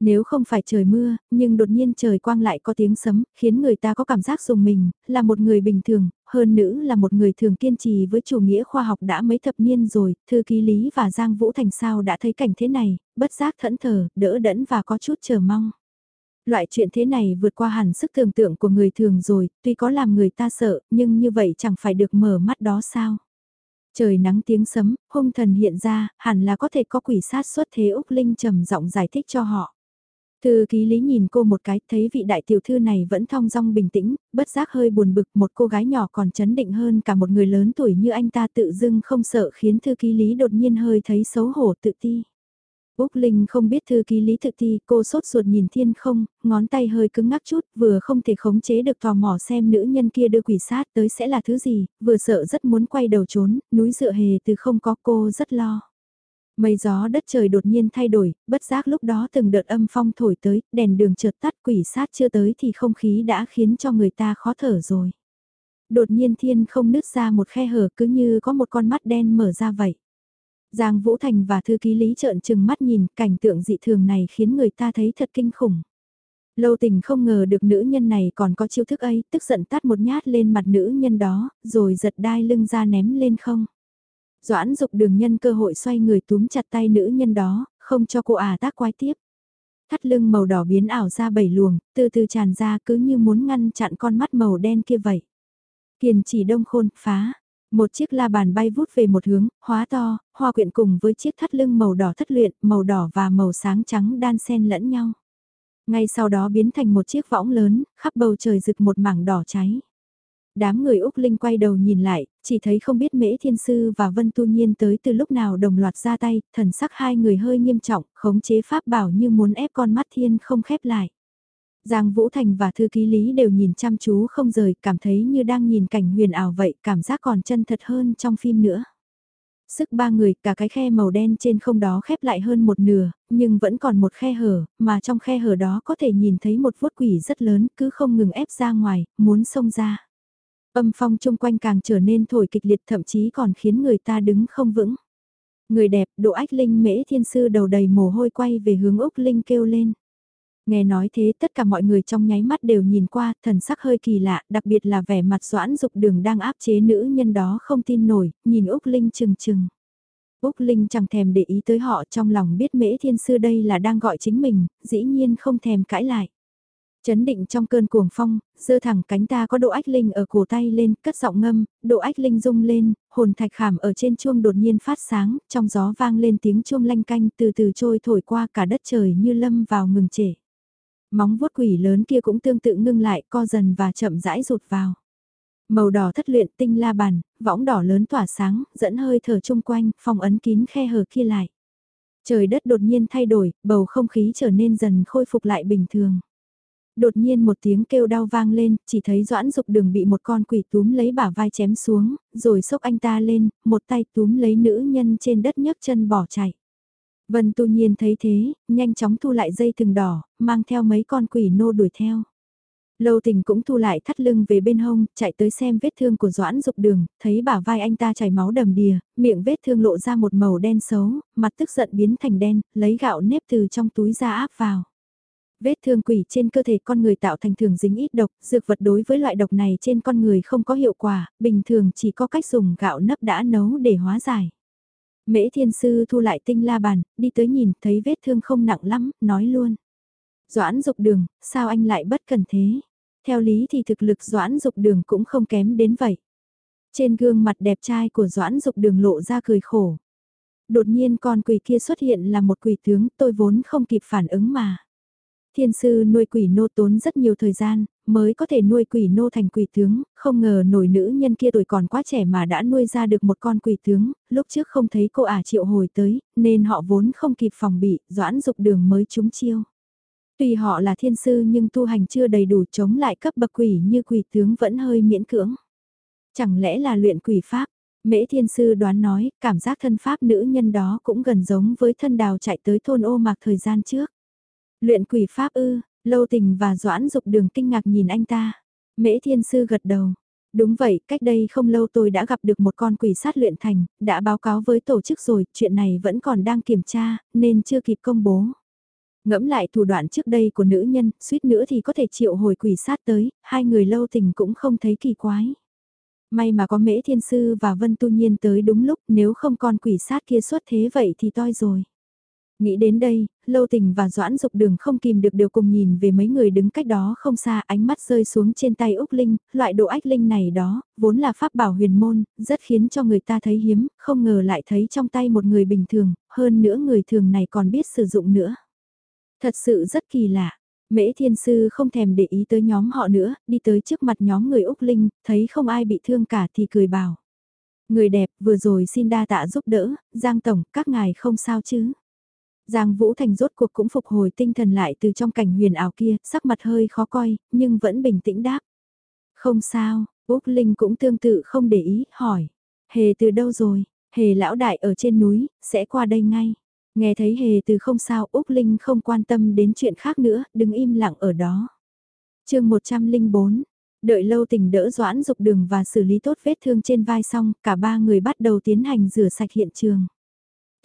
Nếu không phải trời mưa, nhưng đột nhiên trời quang lại có tiếng sấm, khiến người ta có cảm giác dùng mình, là một người bình thường, hơn nữ là một người thường kiên trì với chủ nghĩa khoa học đã mấy thập niên rồi, thư ký Lý và Giang Vũ Thành sao đã thấy cảnh thế này, bất giác thẫn thờ, đỡ đẫn và có chút chờ mong. Loại chuyện thế này vượt qua hẳn sức tưởng tượng của người thường rồi, tuy có làm người ta sợ, nhưng như vậy chẳng phải được mở mắt đó sao. Trời nắng tiếng sấm, hung thần hiện ra, hẳn là có thể có quỷ sát xuất thế Úc Linh trầm giọng giải thích cho họ. Thư ký lý nhìn cô một cái, thấy vị đại tiểu thư này vẫn thong dong bình tĩnh, bất giác hơi buồn bực, một cô gái nhỏ còn chấn định hơn cả một người lớn tuổi như anh ta tự dưng không sợ khiến thư ký lý đột nhiên hơi thấy xấu hổ tự ti. Úc Linh không biết thư ký lý thực thi, cô sốt ruột nhìn thiên không, ngón tay hơi cứng ngắc chút, vừa không thể khống chế được tò mò xem nữ nhân kia đưa quỷ sát tới sẽ là thứ gì, vừa sợ rất muốn quay đầu trốn, núi dựa hề từ không có cô rất lo. Mây gió đất trời đột nhiên thay đổi, bất giác lúc đó từng đợt âm phong thổi tới, đèn đường chợt tắt quỷ sát chưa tới thì không khí đã khiến cho người ta khó thở rồi. Đột nhiên thiên không nứt ra một khe hở cứ như có một con mắt đen mở ra vậy. Giang Vũ Thành và thư ký Lý trợn trừng mắt nhìn, cảnh tượng dị thường này khiến người ta thấy thật kinh khủng. Lâu tình không ngờ được nữ nhân này còn có chiêu thức ấy, tức giận tát một nhát lên mặt nữ nhân đó, rồi giật đai lưng ra ném lên không. Doãn dục đường nhân cơ hội xoay người túm chặt tay nữ nhân đó, không cho cô à tác quái tiếp. Thắt lưng màu đỏ biến ảo ra bảy luồng, từ từ tràn ra cứ như muốn ngăn chặn con mắt màu đen kia vậy. Kiền chỉ đông khôn, phá, một chiếc la bàn bay vút về một hướng, hóa to, hoa quyện cùng với chiếc thắt lưng màu đỏ thất luyện, màu đỏ và màu sáng trắng đan xen lẫn nhau. Ngay sau đó biến thành một chiếc võng lớn, khắp bầu trời rực một mảng đỏ cháy. Đám người Úc Linh quay đầu nhìn lại, chỉ thấy không biết Mễ Thiên Sư và Vân Tu Nhiên tới từ lúc nào đồng loạt ra tay, thần sắc hai người hơi nghiêm trọng, khống chế pháp bảo như muốn ép con mắt thiên không khép lại. Giang Vũ Thành và thư ký Lý đều nhìn chăm chú không rời, cảm thấy như đang nhìn cảnh huyền ảo vậy, cảm giác còn chân thật hơn trong phim nữa. Sức ba người, cả cái khe màu đen trên không đó khép lại hơn một nửa, nhưng vẫn còn một khe hở, mà trong khe hở đó có thể nhìn thấy một vuốt quỷ rất lớn, cứ không ngừng ép ra ngoài, muốn xông ra. Âm phong chung quanh càng trở nên thổi kịch liệt thậm chí còn khiến người ta đứng không vững. Người đẹp, độ ách linh mễ thiên sư đầu đầy mồ hôi quay về hướng Úc Linh kêu lên. Nghe nói thế tất cả mọi người trong nháy mắt đều nhìn qua, thần sắc hơi kỳ lạ, đặc biệt là vẻ mặt doãn dục đường đang áp chế nữ nhân đó không tin nổi, nhìn Úc Linh chừng chừng. Úc Linh chẳng thèm để ý tới họ trong lòng biết mễ thiên sư đây là đang gọi chính mình, dĩ nhiên không thèm cãi lại. Chấn định trong cơn cuồng phong, dơ thẳng cánh ta có độ ách linh ở cổ tay lên, cất giọng ngâm, độ ách linh rung lên, hồn thạch khảm ở trên chuông đột nhiên phát sáng, trong gió vang lên tiếng chuông lanh canh từ từ trôi thổi qua cả đất trời như lâm vào ngừng trễ. Móng vuốt quỷ lớn kia cũng tương tự ngưng lại co dần và chậm rãi rụt vào. Màu đỏ thất luyện tinh la bàn, võng đỏ lớn tỏa sáng, dẫn hơi thở chung quanh, phong ấn kín khe hở kia lại. Trời đất đột nhiên thay đổi, bầu không khí trở nên dần khôi phục lại bình thường. Đột nhiên một tiếng kêu đau vang lên, chỉ thấy Doãn Dục Đường bị một con quỷ túm lấy bả vai chém xuống, rồi xốc anh ta lên, một tay túm lấy nữ nhân trên đất nhấc chân bỏ chạy. Vân tu nhiên thấy thế, nhanh chóng thu lại dây thừng đỏ, mang theo mấy con quỷ nô đuổi theo. Lâu tình cũng thu lại thắt lưng về bên hông, chạy tới xem vết thương của Doãn Dục Đường, thấy bả vai anh ta chảy máu đầm đìa, miệng vết thương lộ ra một màu đen xấu, mặt tức giận biến thành đen, lấy gạo nếp từ trong túi ra áp vào. Vết thương quỷ trên cơ thể con người tạo thành thường dính ít độc, dược vật đối với loại độc này trên con người không có hiệu quả, bình thường chỉ có cách dùng gạo nếp đã nấu để hóa giải. Mễ thiên sư thu lại tinh la bàn, đi tới nhìn, thấy vết thương không nặng lắm, nói luôn. Doãn dục đường, sao anh lại bất cần thế? Theo lý thì thực lực doãn dục đường cũng không kém đến vậy. Trên gương mặt đẹp trai của doãn dục đường lộ ra cười khổ. Đột nhiên con quỷ kia xuất hiện là một quỷ tướng tôi vốn không kịp phản ứng mà. Thiên sư nuôi quỷ nô tốn rất nhiều thời gian, mới có thể nuôi quỷ nô thành quỷ tướng, không ngờ nổi nữ nhân kia tuổi còn quá trẻ mà đã nuôi ra được một con quỷ tướng, lúc trước không thấy cô ả triệu hồi tới, nên họ vốn không kịp phòng bị, doãn dục đường mới trúng chiêu. Tuy họ là thiên sư nhưng tu hành chưa đầy đủ chống lại cấp bậc quỷ như quỷ tướng vẫn hơi miễn cưỡng. Chẳng lẽ là luyện quỷ pháp? Mễ thiên sư đoán nói, cảm giác thân pháp nữ nhân đó cũng gần giống với thân đào chạy tới thôn ô mạc thời gian trước. Luyện quỷ pháp ư, lâu tình và doãn dục đường kinh ngạc nhìn anh ta. Mễ thiên sư gật đầu. Đúng vậy, cách đây không lâu tôi đã gặp được một con quỷ sát luyện thành, đã báo cáo với tổ chức rồi, chuyện này vẫn còn đang kiểm tra, nên chưa kịp công bố. Ngẫm lại thủ đoạn trước đây của nữ nhân, suýt nữa thì có thể triệu hồi quỷ sát tới, hai người lâu tình cũng không thấy kỳ quái. May mà có mễ thiên sư và vân tu nhiên tới đúng lúc nếu không con quỷ sát kia xuất thế vậy thì toi rồi. Nghĩ đến đây, Lâu Tình và Doãn Dục Đường không kìm được đều cùng nhìn về mấy người đứng cách đó không xa ánh mắt rơi xuống trên tay Úc Linh, loại độ ách linh này đó, vốn là pháp bảo huyền môn, rất khiến cho người ta thấy hiếm, không ngờ lại thấy trong tay một người bình thường, hơn nữa người thường này còn biết sử dụng nữa. Thật sự rất kỳ lạ. Mễ Thiên Sư không thèm để ý tới nhóm họ nữa, đi tới trước mặt nhóm người Úc Linh, thấy không ai bị thương cả thì cười bảo. Người đẹp vừa rồi xin đa tạ giúp đỡ, Giang Tổng, các ngài không sao chứ. Giang Vũ Thành rốt cuộc cũng phục hồi tinh thần lại từ trong cảnh huyền ảo kia, sắc mặt hơi khó coi, nhưng vẫn bình tĩnh đáp. Không sao, Úc Linh cũng tương tự không để ý, hỏi. Hề từ đâu rồi? Hề lão đại ở trên núi, sẽ qua đây ngay. Nghe thấy hề từ không sao, Úc Linh không quan tâm đến chuyện khác nữa, đứng im lặng ở đó. chương 104, đợi lâu tình đỡ doãn dục đường và xử lý tốt vết thương trên vai xong, cả ba người bắt đầu tiến hành rửa sạch hiện trường.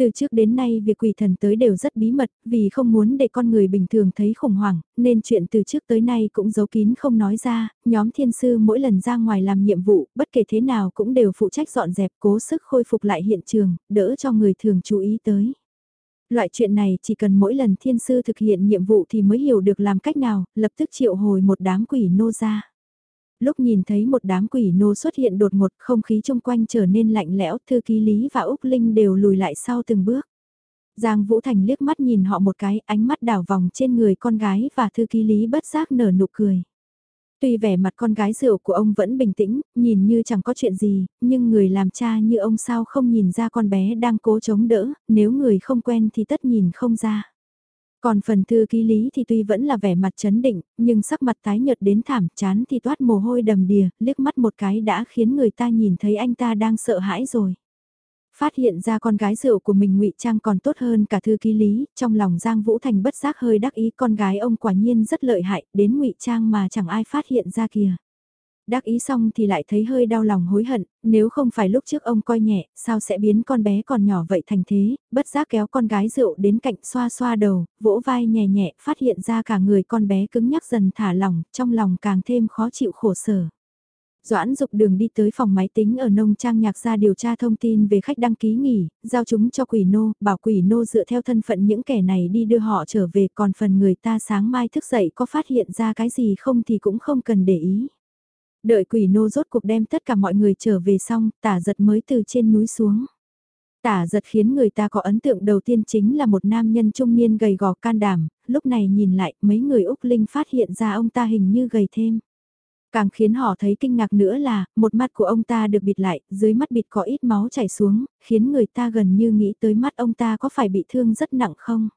Từ trước đến nay việc quỷ thần tới đều rất bí mật, vì không muốn để con người bình thường thấy khủng hoảng, nên chuyện từ trước tới nay cũng giấu kín không nói ra, nhóm thiên sư mỗi lần ra ngoài làm nhiệm vụ, bất kể thế nào cũng đều phụ trách dọn dẹp cố sức khôi phục lại hiện trường, đỡ cho người thường chú ý tới. Loại chuyện này chỉ cần mỗi lần thiên sư thực hiện nhiệm vụ thì mới hiểu được làm cách nào, lập tức triệu hồi một đám quỷ nô ra lúc nhìn thấy một đám quỷ nô xuất hiện đột ngột không khí chung quanh trở nên lạnh lẽo, thư ký Lý và Úc Linh đều lùi lại sau từng bước. Giang Vũ Thành liếc mắt nhìn họ một cái, ánh mắt đảo vòng trên người con gái và thư ký Lý bất giác nở nụ cười. Tuy vẻ mặt con gái rượu của ông vẫn bình tĩnh, nhìn như chẳng có chuyện gì, nhưng người làm cha như ông sao không nhìn ra con bé đang cố chống đỡ, nếu người không quen thì tất nhìn không ra. Còn phần thư ký lý thì tuy vẫn là vẻ mặt chấn định, nhưng sắc mặt tái nhợt đến thảm chán thì toát mồ hôi đầm đìa, liếc mắt một cái đã khiến người ta nhìn thấy anh ta đang sợ hãi rồi. Phát hiện ra con gái rượu của mình ngụy trang còn tốt hơn cả thư ký lý, trong lòng Giang Vũ Thành bất giác hơi đắc ý con gái ông quả nhiên rất lợi hại, đến ngụy trang mà chẳng ai phát hiện ra kìa. Đắc ý xong thì lại thấy hơi đau lòng hối hận, nếu không phải lúc trước ông coi nhẹ, sao sẽ biến con bé còn nhỏ vậy thành thế, bất giác kéo con gái rượu đến cạnh xoa xoa đầu, vỗ vai nhẹ nhẹ, phát hiện ra cả người con bé cứng nhắc dần thả lỏng, trong lòng càng thêm khó chịu khổ sở. Doãn dục đường đi tới phòng máy tính ở nông trang nhạc ra điều tra thông tin về khách đăng ký nghỉ, giao chúng cho quỷ nô, bảo quỷ nô dựa theo thân phận những kẻ này đi đưa họ trở về còn phần người ta sáng mai thức dậy có phát hiện ra cái gì không thì cũng không cần để ý. Đợi quỷ nô rốt cuộc đem tất cả mọi người trở về xong, tả giật mới từ trên núi xuống. Tả giật khiến người ta có ấn tượng đầu tiên chính là một nam nhân trung niên gầy gò can đảm, lúc này nhìn lại mấy người Úc Linh phát hiện ra ông ta hình như gầy thêm. Càng khiến họ thấy kinh ngạc nữa là, một mắt của ông ta được bịt lại, dưới mắt bịt có ít máu chảy xuống, khiến người ta gần như nghĩ tới mắt ông ta có phải bị thương rất nặng không.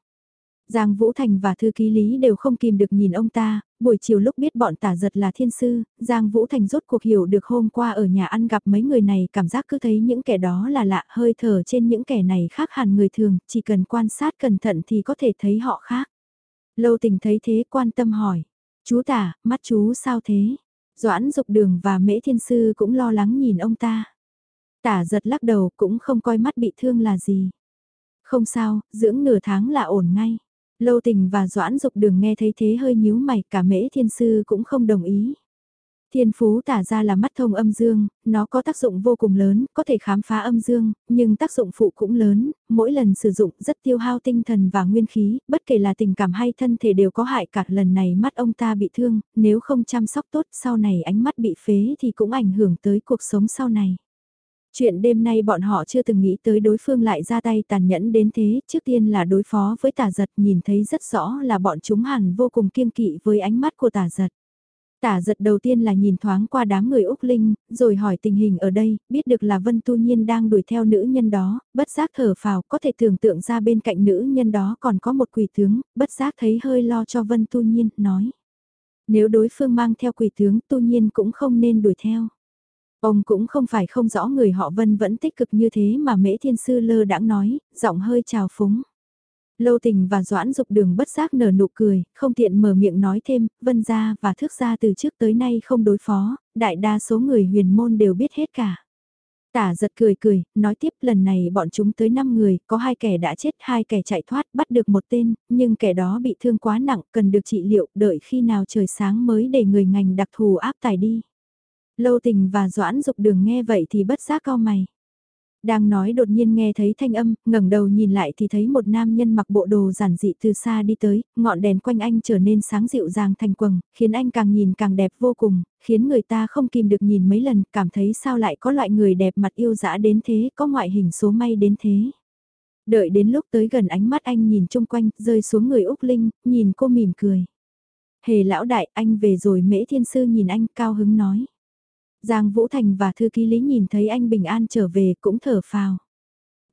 Giang Vũ Thành và thư ký Lý đều không kìm được nhìn ông ta, buổi chiều lúc biết bọn tả giật là thiên sư, Giang Vũ Thành rốt cuộc hiểu được hôm qua ở nhà ăn gặp mấy người này cảm giác cứ thấy những kẻ đó là lạ, hơi thở trên những kẻ này khác hẳn người thường, chỉ cần quan sát cẩn thận thì có thể thấy họ khác. Lâu tình thấy thế quan tâm hỏi, chú tả, mắt chú sao thế? Doãn dục đường và mễ thiên sư cũng lo lắng nhìn ông ta. Tả giật lắc đầu cũng không coi mắt bị thương là gì. Không sao, dưỡng nửa tháng là ổn ngay. Lâu tình và doãn dục đường nghe thấy thế hơi nhíu mày cả mễ thiên sư cũng không đồng ý. Thiên phú tả ra là mắt thông âm dương, nó có tác dụng vô cùng lớn, có thể khám phá âm dương, nhưng tác dụng phụ cũng lớn, mỗi lần sử dụng rất tiêu hao tinh thần và nguyên khí, bất kể là tình cảm hay thân thể đều có hại cả lần này mắt ông ta bị thương, nếu không chăm sóc tốt sau này ánh mắt bị phế thì cũng ảnh hưởng tới cuộc sống sau này. Chuyện đêm nay bọn họ chưa từng nghĩ tới đối phương lại ra tay tàn nhẫn đến thế, trước tiên là đối phó với tả giật nhìn thấy rất rõ là bọn chúng hẳn vô cùng kiêng kỵ với ánh mắt của tả giật. Tả giật đầu tiên là nhìn thoáng qua đám người Úc Linh, rồi hỏi tình hình ở đây, biết được là Vân Tu Nhiên đang đuổi theo nữ nhân đó, bất giác thở phào, có thể tưởng tượng ra bên cạnh nữ nhân đó còn có một quỷ tướng, bất giác thấy hơi lo cho Vân Tu Nhiên, nói. Nếu đối phương mang theo quỷ tướng, Tu Nhiên cũng không nên đuổi theo. Ông cũng không phải không rõ người họ Vân vẫn tích cực như thế mà Mễ Thiên Sư lơ đãng nói, giọng hơi trào phúng. Lâu tình và doãn dục đường bất giác nở nụ cười, không tiện mở miệng nói thêm, vân gia và thước gia từ trước tới nay không đối phó, đại đa số người huyền môn đều biết hết cả. Tả giật cười cười, nói tiếp lần này bọn chúng tới 5 người, có hai kẻ đã chết, hai kẻ chạy thoát, bắt được một tên, nhưng kẻ đó bị thương quá nặng, cần được trị liệu, đợi khi nào trời sáng mới để người ngành đặc thù áp tài đi. Lâu tình và doãn dục đường nghe vậy thì bất giác cao mày. Đang nói đột nhiên nghe thấy thanh âm, ngẩng đầu nhìn lại thì thấy một nam nhân mặc bộ đồ giản dị từ xa đi tới, ngọn đèn quanh anh trở nên sáng dịu dàng thành quầng, khiến anh càng nhìn càng đẹp vô cùng, khiến người ta không kìm được nhìn mấy lần, cảm thấy sao lại có loại người đẹp mặt yêu dã đến thế, có ngoại hình số may đến thế. Đợi đến lúc tới gần ánh mắt anh nhìn chung quanh, rơi xuống người Úc Linh, nhìn cô mỉm cười. Hề lão đại, anh về rồi mễ thiên sư nhìn anh cao hứng nói. Giang Vũ Thành và thư ký Lý nhìn thấy anh bình an trở về cũng thở phào.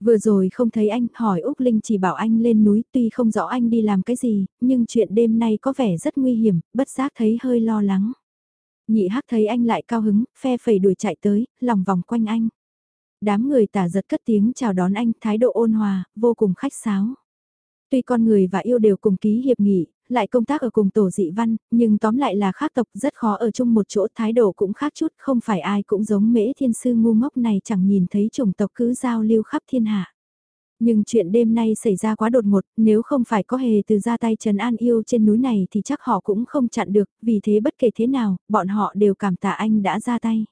Vừa rồi không thấy anh, hỏi Úc Linh chỉ bảo anh lên núi, tuy không rõ anh đi làm cái gì, nhưng chuyện đêm nay có vẻ rất nguy hiểm, bất giác thấy hơi lo lắng. Nhị hắc thấy anh lại cao hứng, phe phẩy đuổi chạy tới, lòng vòng quanh anh. Đám người tả giật cất tiếng chào đón anh, thái độ ôn hòa, vô cùng khách sáo. Tuy con người và yêu đều cùng ký hiệp nghị, lại công tác ở cùng tổ dị văn, nhưng tóm lại là khác tộc rất khó ở chung một chỗ thái độ cũng khác chút, không phải ai cũng giống mễ thiên sư ngu ngốc này chẳng nhìn thấy chủng tộc cứ giao lưu khắp thiên hạ. Nhưng chuyện đêm nay xảy ra quá đột ngột, nếu không phải có hề từ ra tay Trần An yêu trên núi này thì chắc họ cũng không chặn được, vì thế bất kể thế nào, bọn họ đều cảm tạ anh đã ra tay.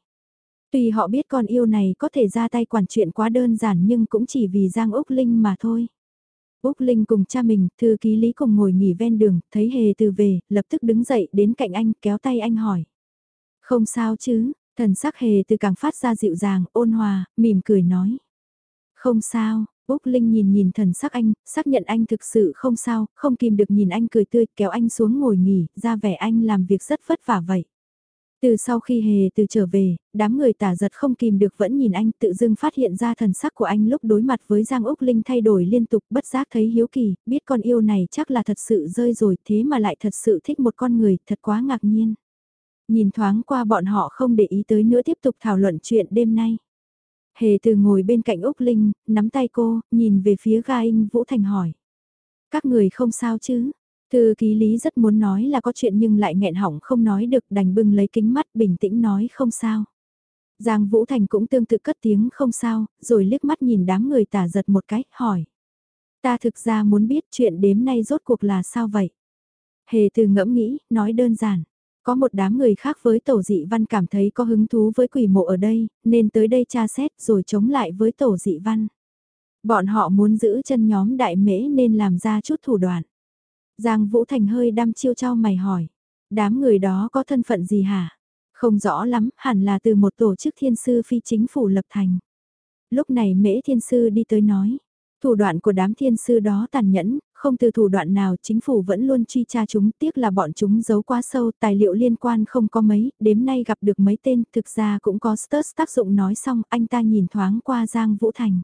Tuy họ biết con yêu này có thể ra tay quản chuyện quá đơn giản nhưng cũng chỉ vì Giang Úc Linh mà thôi. Úc Linh cùng cha mình, thư ký lý cùng ngồi nghỉ ven đường, thấy hề từ về, lập tức đứng dậy đến cạnh anh, kéo tay anh hỏi. Không sao chứ, thần sắc hề từ càng phát ra dịu dàng, ôn hòa, mỉm cười nói. Không sao, Úc Linh nhìn nhìn thần sắc anh, xác nhận anh thực sự không sao, không kìm được nhìn anh cười tươi, kéo anh xuống ngồi nghỉ, ra vẻ anh làm việc rất vất vả vậy. Từ sau khi hề từ trở về, đám người tả giật không kìm được vẫn nhìn anh tự dưng phát hiện ra thần sắc của anh lúc đối mặt với Giang Úc Linh thay đổi liên tục bất giác thấy hiếu kỳ, biết con yêu này chắc là thật sự rơi rồi thế mà lại thật sự thích một con người, thật quá ngạc nhiên. Nhìn thoáng qua bọn họ không để ý tới nữa tiếp tục thảo luận chuyện đêm nay. Hề từ ngồi bên cạnh Úc Linh, nắm tay cô, nhìn về phía ga Anh Vũ Thành hỏi. Các người không sao chứ? Thư ký lý rất muốn nói là có chuyện nhưng lại nghẹn hỏng không nói được đành bưng lấy kính mắt bình tĩnh nói không sao. Giang Vũ Thành cũng tương tự cất tiếng không sao, rồi liếc mắt nhìn đám người tả giật một cái, hỏi. Ta thực ra muốn biết chuyện đếm nay rốt cuộc là sao vậy? Hề từ ngẫm nghĩ, nói đơn giản. Có một đám người khác với tổ dị văn cảm thấy có hứng thú với quỷ mộ ở đây, nên tới đây tra xét rồi chống lại với tổ dị văn. Bọn họ muốn giữ chân nhóm đại mễ nên làm ra chút thủ đoạn. Giang Vũ Thành hơi đăm chiêu trao mày hỏi. Đám người đó có thân phận gì hả? Không rõ lắm, hẳn là từ một tổ chức thiên sư phi chính phủ lập thành. Lúc này mễ thiên sư đi tới nói. Thủ đoạn của đám thiên sư đó tàn nhẫn, không từ thủ đoạn nào chính phủ vẫn luôn truy tra chúng, tiếc là bọn chúng giấu quá sâu, tài liệu liên quan không có mấy, đếm nay gặp được mấy tên, thực ra cũng có Sturz tác dụng nói xong, anh ta nhìn thoáng qua Giang Vũ Thành.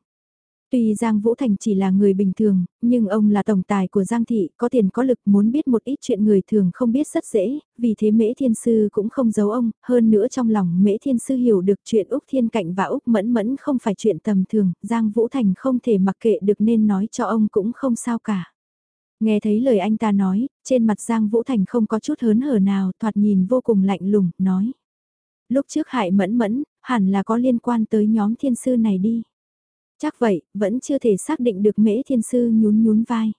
Tuy Giang Vũ Thành chỉ là người bình thường, nhưng ông là tổng tài của Giang Thị, có tiền có lực muốn biết một ít chuyện người thường không biết rất dễ, vì thế Mễ Thiên Sư cũng không giấu ông, hơn nữa trong lòng Mễ Thiên Sư hiểu được chuyện Úc Thiên Cạnh và Úc Mẫn Mẫn không phải chuyện tầm thường, Giang Vũ Thành không thể mặc kệ được nên nói cho ông cũng không sao cả. Nghe thấy lời anh ta nói, trên mặt Giang Vũ Thành không có chút hớn hở nào, thoạt nhìn vô cùng lạnh lùng, nói. Lúc trước hại mẫn mẫn, hẳn là có liên quan tới nhóm thiên sư này đi. Chắc vậy, vẫn chưa thể xác định được mễ thiên sư nhún nhún vai.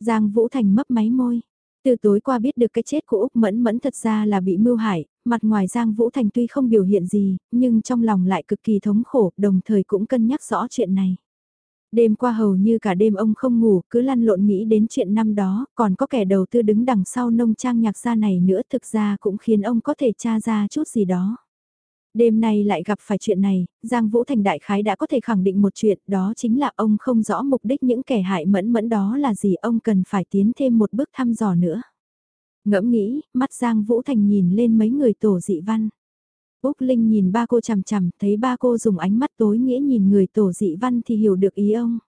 Giang Vũ Thành mấp máy môi. Từ tối qua biết được cái chết của Úc Mẫn Mẫn thật ra là bị mưu hại, mặt ngoài Giang Vũ Thành tuy không biểu hiện gì, nhưng trong lòng lại cực kỳ thống khổ, đồng thời cũng cân nhắc rõ chuyện này. Đêm qua hầu như cả đêm ông không ngủ, cứ lăn lộn nghĩ đến chuyện năm đó, còn có kẻ đầu tư đứng đằng sau nông trang nhạc gia này nữa thực ra cũng khiến ông có thể tra ra chút gì đó. Đêm nay lại gặp phải chuyện này, Giang Vũ Thành đại khái đã có thể khẳng định một chuyện, đó chính là ông không rõ mục đích những kẻ hại mẫn mẫn đó là gì, ông cần phải tiến thêm một bước thăm dò nữa. Ngẫm nghĩ, mắt Giang Vũ Thành nhìn lên mấy người tổ dị văn. Úc Linh nhìn ba cô chằm chằm, thấy ba cô dùng ánh mắt tối nghĩa nhìn người tổ dị văn thì hiểu được ý ông.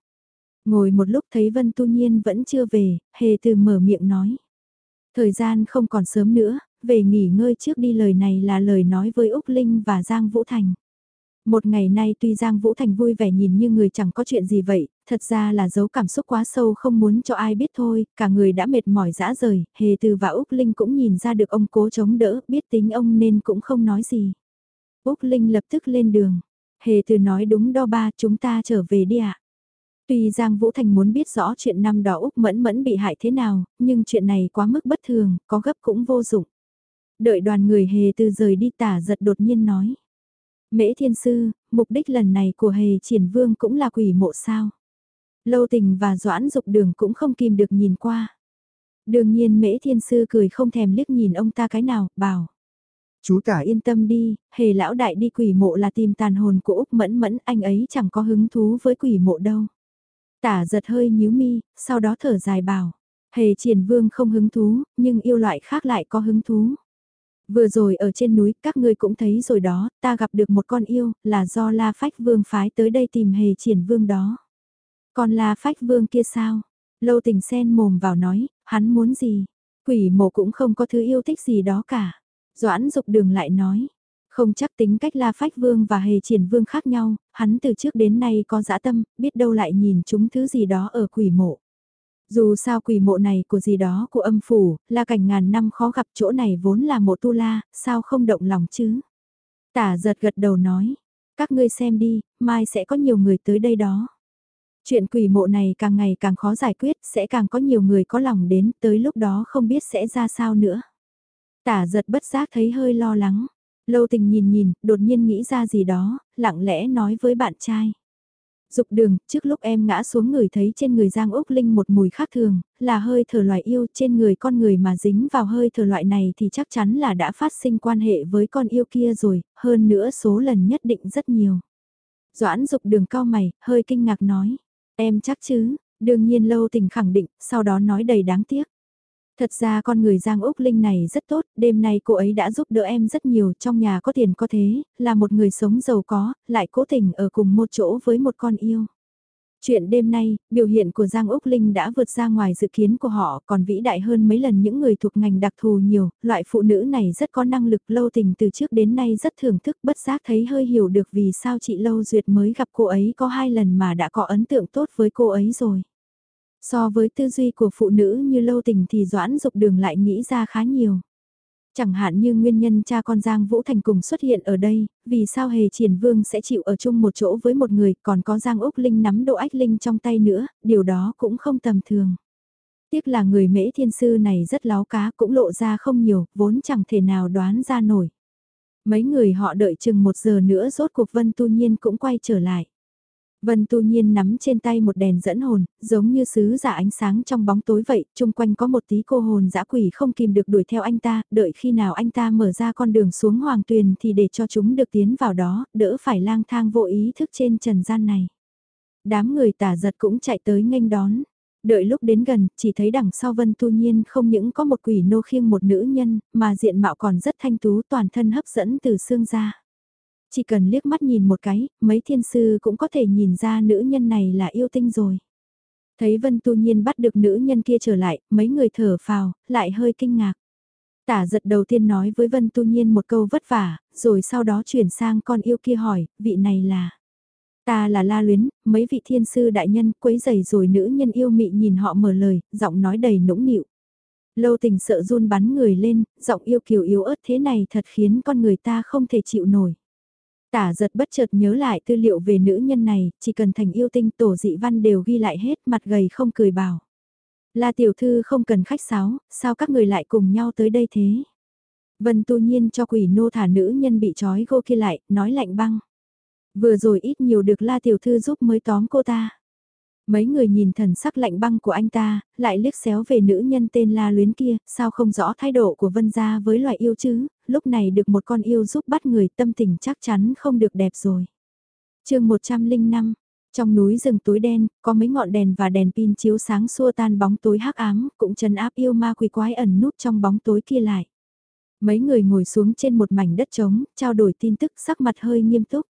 Ngồi một lúc thấy Vân Tu Nhiên vẫn chưa về, hề từ mở miệng nói. Thời gian không còn sớm nữa, về nghỉ ngơi trước đi lời này là lời nói với Úc Linh và Giang Vũ Thành. Một ngày nay tuy Giang Vũ Thành vui vẻ nhìn như người chẳng có chuyện gì vậy, thật ra là giấu cảm xúc quá sâu không muốn cho ai biết thôi, cả người đã mệt mỏi dã rời, Hề Từ và Úc Linh cũng nhìn ra được ông cố chống đỡ, biết tính ông nên cũng không nói gì. Úc Linh lập tức lên đường. Hề Từ nói đúng đo ba chúng ta trở về đi ạ. Tuy Giang Vũ Thành muốn biết rõ chuyện năm đó Úc Mẫn Mẫn bị hại thế nào, nhưng chuyện này quá mức bất thường, có gấp cũng vô dụng. Đợi đoàn người hề từ rời đi tả giật đột nhiên nói. Mễ thiên sư, mục đích lần này của hề triển vương cũng là quỷ mộ sao. Lâu tình và doãn dục đường cũng không kìm được nhìn qua. Đương nhiên mễ thiên sư cười không thèm liếc nhìn ông ta cái nào, bảo. Chú cả yên tâm đi, hề lão đại đi quỷ mộ là tìm tàn hồn của Úc Mẫn Mẫn, anh ấy chẳng có hứng thú với quỷ mộ đâu. Tả giật hơi nhíu mi, sau đó thở dài bảo. Hề triển vương không hứng thú, nhưng yêu loại khác lại có hứng thú. Vừa rồi ở trên núi, các ngươi cũng thấy rồi đó, ta gặp được một con yêu, là do La Phách Vương phái tới đây tìm hề triển vương đó. Còn La Phách Vương kia sao? Lâu tình sen mồm vào nói, hắn muốn gì? Quỷ mộ cũng không có thứ yêu thích gì đó cả. Doãn dục đường lại nói, không chắc tính cách La Phách Vương và Hề Triển Vương khác nhau, hắn từ trước đến nay có dã tâm, biết đâu lại nhìn chúng thứ gì đó ở quỷ mộ. Dù sao quỷ mộ này của gì đó của âm phủ, là cảnh ngàn năm khó gặp chỗ này vốn là mộ tu la, sao không động lòng chứ? Tả giật gật đầu nói, các ngươi xem đi, mai sẽ có nhiều người tới đây đó. Chuyện quỷ mộ này càng ngày càng khó giải quyết, sẽ càng có nhiều người có lòng đến, tới lúc đó không biết sẽ ra sao nữa. Tả giật bất giác thấy hơi lo lắng, lâu tình nhìn nhìn, đột nhiên nghĩ ra gì đó, lặng lẽ nói với bạn trai. Dục đường, trước lúc em ngã xuống người thấy trên người Giang Úc Linh một mùi khác thường, là hơi thở loài yêu trên người con người mà dính vào hơi thở loại này thì chắc chắn là đã phát sinh quan hệ với con yêu kia rồi, hơn nữa số lần nhất định rất nhiều. Doãn dục đường cao mày, hơi kinh ngạc nói, em chắc chứ, đương nhiên lâu tình khẳng định, sau đó nói đầy đáng tiếc. Thật ra con người Giang Úc Linh này rất tốt, đêm nay cô ấy đã giúp đỡ em rất nhiều, trong nhà có tiền có thế, là một người sống giàu có, lại cố tình ở cùng một chỗ với một con yêu. Chuyện đêm nay, biểu hiện của Giang Úc Linh đã vượt ra ngoài dự kiến của họ, còn vĩ đại hơn mấy lần những người thuộc ngành đặc thù nhiều, loại phụ nữ này rất có năng lực lâu tình từ trước đến nay rất thưởng thức bất giác thấy hơi hiểu được vì sao chị Lâu Duyệt mới gặp cô ấy có hai lần mà đã có ấn tượng tốt với cô ấy rồi. So với tư duy của phụ nữ như lâu tình thì Doãn Dục Đường lại nghĩ ra khá nhiều. Chẳng hạn như nguyên nhân cha con Giang Vũ Thành cùng xuất hiện ở đây, vì sao hề triển vương sẽ chịu ở chung một chỗ với một người, còn có Giang Úc Linh nắm độ ách linh trong tay nữa, điều đó cũng không tầm thường. Tiếc là người mễ thiên sư này rất láo cá cũng lộ ra không nhiều, vốn chẳng thể nào đoán ra nổi. Mấy người họ đợi chừng một giờ nữa rốt cuộc Vân Tu Nhiên cũng quay trở lại. Vân tu nhiên nắm trên tay một đèn dẫn hồn, giống như sứ giả ánh sáng trong bóng tối vậy, chung quanh có một tí cô hồn dã quỷ không kìm được đuổi theo anh ta, đợi khi nào anh ta mở ra con đường xuống hoàng tuyền thì để cho chúng được tiến vào đó, đỡ phải lang thang vô ý thức trên trần gian này. Đám người tả giật cũng chạy tới nghênh đón. Đợi lúc đến gần, chỉ thấy đằng sau Vân Tu Nhiên không những có một quỷ nô khiêng một nữ nhân, mà diện mạo còn rất thanh tú toàn thân hấp dẫn từ xương ra. Chỉ cần liếc mắt nhìn một cái, mấy thiên sư cũng có thể nhìn ra nữ nhân này là yêu tinh rồi. Thấy Vân Tu Nhiên bắt được nữ nhân kia trở lại, mấy người thở phào, lại hơi kinh ngạc. Tả giật đầu tiên nói với Vân Tu Nhiên một câu vất vả, rồi sau đó chuyển sang con yêu kia hỏi, vị này là... Ta là La Luyến, mấy vị thiên sư đại nhân quấy giày rồi nữ nhân yêu mị nhìn họ mở lời, giọng nói đầy nũng nịu. Lâu tình sợ run bắn người lên, giọng yêu kiều yếu ớt thế này thật khiến con người ta không thể chịu nổi. Tả giật bất chợt nhớ lại tư liệu về nữ nhân này, chỉ cần thành yêu tinh tổ dị văn đều ghi lại hết mặt gầy không cười bảo. là tiểu thư không cần khách sáo, sao các người lại cùng nhau tới đây thế? Vân tu nhiên cho quỷ nô thả nữ nhân bị trói gô kia lại, nói lạnh băng. Vừa rồi ít nhiều được la tiểu thư giúp mới tóm cô ta. Mấy người nhìn thần sắc lạnh băng của anh ta, lại liếc xéo về nữ nhân tên la luyến kia, sao không rõ thái độ của vân gia với loài yêu chứ, lúc này được một con yêu giúp bắt người tâm tình chắc chắn không được đẹp rồi. chương 105, trong núi rừng tối đen, có mấy ngọn đèn và đèn pin chiếu sáng xua tan bóng tối hắc ám, cũng chân áp yêu ma quỷ quái ẩn núp trong bóng tối kia lại. Mấy người ngồi xuống trên một mảnh đất trống, trao đổi tin tức sắc mặt hơi nghiêm túc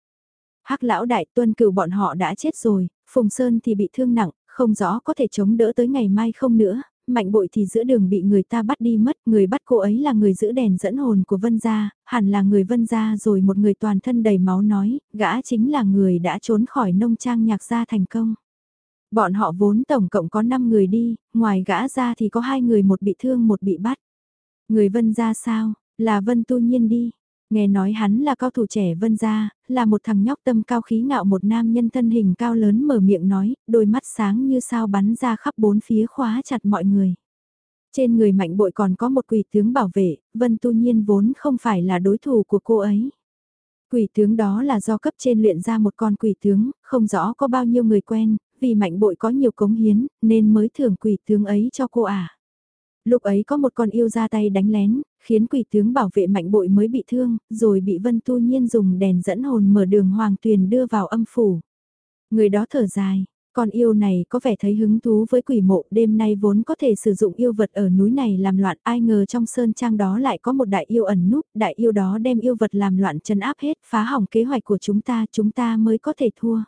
hắc lão đại tuân cửu bọn họ đã chết rồi, Phùng Sơn thì bị thương nặng, không rõ có thể chống đỡ tới ngày mai không nữa, mạnh bội thì giữa đường bị người ta bắt đi mất, người bắt cô ấy là người giữ đèn dẫn hồn của Vân Gia, hẳn là người Vân Gia rồi một người toàn thân đầy máu nói, gã chính là người đã trốn khỏi nông trang nhạc gia thành công. Bọn họ vốn tổng cộng có 5 người đi, ngoài gã ra thì có hai người một bị thương một bị bắt. Người Vân Gia sao, là Vân Tu Nhiên đi, Nghe nói hắn là cao thủ trẻ vân gia, là một thằng nhóc tâm cao khí ngạo một nam nhân thân hình cao lớn mở miệng nói, đôi mắt sáng như sao bắn ra khắp bốn phía khóa chặt mọi người. Trên người mạnh bội còn có một quỷ tướng bảo vệ, vân tu nhiên vốn không phải là đối thủ của cô ấy. Quỷ tướng đó là do cấp trên luyện ra một con quỷ tướng, không rõ có bao nhiêu người quen, vì mạnh bội có nhiều cống hiến, nên mới thưởng quỷ tướng ấy cho cô à. Lúc ấy có một con yêu ra tay đánh lén, khiến quỷ tướng bảo vệ mạnh bội mới bị thương, rồi bị Vân Tu Nhiên dùng đèn dẫn hồn mở đường hoàng tuyền đưa vào âm phủ. Người đó thở dài, con yêu này có vẻ thấy hứng thú với quỷ mộ đêm nay vốn có thể sử dụng yêu vật ở núi này làm loạn ai ngờ trong sơn trang đó lại có một đại yêu ẩn núp, đại yêu đó đem yêu vật làm loạn chân áp hết, phá hỏng kế hoạch của chúng ta, chúng ta mới có thể thua.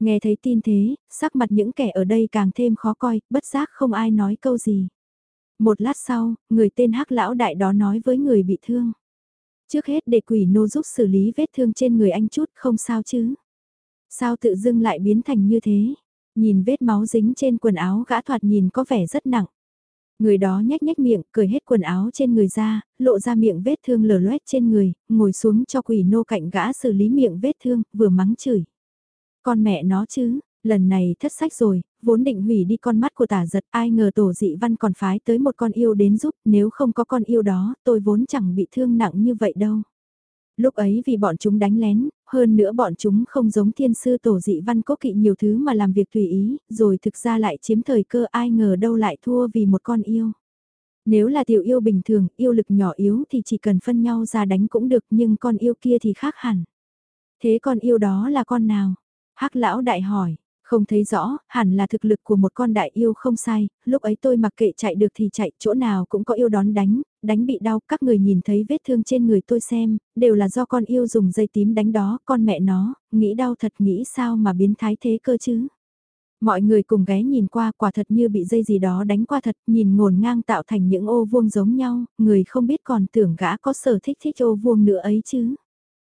Nghe thấy tin thế, sắc mặt những kẻ ở đây càng thêm khó coi, bất giác không ai nói câu gì. Một lát sau, người tên hắc lão đại đó nói với người bị thương. Trước hết để quỷ nô giúp xử lý vết thương trên người anh chút không sao chứ. Sao tự dưng lại biến thành như thế? Nhìn vết máu dính trên quần áo gã thoạt nhìn có vẻ rất nặng. Người đó nhếch nhếch miệng, cởi hết quần áo trên người ra, lộ ra miệng vết thương lở loét trên người, ngồi xuống cho quỷ nô cạnh gã xử lý miệng vết thương, vừa mắng chửi. Con mẹ nó chứ, lần này thất sách rồi, vốn định hủy đi con mắt của tả giật, ai ngờ tổ dị văn còn phái tới một con yêu đến giúp, nếu không có con yêu đó, tôi vốn chẳng bị thương nặng như vậy đâu. Lúc ấy vì bọn chúng đánh lén, hơn nữa bọn chúng không giống thiên sư tổ dị văn cố kỵ nhiều thứ mà làm việc tùy ý, rồi thực ra lại chiếm thời cơ ai ngờ đâu lại thua vì một con yêu. Nếu là tiểu yêu bình thường, yêu lực nhỏ yếu thì chỉ cần phân nhau ra đánh cũng được nhưng con yêu kia thì khác hẳn. Thế con yêu đó là con nào? hắc lão đại hỏi, không thấy rõ, hẳn là thực lực của một con đại yêu không sai, lúc ấy tôi mặc kệ chạy được thì chạy, chỗ nào cũng có yêu đón đánh, đánh bị đau, các người nhìn thấy vết thương trên người tôi xem, đều là do con yêu dùng dây tím đánh đó, con mẹ nó, nghĩ đau thật nghĩ sao mà biến thái thế cơ chứ. Mọi người cùng ghé nhìn qua quả thật như bị dây gì đó đánh qua thật, nhìn ngổn ngang tạo thành những ô vuông giống nhau, người không biết còn tưởng gã có sở thích thích ô vuông nữa ấy chứ.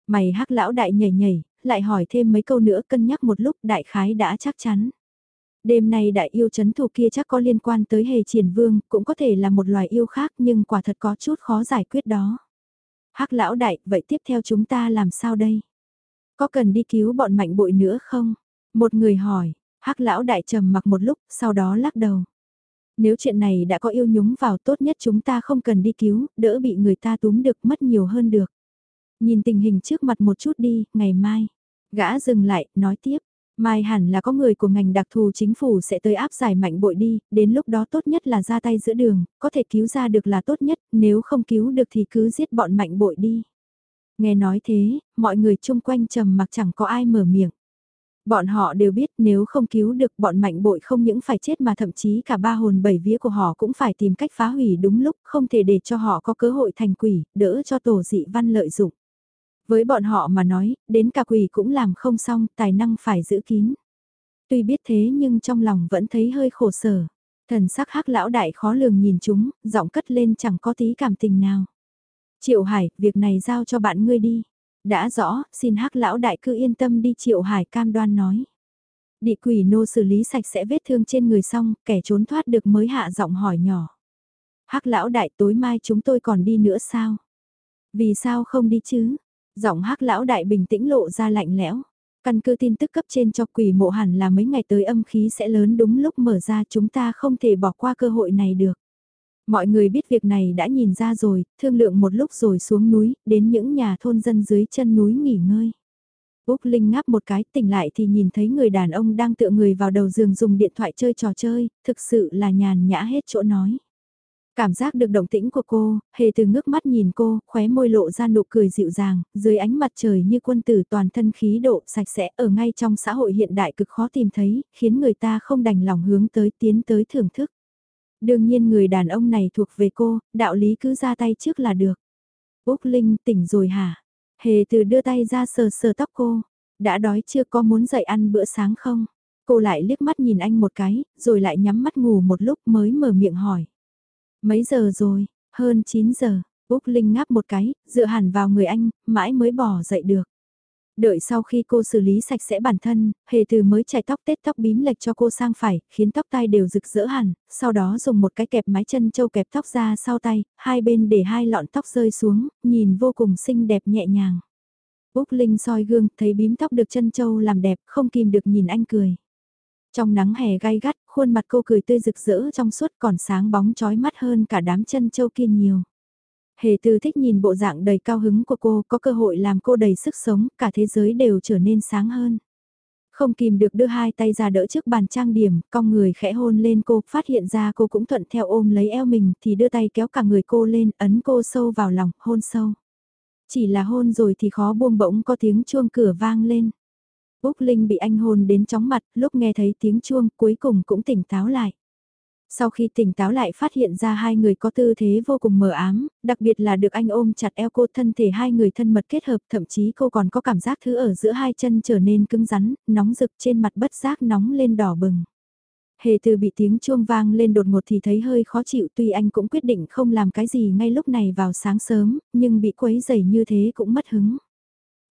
Mày hắc lão đại nhảy nhảy, lại hỏi thêm mấy câu nữa cân nhắc một lúc đại khái đã chắc chắn. Đêm nay đại yêu chấn thủ kia chắc có liên quan tới hề triển vương, cũng có thể là một loài yêu khác nhưng quả thật có chút khó giải quyết đó. hắc lão đại, vậy tiếp theo chúng ta làm sao đây? Có cần đi cứu bọn mạnh bội nữa không? Một người hỏi, hắc lão đại trầm mặc một lúc, sau đó lắc đầu. Nếu chuyện này đã có yêu nhúng vào tốt nhất chúng ta không cần đi cứu, đỡ bị người ta túm được mất nhiều hơn được. Nhìn tình hình trước mặt một chút đi, ngày mai. Gã dừng lại, nói tiếp. Mai hẳn là có người của ngành đặc thù chính phủ sẽ tới áp giải mạnh bội đi, đến lúc đó tốt nhất là ra tay giữa đường, có thể cứu ra được là tốt nhất, nếu không cứu được thì cứ giết bọn mạnh bội đi. Nghe nói thế, mọi người chung quanh trầm mặc chẳng có ai mở miệng. Bọn họ đều biết nếu không cứu được bọn mạnh bội không những phải chết mà thậm chí cả ba hồn bảy vía của họ cũng phải tìm cách phá hủy đúng lúc không thể để cho họ có cơ hội thành quỷ, đỡ cho tổ dị văn lợi dụng. Với bọn họ mà nói, đến cả quỷ cũng làm không xong, tài năng phải giữ kín. Tuy biết thế nhưng trong lòng vẫn thấy hơi khổ sở. Thần sắc hắc lão đại khó lường nhìn chúng, giọng cất lên chẳng có tí cảm tình nào. Triệu Hải, việc này giao cho bạn ngươi đi. Đã rõ, xin hắc lão đại cứ yên tâm đi Triệu Hải cam đoan nói. địa quỷ nô xử lý sạch sẽ vết thương trên người xong, kẻ trốn thoát được mới hạ giọng hỏi nhỏ. hắc lão đại tối mai chúng tôi còn đi nữa sao? Vì sao không đi chứ? Giọng hắc lão đại bình tĩnh lộ ra lạnh lẽo. Căn cứ tin tức cấp trên cho quỷ mộ hẳn là mấy ngày tới âm khí sẽ lớn đúng lúc mở ra chúng ta không thể bỏ qua cơ hội này được. Mọi người biết việc này đã nhìn ra rồi, thương lượng một lúc rồi xuống núi, đến những nhà thôn dân dưới chân núi nghỉ ngơi. Úc Linh ngáp một cái tỉnh lại thì nhìn thấy người đàn ông đang tựa người vào đầu giường dùng điện thoại chơi trò chơi, thực sự là nhàn nhã hết chỗ nói. Cảm giác được động tĩnh của cô, hề từ ngước mắt nhìn cô, khóe môi lộ ra nụ cười dịu dàng, dưới ánh mặt trời như quân tử toàn thân khí độ sạch sẽ ở ngay trong xã hội hiện đại cực khó tìm thấy, khiến người ta không đành lòng hướng tới tiến tới thưởng thức. Đương nhiên người đàn ông này thuộc về cô, đạo lý cứ ra tay trước là được. Úc Linh tỉnh rồi hả? Hề từ đưa tay ra sờ sờ tóc cô. Đã đói chưa có muốn dậy ăn bữa sáng không? Cô lại liếc mắt nhìn anh một cái, rồi lại nhắm mắt ngủ một lúc mới mở miệng hỏi. Mấy giờ rồi? Hơn 9 giờ. Úc Linh ngáp một cái, dựa hẳn vào người anh, mãi mới bỏ dậy được. Đợi sau khi cô xử lý sạch sẽ bản thân, hề từ mới chải tóc tết tóc bím lệch cho cô sang phải, khiến tóc tai đều rực rỡ hẳn, sau đó dùng một cái kẹp mái chân châu kẹp tóc ra sau tay, hai bên để hai lọn tóc rơi xuống, nhìn vô cùng xinh đẹp nhẹ nhàng. Úc Linh soi gương, thấy bím tóc được chân châu làm đẹp, không kìm được nhìn anh cười. Trong nắng hè gai gắt, khuôn mặt cô cười tươi rực rỡ trong suốt còn sáng bóng trói mắt hơn cả đám chân châu kia nhiều. Hề từ thích nhìn bộ dạng đầy cao hứng của cô, có cơ hội làm cô đầy sức sống, cả thế giới đều trở nên sáng hơn. Không kìm được đưa hai tay ra đỡ trước bàn trang điểm, cong người khẽ hôn lên cô, phát hiện ra cô cũng thuận theo ôm lấy eo mình thì đưa tay kéo cả người cô lên, ấn cô sâu vào lòng, hôn sâu. Chỉ là hôn rồi thì khó buông bỗng có tiếng chuông cửa vang lên. Úc Linh bị anh hôn đến chóng mặt, lúc nghe thấy tiếng chuông cuối cùng cũng tỉnh táo lại. Sau khi tỉnh táo lại phát hiện ra hai người có tư thế vô cùng mờ ám, đặc biệt là được anh ôm chặt eo cô thân thể hai người thân mật kết hợp thậm chí cô còn có cảm giác thứ ở giữa hai chân trở nên cứng rắn, nóng rực trên mặt bất giác nóng lên đỏ bừng. Hề từ bị tiếng chuông vang lên đột ngột thì thấy hơi khó chịu tuy anh cũng quyết định không làm cái gì ngay lúc này vào sáng sớm, nhưng bị quấy dày như thế cũng mất hứng.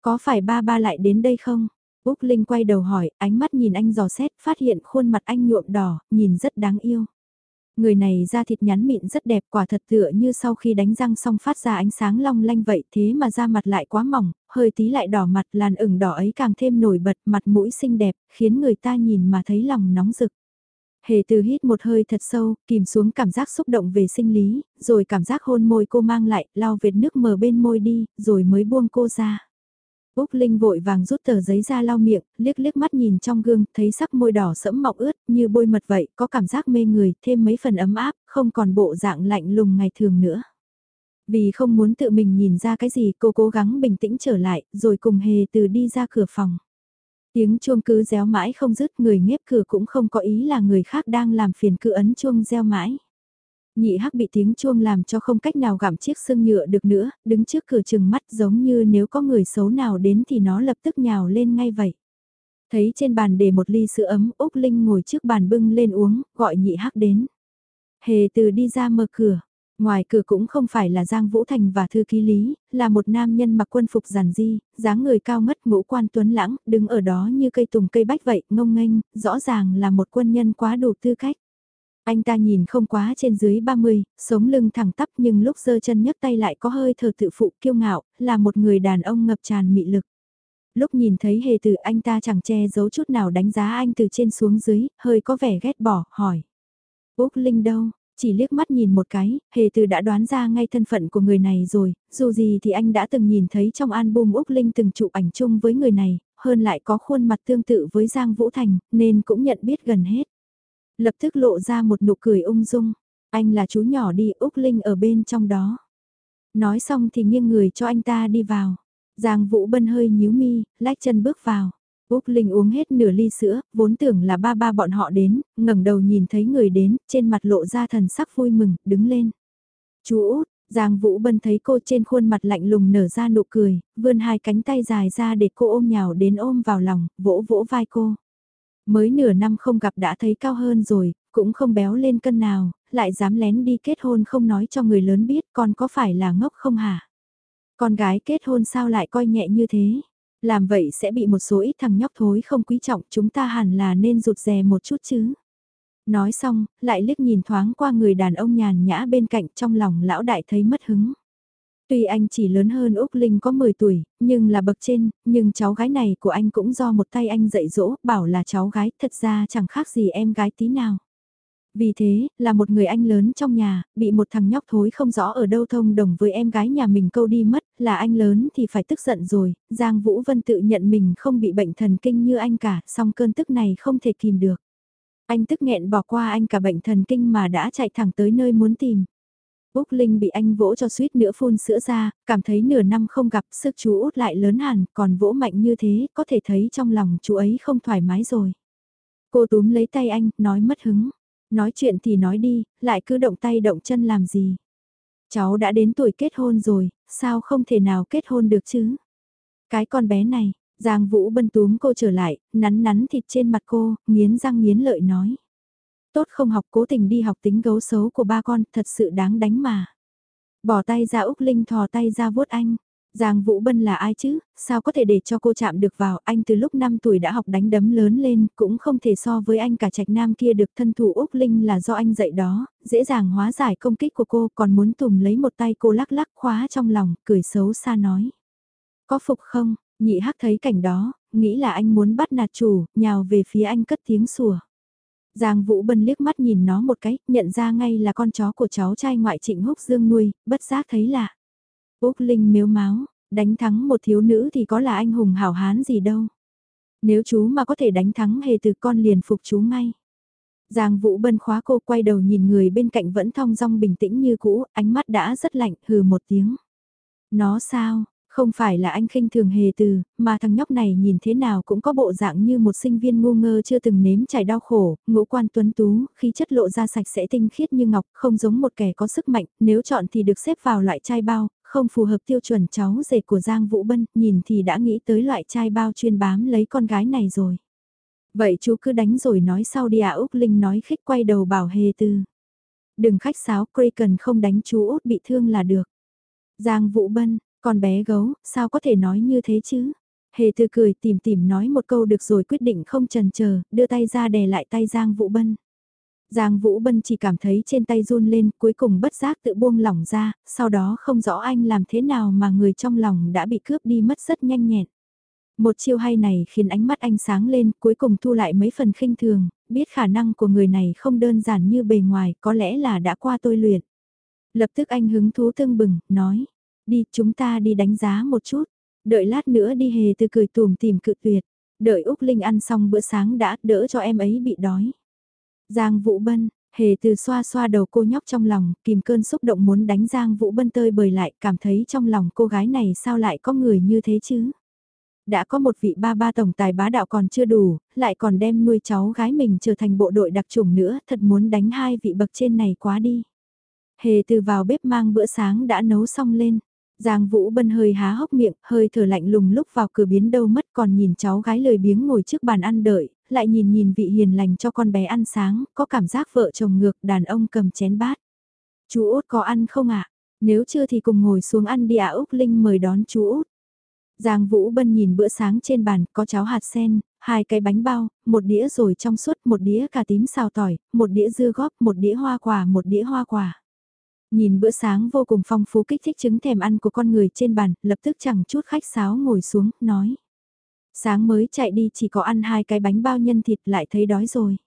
Có phải ba ba lại đến đây không? Úc Linh quay đầu hỏi, ánh mắt nhìn anh dò xét, phát hiện khuôn mặt anh nhuộm đỏ, nhìn rất đáng yêu. Người này da thịt nhắn mịn rất đẹp quả thật tựa như sau khi đánh răng xong phát ra ánh sáng long lanh vậy thế mà da mặt lại quá mỏng, hơi tí lại đỏ mặt làn ửng đỏ ấy càng thêm nổi bật mặt mũi xinh đẹp, khiến người ta nhìn mà thấy lòng nóng rực. Hề từ hít một hơi thật sâu, kìm xuống cảm giác xúc động về sinh lý, rồi cảm giác hôn môi cô mang lại, lau vệt nước mờ bên môi đi, rồi mới buông cô ra. Úc Linh vội vàng rút tờ giấy ra lau miệng, liếc liếc mắt nhìn trong gương, thấy sắc môi đỏ sẫm mọng ướt, như bôi mật vậy, có cảm giác mê người, thêm mấy phần ấm áp, không còn bộ dạng lạnh lùng ngày thường nữa. Vì không muốn tự mình nhìn ra cái gì, cô cố gắng bình tĩnh trở lại, rồi cùng hề từ đi ra cửa phòng. Tiếng chuông cứ réo mãi không dứt, người nghếp cửa cũng không có ý là người khác đang làm phiền cứ ấn chuông reo mãi. Nhị hắc bị tiếng chuông làm cho không cách nào gặm chiếc xương nhựa được nữa, đứng trước cửa chừng mắt giống như nếu có người xấu nào đến thì nó lập tức nhào lên ngay vậy. Thấy trên bàn để một ly sữa ấm, Úc Linh ngồi trước bàn bưng lên uống, gọi nhị hắc đến. Hề từ đi ra mở cửa. Ngoài cửa cũng không phải là Giang Vũ Thành và thư ký lý, là một nam nhân mặc quân phục giản di, dáng người cao ngất ngũ quan tuấn lãng, đứng ở đó như cây tùng cây bách vậy, ngông nghênh, rõ ràng là một quân nhân quá đủ tư cách. Anh ta nhìn không quá trên dưới 30, sống lưng thẳng tắp nhưng lúc giơ chân nhấc tay lại có hơi thở tự phụ kiêu ngạo, là một người đàn ông ngập tràn mị lực. Lúc nhìn thấy hề từ anh ta chẳng che giấu chút nào đánh giá anh từ trên xuống dưới, hơi có vẻ ghét bỏ, hỏi. Úc Linh đâu? Chỉ liếc mắt nhìn một cái, hề từ đã đoán ra ngay thân phận của người này rồi, dù gì thì anh đã từng nhìn thấy trong album Úc Linh từng chụp ảnh chung với người này, hơn lại có khuôn mặt tương tự với Giang Vũ Thành, nên cũng nhận biết gần hết. Lập tức lộ ra một nụ cười ung dung. Anh là chú nhỏ đi Úc Linh ở bên trong đó. Nói xong thì nghiêng người cho anh ta đi vào. Giang Vũ Bân hơi nhíu mi, lách chân bước vào. Úc Linh uống hết nửa ly sữa, vốn tưởng là ba ba bọn họ đến, ngẩng đầu nhìn thấy người đến, trên mặt lộ ra thần sắc vui mừng, đứng lên. Chú Út, Giang Vũ Bân thấy cô trên khuôn mặt lạnh lùng nở ra nụ cười, vươn hai cánh tay dài ra để cô ôm nhào đến ôm vào lòng, vỗ vỗ vai cô. Mới nửa năm không gặp đã thấy cao hơn rồi, cũng không béo lên cân nào, lại dám lén đi kết hôn không nói cho người lớn biết con có phải là ngốc không hả? Con gái kết hôn sao lại coi nhẹ như thế? Làm vậy sẽ bị một số ít thằng nhóc thối không quý trọng chúng ta hẳn là nên rụt rè một chút chứ. Nói xong, lại liếc nhìn thoáng qua người đàn ông nhàn nhã bên cạnh trong lòng lão đại thấy mất hứng. Tuy anh chỉ lớn hơn Úc Linh có 10 tuổi, nhưng là bậc trên, nhưng cháu gái này của anh cũng do một tay anh dạy dỗ, bảo là cháu gái, thật ra chẳng khác gì em gái tí nào. Vì thế, là một người anh lớn trong nhà, bị một thằng nhóc thối không rõ ở đâu thông đồng với em gái nhà mình câu đi mất, là anh lớn thì phải tức giận rồi, Giang Vũ Vân tự nhận mình không bị bệnh thần kinh như anh cả, song cơn tức này không thể kìm được. Anh tức nghẹn bỏ qua anh cả bệnh thần kinh mà đã chạy thẳng tới nơi muốn tìm. Úc Linh bị anh vỗ cho suýt nữa phun sữa ra, cảm thấy nửa năm không gặp sức chú út lại lớn hẳn, còn vỗ mạnh như thế, có thể thấy trong lòng chú ấy không thoải mái rồi. Cô túm lấy tay anh, nói mất hứng. Nói chuyện thì nói đi, lại cứ động tay động chân làm gì. Cháu đã đến tuổi kết hôn rồi, sao không thể nào kết hôn được chứ? Cái con bé này, Giang Vũ bân túm cô trở lại, nắn nắn thịt trên mặt cô, nghiến răng nghiến lợi nói. Tốt không học cố tình đi học tính gấu xấu của ba con, thật sự đáng đánh mà. Bỏ tay ra Úc Linh thò tay ra vuốt anh. Giang Vũ Bân là ai chứ, sao có thể để cho cô chạm được vào, anh từ lúc 5 tuổi đã học đánh đấm lớn lên, cũng không thể so với anh cả trạch nam kia được thân thủ Úc Linh là do anh dạy đó, dễ dàng hóa giải công kích của cô, còn muốn tùm lấy một tay cô lắc lắc khóa trong lòng, cười xấu xa nói. Có phục không, nhị hắc thấy cảnh đó, nghĩ là anh muốn bắt nạt chủ, nhào về phía anh cất tiếng sủa. Giang Vũ Bân liếc mắt nhìn nó một cái, nhận ra ngay là con chó của cháu trai ngoại trịnh húc dương nuôi, bất giác thấy lạ. Úc Linh miếu máu, đánh thắng một thiếu nữ thì có là anh hùng hảo hán gì đâu. Nếu chú mà có thể đánh thắng hề từ con liền phục chú ngay. Giang Vũ Bân khóa cô quay đầu nhìn người bên cạnh vẫn thong dong bình tĩnh như cũ, ánh mắt đã rất lạnh, hừ một tiếng. Nó sao, không phải là anh khinh thường hề từ, mà thằng nhóc này nhìn thế nào cũng có bộ dạng như một sinh viên ngu ngơ chưa từng nếm trải đau khổ, ngũ quan tuấn tú, khi chất lộ ra sạch sẽ tinh khiết như ngọc, không giống một kẻ có sức mạnh, nếu chọn thì được xếp vào loại chai bao, không phù hợp tiêu chuẩn cháu rể của Giang Vũ Bân, nhìn thì đã nghĩ tới loại chai bao chuyên bám lấy con gái này rồi. Vậy chú cứ đánh rồi nói sau đi à Úc Linh nói khích quay đầu bảo hề từ Đừng khách sáo, Kraken không đánh chú út bị thương là được. Giang Vũ Bân, con bé gấu, sao có thể nói như thế chứ? Hề từ cười tìm tìm nói một câu được rồi quyết định không chần chờ, đưa tay ra đè lại tay Giang Vũ Bân. Giang Vũ Bân chỉ cảm thấy trên tay run lên, cuối cùng bất giác tự buông lỏng ra, sau đó không rõ anh làm thế nào mà người trong lòng đã bị cướp đi mất rất nhanh nhẹn. Một chiêu hay này khiến ánh mắt anh sáng lên, cuối cùng thu lại mấy phần khinh thường, biết khả năng của người này không đơn giản như bề ngoài, có lẽ là đã qua tôi luyện. Lập tức anh hứng thú tương bừng, nói, đi chúng ta đi đánh giá một chút, đợi lát nữa đi hề từ cười tùm tìm cự tuyệt, đợi Úc Linh ăn xong bữa sáng đã đỡ cho em ấy bị đói. Giang Vũ Bân, hề từ xoa xoa đầu cô nhóc trong lòng, kìm cơn xúc động muốn đánh Giang Vũ Bân tơi bời lại, cảm thấy trong lòng cô gái này sao lại có người như thế chứ? Đã có một vị ba ba tổng tài bá đạo còn chưa đủ, lại còn đem nuôi cháu gái mình trở thành bộ đội đặc chủng nữa, thật muốn đánh hai vị bậc trên này quá đi. Hề từ vào bếp mang bữa sáng đã nấu xong lên. Giang Vũ Bân hơi há hốc miệng, hơi thở lạnh lùng lúc vào cửa biến đâu mất còn nhìn cháu gái lời biếng ngồi trước bàn ăn đợi, lại nhìn nhìn vị hiền lành cho con bé ăn sáng, có cảm giác vợ chồng ngược đàn ông cầm chén bát. Chú Út có ăn không ạ? Nếu chưa thì cùng ngồi xuống ăn đi ạ Úc Linh mời đón chú Út. Giang Vũ Bân nhìn bữa sáng trên bàn, có cháo hạt sen, hai cái bánh bao, một đĩa rồi trong suốt, một đĩa cà tím xào tỏi, một đĩa dưa góp, một đĩa hoa quả, một đĩa hoa quả. Nhìn bữa sáng vô cùng phong phú kích thích chứng thèm ăn của con người trên bàn, lập tức chẳng chút khách sáo ngồi xuống, nói. Sáng mới chạy đi chỉ có ăn hai cái bánh bao nhân thịt lại thấy đói rồi.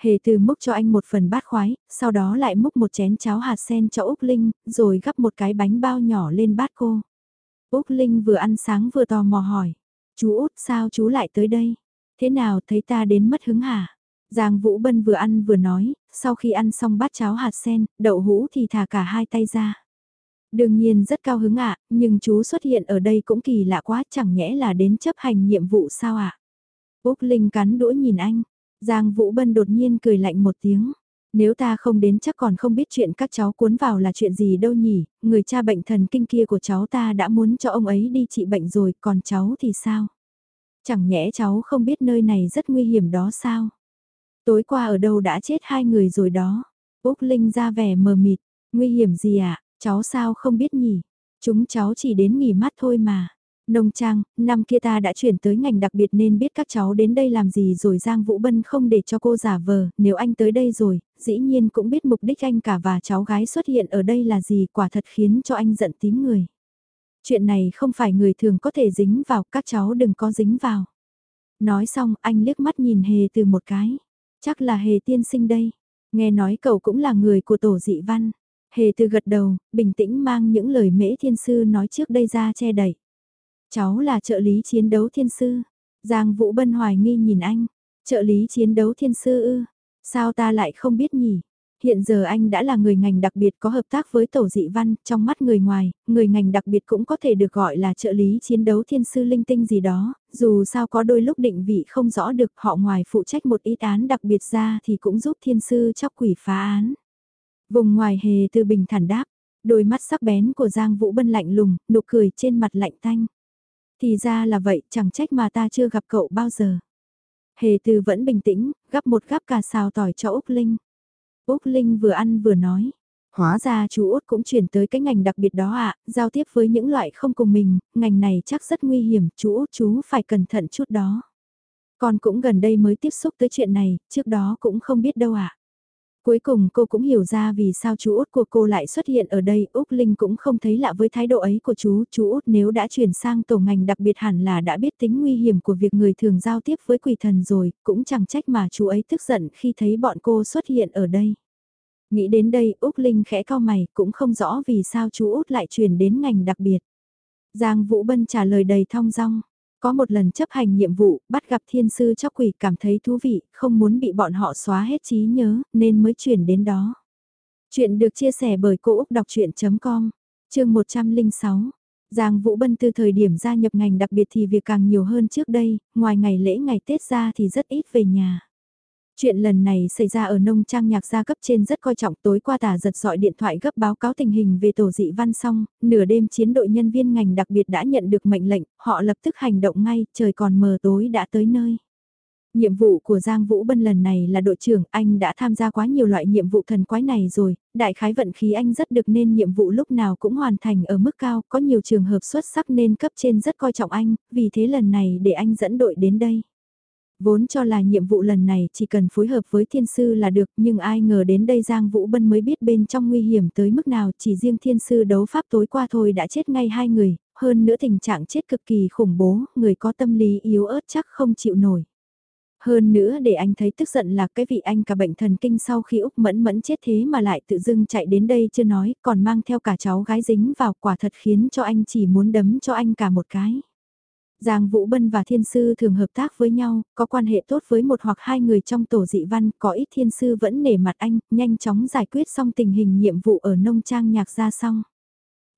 Hề từ múc cho anh một phần bát khoái, sau đó lại múc một chén cháo hạt sen cho Úc Linh, rồi gắp một cái bánh bao nhỏ lên bát cô. Úc Linh vừa ăn sáng vừa tò mò hỏi. Chú Út sao chú lại tới đây? Thế nào thấy ta đến mất hứng hả? Giang Vũ Bân vừa ăn vừa nói, sau khi ăn xong bát cháo hạt sen, đậu hũ thì thả cả hai tay ra. Đương nhiên rất cao hứng ạ, nhưng chú xuất hiện ở đây cũng kỳ lạ quá chẳng nhẽ là đến chấp hành nhiệm vụ sao ạ? Úc Linh cắn đũa nhìn anh. Giang Vũ Bân đột nhiên cười lạnh một tiếng. Nếu ta không đến chắc còn không biết chuyện các cháu cuốn vào là chuyện gì đâu nhỉ, người cha bệnh thần kinh kia của cháu ta đã muốn cho ông ấy đi trị bệnh rồi, còn cháu thì sao? Chẳng nhẽ cháu không biết nơi này rất nguy hiểm đó sao? Tối qua ở đâu đã chết hai người rồi đó. Úc Linh ra vẻ mờ mịt, nguy hiểm gì ạ, à? cháu sao không biết nhỉ? Chúng cháu chỉ đến nghỉ mát thôi mà. Nông trang, năm kia ta đã chuyển tới ngành đặc biệt nên biết các cháu đến đây làm gì rồi Giang Vũ Bân không để cho cô giả vờ, nếu anh tới đây rồi, dĩ nhiên cũng biết mục đích anh cả và cháu gái xuất hiện ở đây là gì quả thật khiến cho anh giận tím người. Chuyện này không phải người thường có thể dính vào, các cháu đừng có dính vào. Nói xong anh liếc mắt nhìn Hề từ một cái, chắc là Hề tiên sinh đây, nghe nói cậu cũng là người của tổ dị văn. Hề từ gật đầu, bình tĩnh mang những lời mễ thiên sư nói trước đây ra che đẩy. Cháu là trợ lý chiến đấu thiên sư. Giang Vũ Bân hoài nghi nhìn anh. Trợ lý chiến đấu thiên sư ư. Sao ta lại không biết nhỉ? Hiện giờ anh đã là người ngành đặc biệt có hợp tác với tổ dị văn, trong mắt người ngoài, người ngành đặc biệt cũng có thể được gọi là trợ lý chiến đấu thiên sư linh tinh gì đó, dù sao có đôi lúc định vị không rõ được họ ngoài phụ trách một ít án đặc biệt ra thì cũng giúp thiên sư chóc quỷ phá án. Vùng ngoài hề từ bình thản đáp, đôi mắt sắc bén của Giang Vũ Bân lạnh lùng, nụ cười trên mặt lạnh tanh. Thì ra là vậy, chẳng trách mà ta chưa gặp cậu bao giờ. Hề từ vẫn bình tĩnh, gắp một gắp cà xào tỏi cho Úc Linh. Úc Linh vừa ăn vừa nói. Hóa ra chú Út cũng chuyển tới cái ngành đặc biệt đó ạ, giao tiếp với những loại không cùng mình, ngành này chắc rất nguy hiểm, chú Út chú phải cẩn thận chút đó. Con cũng gần đây mới tiếp xúc tới chuyện này, trước đó cũng không biết đâu ạ. Cuối cùng cô cũng hiểu ra vì sao chú út của cô lại xuất hiện ở đây, Úc Linh cũng không thấy lạ với thái độ ấy của chú, chú út nếu đã chuyển sang tổ ngành đặc biệt hẳn là đã biết tính nguy hiểm của việc người thường giao tiếp với quỷ thần rồi, cũng chẳng trách mà chú ấy tức giận khi thấy bọn cô xuất hiện ở đây. Nghĩ đến đây, Úc Linh khẽ cao mày, cũng không rõ vì sao chú út lại chuyển đến ngành đặc biệt. Giang Vũ Bân trả lời đầy thong dong. Có một lần chấp hành nhiệm vụ, bắt gặp thiên sư cho quỷ cảm thấy thú vị, không muốn bị bọn họ xóa hết trí nhớ, nên mới chuyển đến đó. Chuyện được chia sẻ bởi Cô Úc Đọc Chuyện.com, chương 106. Giang Vũ Bân từ thời điểm gia nhập ngành đặc biệt thì việc càng nhiều hơn trước đây, ngoài ngày lễ ngày Tết ra thì rất ít về nhà. Chuyện lần này xảy ra ở nông trang nhạc gia cấp trên rất coi trọng tối qua tả giật dọi điện thoại gấp báo cáo tình hình về tổ dị văn xong, nửa đêm chiến đội nhân viên ngành đặc biệt đã nhận được mệnh lệnh, họ lập tức hành động ngay, trời còn mờ tối đã tới nơi. Nhiệm vụ của Giang Vũ Bân lần này là đội trưởng, anh đã tham gia quá nhiều loại nhiệm vụ thần quái này rồi, đại khái vận khí anh rất được nên nhiệm vụ lúc nào cũng hoàn thành ở mức cao, có nhiều trường hợp xuất sắc nên cấp trên rất coi trọng anh, vì thế lần này để anh dẫn đội đến đây. Vốn cho là nhiệm vụ lần này chỉ cần phối hợp với thiên sư là được nhưng ai ngờ đến đây Giang Vũ Bân mới biết bên trong nguy hiểm tới mức nào chỉ riêng thiên sư đấu pháp tối qua thôi đã chết ngay hai người, hơn nữa tình trạng chết cực kỳ khủng bố, người có tâm lý yếu ớt chắc không chịu nổi. Hơn nữa để anh thấy tức giận là cái vị anh cả bệnh thần kinh sau khi Úc Mẫn Mẫn chết thế mà lại tự dưng chạy đến đây chưa nói còn mang theo cả cháu gái dính vào quả thật khiến cho anh chỉ muốn đấm cho anh cả một cái. Giang Vũ Bân và Thiên Sư thường hợp tác với nhau, có quan hệ tốt với một hoặc hai người trong tổ dị văn, có ít Thiên Sư vẫn nể mặt anh, nhanh chóng giải quyết xong tình hình nhiệm vụ ở nông trang nhạc ra xong.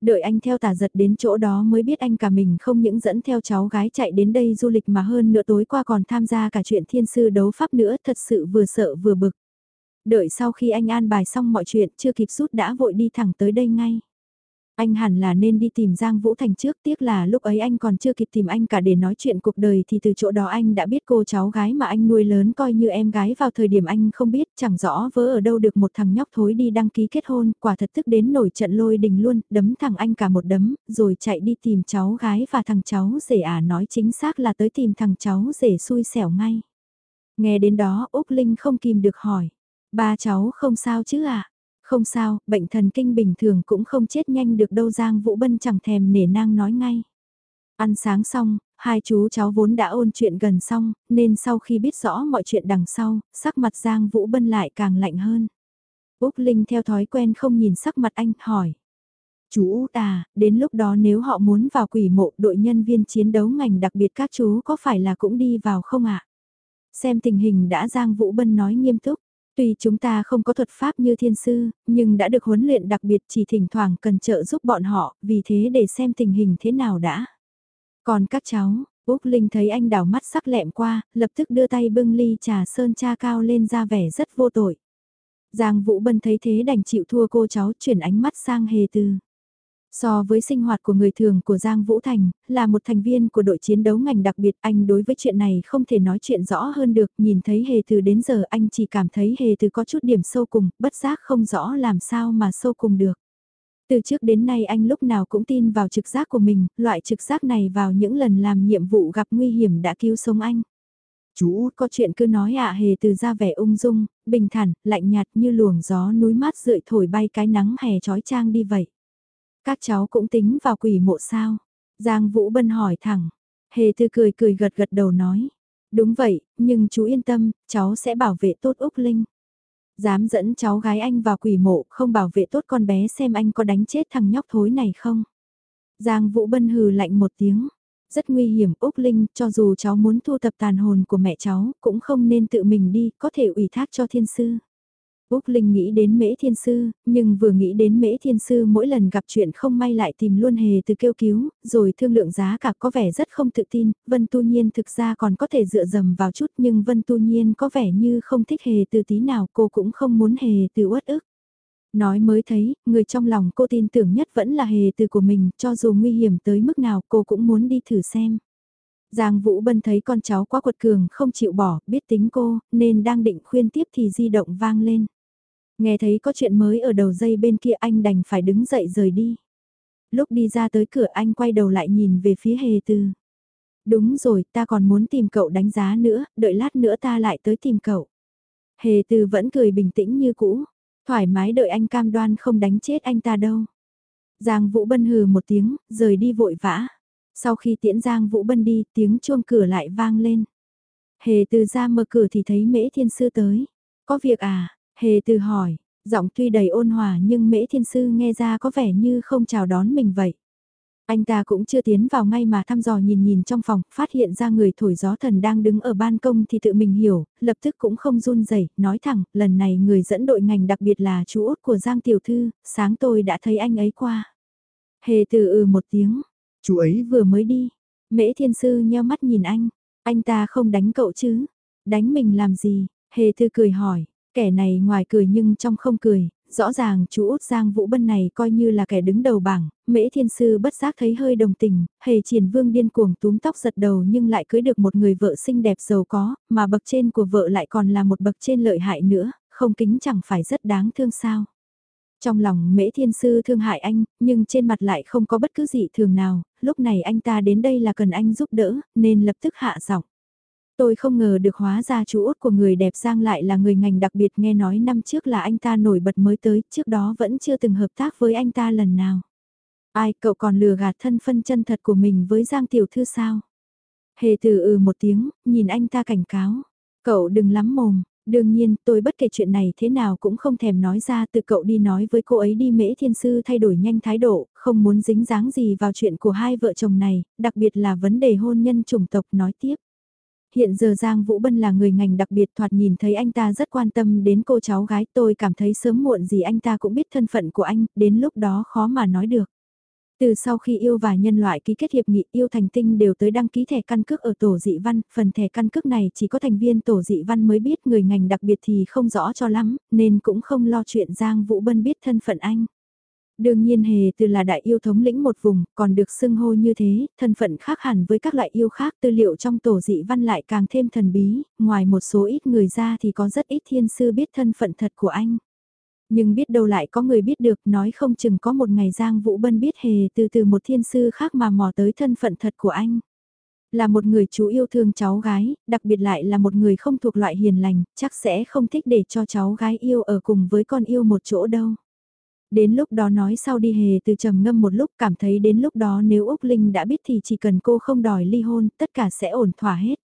Đợi anh theo tả giật đến chỗ đó mới biết anh cả mình không những dẫn theo cháu gái chạy đến đây du lịch mà hơn nửa tối qua còn tham gia cả chuyện Thiên Sư đấu pháp nữa thật sự vừa sợ vừa bực. Đợi sau khi anh an bài xong mọi chuyện chưa kịp rút đã vội đi thẳng tới đây ngay. Anh hẳn là nên đi tìm Giang Vũ Thành trước, tiếc là lúc ấy anh còn chưa kịp tìm anh cả để nói chuyện cuộc đời thì từ chỗ đó anh đã biết cô cháu gái mà anh nuôi lớn coi như em gái vào thời điểm anh không biết, chẳng rõ vớ ở đâu được một thằng nhóc thối đi đăng ký kết hôn, quả thật tức đến nổi trận lôi đình luôn, đấm thằng anh cả một đấm, rồi chạy đi tìm cháu gái và thằng cháu rể à nói chính xác là tới tìm thằng cháu rể xui xẻo ngay. Nghe đến đó Úc Linh không kìm được hỏi, ba cháu không sao chứ à? Không sao, bệnh thần kinh bình thường cũng không chết nhanh được đâu Giang Vũ Bân chẳng thèm nể nang nói ngay. Ăn sáng xong, hai chú cháu vốn đã ôn chuyện gần xong, nên sau khi biết rõ mọi chuyện đằng sau, sắc mặt Giang Vũ Bân lại càng lạnh hơn. Úc Linh theo thói quen không nhìn sắc mặt anh, hỏi. Chú Út à, đến lúc đó nếu họ muốn vào quỷ mộ đội nhân viên chiến đấu ngành đặc biệt các chú có phải là cũng đi vào không ạ? Xem tình hình đã Giang Vũ Bân nói nghiêm túc. Tuy chúng ta không có thuật pháp như thiên sư, nhưng đã được huấn luyện đặc biệt chỉ thỉnh thoảng cần trợ giúp bọn họ, vì thế để xem tình hình thế nào đã. Còn các cháu, Úc Linh thấy anh đảo mắt sắc lẹm qua, lập tức đưa tay bưng ly trà sơn cha cao lên ra vẻ rất vô tội. Giang Vũ Bân thấy thế đành chịu thua cô cháu chuyển ánh mắt sang hề từ. So với sinh hoạt của người thường của Giang Vũ Thành, là một thành viên của đội chiến đấu ngành đặc biệt anh đối với chuyện này không thể nói chuyện rõ hơn được, nhìn thấy hề từ đến giờ anh chỉ cảm thấy hề từ có chút điểm sâu cùng, bất giác không rõ làm sao mà sâu cùng được. Từ trước đến nay anh lúc nào cũng tin vào trực giác của mình, loại trực giác này vào những lần làm nhiệm vụ gặp nguy hiểm đã cứu sống anh. Chú út có chuyện cứ nói ạ hề từ ra vẻ ung dung, bình thản, lạnh nhạt như luồng gió núi mát rượi thổi bay cái nắng hè trói trang đi vậy. Các cháu cũng tính vào quỷ mộ sao? Giang Vũ Bân hỏi thẳng. Hề Thư cười cười gật gật đầu nói. Đúng vậy, nhưng chú yên tâm, cháu sẽ bảo vệ tốt Úc Linh. Dám dẫn cháu gái anh vào quỷ mộ không bảo vệ tốt con bé xem anh có đánh chết thằng nhóc thối này không. Giang Vũ Bân hừ lạnh một tiếng. Rất nguy hiểm Úc Linh, cho dù cháu muốn thu tập tàn hồn của mẹ cháu, cũng không nên tự mình đi, có thể ủy thác cho thiên sư. Úc Linh nghĩ đến Mễ Thiên Sư, nhưng vừa nghĩ đến Mễ Thiên Sư mỗi lần gặp chuyện không may lại tìm luôn hề từ kêu cứu, rồi thương lượng giá cả có vẻ rất không tự tin, Vân Tu Nhiên thực ra còn có thể dựa dầm vào chút nhưng Vân Tu Nhiên có vẻ như không thích hề từ tí nào cô cũng không muốn hề từ uất ức. Nói mới thấy, người trong lòng cô tin tưởng nhất vẫn là hề từ của mình, cho dù nguy hiểm tới mức nào cô cũng muốn đi thử xem. Giang Vũ Bân thấy con cháu quá quật cường không chịu bỏ, biết tính cô, nên đang định khuyên tiếp thì di động vang lên. Nghe thấy có chuyện mới ở đầu dây bên kia anh đành phải đứng dậy rời đi. Lúc đi ra tới cửa anh quay đầu lại nhìn về phía hề từ. Đúng rồi, ta còn muốn tìm cậu đánh giá nữa, đợi lát nữa ta lại tới tìm cậu. Hề từ vẫn cười bình tĩnh như cũ, thoải mái đợi anh cam đoan không đánh chết anh ta đâu. Giang Vũ Bân hừ một tiếng, rời đi vội vã. Sau khi tiễn Giang Vũ Bân đi, tiếng chuông cửa lại vang lên. Hề từ ra mở cửa thì thấy Mễ Thiên Sư tới. Có việc à, Hề từ hỏi, giọng tuy đầy ôn hòa nhưng mễ thiên sư nghe ra có vẻ như không chào đón mình vậy. Anh ta cũng chưa tiến vào ngay mà thăm dò nhìn nhìn trong phòng, phát hiện ra người thổi gió thần đang đứng ở ban công thì tự mình hiểu, lập tức cũng không run rẩy nói thẳng, lần này người dẫn đội ngành đặc biệt là chú út của Giang Tiểu Thư, sáng tôi đã thấy anh ấy qua. Hề từ ừ một tiếng, chú ấy vừa mới đi, mễ thiên sư nheo mắt nhìn anh, anh ta không đánh cậu chứ, đánh mình làm gì, hề từ cười hỏi, Kẻ này ngoài cười nhưng trong không cười, rõ ràng chú Út Giang Vũ Bân này coi như là kẻ đứng đầu bảng, mễ thiên sư bất giác thấy hơi đồng tình, hề triển vương điên cuồng túm tóc giật đầu nhưng lại cưới được một người vợ xinh đẹp giàu có, mà bậc trên của vợ lại còn là một bậc trên lợi hại nữa, không kính chẳng phải rất đáng thương sao. Trong lòng mễ thiên sư thương hại anh, nhưng trên mặt lại không có bất cứ gì thường nào, lúc này anh ta đến đây là cần anh giúp đỡ, nên lập tức hạ giọng. Tôi không ngờ được hóa ra chú út của người đẹp Giang lại là người ngành đặc biệt nghe nói năm trước là anh ta nổi bật mới tới, trước đó vẫn chưa từng hợp tác với anh ta lần nào. Ai cậu còn lừa gạt thân phân chân thật của mình với Giang tiểu thư sao? Hề từ ừ một tiếng, nhìn anh ta cảnh cáo. Cậu đừng lắm mồm, đương nhiên tôi bất kể chuyện này thế nào cũng không thèm nói ra từ cậu đi nói với cô ấy đi mễ thiên sư thay đổi nhanh thái độ, không muốn dính dáng gì vào chuyện của hai vợ chồng này, đặc biệt là vấn đề hôn nhân chủng tộc nói tiếp. Hiện giờ Giang Vũ Bân là người ngành đặc biệt thoạt nhìn thấy anh ta rất quan tâm đến cô cháu gái tôi cảm thấy sớm muộn gì anh ta cũng biết thân phận của anh, đến lúc đó khó mà nói được. Từ sau khi yêu và nhân loại ký kết hiệp nghị yêu thành tinh đều tới đăng ký thẻ căn cước ở tổ dị văn, phần thẻ căn cước này chỉ có thành viên tổ dị văn mới biết người ngành đặc biệt thì không rõ cho lắm, nên cũng không lo chuyện Giang Vũ Bân biết thân phận anh. Đương nhiên hề từ là đại yêu thống lĩnh một vùng, còn được xưng hô như thế, thân phận khác hẳn với các loại yêu khác tư liệu trong tổ dị văn lại càng thêm thần bí, ngoài một số ít người ra thì có rất ít thiên sư biết thân phận thật của anh. Nhưng biết đâu lại có người biết được nói không chừng có một ngày Giang Vũ Bân biết hề từ từ một thiên sư khác mà mò tới thân phận thật của anh. Là một người chú yêu thương cháu gái, đặc biệt lại là một người không thuộc loại hiền lành, chắc sẽ không thích để cho cháu gái yêu ở cùng với con yêu một chỗ đâu. Đến lúc đó nói sau đi hề từ trầm ngâm một lúc cảm thấy đến lúc đó nếu Úc Linh đã biết thì chỉ cần cô không đòi ly hôn, tất cả sẽ ổn thỏa hết.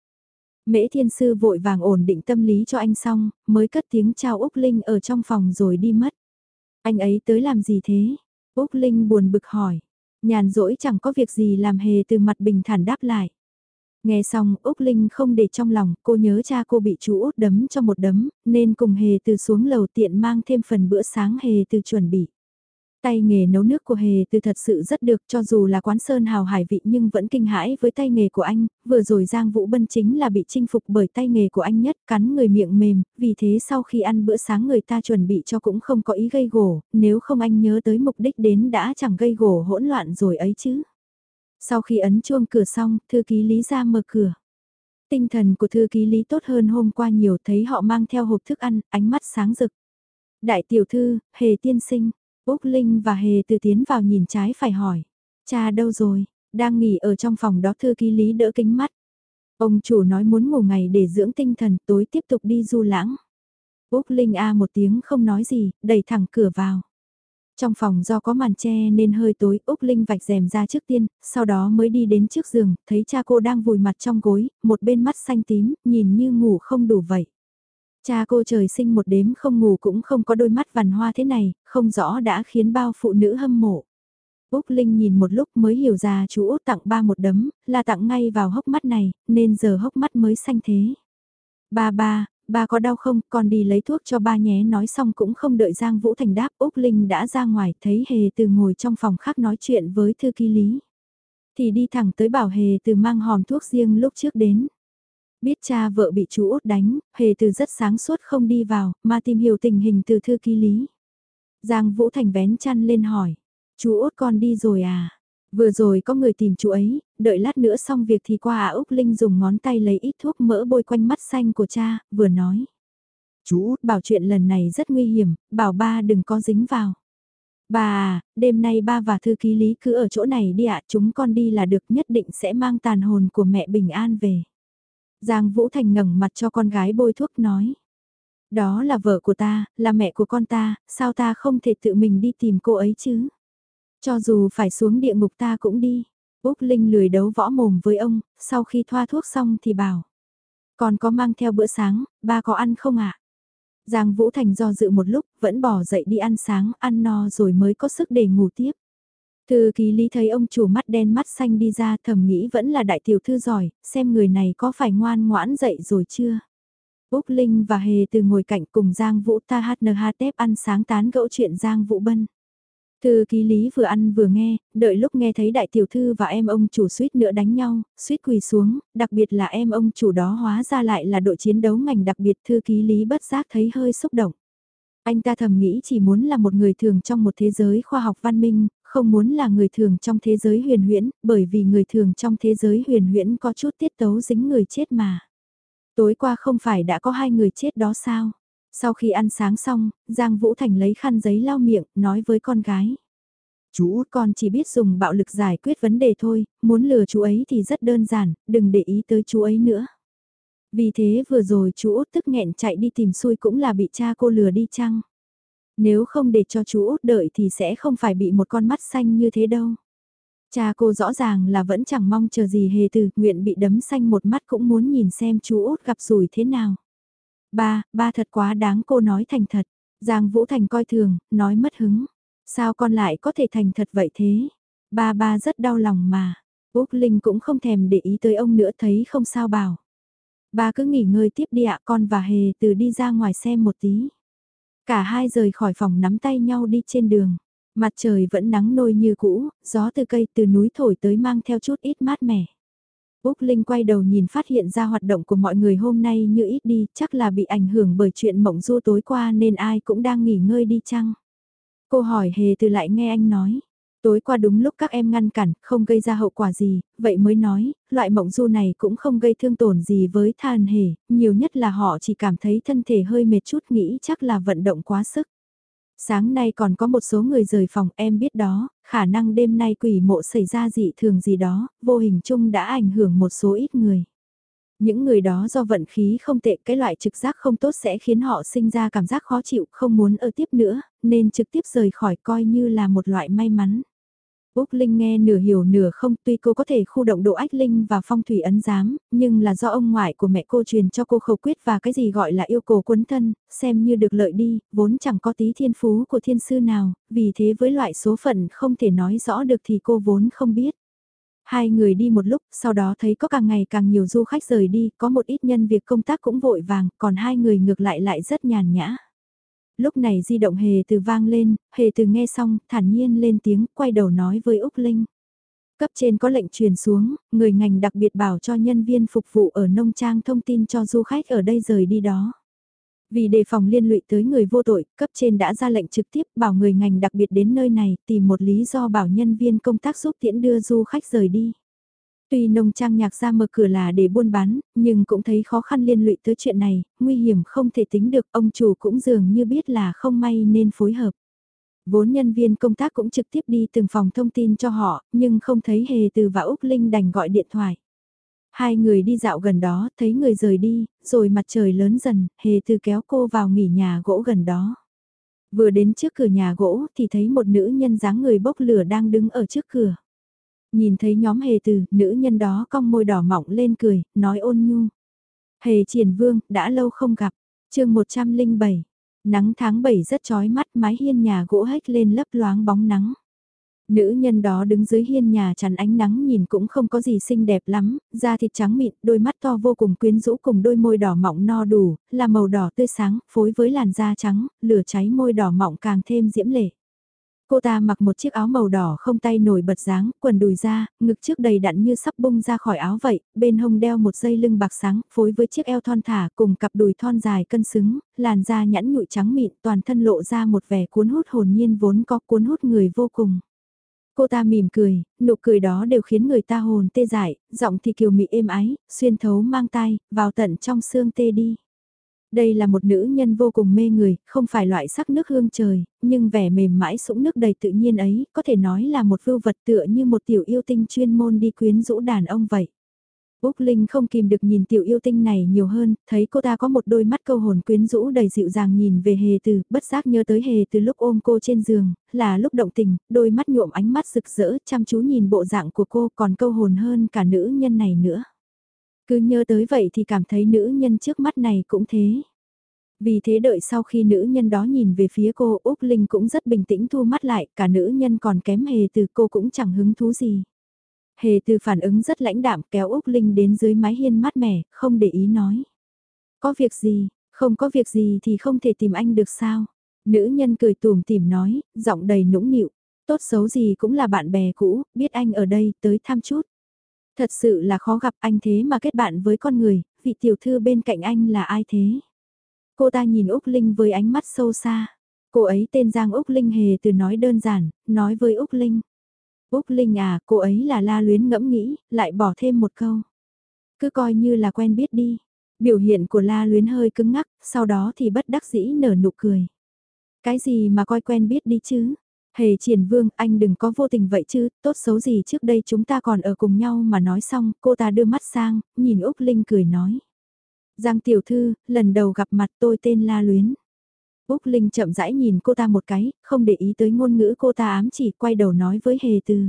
Mễ thiên sư vội vàng ổn định tâm lý cho anh xong, mới cất tiếng chào Úc Linh ở trong phòng rồi đi mất. Anh ấy tới làm gì thế? Úc Linh buồn bực hỏi. Nhàn rỗi chẳng có việc gì làm hề từ mặt bình thản đáp lại. Nghe xong Úc Linh không để trong lòng, cô nhớ cha cô bị chú út đấm cho một đấm, nên cùng hề từ xuống lầu tiện mang thêm phần bữa sáng hề từ chuẩn bị. Tay nghề nấu nước của Hề từ thật sự rất được cho dù là quán sơn hào hải vị nhưng vẫn kinh hãi với tay nghề của anh, vừa rồi Giang Vũ Bân chính là bị chinh phục bởi tay nghề của anh nhất, cắn người miệng mềm, vì thế sau khi ăn bữa sáng người ta chuẩn bị cho cũng không có ý gây gổ, nếu không anh nhớ tới mục đích đến đã chẳng gây gổ hỗn loạn rồi ấy chứ. Sau khi ấn chuông cửa xong, thư ký Lý ra mở cửa. Tinh thần của thư ký Lý tốt hơn hôm qua nhiều thấy họ mang theo hộp thức ăn, ánh mắt sáng rực. Đại tiểu thư, hề tiên sinh, Úc Linh và Hề từ tiến vào nhìn trái phải hỏi. Cha đâu rồi, đang nghỉ ở trong phòng đó thư ký Lý đỡ kính mắt. Ông chủ nói muốn ngủ ngày để dưỡng tinh thần tối tiếp tục đi du lãng. Úc Linh A một tiếng không nói gì, đẩy thẳng cửa vào. Trong phòng do có màn che nên hơi tối, Úc Linh vạch rèm ra trước tiên, sau đó mới đi đến trước giường, thấy cha cô đang vùi mặt trong gối, một bên mắt xanh tím, nhìn như ngủ không đủ vậy. Cha cô trời sinh một đếm không ngủ cũng không có đôi mắt vằn hoa thế này, không rõ đã khiến bao phụ nữ hâm mộ. Úc Linh nhìn một lúc mới hiểu ra chú Út tặng ba một đấm, là tặng ngay vào hốc mắt này, nên giờ hốc mắt mới xanh thế. Ba ba, ba có đau không, con đi lấy thuốc cho ba nhé nói xong cũng không đợi Giang Vũ Thành đáp Úc Linh đã ra ngoài thấy Hề từ ngồi trong phòng khác nói chuyện với thư ký lý. Thì đi thẳng tới bảo Hề từ mang hòm thuốc riêng lúc trước đến. Biết cha vợ bị chú út đánh, hề từ rất sáng suốt không đi vào, mà tìm hiểu tình hình từ thư ký lý. Giang Vũ Thành vén chăn lên hỏi, chú út con đi rồi à? Vừa rồi có người tìm chú ấy, đợi lát nữa xong việc thì qua à Úc Linh dùng ngón tay lấy ít thuốc mỡ bôi quanh mắt xanh của cha, vừa nói. Chú út bảo chuyện lần này rất nguy hiểm, bảo ba đừng có dính vào. Bà à, đêm nay ba và thư ký lý cứ ở chỗ này đi ạ, chúng con đi là được nhất định sẽ mang tàn hồn của mẹ bình an về. Giang Vũ Thành ngẩng mặt cho con gái bôi thuốc nói. Đó là vợ của ta, là mẹ của con ta, sao ta không thể tự mình đi tìm cô ấy chứ? Cho dù phải xuống địa ngục ta cũng đi. Úc Linh lười đấu võ mồm với ông, sau khi thoa thuốc xong thì bảo. Còn có mang theo bữa sáng, ba có ăn không ạ? Giang Vũ Thành do dự một lúc, vẫn bỏ dậy đi ăn sáng, ăn no rồi mới có sức để ngủ tiếp. Thư ký lý thấy ông chủ mắt đen mắt xanh đi ra thầm nghĩ vẫn là đại tiểu thư giỏi, xem người này có phải ngoan ngoãn dậy rồi chưa. Úc Linh và Hề từ ngồi cạnh cùng Giang Vũ ta hát nờ hát tép ăn sáng tán gẫu chuyện Giang Vũ Bân. Thư ký lý vừa ăn vừa nghe, đợi lúc nghe thấy đại tiểu thư và em ông chủ suýt nữa đánh nhau, suýt quỳ xuống, đặc biệt là em ông chủ đó hóa ra lại là đội chiến đấu ngành đặc biệt thư ký lý bất giác thấy hơi xúc động. Anh ta thầm nghĩ chỉ muốn là một người thường trong một thế giới khoa học văn minh, không muốn là người thường trong thế giới huyền huyễn, bởi vì người thường trong thế giới huyền huyễn có chút tiết tấu dính người chết mà. Tối qua không phải đã có hai người chết đó sao? Sau khi ăn sáng xong, Giang Vũ Thành lấy khăn giấy lau miệng, nói với con gái. Chú út con chỉ biết dùng bạo lực giải quyết vấn đề thôi, muốn lừa chú ấy thì rất đơn giản, đừng để ý tới chú ấy nữa. Vì thế vừa rồi chú út tức nghẹn chạy đi tìm xui cũng là bị cha cô lừa đi chăng? Nếu không để cho chú út đợi thì sẽ không phải bị một con mắt xanh như thế đâu. Cha cô rõ ràng là vẫn chẳng mong chờ gì hề từ, nguyện bị đấm xanh một mắt cũng muốn nhìn xem chú út gặp rủi thế nào. Ba, ba thật quá đáng cô nói thành thật. Giang Vũ Thành coi thường, nói mất hứng. Sao con lại có thể thành thật vậy thế? Ba ba rất đau lòng mà. Úc Linh cũng không thèm để ý tới ông nữa thấy không sao bảo. Ba cứ nghỉ ngơi tiếp đi ạ con và Hề từ đi ra ngoài xem một tí. Cả hai rời khỏi phòng nắm tay nhau đi trên đường. Mặt trời vẫn nắng nôi như cũ, gió từ cây từ núi thổi tới mang theo chút ít mát mẻ. Úc Linh quay đầu nhìn phát hiện ra hoạt động của mọi người hôm nay như ít đi, chắc là bị ảnh hưởng bởi chuyện mộng du tối qua nên ai cũng đang nghỉ ngơi đi chăng. Cô hỏi hề từ lại nghe anh nói, Tối qua đúng lúc các em ngăn cản, không gây ra hậu quả gì, vậy mới nói, loại mộng du này cũng không gây thương tổn gì với than hề, nhiều nhất là họ chỉ cảm thấy thân thể hơi mệt chút nghĩ chắc là vận động quá sức. Sáng nay còn có một số người rời phòng em biết đó, khả năng đêm nay quỷ mộ xảy ra dị thường gì đó, vô hình chung đã ảnh hưởng một số ít người. Những người đó do vận khí không tệ cái loại trực giác không tốt sẽ khiến họ sinh ra cảm giác khó chịu không muốn ở tiếp nữa, nên trực tiếp rời khỏi coi như là một loại may mắn. Úc Linh nghe nửa hiểu nửa không tuy cô có thể khu động độ ách linh và phong thủy ấn giám, nhưng là do ông ngoại của mẹ cô truyền cho cô khẩu quyết và cái gì gọi là yêu cầu quấn thân, xem như được lợi đi, vốn chẳng có tí thiên phú của thiên sư nào, vì thế với loại số phận không thể nói rõ được thì cô vốn không biết. Hai người đi một lúc, sau đó thấy có càng ngày càng nhiều du khách rời đi, có một ít nhân việc công tác cũng vội vàng, còn hai người ngược lại lại rất nhàn nhã. Lúc này di động hề từ vang lên, hề từ nghe xong, thản nhiên lên tiếng, quay đầu nói với Úc Linh. Cấp trên có lệnh truyền xuống, người ngành đặc biệt bảo cho nhân viên phục vụ ở nông trang thông tin cho du khách ở đây rời đi đó. Vì đề phòng liên lụy tới người vô tội, cấp trên đã ra lệnh trực tiếp bảo người ngành đặc biệt đến nơi này tìm một lý do bảo nhân viên công tác giúp tiễn đưa du khách rời đi. Tuy nông trang nhạc ra mở cửa là để buôn bán, nhưng cũng thấy khó khăn liên lụy tới chuyện này, nguy hiểm không thể tính được, ông chủ cũng dường như biết là không may nên phối hợp. Vốn nhân viên công tác cũng trực tiếp đi từng phòng thông tin cho họ, nhưng không thấy Hề Từ và Úc Linh đành gọi điện thoại. Hai người đi dạo gần đó, thấy người rời đi, rồi mặt trời lớn dần, Hề Từ kéo cô vào nghỉ nhà gỗ gần đó. Vừa đến trước cửa nhà gỗ thì thấy một nữ nhân dáng người bốc lửa đang đứng ở trước cửa. Nhìn thấy nhóm hề từ, nữ nhân đó cong môi đỏ mọng lên cười, nói ôn nhu. Hề triển vương, đã lâu không gặp. chương 107, nắng tháng 7 rất chói mắt mái hiên nhà gỗ hếch lên lấp loáng bóng nắng. Nữ nhân đó đứng dưới hiên nhà chắn ánh nắng nhìn cũng không có gì xinh đẹp lắm, da thịt trắng mịn, đôi mắt to vô cùng quyến rũ cùng đôi môi đỏ mọng no đủ, là màu đỏ tươi sáng, phối với làn da trắng, lửa cháy môi đỏ mọng càng thêm diễm lệ. Cô ta mặc một chiếc áo màu đỏ không tay nổi bật dáng, quần đùi ra, ngực trước đầy đặn như sắp bung ra khỏi áo vậy, bên hông đeo một dây lưng bạc sáng, phối với chiếc eo thon thả cùng cặp đùi thon dài cân xứng, làn da nhẵn nhụi trắng mịn, toàn thân lộ ra một vẻ cuốn hút hồn nhiên vốn có cuốn hút người vô cùng. Cô ta mỉm cười, nụ cười đó đều khiến người ta hồn tê dại, giọng thì kiều mị êm ái, xuyên thấu mang tai, vào tận trong xương tê đi. Đây là một nữ nhân vô cùng mê người, không phải loại sắc nước hương trời, nhưng vẻ mềm mãi sũng nước đầy tự nhiên ấy, có thể nói là một vưu vật tựa như một tiểu yêu tinh chuyên môn đi quyến rũ đàn ông vậy. Úc Linh không kìm được nhìn tiểu yêu tinh này nhiều hơn, thấy cô ta có một đôi mắt câu hồn quyến rũ đầy dịu dàng nhìn về hề từ, bất giác nhớ tới hề từ lúc ôm cô trên giường, là lúc động tình, đôi mắt nhuộm ánh mắt rực rỡ, chăm chú nhìn bộ dạng của cô còn câu hồn hơn cả nữ nhân này nữa. Cứ nhớ tới vậy thì cảm thấy nữ nhân trước mắt này cũng thế. Vì thế đợi sau khi nữ nhân đó nhìn về phía cô Úc Linh cũng rất bình tĩnh thu mắt lại, cả nữ nhân còn kém hề từ cô cũng chẳng hứng thú gì. Hề từ phản ứng rất lãnh đạm kéo Úc Linh đến dưới mái hiên mát mẻ, không để ý nói. Có việc gì, không có việc gì thì không thể tìm anh được sao? Nữ nhân cười tùm tìm nói, giọng đầy nũng nịu. Tốt xấu gì cũng là bạn bè cũ, biết anh ở đây, tới thăm chút. Thật sự là khó gặp anh thế mà kết bạn với con người, vị tiểu thư bên cạnh anh là ai thế? Cô ta nhìn Úc Linh với ánh mắt sâu xa. Cô ấy tên Giang Úc Linh hề từ nói đơn giản, nói với Úc Linh. Úc Linh à, cô ấy là la luyến ngẫm nghĩ, lại bỏ thêm một câu. Cứ coi như là quen biết đi. Biểu hiện của la luyến hơi cứng ngắc, sau đó thì bất đắc dĩ nở nụ cười. Cái gì mà coi quen biết đi chứ? Hề triển vương, anh đừng có vô tình vậy chứ, tốt xấu gì trước đây chúng ta còn ở cùng nhau mà nói xong, cô ta đưa mắt sang, nhìn Úc Linh cười nói. Giang tiểu thư, lần đầu gặp mặt tôi tên La Luyến. Úc Linh chậm rãi nhìn cô ta một cái, không để ý tới ngôn ngữ cô ta ám chỉ quay đầu nói với Hề Từ.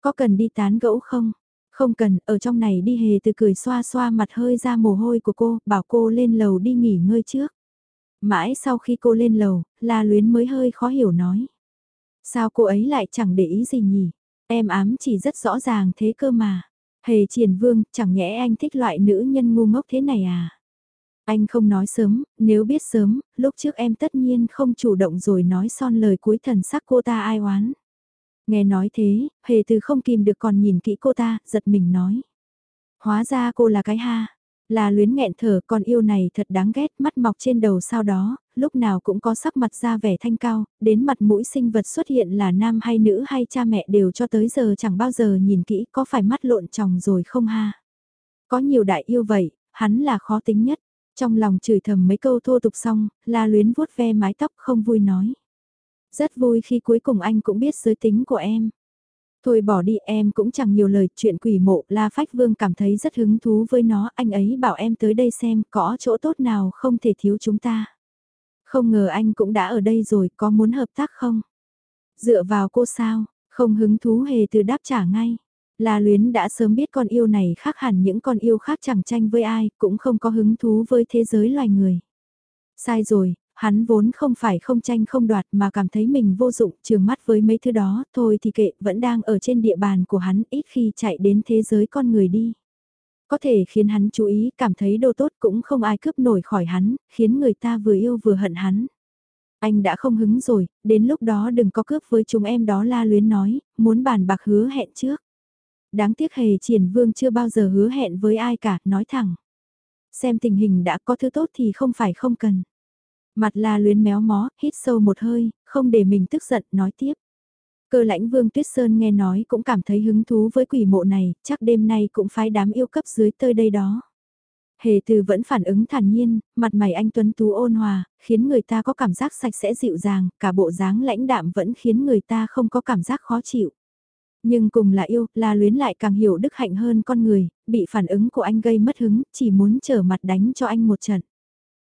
Có cần đi tán gẫu không? Không cần, ở trong này đi Hề Từ cười xoa xoa mặt hơi ra mồ hôi của cô, bảo cô lên lầu đi nghỉ ngơi trước. Mãi sau khi cô lên lầu, La Luyến mới hơi khó hiểu nói. Sao cô ấy lại chẳng để ý gì nhỉ? Em ám chỉ rất rõ ràng thế cơ mà. Hề triển vương, chẳng nhẽ anh thích loại nữ nhân ngu ngốc thế này à? Anh không nói sớm, nếu biết sớm, lúc trước em tất nhiên không chủ động rồi nói son lời cuối thần sắc cô ta ai oán. Nghe nói thế, hề từ không kìm được còn nhìn kỹ cô ta, giật mình nói. Hóa ra cô là cái ha, là luyến nghẹn thở con yêu này thật đáng ghét mắt mọc trên đầu sau đó, lúc nào cũng có sắc mặt ra vẻ thanh cao, đến mặt mũi sinh vật xuất hiện là nam hay nữ hay cha mẹ đều cho tới giờ chẳng bao giờ nhìn kỹ có phải mắt lộn tròng rồi không ha. Có nhiều đại yêu vậy, hắn là khó tính nhất. Trong lòng chửi thầm mấy câu thô tục xong, la luyến vuốt ve mái tóc không vui nói. Rất vui khi cuối cùng anh cũng biết giới tính của em. Thôi bỏ đi em cũng chẳng nhiều lời chuyện quỷ mộ La Phách Vương cảm thấy rất hứng thú với nó anh ấy bảo em tới đây xem có chỗ tốt nào không thể thiếu chúng ta. Không ngờ anh cũng đã ở đây rồi có muốn hợp tác không? Dựa vào cô sao, không hứng thú hề từ đáp trả ngay. La Luyến đã sớm biết con yêu này khác hẳn những con yêu khác chẳng tranh với ai, cũng không có hứng thú với thế giới loài người. Sai rồi, hắn vốn không phải không tranh không đoạt mà cảm thấy mình vô dụng trường mắt với mấy thứ đó, thôi thì kệ, vẫn đang ở trên địa bàn của hắn, ít khi chạy đến thế giới con người đi. Có thể khiến hắn chú ý, cảm thấy đồ tốt cũng không ai cướp nổi khỏi hắn, khiến người ta vừa yêu vừa hận hắn. Anh đã không hứng rồi, đến lúc đó đừng có cướp với chúng em đó la luyến nói, muốn bàn bạc hứa hẹn trước. Đáng tiếc hề triển vương chưa bao giờ hứa hẹn với ai cả, nói thẳng. Xem tình hình đã có thứ tốt thì không phải không cần. Mặt la luyến méo mó, hít sâu một hơi, không để mình tức giận, nói tiếp. Cơ lãnh vương Tuyết Sơn nghe nói cũng cảm thấy hứng thú với quỷ mộ này, chắc đêm nay cũng phái đám yêu cấp dưới tơi đây đó. Hề từ vẫn phản ứng thản nhiên, mặt mày anh Tuấn Tú ôn hòa, khiến người ta có cảm giác sạch sẽ dịu dàng, cả bộ dáng lãnh đạm vẫn khiến người ta không có cảm giác khó chịu. Nhưng cùng là yêu, là luyến lại càng hiểu đức hạnh hơn con người, bị phản ứng của anh gây mất hứng, chỉ muốn trở mặt đánh cho anh một trận.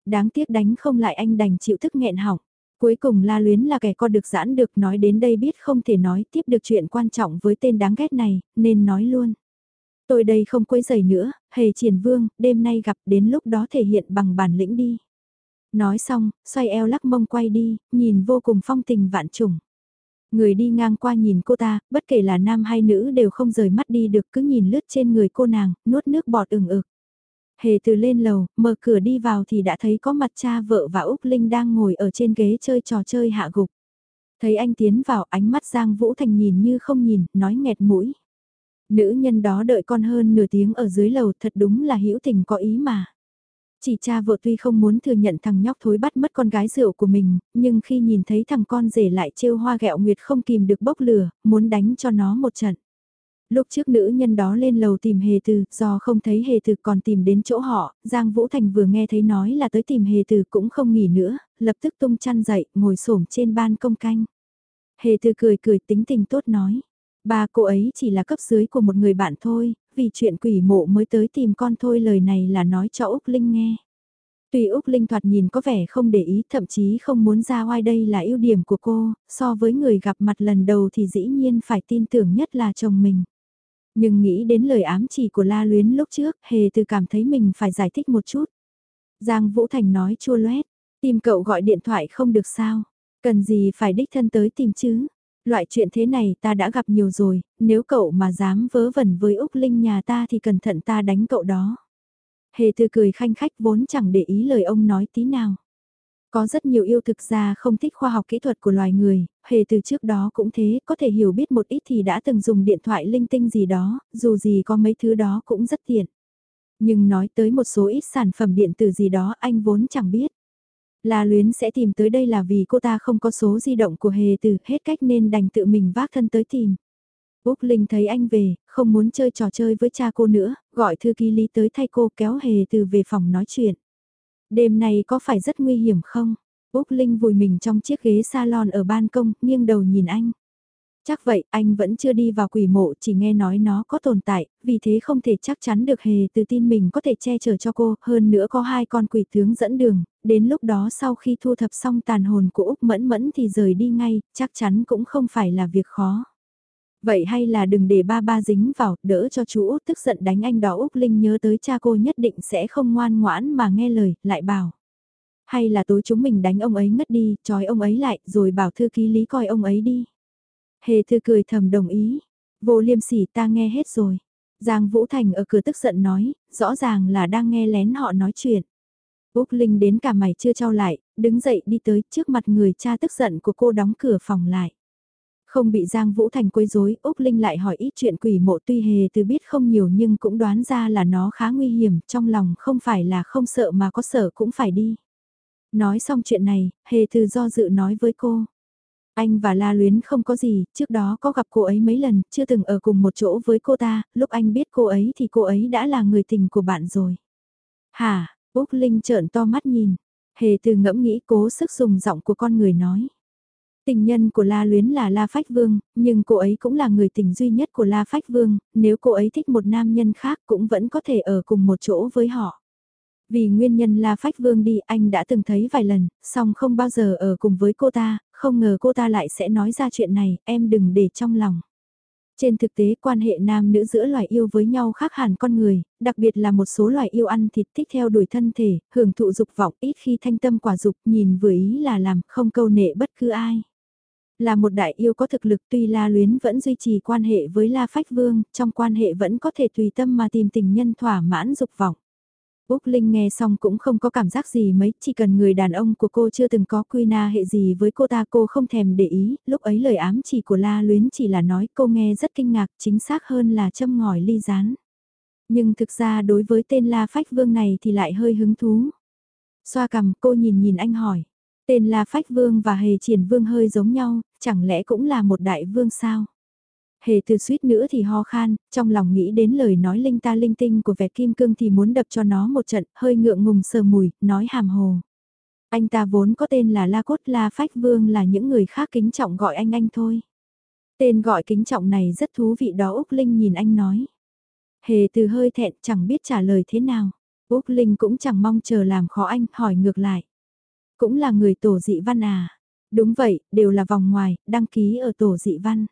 Đáng tiếc đánh không lại anh đành chịu thức nghẹn hỏng. Cuối cùng La Luyến là kẻ co được giãn được nói đến đây biết không thể nói tiếp được chuyện quan trọng với tên đáng ghét này, nên nói luôn. Tôi đây không quấy giày nữa, hề triển vương, đêm nay gặp đến lúc đó thể hiện bằng bản lĩnh đi. Nói xong, xoay eo lắc mông quay đi, nhìn vô cùng phong tình vạn trùng. Người đi ngang qua nhìn cô ta, bất kể là nam hay nữ đều không rời mắt đi được cứ nhìn lướt trên người cô nàng, nuốt nước bọt ừng ực. Hề từ lên lầu, mở cửa đi vào thì đã thấy có mặt cha vợ và Úc Linh đang ngồi ở trên ghế chơi trò chơi hạ gục. Thấy anh tiến vào ánh mắt Giang Vũ Thành nhìn như không nhìn, nói nghẹt mũi. Nữ nhân đó đợi con hơn nửa tiếng ở dưới lầu thật đúng là hữu tình có ý mà. Chỉ cha vợ tuy không muốn thừa nhận thằng nhóc thối bắt mất con gái rượu của mình, nhưng khi nhìn thấy thằng con rể lại trêu hoa gẹo nguyệt không kìm được bốc lửa, muốn đánh cho nó một trận. Lúc trước nữ nhân đó lên lầu tìm hề từ, do không thấy hề từ còn tìm đến chỗ họ, Giang Vũ Thành vừa nghe thấy nói là tới tìm hề từ cũng không nghỉ nữa, lập tức tung chăn dậy, ngồi xổm trên ban công canh. Hề từ cười cười tính tình tốt nói, ba cô ấy chỉ là cấp dưới của một người bạn thôi, vì chuyện quỷ mộ mới tới tìm con thôi lời này là nói cho Úc Linh nghe. Tuy Úc Linh thoạt nhìn có vẻ không để ý thậm chí không muốn ra ngoài đây là ưu điểm của cô, so với người gặp mặt lần đầu thì dĩ nhiên phải tin tưởng nhất là chồng mình. Nhưng nghĩ đến lời ám chỉ của La Luyến lúc trước, hề từ cảm thấy mình phải giải thích một chút. Giang Vũ Thành nói chua loét, tìm cậu gọi điện thoại không được sao, cần gì phải đích thân tới tìm chứ. Loại chuyện thế này ta đã gặp nhiều rồi, nếu cậu mà dám vớ vẩn với Úc Linh nhà ta thì cẩn thận ta đánh cậu đó. Hề từ cười khanh khách vốn chẳng để ý lời ông nói tí nào. Có rất nhiều yêu thực ra không thích khoa học kỹ thuật của loài người, hề từ trước đó cũng thế, có thể hiểu biết một ít thì đã từng dùng điện thoại linh tinh gì đó, dù gì có mấy thứ đó cũng rất tiện. Nhưng nói tới một số ít sản phẩm điện tử gì đó anh vốn chẳng biết. La Luyến sẽ tìm tới đây là vì cô ta không có số di động của hề từ, hết cách nên đành tự mình vác thân tới tìm. Úc Linh thấy anh về, không muốn chơi trò chơi với cha cô nữa, gọi thư ký lý tới thay cô kéo hề từ về phòng nói chuyện. Đêm nay có phải rất nguy hiểm không? Úc Linh vùi mình trong chiếc ghế salon ở ban công, nghiêng đầu nhìn anh. Chắc vậy, anh vẫn chưa đi vào quỷ mộ, chỉ nghe nói nó có tồn tại, vì thế không thể chắc chắn được hề từ tin mình có thể che chở cho cô, hơn nữa có hai con quỷ tướng dẫn đường, đến lúc đó sau khi thu thập xong tàn hồn của Úc Mẫn Mẫn thì rời đi ngay, chắc chắn cũng không phải là việc khó. Vậy hay là đừng để ba ba dính vào, đỡ cho chú Út tức giận đánh anh đó Úc Linh nhớ tới cha cô nhất định sẽ không ngoan ngoãn mà nghe lời, lại bảo. Hay là tối chúng mình đánh ông ấy ngất đi, trói ông ấy lại, rồi bảo thư ký lý coi ông ấy đi. Hề thư cười thầm đồng ý. Vô liêm sỉ ta nghe hết rồi. Giang Vũ Thành ở cửa tức giận nói, rõ ràng là đang nghe lén họ nói chuyện. Úc Linh đến cả mày chưa trao lại, đứng dậy đi tới trước mặt người cha tức giận của cô đóng cửa phòng lại. Không bị Giang Vũ Thành quấy rối, Úc Linh lại hỏi ít chuyện quỷ mộ tuy hề từ biết không nhiều nhưng cũng đoán ra là nó khá nguy hiểm, trong lòng không phải là không sợ mà có sợ cũng phải đi. Nói xong chuyện này, hề từ do dự nói với cô. Anh và La Luyến không có gì, trước đó có gặp cô ấy mấy lần, chưa từng ở cùng một chỗ với cô ta, lúc anh biết cô ấy thì cô ấy đã là người tình của bạn rồi. Hả, Úc Linh trợn to mắt nhìn, hề từ ngẫm nghĩ cố sức dùng giọng của con người nói. Tình nhân của La Luyến là La Phách Vương, nhưng cô ấy cũng là người tình duy nhất của La Phách Vương, nếu cô ấy thích một nam nhân khác cũng vẫn có thể ở cùng một chỗ với họ. Vì nguyên nhân La Phách Vương đi anh đã từng thấy vài lần, song không bao giờ ở cùng với cô ta, không ngờ cô ta lại sẽ nói ra chuyện này, em đừng để trong lòng. Trên thực tế quan hệ nam nữ giữa loài yêu với nhau khác hẳn con người, đặc biệt là một số loài yêu ăn thịt thích theo đuổi thân thể, hưởng thụ dục vọng ít khi thanh tâm quả dục nhìn vừa ý là làm không câu nệ bất cứ ai. Là một đại yêu có thực lực tuy La Luyến vẫn duy trì quan hệ với La Phách Vương, trong quan hệ vẫn có thể tùy tâm mà tìm tình nhân thỏa mãn dục vọng. Úc Linh nghe xong cũng không có cảm giác gì mấy, chỉ cần người đàn ông của cô chưa từng có quy na hệ gì với cô ta cô không thèm để ý, lúc ấy lời ám chỉ của La Luyến chỉ là nói cô nghe rất kinh ngạc, chính xác hơn là châm ngòi ly rán. Nhưng thực ra đối với tên La Phách Vương này thì lại hơi hứng thú. Xoa cầm cô nhìn nhìn anh hỏi, tên là Phách Vương và Hề Triển Vương hơi giống nhau, chẳng lẽ cũng là một đại vương sao? Hề từ suýt nữa thì ho khan, trong lòng nghĩ đến lời nói linh ta linh tinh của vẹt kim cương thì muốn đập cho nó một trận, hơi ngượng ngùng sờ mùi, nói hàm hồ. Anh ta vốn có tên là La Cốt La Phách Vương là những người khác kính trọng gọi anh anh thôi. Tên gọi kính trọng này rất thú vị đó Úc Linh nhìn anh nói. Hề từ hơi thẹn chẳng biết trả lời thế nào. Úc Linh cũng chẳng mong chờ làm khó anh, hỏi ngược lại. Cũng là người tổ dị văn à? Đúng vậy, đều là vòng ngoài, đăng ký ở tổ dị văn.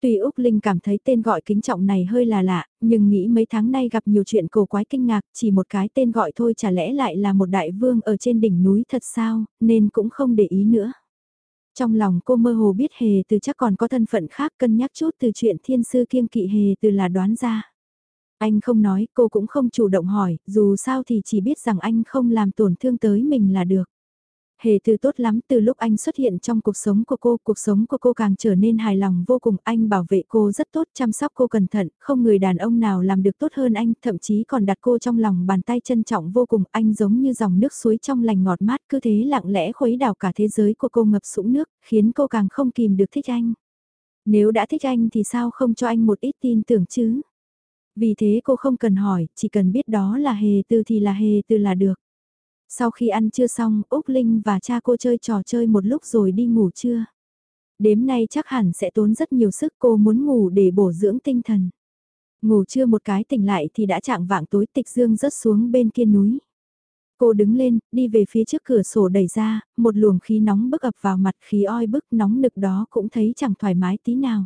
Tuy Úc Linh cảm thấy tên gọi kính trọng này hơi là lạ, nhưng nghĩ mấy tháng nay gặp nhiều chuyện cổ quái kinh ngạc, chỉ một cái tên gọi thôi chả lẽ lại là một đại vương ở trên đỉnh núi thật sao, nên cũng không để ý nữa. Trong lòng cô mơ hồ biết hề từ chắc còn có thân phận khác cân nhắc chút từ chuyện thiên sư kiêng kỵ hề từ là đoán ra. Anh không nói, cô cũng không chủ động hỏi, dù sao thì chỉ biết rằng anh không làm tổn thương tới mình là được. Hề từ tốt lắm từ lúc anh xuất hiện trong cuộc sống của cô, cuộc sống của cô càng trở nên hài lòng vô cùng. Anh bảo vệ cô rất tốt, chăm sóc cô cẩn thận, không người đàn ông nào làm được tốt hơn anh, thậm chí còn đặt cô trong lòng bàn tay trân trọng vô cùng. Anh giống như dòng nước suối trong lành ngọt mát cứ thế lặng lẽ khuấy đảo cả thế giới của cô ngập sũng nước, khiến cô càng không kìm được thích anh. Nếu đã thích anh thì sao không cho anh một ít tin tưởng chứ? Vì thế cô không cần hỏi, chỉ cần biết đó là hề từ thì là hề từ là được. Sau khi ăn trưa xong, Úc Linh và cha cô chơi trò chơi một lúc rồi đi ngủ trưa. Đêm nay chắc hẳn sẽ tốn rất nhiều sức cô muốn ngủ để bổ dưỡng tinh thần. Ngủ trưa một cái tỉnh lại thì đã chạng vạng tối tịch dương rớt xuống bên kia núi. Cô đứng lên, đi về phía trước cửa sổ đẩy ra, một luồng khí nóng bức ập vào mặt khí oi bức nóng nực đó cũng thấy chẳng thoải mái tí nào.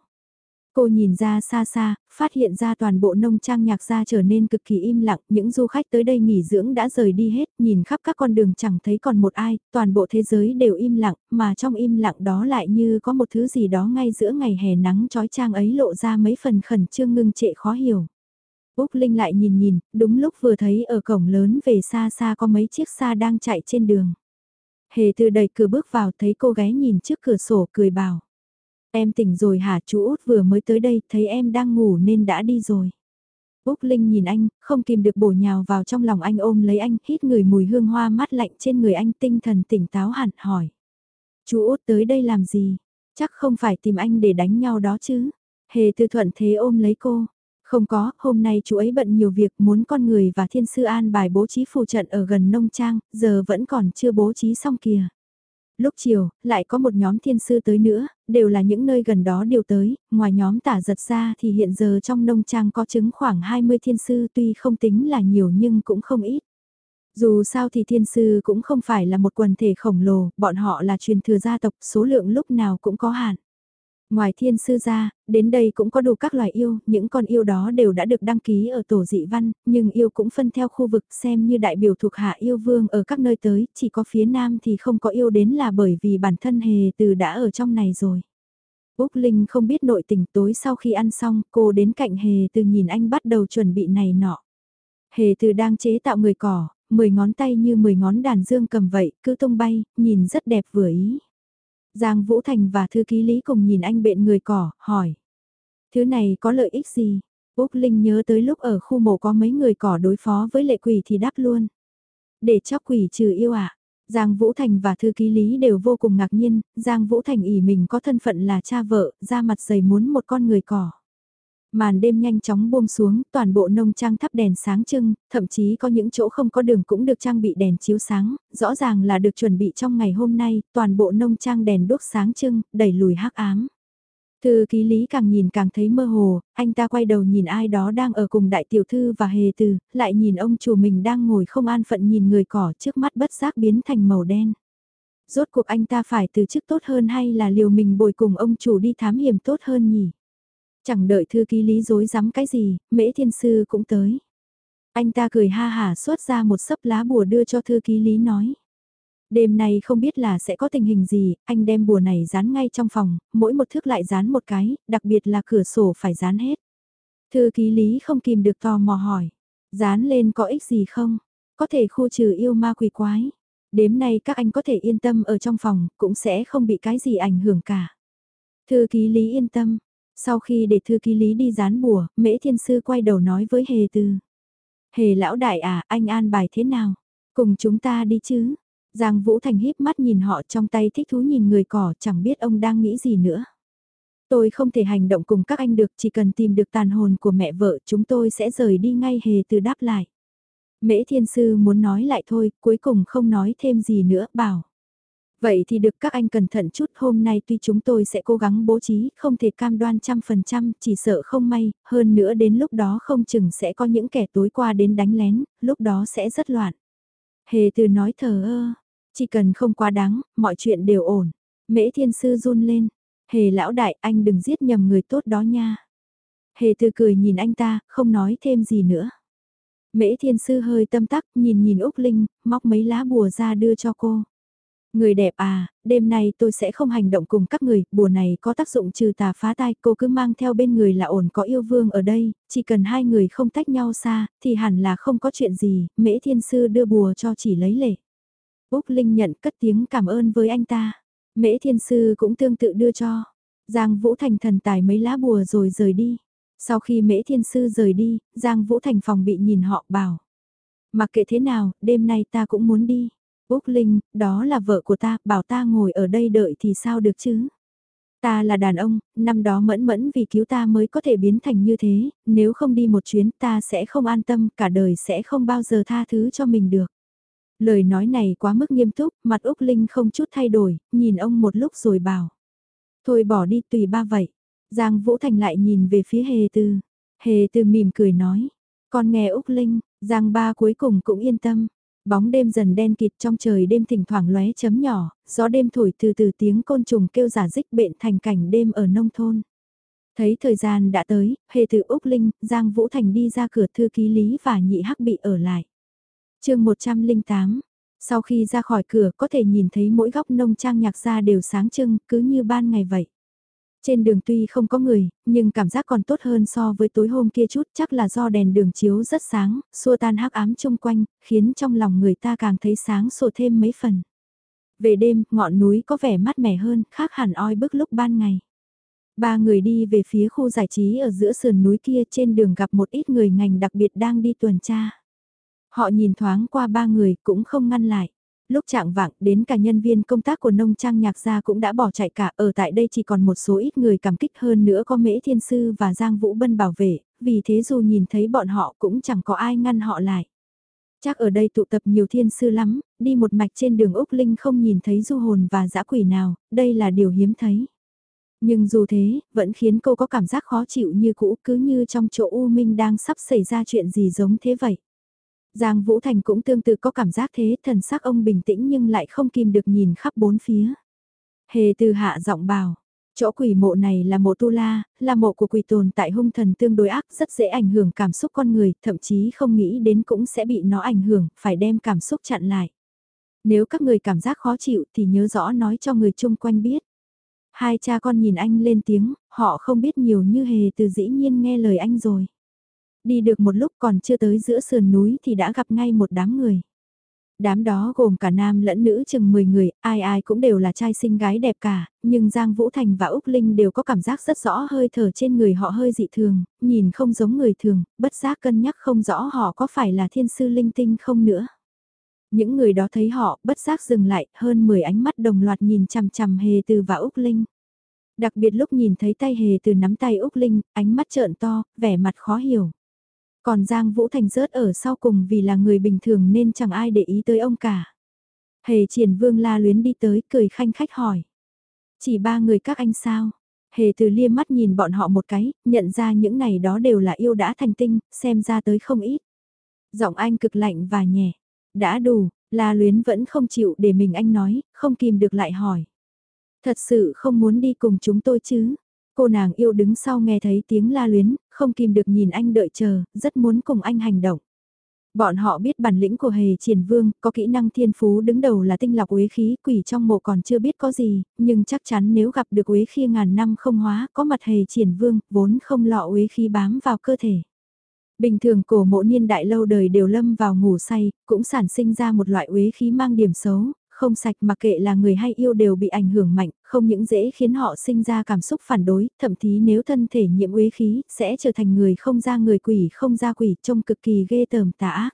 Cô nhìn ra xa xa, phát hiện ra toàn bộ nông trang nhạc gia trở nên cực kỳ im lặng, những du khách tới đây nghỉ dưỡng đã rời đi hết, nhìn khắp các con đường chẳng thấy còn một ai, toàn bộ thế giới đều im lặng, mà trong im lặng đó lại như có một thứ gì đó ngay giữa ngày hè nắng trói trang ấy lộ ra mấy phần khẩn trương ngưng trệ khó hiểu. Úc Linh lại nhìn nhìn, đúng lúc vừa thấy ở cổng lớn về xa xa có mấy chiếc xa đang chạy trên đường. Hề từ đẩy cửa bước vào thấy cô gái nhìn trước cửa sổ cười bảo. Em tỉnh rồi hả chú út vừa mới tới đây thấy em đang ngủ nên đã đi rồi. Úc Linh nhìn anh, không kìm được bổ nhào vào trong lòng anh ôm lấy anh, hít người mùi hương hoa mát lạnh trên người anh tinh thần tỉnh táo hẳn hỏi. Chú út tới đây làm gì? Chắc không phải tìm anh để đánh nhau đó chứ? Hề tư thuận thế ôm lấy cô. Không có, hôm nay chú ấy bận nhiều việc muốn con người và thiên sư an bài bố trí phù trận ở gần nông trang, giờ vẫn còn chưa bố trí xong kìa. Lúc chiều, lại có một nhóm thiên sư tới nữa, đều là những nơi gần đó đều tới, ngoài nhóm tả giật ra thì hiện giờ trong nông trang có chứng khoảng 20 thiên sư tuy không tính là nhiều nhưng cũng không ít. Dù sao thì thiên sư cũng không phải là một quần thể khổng lồ, bọn họ là truyền thừa gia tộc, số lượng lúc nào cũng có hạn. Ngoài thiên sư ra, đến đây cũng có đủ các loài yêu, những con yêu đó đều đã được đăng ký ở tổ dị văn, nhưng yêu cũng phân theo khu vực xem như đại biểu thuộc hạ yêu vương ở các nơi tới, chỉ có phía nam thì không có yêu đến là bởi vì bản thân hề từ đã ở trong này rồi. Úc Linh không biết nội tình tối sau khi ăn xong, cô đến cạnh hề từ nhìn anh bắt đầu chuẩn bị này nọ. Hề từ đang chế tạo người cỏ, mười ngón tay như mười ngón đàn dương cầm vậy, cứ tung bay, nhìn rất đẹp vừa ý. Giang Vũ Thành và thư ký Lý cùng nhìn anh bện người cỏ, hỏi. Thứ này có lợi ích gì? Úc Linh nhớ tới lúc ở khu mộ có mấy người cỏ đối phó với lệ quỷ thì đáp luôn. Để cho quỷ trừ yêu ạ. À? Giang Vũ Thành và thư ký Lý đều vô cùng ngạc nhiên, Giang Vũ Thành ỉ mình có thân phận là cha vợ, ra mặt dày muốn một con người cỏ. Màn đêm nhanh chóng buông xuống, toàn bộ nông trang thắp đèn sáng trưng, thậm chí có những chỗ không có đường cũng được trang bị đèn chiếu sáng, rõ ràng là được chuẩn bị trong ngày hôm nay, toàn bộ nông trang đèn đốt sáng trưng, đẩy lùi hắc ám. Thư ký lý càng nhìn càng thấy mơ hồ, anh ta quay đầu nhìn ai đó đang ở cùng đại tiểu thư và hề từ, lại nhìn ông chủ mình đang ngồi không an phận nhìn người cỏ trước mắt bất giác biến thành màu đen. Rốt cuộc anh ta phải từ chức tốt hơn hay là liều mình bồi cùng ông chủ đi thám hiểm tốt hơn nhỉ? Chẳng đợi thư ký lý dối rắm cái gì, mễ thiên sư cũng tới. Anh ta cười ha hả xuất ra một sấp lá bùa đưa cho thư ký lý nói. Đêm nay không biết là sẽ có tình hình gì, anh đem bùa này dán ngay trong phòng, mỗi một thước lại dán một cái, đặc biệt là cửa sổ phải dán hết. Thư ký lý không kìm được tò mò hỏi, dán lên có ích gì không? có thể khu trừ yêu ma quỷ quái. đêm nay các anh có thể yên tâm ở trong phòng, cũng sẽ không bị cái gì ảnh hưởng cả. Thư ký Lý yên tâm. Sau khi để thư ký Lý đi dán bùa, Mễ Thiên Sư quay đầu nói với Hề Từ. Hề lão đại à, anh an bài thế nào? Cùng chúng ta đi chứ? Giang Vũ Thành híp mắt nhìn họ trong tay thích thú nhìn người cỏ chẳng biết ông đang nghĩ gì nữa. Tôi không thể hành động cùng các anh được chỉ cần tìm được tàn hồn của mẹ vợ chúng tôi sẽ rời đi ngay hề từ đáp lại. Mễ thiên sư muốn nói lại thôi, cuối cùng không nói thêm gì nữa, bảo. Vậy thì được các anh cẩn thận chút hôm nay tuy chúng tôi sẽ cố gắng bố trí, không thể cam đoan trăm phần trăm, chỉ sợ không may, hơn nữa đến lúc đó không chừng sẽ có những kẻ tối qua đến đánh lén, lúc đó sẽ rất loạn. Hề từ nói thờ ơ, chỉ cần không quá đáng, mọi chuyện đều ổn. Mễ thiên sư run lên, hề lão đại anh đừng giết nhầm người tốt đó nha. Hề từ cười nhìn anh ta, không nói thêm gì nữa. Mễ thiên sư hơi tâm tắc, nhìn nhìn Úc Linh, móc mấy lá bùa ra đưa cho cô. Người đẹp à, đêm nay tôi sẽ không hành động cùng các người, bùa này có tác dụng trừ tà phá tai, cô cứ mang theo bên người là ổn có yêu vương ở đây, chỉ cần hai người không tách nhau xa, thì hẳn là không có chuyện gì, mễ thiên sư đưa bùa cho chỉ lấy lệ. Úc Linh nhận cất tiếng cảm ơn với anh ta, mễ thiên sư cũng tương tự đưa cho. Giang Vũ Thành thần tài mấy lá bùa rồi rời đi. Sau khi mễ thiên sư rời đi, Giang Vũ Thành phòng bị nhìn họ bảo. Mặc kệ thế nào, đêm nay ta cũng muốn đi. Úc Linh, đó là vợ của ta, bảo ta ngồi ở đây đợi thì sao được chứ? Ta là đàn ông, năm đó mẫn mẫn vì cứu ta mới có thể biến thành như thế, nếu không đi một chuyến ta sẽ không an tâm, cả đời sẽ không bao giờ tha thứ cho mình được. Lời nói này quá mức nghiêm túc, mặt Úc Linh không chút thay đổi, nhìn ông một lúc rồi bảo. Thôi bỏ đi tùy ba vậy. Giang Vũ Thành lại nhìn về phía Hề Tư. Hề Tư mỉm cười nói. Con nghe Úc Linh, Giang ba cuối cùng cũng yên tâm. Bóng đêm dần đen kịt trong trời đêm thỉnh thoảng lóe chấm nhỏ, gió đêm thổi từ từ tiếng côn trùng kêu giả dích bện thành cảnh đêm ở nông thôn. Thấy thời gian đã tới, hề từ Úc Linh, Giang Vũ Thành đi ra cửa thư ký lý và nhị hắc bị ở lại. chương 108, sau khi ra khỏi cửa có thể nhìn thấy mỗi góc nông trang nhạc ra đều sáng trưng, cứ như ban ngày vậy. Trên đường tuy không có người, nhưng cảm giác còn tốt hơn so với tối hôm kia chút, chắc là do đèn đường chiếu rất sáng, xua tan hắc ám chung quanh, khiến trong lòng người ta càng thấy sáng sổ thêm mấy phần. Về đêm, ngọn núi có vẻ mát mẻ hơn, khác hẳn oi bức lúc ban ngày. Ba người đi về phía khu giải trí ở giữa sườn núi kia trên đường gặp một ít người ngành đặc biệt đang đi tuần tra. Họ nhìn thoáng qua ba người cũng không ngăn lại. Lúc trạng vạng đến cả nhân viên công tác của nông trang nhạc gia cũng đã bỏ chạy cả ở tại đây chỉ còn một số ít người cảm kích hơn nữa có Mễ Thiên Sư và Giang Vũ Bân bảo vệ, vì thế dù nhìn thấy bọn họ cũng chẳng có ai ngăn họ lại. Chắc ở đây tụ tập nhiều thiên sư lắm, đi một mạch trên đường Úc Linh không nhìn thấy du hồn và dã quỷ nào, đây là điều hiếm thấy. Nhưng dù thế, vẫn khiến cô có cảm giác khó chịu như cũ cứ như trong chỗ U Minh đang sắp xảy ra chuyện gì giống thế vậy. Giang Vũ Thành cũng tương tự có cảm giác thế, thần sắc ông bình tĩnh nhưng lại không kìm được nhìn khắp bốn phía. Hề từ hạ giọng bảo, chỗ quỷ mộ này là mộ tu la, là mộ của quỷ tồn tại hung thần tương đối ác, rất dễ ảnh hưởng cảm xúc con người, thậm chí không nghĩ đến cũng sẽ bị nó ảnh hưởng, phải đem cảm xúc chặn lại. Nếu các người cảm giác khó chịu thì nhớ rõ nói cho người chung quanh biết. Hai cha con nhìn anh lên tiếng, họ không biết nhiều như hề từ dĩ nhiên nghe lời anh rồi. Đi được một lúc còn chưa tới giữa sườn núi thì đã gặp ngay một đám người. Đám đó gồm cả nam lẫn nữ chừng 10 người, ai ai cũng đều là trai xinh gái đẹp cả, nhưng Giang Vũ Thành và Úc Linh đều có cảm giác rất rõ hơi thở trên người họ hơi dị thường, nhìn không giống người thường, bất giác cân nhắc không rõ họ có phải là thiên sư linh tinh không nữa. Những người đó thấy họ, bất giác dừng lại, hơn 10 ánh mắt đồng loạt nhìn chằm chằm Hề Từ và Úc Linh. Đặc biệt lúc nhìn thấy tay Hề Từ nắm tay Úc Linh, ánh mắt trợn to, vẻ mặt khó hiểu. Còn Giang Vũ Thành rớt ở sau cùng vì là người bình thường nên chẳng ai để ý tới ông cả. Hề triển vương la luyến đi tới cười khanh khách hỏi. Chỉ ba người các anh sao? Hề từ liêm mắt nhìn bọn họ một cái, nhận ra những này đó đều là yêu đã thành tinh, xem ra tới không ít. Giọng anh cực lạnh và nhẹ. Đã đủ, la luyến vẫn không chịu để mình anh nói, không kìm được lại hỏi. Thật sự không muốn đi cùng chúng tôi chứ? Cô nàng yêu đứng sau nghe thấy tiếng la luyến, không kìm được nhìn anh đợi chờ, rất muốn cùng anh hành động. Bọn họ biết bản lĩnh của hề triển vương, có kỹ năng thiên phú đứng đầu là tinh lọc uế khí, quỷ trong mộ còn chưa biết có gì, nhưng chắc chắn nếu gặp được uế khi ngàn năm không hóa, có mặt hề triển vương, vốn không lọ uế khí bám vào cơ thể. Bình thường cổ mộ niên đại lâu đời đều lâm vào ngủ say, cũng sản sinh ra một loại uế khí mang điểm xấu, không sạch mà kệ là người hay yêu đều bị ảnh hưởng mạnh, không những dễ khiến họ sinh ra cảm xúc phản đối, thậm chí nếu thân thể nhiễm uế khí, sẽ trở thành người không ra người quỷ không ra quỷ, trông cực kỳ ghê tởm tả ác.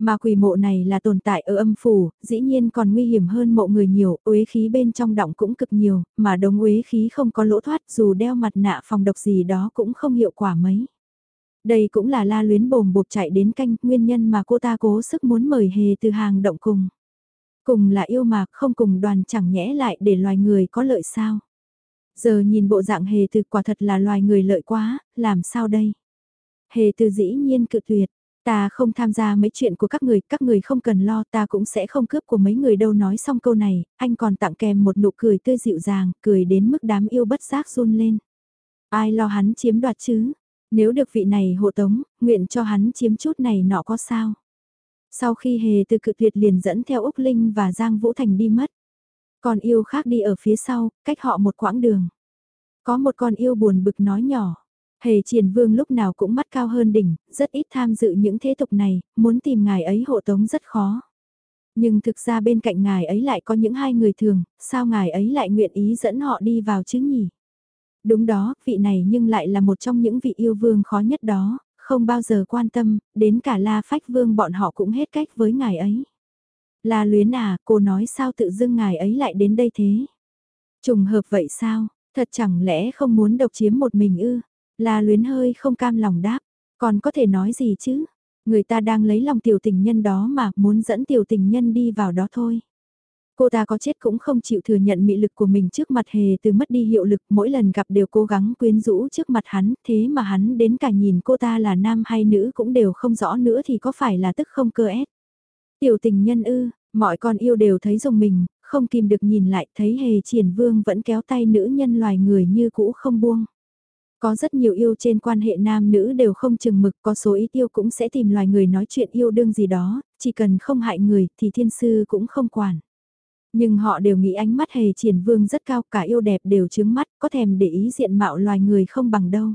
Mà quỷ mộ này là tồn tại ở âm phủ, dĩ nhiên còn nguy hiểm hơn mộ người nhiều, uế khí bên trong động cũng cực nhiều, mà đống uế khí không có lỗ thoát dù đeo mặt nạ phòng độc gì đó cũng không hiệu quả mấy. Đây cũng là la luyến bồm bột chạy đến canh, nguyên nhân mà cô ta cố sức muốn mời hề từ hàng động cùng. Cùng là yêu mà không cùng đoàn chẳng nhẽ lại để loài người có lợi sao. Giờ nhìn bộ dạng hề từ quả thật là loài người lợi quá, làm sao đây? Hề từ dĩ nhiên cự tuyệt, Ta không tham gia mấy chuyện của các người, các người không cần lo, ta cũng sẽ không cướp của mấy người đâu nói xong câu này, anh còn tặng kèm một nụ cười tươi dịu dàng, cười đến mức đám yêu bất giác run lên. Ai lo hắn chiếm đoạt chứ? Nếu được vị này hộ tống, nguyện cho hắn chiếm chút này nọ có sao? Sau khi hề từ cự tuyệt liền dẫn theo Úc Linh và Giang Vũ Thành đi mất. Còn yêu khác đi ở phía sau, cách họ một quãng đường. Có một con yêu buồn bực nói nhỏ. Hề triển vương lúc nào cũng mắt cao hơn đỉnh, rất ít tham dự những thế tục này, muốn tìm ngài ấy hộ tống rất khó. Nhưng thực ra bên cạnh ngài ấy lại có những hai người thường, sao ngài ấy lại nguyện ý dẫn họ đi vào chứ nhỉ? Đúng đó, vị này nhưng lại là một trong những vị yêu vương khó nhất đó, không bao giờ quan tâm, đến cả la phách vương bọn họ cũng hết cách với ngài ấy. La luyến à, cô nói sao tự dưng ngài ấy lại đến đây thế? Trùng hợp vậy sao, thật chẳng lẽ không muốn độc chiếm một mình ư? La luyến hơi không cam lòng đáp, còn có thể nói gì chứ? Người ta đang lấy lòng tiểu tình nhân đó mà muốn dẫn tiểu tình nhân đi vào đó thôi. Cô ta có chết cũng không chịu thừa nhận mị lực của mình trước mặt hề từ mất đi hiệu lực mỗi lần gặp đều cố gắng quyến rũ trước mặt hắn thế mà hắn đến cả nhìn cô ta là nam hay nữ cũng đều không rõ nữa thì có phải là tức không cơ ép. Tiểu tình nhân ư, mọi con yêu đều thấy dùng mình, không kìm được nhìn lại thấy hề triển vương vẫn kéo tay nữ nhân loài người như cũ không buông. Có rất nhiều yêu trên quan hệ nam nữ đều không chừng mực, có số ít yêu cũng sẽ tìm loài người nói chuyện yêu đương gì đó, chỉ cần không hại người thì thiên sư cũng không quản. Nhưng họ đều nghĩ ánh mắt hề triển vương rất cao, cả yêu đẹp đều chướng mắt, có thèm để ý diện mạo loài người không bằng đâu.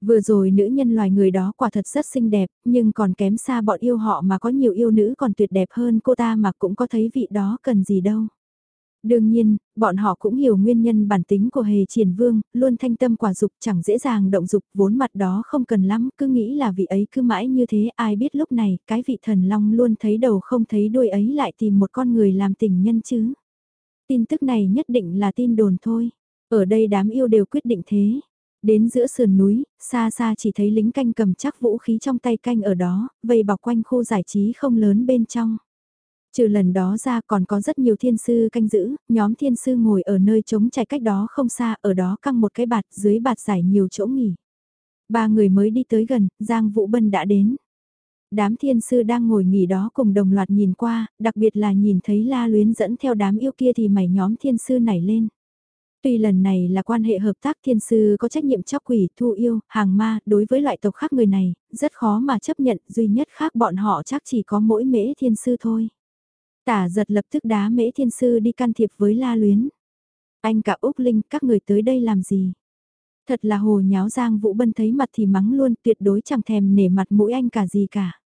Vừa rồi nữ nhân loài người đó quả thật rất xinh đẹp, nhưng còn kém xa bọn yêu họ mà có nhiều yêu nữ còn tuyệt đẹp hơn cô ta mà cũng có thấy vị đó cần gì đâu. Đương nhiên, bọn họ cũng hiểu nguyên nhân bản tính của hề triển vương, luôn thanh tâm quả dục chẳng dễ dàng động dục vốn mặt đó không cần lắm, cứ nghĩ là vị ấy cứ mãi như thế ai biết lúc này cái vị thần long luôn thấy đầu không thấy đuôi ấy lại tìm một con người làm tình nhân chứ. Tin tức này nhất định là tin đồn thôi, ở đây đám yêu đều quyết định thế. Đến giữa sườn núi, xa xa chỉ thấy lính canh cầm chắc vũ khí trong tay canh ở đó, vây bọc quanh khu giải trí không lớn bên trong. Trừ lần đó ra còn có rất nhiều thiên sư canh giữ, nhóm thiên sư ngồi ở nơi trống trải cách đó không xa, ở đó căng một cái bạt, dưới bạt giải nhiều chỗ nghỉ. Ba người mới đi tới gần, Giang Vũ Bân đã đến. Đám thiên sư đang ngồi nghỉ đó cùng đồng loạt nhìn qua, đặc biệt là nhìn thấy la luyến dẫn theo đám yêu kia thì mày nhóm thiên sư nảy lên. Tuy lần này là quan hệ hợp tác thiên sư có trách nhiệm chóc quỷ, thu yêu, hàng ma, đối với loại tộc khác người này, rất khó mà chấp nhận, duy nhất khác bọn họ chắc chỉ có mỗi mễ thiên sư thôi. Tả giật lập tức đá mễ thiên sư đi can thiệp với la luyến. Anh cả Úc Linh, các người tới đây làm gì? Thật là hồ nháo Giang Vũ Bân thấy mặt thì mắng luôn tuyệt đối chẳng thèm nể mặt mũi anh cả gì cả.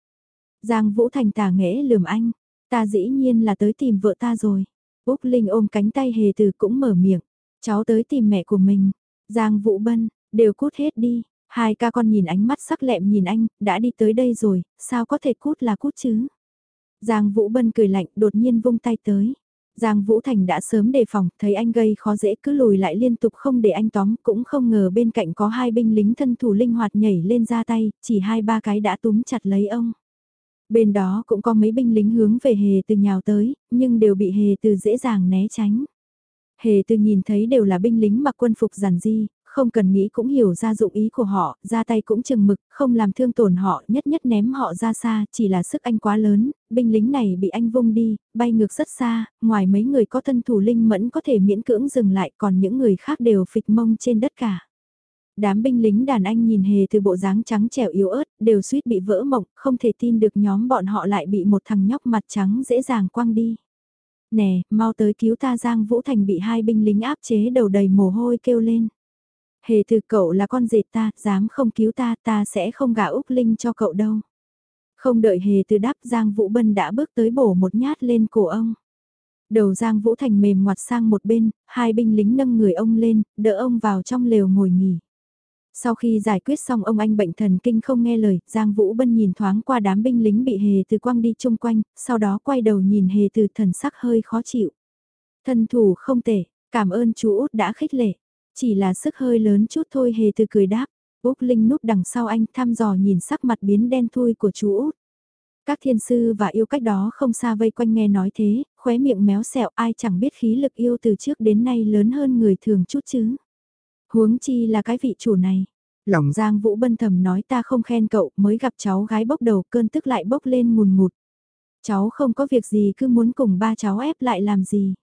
Giang Vũ Thành tà nghẽ lườm anh, ta dĩ nhiên là tới tìm vợ ta rồi. Úc Linh ôm cánh tay hề từ cũng mở miệng, cháu tới tìm mẹ của mình. Giang Vũ Bân, đều cút hết đi, hai ca con nhìn ánh mắt sắc lẹm nhìn anh, đã đi tới đây rồi, sao có thể cút là cút chứ? Giang Vũ Bân cười lạnh đột nhiên vung tay tới. Giang Vũ Thành đã sớm đề phòng, thấy anh gây khó dễ cứ lùi lại liên tục không để anh tóm, cũng không ngờ bên cạnh có hai binh lính thân thủ linh hoạt nhảy lên ra tay, chỉ hai ba cái đã túm chặt lấy ông. Bên đó cũng có mấy binh lính hướng về hề từ nhào tới, nhưng đều bị hề từ dễ dàng né tránh. Hề từ nhìn thấy đều là binh lính mặc quân phục giản di, không cần nghĩ cũng hiểu ra dụng ý của họ, ra tay cũng chừng mực, không làm thương tổn họ, nhất nhất ném họ ra xa, chỉ là sức anh quá lớn, binh lính này bị anh vung đi, bay ngược rất xa, ngoài mấy người có thân thủ linh mẫn có thể miễn cưỡng dừng lại, còn những người khác đều phịch mông trên đất cả. Đám binh lính đàn anh nhìn hề từ bộ dáng trắng trẻo yếu ớt, đều suýt bị vỡ mộng, không thể tin được nhóm bọn họ lại bị một thằng nhóc mặt trắng dễ dàng quăng đi. Nè, mau tới cứu ta Giang Vũ Thành bị hai binh lính áp chế đầu đầy mồ hôi kêu lên. Hề từ cậu là con dệt ta, dám không cứu ta, ta sẽ không gả Úc Linh cho cậu đâu. Không đợi hề từ đáp Giang Vũ Bân đã bước tới bổ một nhát lên cổ ông. Đầu Giang Vũ Thành mềm ngoặt sang một bên, hai binh lính nâng người ông lên, đỡ ông vào trong lều ngồi nghỉ. Sau khi giải quyết xong ông anh bệnh thần kinh không nghe lời, Giang Vũ Bân nhìn thoáng qua đám binh lính bị hề từ quăng đi chung quanh, sau đó quay đầu nhìn hề từ thần sắc hơi khó chịu. Thân thủ không tệ, cảm ơn chú Út đã khích lệ. Chỉ là sức hơi lớn chút thôi hề từ cười đáp. Úc Linh núp đằng sau anh thăm dò nhìn sắc mặt biến đen thui của chú Út. Các thiên sư và yêu cách đó không xa vây quanh nghe nói thế, khóe miệng méo xẹo ai chẳng biết khí lực yêu từ trước đến nay lớn hơn người thường chút chứ. Huống chi là cái vị chủ này. Lòng Giang Vũ bân thầm nói ta không khen cậu mới gặp cháu gái bốc đầu cơn tức lại bốc lên mùn ngụt. Cháu không có việc gì cứ muốn cùng ba cháu ép lại làm gì.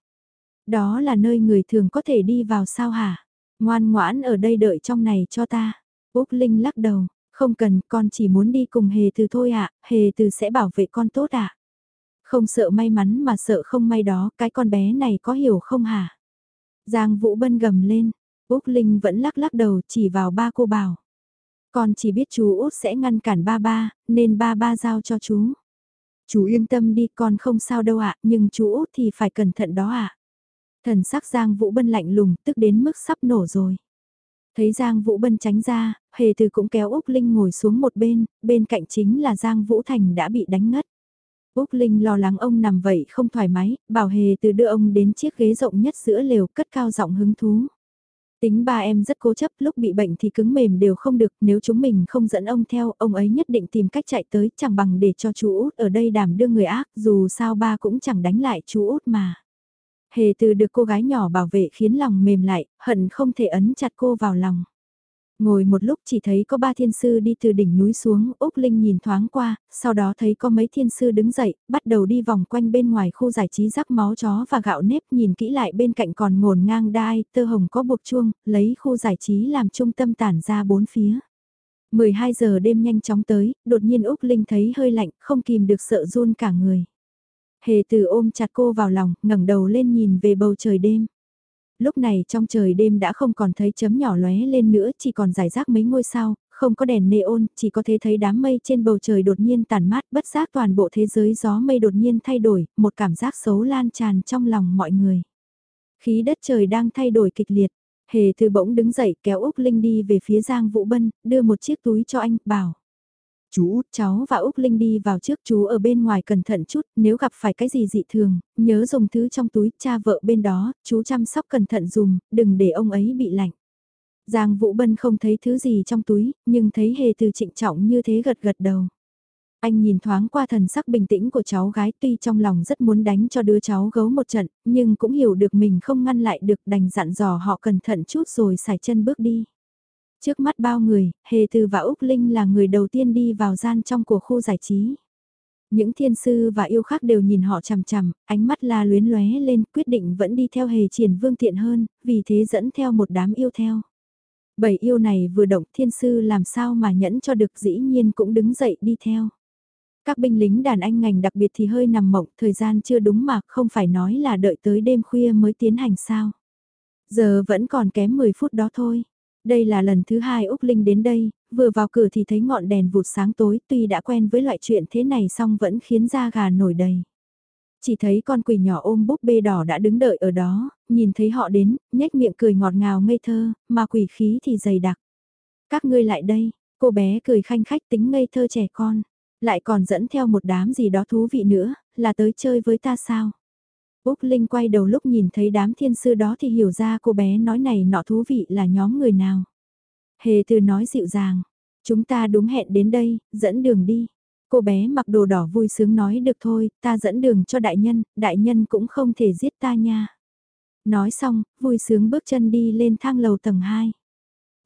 Đó là nơi người thường có thể đi vào sao hả? Ngoan ngoãn ở đây đợi trong này cho ta. Úc Linh lắc đầu, không cần, con chỉ muốn đi cùng hề từ thôi ạ, hề từ sẽ bảo vệ con tốt ạ. Không sợ may mắn mà sợ không may đó, cái con bé này có hiểu không hả? Giang Vũ Bân gầm lên, Úc Linh vẫn lắc lắc đầu chỉ vào ba cô bảo. Con chỉ biết chú Út sẽ ngăn cản ba ba, nên ba ba giao cho chú. Chú yên tâm đi con không sao đâu ạ, nhưng chú Út thì phải cẩn thận đó ạ. Thần sắc Giang Vũ Bân lạnh lùng tức đến mức sắp nổ rồi. Thấy Giang Vũ Bân tránh ra, Hề Từ cũng kéo Úc Linh ngồi xuống một bên, bên cạnh chính là Giang Vũ Thành đã bị đánh ngất. Úc Linh lo lắng ông nằm vậy không thoải mái, bảo Hề Từ đưa ông đến chiếc ghế rộng nhất giữa lều cất cao giọng hứng thú. Tính ba em rất cố chấp, lúc bị bệnh thì cứng mềm đều không được, nếu chúng mình không dẫn ông theo, ông ấy nhất định tìm cách chạy tới, chẳng bằng để cho chú út ở đây đảm đương người ác, dù sao ba cũng chẳng đánh lại chú út mà. Hề từ được cô gái nhỏ bảo vệ khiến lòng mềm lại, hận không thể ấn chặt cô vào lòng. Ngồi một lúc chỉ thấy có ba thiên sư đi từ đỉnh núi xuống, Úc Linh nhìn thoáng qua, sau đó thấy có mấy thiên sư đứng dậy, bắt đầu đi vòng quanh bên ngoài khu giải trí rắc máu chó và gạo nếp nhìn kỹ lại bên cạnh còn ngổn ngang đai, tơ hồng có buộc chuông, lấy khu giải trí làm trung tâm tản ra bốn phía. 12 giờ đêm nhanh chóng tới, đột nhiên Úc Linh thấy hơi lạnh, không kìm được sợ run cả người. Hề từ ôm chặt cô vào lòng, ngẩng đầu lên nhìn về bầu trời đêm. Lúc này trong trời đêm đã không còn thấy chấm nhỏ lóe lên nữa, chỉ còn giải rác mấy ngôi sao, không có đèn neon, chỉ có thể thấy đám mây trên bầu trời đột nhiên tàn mát, bất giác toàn bộ thế giới gió mây đột nhiên thay đổi, một cảm giác xấu lan tràn trong lòng mọi người. Khí đất trời đang thay đổi kịch liệt, hề từ bỗng đứng dậy kéo Úc Linh đi về phía Giang Vũ Bân, đưa một chiếc túi cho anh, bảo. Chú út cháu và Úc Linh đi vào trước chú ở bên ngoài cẩn thận chút, nếu gặp phải cái gì dị thường, nhớ dùng thứ trong túi, cha vợ bên đó, chú chăm sóc cẩn thận dùm, đừng để ông ấy bị lạnh. Giang Vũ Bân không thấy thứ gì trong túi, nhưng thấy hề từ trịnh trọng như thế gật gật đầu. Anh nhìn thoáng qua thần sắc bình tĩnh của cháu gái tuy trong lòng rất muốn đánh cho đứa cháu gấu một trận, nhưng cũng hiểu được mình không ngăn lại được đành dặn dò họ cẩn thận chút rồi xài chân bước đi. Trước mắt bao người, Hề Từ và Úc Linh là người đầu tiên đi vào gian trong của khu giải trí. Những thiên sư và yêu khác đều nhìn họ chằm chằm, ánh mắt la luyến lóe lên quyết định vẫn đi theo hề triển vương tiện hơn, vì thế dẫn theo một đám yêu theo. Bảy yêu này vừa động thiên sư làm sao mà nhẫn cho được dĩ nhiên cũng đứng dậy đi theo. Các binh lính đàn anh ngành đặc biệt thì hơi nằm mộng, thời gian chưa đúng mà không phải nói là đợi tới đêm khuya mới tiến hành sao. Giờ vẫn còn kém 10 phút đó thôi. Đây là lần thứ hai Úc Linh đến đây, vừa vào cửa thì thấy ngọn đèn vụt sáng tối tuy đã quen với loại chuyện thế này song vẫn khiến da gà nổi đầy. Chỉ thấy con quỷ nhỏ ôm búp bê đỏ đã đứng đợi ở đó, nhìn thấy họ đến, nhếch miệng cười ngọt ngào ngây thơ, mà quỷ khí thì dày đặc. Các ngươi lại đây, cô bé cười khanh khách tính ngây thơ trẻ con, lại còn dẫn theo một đám gì đó thú vị nữa, là tới chơi với ta sao? Úc Linh quay đầu lúc nhìn thấy đám thiên sư đó thì hiểu ra cô bé nói này nọ thú vị là nhóm người nào. Hề từ nói dịu dàng, chúng ta đúng hẹn đến đây, dẫn đường đi. Cô bé mặc đồ đỏ vui sướng nói được thôi, ta dẫn đường cho đại nhân, đại nhân cũng không thể giết ta nha. Nói xong, vui sướng bước chân đi lên thang lầu tầng 2.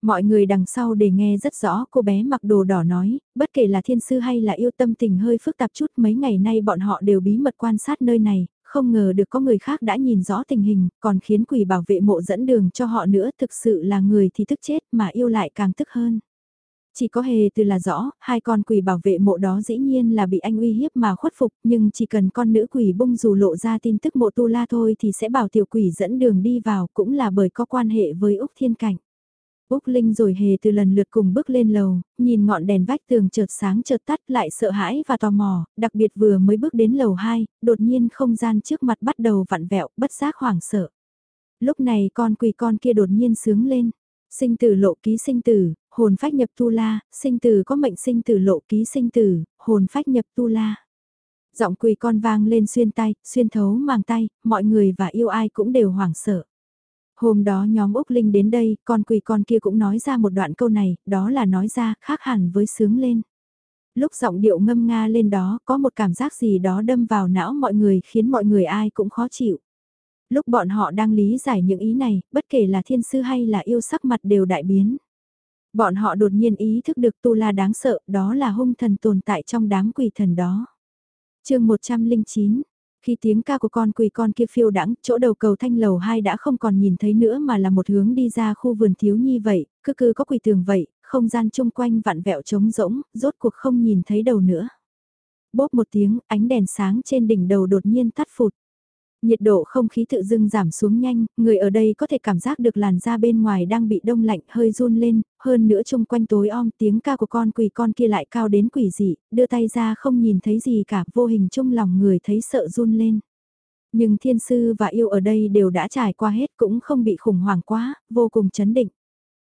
Mọi người đằng sau để nghe rất rõ cô bé mặc đồ đỏ nói, bất kể là thiên sư hay là yêu tâm tình hơi phức tạp chút mấy ngày nay bọn họ đều bí mật quan sát nơi này, không ngờ được có người khác đã nhìn rõ tình hình, còn khiến quỷ bảo vệ mộ dẫn đường cho họ nữa, thực sự là người thì tức chết mà yêu lại càng tức hơn. Chỉ có hề từ là rõ, hai con quỷ bảo vệ mộ đó dĩ nhiên là bị anh uy hiếp mà khuất phục, nhưng chỉ cần con nữ quỷ bung dù lộ ra tin tức mộ tu la thôi thì sẽ bảo tiểu quỷ dẫn đường đi vào cũng là bởi có quan hệ với Úc Thiên Cảnh. Úc Linh rồi hề từ lần lượt cùng bước lên lầu, nhìn ngọn đèn vách tường chợt sáng chợt tắt lại sợ hãi và tò mò, đặc biệt vừa mới bước đến lầu 2, đột nhiên không gian trước mặt bắt đầu vặn vẹo, bất giác hoảng sợ. Lúc này con quỳ con kia đột nhiên sướng lên, sinh tử lộ ký sinh tử, hồn phách nhập tu la, sinh tử có mệnh sinh tử lộ ký sinh tử, hồn phách nhập tu la. Giọng quỳ con vang lên xuyên tay, xuyên thấu màng tay, mọi người và yêu ai cũng đều hoảng sợ. Hôm đó nhóm Úc Linh đến đây, con quỳ con kia cũng nói ra một đoạn câu này, đó là nói ra, khác hẳn với sướng lên. Lúc giọng điệu ngâm nga lên đó, có một cảm giác gì đó đâm vào não mọi người khiến mọi người ai cũng khó chịu. Lúc bọn họ đang lý giải những ý này, bất kể là thiên sư hay là yêu sắc mặt đều đại biến. Bọn họ đột nhiên ý thức được tu la đáng sợ, đó là hung thần tồn tại trong đám quỷ thần đó. chương 109, khi tiếng ca của con quỳ con kia phiêu đãng, chỗ đầu cầu thanh lầu 2 đã không còn nhìn thấy nữa mà là một hướng đi ra khu vườn thiếu nhi vậy, cứ cứ có quỳ tường vậy, không gian chung quanh vặn vẹo trống rỗng, rốt cuộc không nhìn thấy đầu nữa. Bốp một tiếng, ánh đèn sáng trên đỉnh đầu đột nhiên tắt phụt. Nhiệt độ không khí tự dưng giảm xuống nhanh, người ở đây có thể cảm giác được làn da bên ngoài đang bị đông lạnh hơi run lên, hơn nữa chung quanh tối om tiếng ca của con quỷ con kia lại cao đến quỷ dị, đưa tay ra không nhìn thấy gì cả, vô hình chung lòng người thấy sợ run lên. Nhưng thiên sư và yêu ở đây đều đã trải qua hết cũng không bị khủng hoảng quá, vô cùng chấn định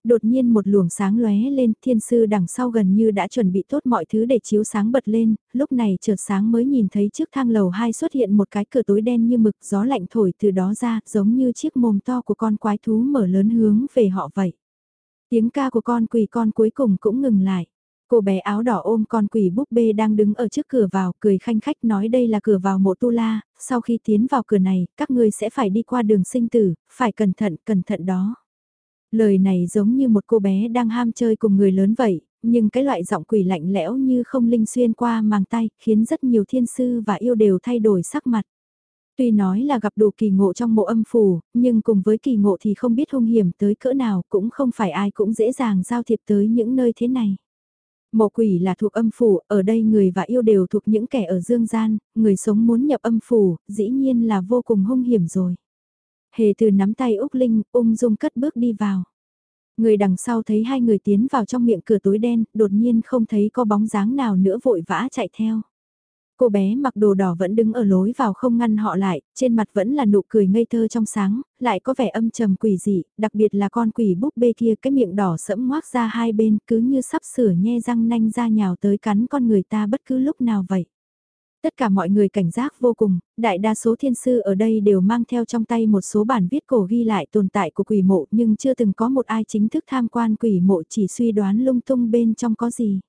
đột nhiên một luồng sáng lóe lên, thiên sư đằng sau gần như đã chuẩn bị tốt mọi thứ để chiếu sáng bật lên, lúc này chợt sáng mới nhìn thấy trước thang lầu 2 xuất hiện một cái cửa tối đen như mực gió lạnh thổi từ đó ra, giống như chiếc mồm to của con quái thú mở lớn hướng về họ vậy. Tiếng ca của con quỷ con cuối cùng cũng ngừng lại. Cô bé áo đỏ ôm con quỷ búp bê đang đứng ở trước cửa vào, cười khanh khách nói đây là cửa vào mộ tu la, sau khi tiến vào cửa này, các ngươi sẽ phải đi qua đường sinh tử, phải cẩn thận, cẩn thận đó. Lời này giống như một cô bé đang ham chơi cùng người lớn vậy, nhưng cái loại giọng quỷ lạnh lẽo như không linh xuyên qua màng tay, khiến rất nhiều thiên sư và yêu đều thay đổi sắc mặt. Tuy nói là gặp đủ kỳ ngộ trong mộ âm phủ, nhưng cùng với kỳ ngộ thì không biết hung hiểm tới cỡ nào, cũng không phải ai cũng dễ dàng giao thiệp tới những nơi thế này. Mộ quỷ là thuộc âm phủ, ở đây người và yêu đều thuộc những kẻ ở dương gian, người sống muốn nhập âm phủ, dĩ nhiên là vô cùng hung hiểm rồi. Hề từ nắm tay Úc Linh, ung dung cất bước đi vào. Người đằng sau thấy hai người tiến vào trong miệng cửa tối đen, đột nhiên không thấy có bóng dáng nào nữa vội vã chạy theo. Cô bé mặc đồ đỏ vẫn đứng ở lối vào không ngăn họ lại, trên mặt vẫn là nụ cười ngây thơ trong sáng, lại có vẻ âm trầm quỷ dị, đặc biệt là con quỷ búp bê kia cái miệng đỏ sẫm ngoác ra hai bên cứ như sắp sửa nhe răng nanh ra nhào tới cắn con người ta bất cứ lúc nào vậy. Tất cả mọi người cảnh giác vô cùng, đại đa số thiên sư ở đây đều mang theo trong tay một số bản viết cổ ghi lại tồn tại của quỷ mộ nhưng chưa từng có một ai chính thức tham quan quỷ mộ chỉ suy đoán lung tung bên trong có gì.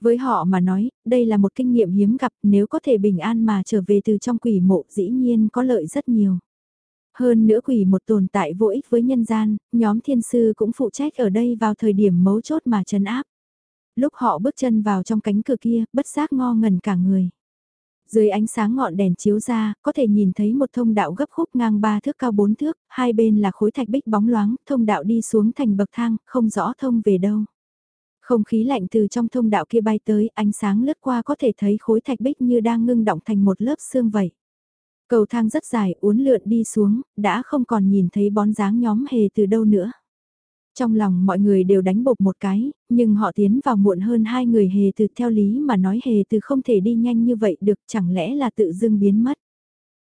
Với họ mà nói, đây là một kinh nghiệm hiếm gặp nếu có thể bình an mà trở về từ trong quỷ mộ dĩ nhiên có lợi rất nhiều. Hơn nữa quỷ một tồn tại vô ích với nhân gian, nhóm thiên sư cũng phụ trách ở đây vào thời điểm mấu chốt mà chấn áp. Lúc họ bước chân vào trong cánh cửa kia, bất giác ngo ngẩn cả người. Dưới ánh sáng ngọn đèn chiếu ra, có thể nhìn thấy một thông đạo gấp khúc ngang ba thước cao bốn thước, hai bên là khối thạch bích bóng loáng, thông đạo đi xuống thành bậc thang, không rõ thông về đâu. Không khí lạnh từ trong thông đạo kia bay tới, ánh sáng lướt qua có thể thấy khối thạch bích như đang ngưng động thành một lớp xương vậy. Cầu thang rất dài, uốn lượn đi xuống, đã không còn nhìn thấy bón dáng nhóm hề từ đâu nữa. Trong lòng mọi người đều đánh bột một cái, nhưng họ tiến vào muộn hơn hai người hề từ theo lý mà nói hề từ không thể đi nhanh như vậy được chẳng lẽ là tự dưng biến mất.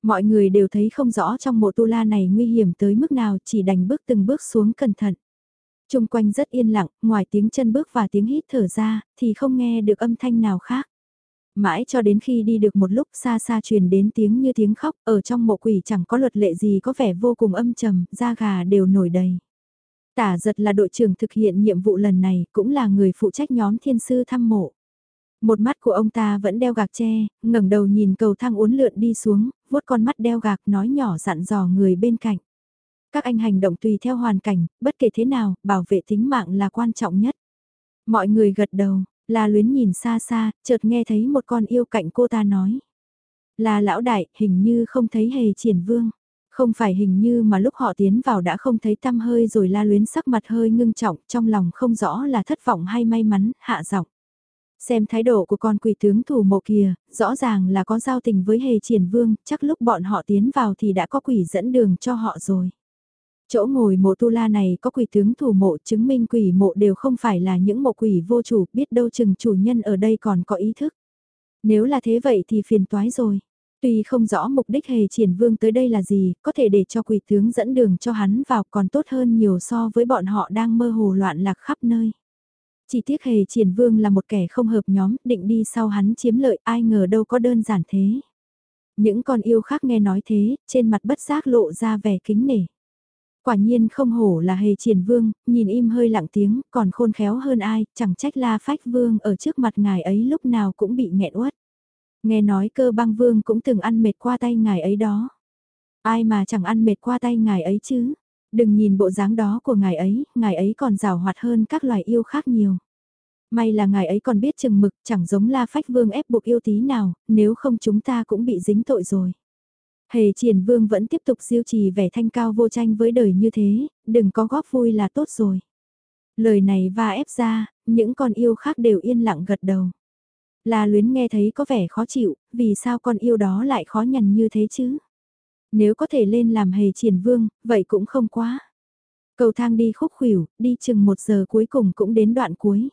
Mọi người đều thấy không rõ trong mộ tu la này nguy hiểm tới mức nào chỉ đành bước từng bước xuống cẩn thận. Trung quanh rất yên lặng, ngoài tiếng chân bước và tiếng hít thở ra, thì không nghe được âm thanh nào khác. Mãi cho đến khi đi được một lúc xa xa truyền đến tiếng như tiếng khóc, ở trong mộ quỷ chẳng có luật lệ gì có vẻ vô cùng âm trầm, da gà đều nổi đầy. Tả giật là đội trưởng thực hiện nhiệm vụ lần này, cũng là người phụ trách nhóm thiên sư thăm mộ. Một mắt của ông ta vẫn đeo gạc tre, ngẩng đầu nhìn cầu thang uốn lượn đi xuống, vuốt con mắt đeo gạc nói nhỏ dặn dò người bên cạnh. Các anh hành động tùy theo hoàn cảnh, bất kể thế nào, bảo vệ tính mạng là quan trọng nhất. Mọi người gật đầu, là luyến nhìn xa xa, chợt nghe thấy một con yêu cạnh cô ta nói. Là lão đại, hình như không thấy hề triển vương. Không phải hình như mà lúc họ tiến vào đã không thấy tăm hơi rồi la luyến sắc mặt hơi ngưng trọng trong lòng không rõ là thất vọng hay may mắn, hạ giọng. Xem thái độ của con quỷ tướng thủ mộ kia, rõ ràng là có giao tình với hề triển vương, chắc lúc bọn họ tiến vào thì đã có quỷ dẫn đường cho họ rồi. Chỗ ngồi mộ tu la này có quỷ tướng thủ mộ chứng minh quỷ mộ đều không phải là những mộ quỷ vô chủ biết đâu chừng chủ nhân ở đây còn có ý thức. Nếu là thế vậy thì phiền toái rồi. Tuy không rõ mục đích hề triển vương tới đây là gì, có thể để cho quỷ tướng dẫn đường cho hắn vào còn tốt hơn nhiều so với bọn họ đang mơ hồ loạn lạc khắp nơi. Chỉ tiếc hề triển vương là một kẻ không hợp nhóm, định đi sau hắn chiếm lợi ai ngờ đâu có đơn giản thế. Những con yêu khác nghe nói thế, trên mặt bất giác lộ ra vẻ kính nể. Quả nhiên không hổ là hề triển vương, nhìn im hơi lặng tiếng, còn khôn khéo hơn ai, chẳng trách la phách vương ở trước mặt ngài ấy lúc nào cũng bị nghẹn uất. Nghe nói cơ băng vương cũng từng ăn mệt qua tay ngài ấy đó. Ai mà chẳng ăn mệt qua tay ngài ấy chứ. Đừng nhìn bộ dáng đó của ngài ấy, ngài ấy còn rào hoạt hơn các loài yêu khác nhiều. May là ngài ấy còn biết chừng mực, chẳng giống la phách vương ép buộc yêu tí nào, nếu không chúng ta cũng bị dính tội rồi. Hề triển vương vẫn tiếp tục diêu trì vẻ thanh cao vô tranh với đời như thế, đừng có góp vui là tốt rồi. Lời này va ép ra, những con yêu khác đều yên lặng gật đầu. La luyến nghe thấy có vẻ khó chịu, vì sao con yêu đó lại khó nhằn như thế chứ? Nếu có thể lên làm hề triển vương, vậy cũng không quá. Cầu thang đi khúc khủyểu, đi chừng một giờ cuối cùng cũng đến đoạn cuối.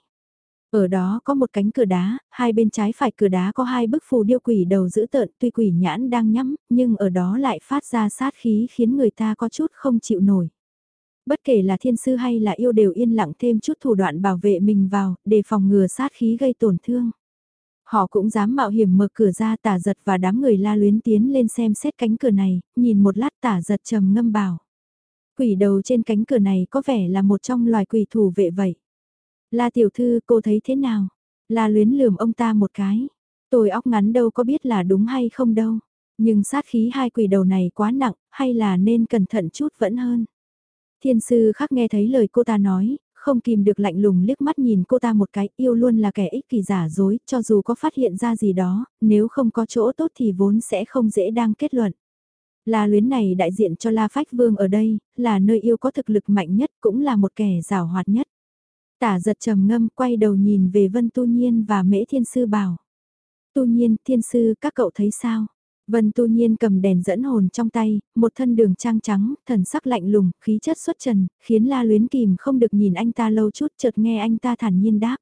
Ở đó có một cánh cửa đá, hai bên trái phải cửa đá có hai bức phù điêu quỷ đầu giữ tợn tuy quỷ nhãn đang nhắm, nhưng ở đó lại phát ra sát khí khiến người ta có chút không chịu nổi. Bất kể là thiên sư hay là yêu đều yên lặng thêm chút thủ đoạn bảo vệ mình vào, để phòng ngừa sát khí gây tổn thương. Họ cũng dám mạo hiểm mở cửa ra tả giật và đám người la luyến tiến lên xem xét cánh cửa này, nhìn một lát tả giật trầm ngâm bảo. Quỷ đầu trên cánh cửa này có vẻ là một trong loài quỷ thủ vệ vậy. La tiểu thư cô thấy thế nào? La luyến lườm ông ta một cái. Tôi óc ngắn đâu có biết là đúng hay không đâu. Nhưng sát khí hai quỷ đầu này quá nặng, hay là nên cẩn thận chút vẫn hơn. Thiên sư khắc nghe thấy lời cô ta nói, không kìm được lạnh lùng liếc mắt nhìn cô ta một cái, yêu luôn là kẻ ích kỷ giả dối, cho dù có phát hiện ra gì đó, nếu không có chỗ tốt thì vốn sẽ không dễ đang kết luận. La luyến này đại diện cho La Phách Vương ở đây, là nơi yêu có thực lực mạnh nhất, cũng là một kẻ rào hoạt nhất. Tả giật trầm ngâm quay đầu nhìn về Vân Tu Nhiên và Mễ Thiên Sư bảo. Tu Nhiên, Thiên Sư, các cậu thấy sao? Vân Tu Nhiên cầm đèn dẫn hồn trong tay, một thân đường trang trắng, thần sắc lạnh lùng, khí chất xuất trần, khiến La Luyến kìm không được nhìn anh ta lâu chút chợt nghe anh ta thản nhiên đáp.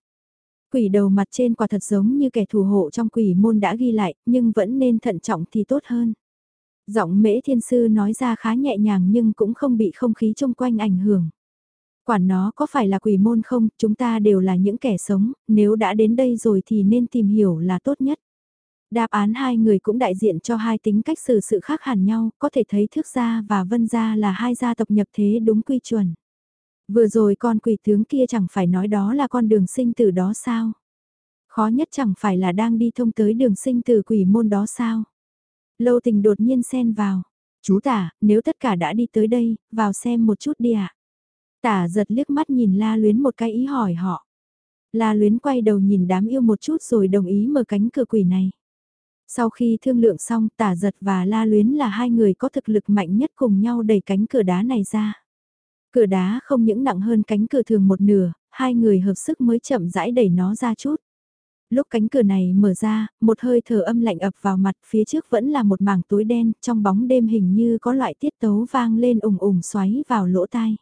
Quỷ đầu mặt trên quả thật giống như kẻ thủ hộ trong quỷ môn đã ghi lại, nhưng vẫn nên thận trọng thì tốt hơn. Giọng mễ thiên sư nói ra khá nhẹ nhàng nhưng cũng không bị không khí chung quanh ảnh hưởng. Quản nó có phải là quỷ môn không, chúng ta đều là những kẻ sống, nếu đã đến đây rồi thì nên tìm hiểu là tốt nhất. Đáp án hai người cũng đại diện cho hai tính cách xử sự khác hẳn nhau, có thể thấy thước gia và vân gia là hai gia tộc nhập thế đúng quy chuẩn. Vừa rồi con quỷ tướng kia chẳng phải nói đó là con đường sinh tử đó sao? Khó nhất chẳng phải là đang đi thông tới đường sinh tử quỷ môn đó sao? Lâu tình đột nhiên xen vào. Chú tả, nếu tất cả đã đi tới đây, vào xem một chút đi ạ. Tả giật liếc mắt nhìn la luyến một cái ý hỏi họ. La luyến quay đầu nhìn đám yêu một chút rồi đồng ý mở cánh cửa quỷ này. Sau khi thương lượng xong tả giật và la luyến là hai người có thực lực mạnh nhất cùng nhau đẩy cánh cửa đá này ra. Cửa đá không những nặng hơn cánh cửa thường một nửa, hai người hợp sức mới chậm rãi đẩy nó ra chút. Lúc cánh cửa này mở ra, một hơi thở âm lạnh ập vào mặt phía trước vẫn là một mảng tối đen, trong bóng đêm hình như có loại tiết tấu vang lên ủng ủng xoáy vào lỗ tai.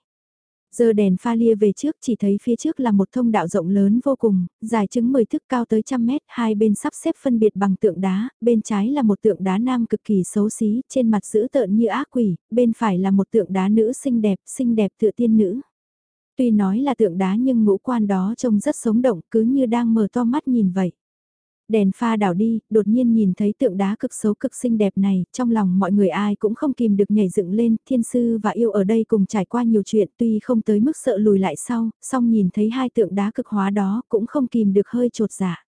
Giờ đèn pha lia về trước chỉ thấy phía trước là một thông đạo rộng lớn vô cùng, dài chứng 10 thước cao tới trăm mét, hai bên sắp xếp phân biệt bằng tượng đá, bên trái là một tượng đá nam cực kỳ xấu xí, trên mặt dữ tợn như ác quỷ, bên phải là một tượng đá nữ xinh đẹp, xinh đẹp tựa tiên nữ. Tuy nói là tượng đá nhưng ngũ quan đó trông rất sống động, cứ như đang mở to mắt nhìn vậy đèn pha đảo đi, đột nhiên nhìn thấy tượng đá cực xấu cực xinh đẹp này, trong lòng mọi người ai cũng không kìm được nhảy dựng lên, thiên sư và yêu ở đây cùng trải qua nhiều chuyện tuy không tới mức sợ lùi lại sau, song nhìn thấy hai tượng đá cực hóa đó cũng không kìm được hơi trột dạ.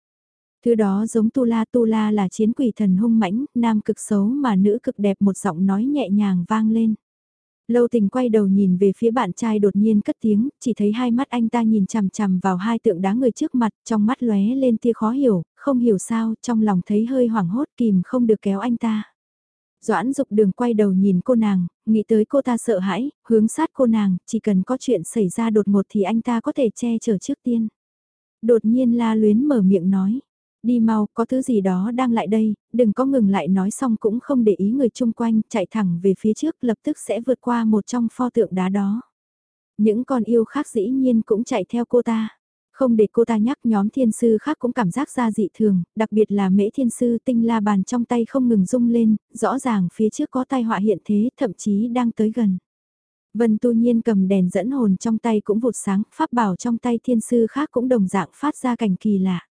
Thứ đó giống Tu La Tu La là chiến quỷ thần hung mãnh, nam cực xấu mà nữ cực đẹp một giọng nói nhẹ nhàng vang lên. Lâu tình quay đầu nhìn về phía bạn trai đột nhiên cất tiếng, chỉ thấy hai mắt anh ta nhìn chằm chằm vào hai tượng đá người trước mặt, trong mắt lóe lên tia khó hiểu, không hiểu sao, trong lòng thấy hơi hoảng hốt kìm không được kéo anh ta. Doãn dục đường quay đầu nhìn cô nàng, nghĩ tới cô ta sợ hãi, hướng sát cô nàng, chỉ cần có chuyện xảy ra đột ngột thì anh ta có thể che chở trước tiên. Đột nhiên la luyến mở miệng nói, Đi mau, có thứ gì đó đang lại đây, đừng có ngừng lại nói xong cũng không để ý người chung quanh, chạy thẳng về phía trước lập tức sẽ vượt qua một trong pho tượng đá đó. Những con yêu khác dĩ nhiên cũng chạy theo cô ta. Không để cô ta nhắc nhóm thiên sư khác cũng cảm giác ra dị thường, đặc biệt là mễ thiên sư tinh la bàn trong tay không ngừng rung lên, rõ ràng phía trước có tai họa hiện thế, thậm chí đang tới gần. Vân tu nhiên cầm đèn dẫn hồn trong tay cũng vụt sáng, pháp bảo trong tay thiên sư khác cũng đồng dạng phát ra cảnh kỳ lạ.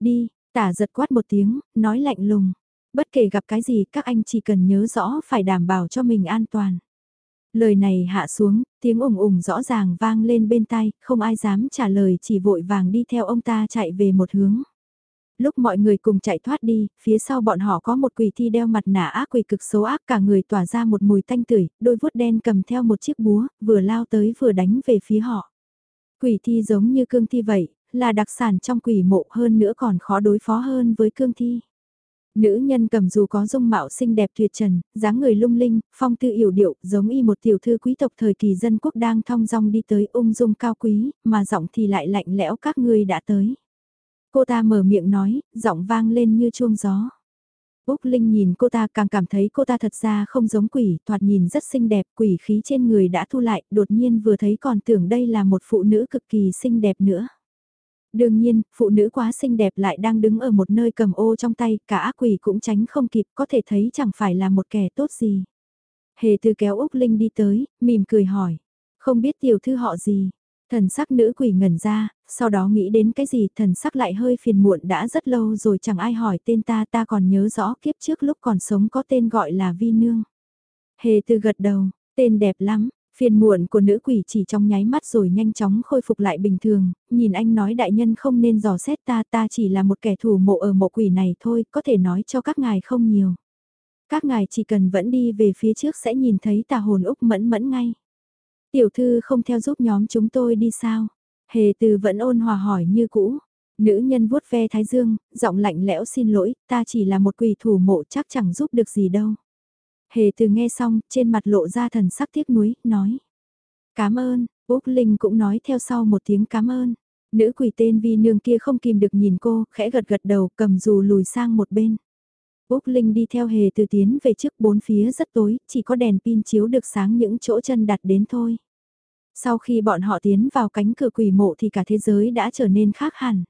Đi, tả giật quát một tiếng, nói lạnh lùng. Bất kể gặp cái gì các anh chỉ cần nhớ rõ phải đảm bảo cho mình an toàn. Lời này hạ xuống, tiếng ủng ủng rõ ràng vang lên bên tai, không ai dám trả lời chỉ vội vàng đi theo ông ta chạy về một hướng. Lúc mọi người cùng chạy thoát đi, phía sau bọn họ có một quỷ thi đeo mặt nạ ác quỷ cực xấu ác cả người tỏa ra một mùi tanh tưởi, đôi vuốt đen cầm theo một chiếc búa, vừa lao tới vừa đánh về phía họ. Quỷ thi giống như cương thi vậy, là đặc sản trong quỷ mộ hơn nữa còn khó đối phó hơn với cương thi. Nữ nhân cầm dù có dung mạo xinh đẹp tuyệt trần, dáng người lung linh, phong tư yểu điệu, giống y một tiểu thư quý tộc thời kỳ dân quốc đang thong dong đi tới ung dung cao quý, mà giọng thì lại lạnh lẽo các ngươi đã tới. Cô ta mở miệng nói, giọng vang lên như chuông gió. Úc Linh nhìn cô ta càng cảm thấy cô ta thật ra không giống quỷ, thoạt nhìn rất xinh đẹp, quỷ khí trên người đã thu lại, đột nhiên vừa thấy còn tưởng đây là một phụ nữ cực kỳ xinh đẹp nữa. Đương nhiên, phụ nữ quá xinh đẹp lại đang đứng ở một nơi cầm ô trong tay, cả ác quỷ cũng tránh không kịp, có thể thấy chẳng phải là một kẻ tốt gì. Hề từ kéo Úc Linh đi tới, mỉm cười hỏi, không biết tiểu thư họ gì. Thần sắc nữ quỷ ngẩn ra, sau đó nghĩ đến cái gì thần sắc lại hơi phiền muộn đã rất lâu rồi chẳng ai hỏi tên ta ta còn nhớ rõ kiếp trước lúc còn sống có tên gọi là Vi Nương. Hề từ gật đầu, tên đẹp lắm, Phiền muộn của nữ quỷ chỉ trong nháy mắt rồi nhanh chóng khôi phục lại bình thường, nhìn anh nói đại nhân không nên dò xét ta ta chỉ là một kẻ thủ mộ ở mộ quỷ này thôi, có thể nói cho các ngài không nhiều. Các ngài chỉ cần vẫn đi về phía trước sẽ nhìn thấy tà hồn Úc mẫn mẫn ngay. Tiểu thư không theo giúp nhóm chúng tôi đi sao? Hề từ vẫn ôn hòa hỏi như cũ. Nữ nhân vuốt ve thái dương, giọng lạnh lẽo xin lỗi, ta chỉ là một quỷ thủ mộ chắc chẳng giúp được gì đâu. Hề từ nghe xong, trên mặt lộ ra thần sắc tiếc nuối, nói. "cám ơn, Úc Linh cũng nói theo sau một tiếng cám ơn. Nữ quỷ tên vi nương kia không kìm được nhìn cô, khẽ gật gật đầu, cầm dù lùi sang một bên. Úc Linh đi theo hề từ tiến về trước bốn phía rất tối, chỉ có đèn pin chiếu được sáng những chỗ chân đặt đến thôi. Sau khi bọn họ tiến vào cánh cửa quỷ mộ thì cả thế giới đã trở nên khác hẳn.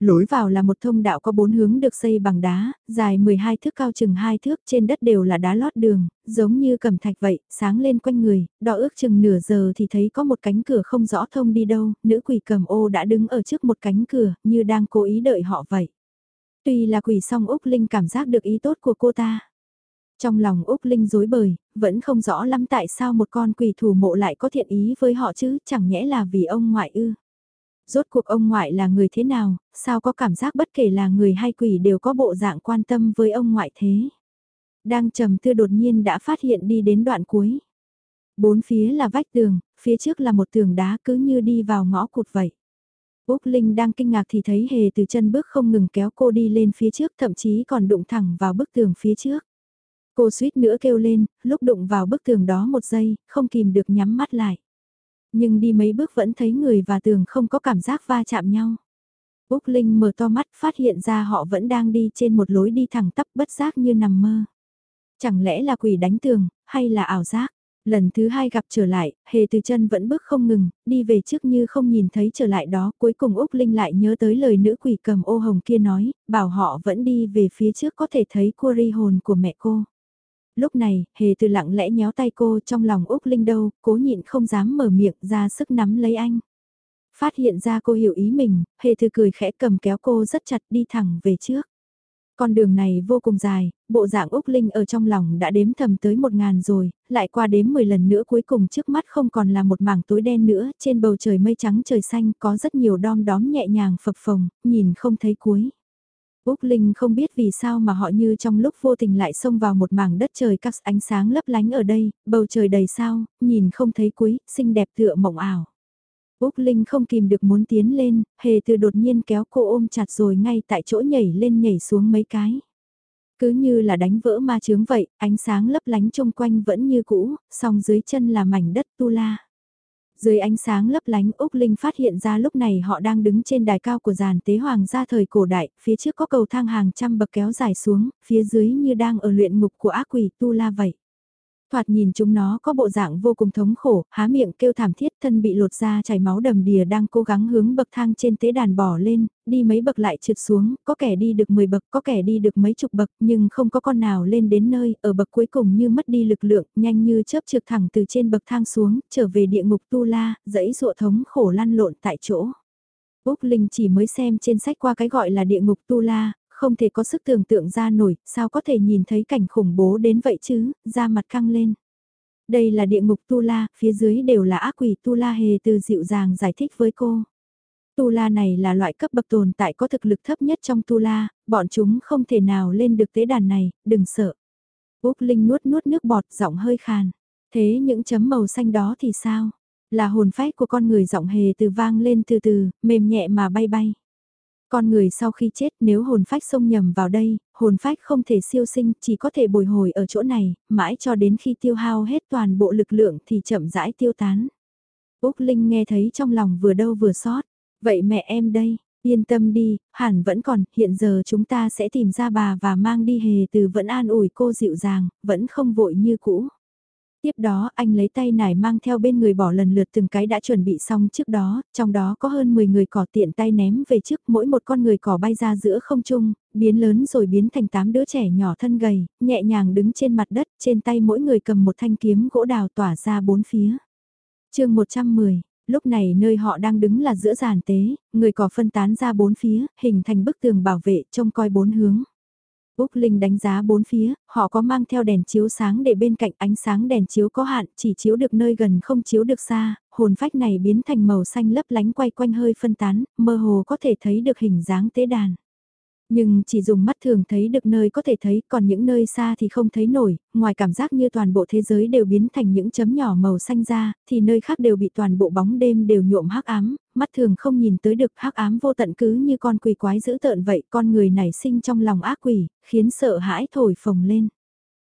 Lối vào là một thông đạo có bốn hướng được xây bằng đá, dài 12 thước cao chừng 2 thước trên đất đều là đá lót đường, giống như cầm thạch vậy, sáng lên quanh người, đo ước chừng nửa giờ thì thấy có một cánh cửa không rõ thông đi đâu, nữ quỷ cầm ô đã đứng ở trước một cánh cửa, như đang cố ý đợi họ vậy. Tuy là quỷ song Úc Linh cảm giác được ý tốt của cô ta. Trong lòng Úc Linh dối bời, vẫn không rõ lắm tại sao một con quỷ thủ mộ lại có thiện ý với họ chứ, chẳng nhẽ là vì ông ngoại ư. Rốt cuộc ông ngoại là người thế nào, sao có cảm giác bất kể là người hay quỷ đều có bộ dạng quan tâm với ông ngoại thế. Đang trầm tư đột nhiên đã phát hiện đi đến đoạn cuối. Bốn phía là vách tường, phía trước là một tường đá cứ như đi vào ngõ cụt vậy. Úc Linh đang kinh ngạc thì thấy hề từ chân bước không ngừng kéo cô đi lên phía trước thậm chí còn đụng thẳng vào bức tường phía trước. Cô suýt nữa kêu lên, lúc đụng vào bức tường đó một giây, không kìm được nhắm mắt lại. Nhưng đi mấy bước vẫn thấy người và tường không có cảm giác va chạm nhau. Úc Linh mở to mắt phát hiện ra họ vẫn đang đi trên một lối đi thẳng tắp bất giác như nằm mơ. Chẳng lẽ là quỷ đánh tường, hay là ảo giác? Lần thứ hai gặp trở lại, hề từ chân vẫn bước không ngừng, đi về trước như không nhìn thấy trở lại đó. Cuối cùng Úc Linh lại nhớ tới lời nữ quỷ cầm ô hồng kia nói, bảo họ vẫn đi về phía trước có thể thấy cua ri hồn của mẹ cô lúc này, hề từ lặng lẽ nhéo tay cô trong lòng Úc Linh đâu, cố nhịn không dám mở miệng ra sức nắm lấy anh. Phát hiện ra cô hiểu ý mình, hề từ cười khẽ cầm kéo cô rất chặt đi thẳng về trước. Con đường này vô cùng dài, bộ dạng Úc Linh ở trong lòng đã đếm thầm tới một ngàn rồi, lại qua đếm 10 lần nữa cuối cùng trước mắt không còn là một mảng tối đen nữa, trên bầu trời mây trắng trời xanh có rất nhiều đom đóm nhẹ nhàng phập phồng, nhìn không thấy cuối. Úc Linh không biết vì sao mà họ như trong lúc vô tình lại xông vào một mảng đất trời các ánh sáng lấp lánh ở đây, bầu trời đầy sao, nhìn không thấy cuối, xinh đẹp tựa mộng ảo. Úc Linh không kìm được muốn tiến lên, hề từ đột nhiên kéo cô ôm chặt rồi ngay tại chỗ nhảy lên nhảy xuống mấy cái. Cứ như là đánh vỡ ma chướng vậy, ánh sáng lấp lánh chung quanh vẫn như cũ, song dưới chân là mảnh đất tu la. Dưới ánh sáng lấp lánh Úc Linh phát hiện ra lúc này họ đang đứng trên đài cao của giàn tế hoàng gia thời cổ đại, phía trước có cầu thang hàng trăm bậc kéo dài xuống, phía dưới như đang ở luyện ngục của ác quỷ tu la vậy. Thoạt nhìn chúng nó có bộ dạng vô cùng thống khổ, há miệng kêu thảm thiết thân bị lột ra chảy máu đầm đìa đang cố gắng hướng bậc thang trên tế đàn bỏ lên, đi mấy bậc lại trượt xuống, có kẻ đi được 10 bậc, có kẻ đi được mấy chục bậc, nhưng không có con nào lên đến nơi, ở bậc cuối cùng như mất đi lực lượng, nhanh như chớp trượt thẳng từ trên bậc thang xuống, trở về địa ngục tu la, dãy dụa thống khổ lăn lộn tại chỗ. Úc Linh chỉ mới xem trên sách qua cái gọi là địa ngục tu la, không thể có sức tưởng tượng ra nổi, sao có thể nhìn thấy cảnh khủng bố đến vậy chứ, da mặt căng lên. Đây là địa ngục Tu La, phía dưới đều là ác quỷ Tu La hề từ dịu dàng giải thích với cô. Tu La này là loại cấp bậc tồn tại có thực lực thấp nhất trong Tu La, bọn chúng không thể nào lên được tế đàn này, đừng sợ. Úc Linh nuốt nuốt nước bọt giọng hơi khàn. Thế những chấm màu xanh đó thì sao? Là hồn phách của con người giọng hề từ vang lên từ từ, mềm nhẹ mà bay bay. Con người sau khi chết nếu hồn phách xông nhầm vào đây, hồn phách không thể siêu sinh, chỉ có thể bồi hồi ở chỗ này, mãi cho đến khi tiêu hao hết toàn bộ lực lượng thì chậm rãi tiêu tán. Úc Linh nghe thấy trong lòng vừa đâu vừa xót. Vậy mẹ em đây, yên tâm đi, hẳn vẫn còn, hiện giờ chúng ta sẽ tìm ra bà và mang đi hề từ vẫn an ủi cô dịu dàng, vẫn không vội như cũ. Tiếp đó anh lấy tay nải mang theo bên người bỏ lần lượt từng cái đã chuẩn bị xong trước đó, trong đó có hơn 10 người cỏ tiện tay ném về trước mỗi một con người cỏ bay ra giữa không trung, biến lớn rồi biến thành 8 đứa trẻ nhỏ thân gầy, nhẹ nhàng đứng trên mặt đất, trên tay mỗi người cầm một thanh kiếm gỗ đào tỏa ra bốn phía. chương 110 Lúc này nơi họ đang đứng là giữa giàn tế, người cỏ phân tán ra bốn phía, hình thành bức tường bảo vệ trông coi bốn hướng. Úc Linh đánh giá bốn phía, họ có mang theo đèn chiếu sáng để bên cạnh ánh sáng đèn chiếu có hạn, chỉ chiếu được nơi gần không chiếu được xa, hồn phách này biến thành màu xanh lấp lánh quay quanh hơi phân tán, mơ hồ có thể thấy được hình dáng tế đàn. Nhưng chỉ dùng mắt thường thấy được nơi có thể thấy, còn những nơi xa thì không thấy nổi, ngoài cảm giác như toàn bộ thế giới đều biến thành những chấm nhỏ màu xanh ra, thì nơi khác đều bị toàn bộ bóng đêm đều nhuộm hắc ám, mắt thường không nhìn tới được hắc ám vô tận cứ như con quỷ quái dữ tợn vậy, con người nảy sinh trong lòng ác quỷ, khiến sợ hãi thổi phồng lên.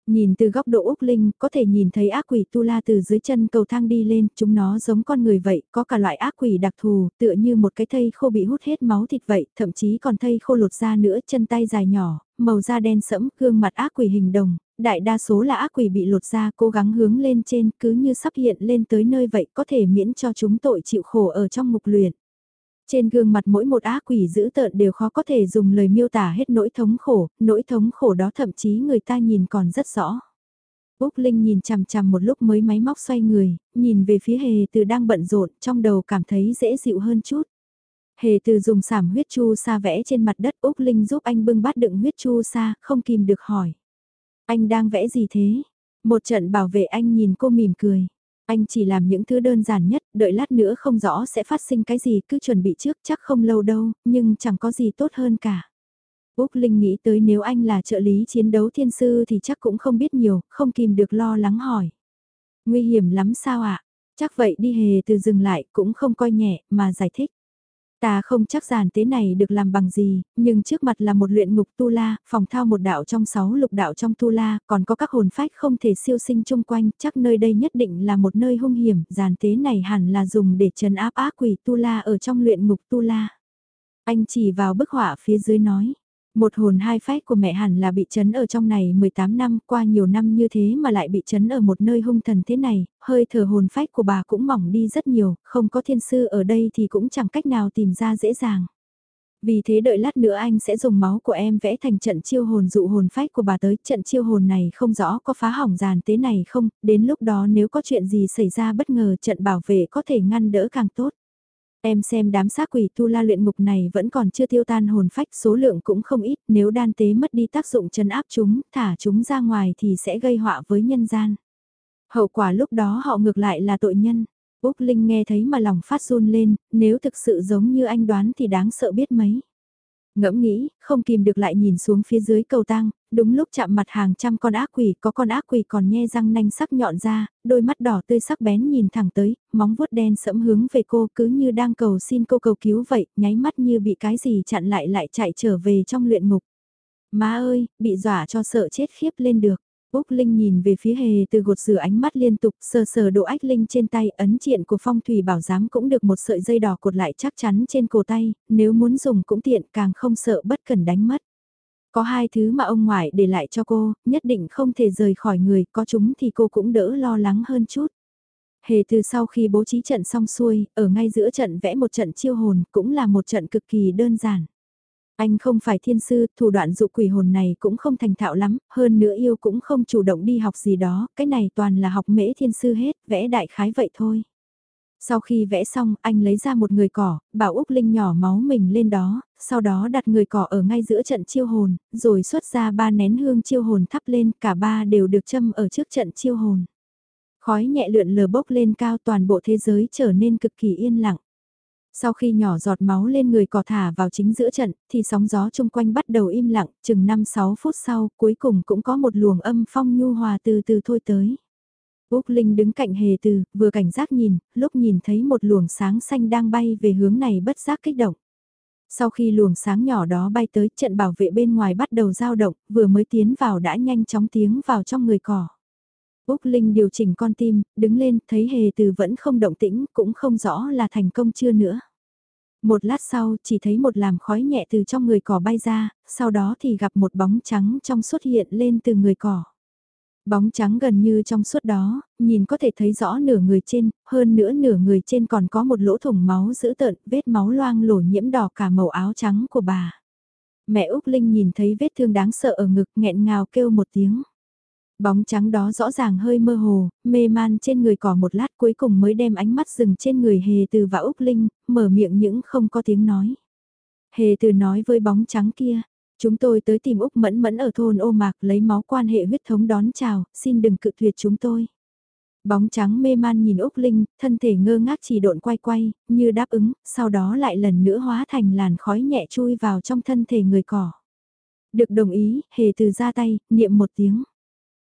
Nhìn từ góc độ Úc Linh, có thể nhìn thấy ác quỷ tu la từ dưới chân cầu thang đi lên, chúng nó giống con người vậy, có cả loại ác quỷ đặc thù, tựa như một cái thây khô bị hút hết máu thịt vậy, thậm chí còn thây khô lột ra nữa, chân tay dài nhỏ, màu da đen sẫm, gương mặt ác quỷ hình đồng, đại đa số là ác quỷ bị lột ra cố gắng hướng lên trên cứ như sắp hiện lên tới nơi vậy có thể miễn cho chúng tội chịu khổ ở trong ngục luyện. Trên gương mặt mỗi một ác quỷ dữ tợn đều khó có thể dùng lời miêu tả hết nỗi thống khổ, nỗi thống khổ đó thậm chí người ta nhìn còn rất rõ. Úc Linh nhìn chằm chằm một lúc mới máy móc xoay người, nhìn về phía hề từ đang bận rộn, trong đầu cảm thấy dễ dịu hơn chút. Hề từ dùng sảm huyết chu sa vẽ trên mặt đất Úc Linh giúp anh bưng bát đựng huyết chu sa, không kìm được hỏi. Anh đang vẽ gì thế? Một trận bảo vệ anh nhìn cô mỉm cười. Anh chỉ làm những thứ đơn giản nhất, đợi lát nữa không rõ sẽ phát sinh cái gì cứ chuẩn bị trước chắc không lâu đâu, nhưng chẳng có gì tốt hơn cả. Úc Linh nghĩ tới nếu anh là trợ lý chiến đấu thiên sư thì chắc cũng không biết nhiều, không kìm được lo lắng hỏi. Nguy hiểm lắm sao ạ? À? Chắc vậy đi hề từ dừng lại cũng không coi nhẹ mà giải thích. Ta không chắc giàn tế này được làm bằng gì, nhưng trước mặt là một luyện ngục tu la, phòng thao một đạo trong sáu lục đạo trong tu la, còn có các hồn phách không thể siêu sinh chung quanh, chắc nơi đây nhất định là một nơi hung hiểm, giàn tế này hẳn là dùng để trấn áp ác quỷ tu la ở trong luyện ngục tu la. Anh chỉ vào bức họa phía dưới nói, một hồn hai phách của mẹ hẳn là bị chấn ở trong này 18 năm, qua nhiều năm như thế mà lại bị chấn ở một nơi hung thần thế này, hơi thở hồn phách của bà cũng mỏng đi rất nhiều, không có thiên sư ở đây thì cũng chẳng cách nào tìm ra dễ dàng. Vì thế đợi lát nữa anh sẽ dùng máu của em vẽ thành trận chiêu hồn dụ hồn phách của bà tới, trận chiêu hồn này không rõ có phá hỏng giàn tế này không, đến lúc đó nếu có chuyện gì xảy ra bất ngờ trận bảo vệ có thể ngăn đỡ càng tốt. Em xem đám xác quỷ tu la luyện ngục này vẫn còn chưa tiêu tan hồn phách số lượng cũng không ít nếu đan tế mất đi tác dụng chấn áp chúng, thả chúng ra ngoài thì sẽ gây họa với nhân gian. Hậu quả lúc đó họ ngược lại là tội nhân. Úc Linh nghe thấy mà lòng phát run lên, nếu thực sự giống như anh đoán thì đáng sợ biết mấy. Ngẫm nghĩ, không kìm được lại nhìn xuống phía dưới cầu tang, đúng lúc chạm mặt hàng trăm con ác quỷ, có con ác quỷ còn nhe răng nanh sắc nhọn ra, đôi mắt đỏ tươi sắc bén nhìn thẳng tới, móng vuốt đen sẫm hướng về cô cứ như đang cầu xin cô cầu cứu vậy, nháy mắt như bị cái gì chặn lại lại chạy trở về trong luyện ngục. Má ơi, bị dọa cho sợ chết khiếp lên được. Úc Linh nhìn về phía hề từ gột rửa ánh mắt liên tục sờ sờ độ ách Linh trên tay ấn triện của phong thủy bảo giám cũng được một sợi dây đỏ cột lại chắc chắn trên cổ tay, nếu muốn dùng cũng tiện càng không sợ bất cần đánh mất. Có hai thứ mà ông ngoại để lại cho cô, nhất định không thể rời khỏi người, có chúng thì cô cũng đỡ lo lắng hơn chút. Hề từ sau khi bố trí trận xong xuôi, ở ngay giữa trận vẽ một trận chiêu hồn cũng là một trận cực kỳ đơn giản. Anh không phải thiên sư, thủ đoạn dụ quỷ hồn này cũng không thành thạo lắm, hơn nữa yêu cũng không chủ động đi học gì đó, cái này toàn là học mễ thiên sư hết, vẽ đại khái vậy thôi. Sau khi vẽ xong, anh lấy ra một người cỏ, bảo Úc Linh nhỏ máu mình lên đó, sau đó đặt người cỏ ở ngay giữa trận chiêu hồn, rồi xuất ra ba nén hương chiêu hồn thắp lên, cả ba đều được châm ở trước trận chiêu hồn. Khói nhẹ lượn lờ bốc lên cao toàn bộ thế giới trở nên cực kỳ yên lặng. Sau khi nhỏ giọt máu lên người cỏ thả vào chính giữa trận, thì sóng gió chung quanh bắt đầu im lặng, chừng 5-6 phút sau, cuối cùng cũng có một luồng âm phong nhu hòa từ từ thôi tới. Úc Linh đứng cạnh hề từ, vừa cảnh giác nhìn, lúc nhìn thấy một luồng sáng xanh đang bay về hướng này bất giác kích động. Sau khi luồng sáng nhỏ đó bay tới, trận bảo vệ bên ngoài bắt đầu dao động, vừa mới tiến vào đã nhanh chóng tiếng vào trong người cỏ. Úc Linh điều chỉnh con tim, đứng lên, thấy hề từ vẫn không động tĩnh, cũng không rõ là thành công chưa nữa. Một lát sau, chỉ thấy một làm khói nhẹ từ trong người cỏ bay ra, sau đó thì gặp một bóng trắng trong xuất hiện lên từ người cỏ. Bóng trắng gần như trong suốt đó, nhìn có thể thấy rõ nửa người trên, hơn nữa nửa người trên còn có một lỗ thủng máu dữ tợn, vết máu loang lổ nhiễm đỏ cả màu áo trắng của bà. Mẹ Úc Linh nhìn thấy vết thương đáng sợ ở ngực nghẹn ngào kêu một tiếng. Bóng trắng đó rõ ràng hơi mơ hồ, mê man trên người cỏ một lát cuối cùng mới đem ánh mắt dừng trên người Hề Từ và Úc Linh, mở miệng những không có tiếng nói. Hề Từ nói với bóng trắng kia, chúng tôi tới tìm Úc Mẫn Mẫn ở thôn ô mạc lấy máu quan hệ huyết thống đón chào, xin đừng cự tuyệt chúng tôi. Bóng trắng mê man nhìn Úc Linh, thân thể ngơ ngác chỉ độn quay quay, như đáp ứng, sau đó lại lần nữa hóa thành làn khói nhẹ chui vào trong thân thể người cỏ. Được đồng ý, hề từ ra tay, niệm một tiếng.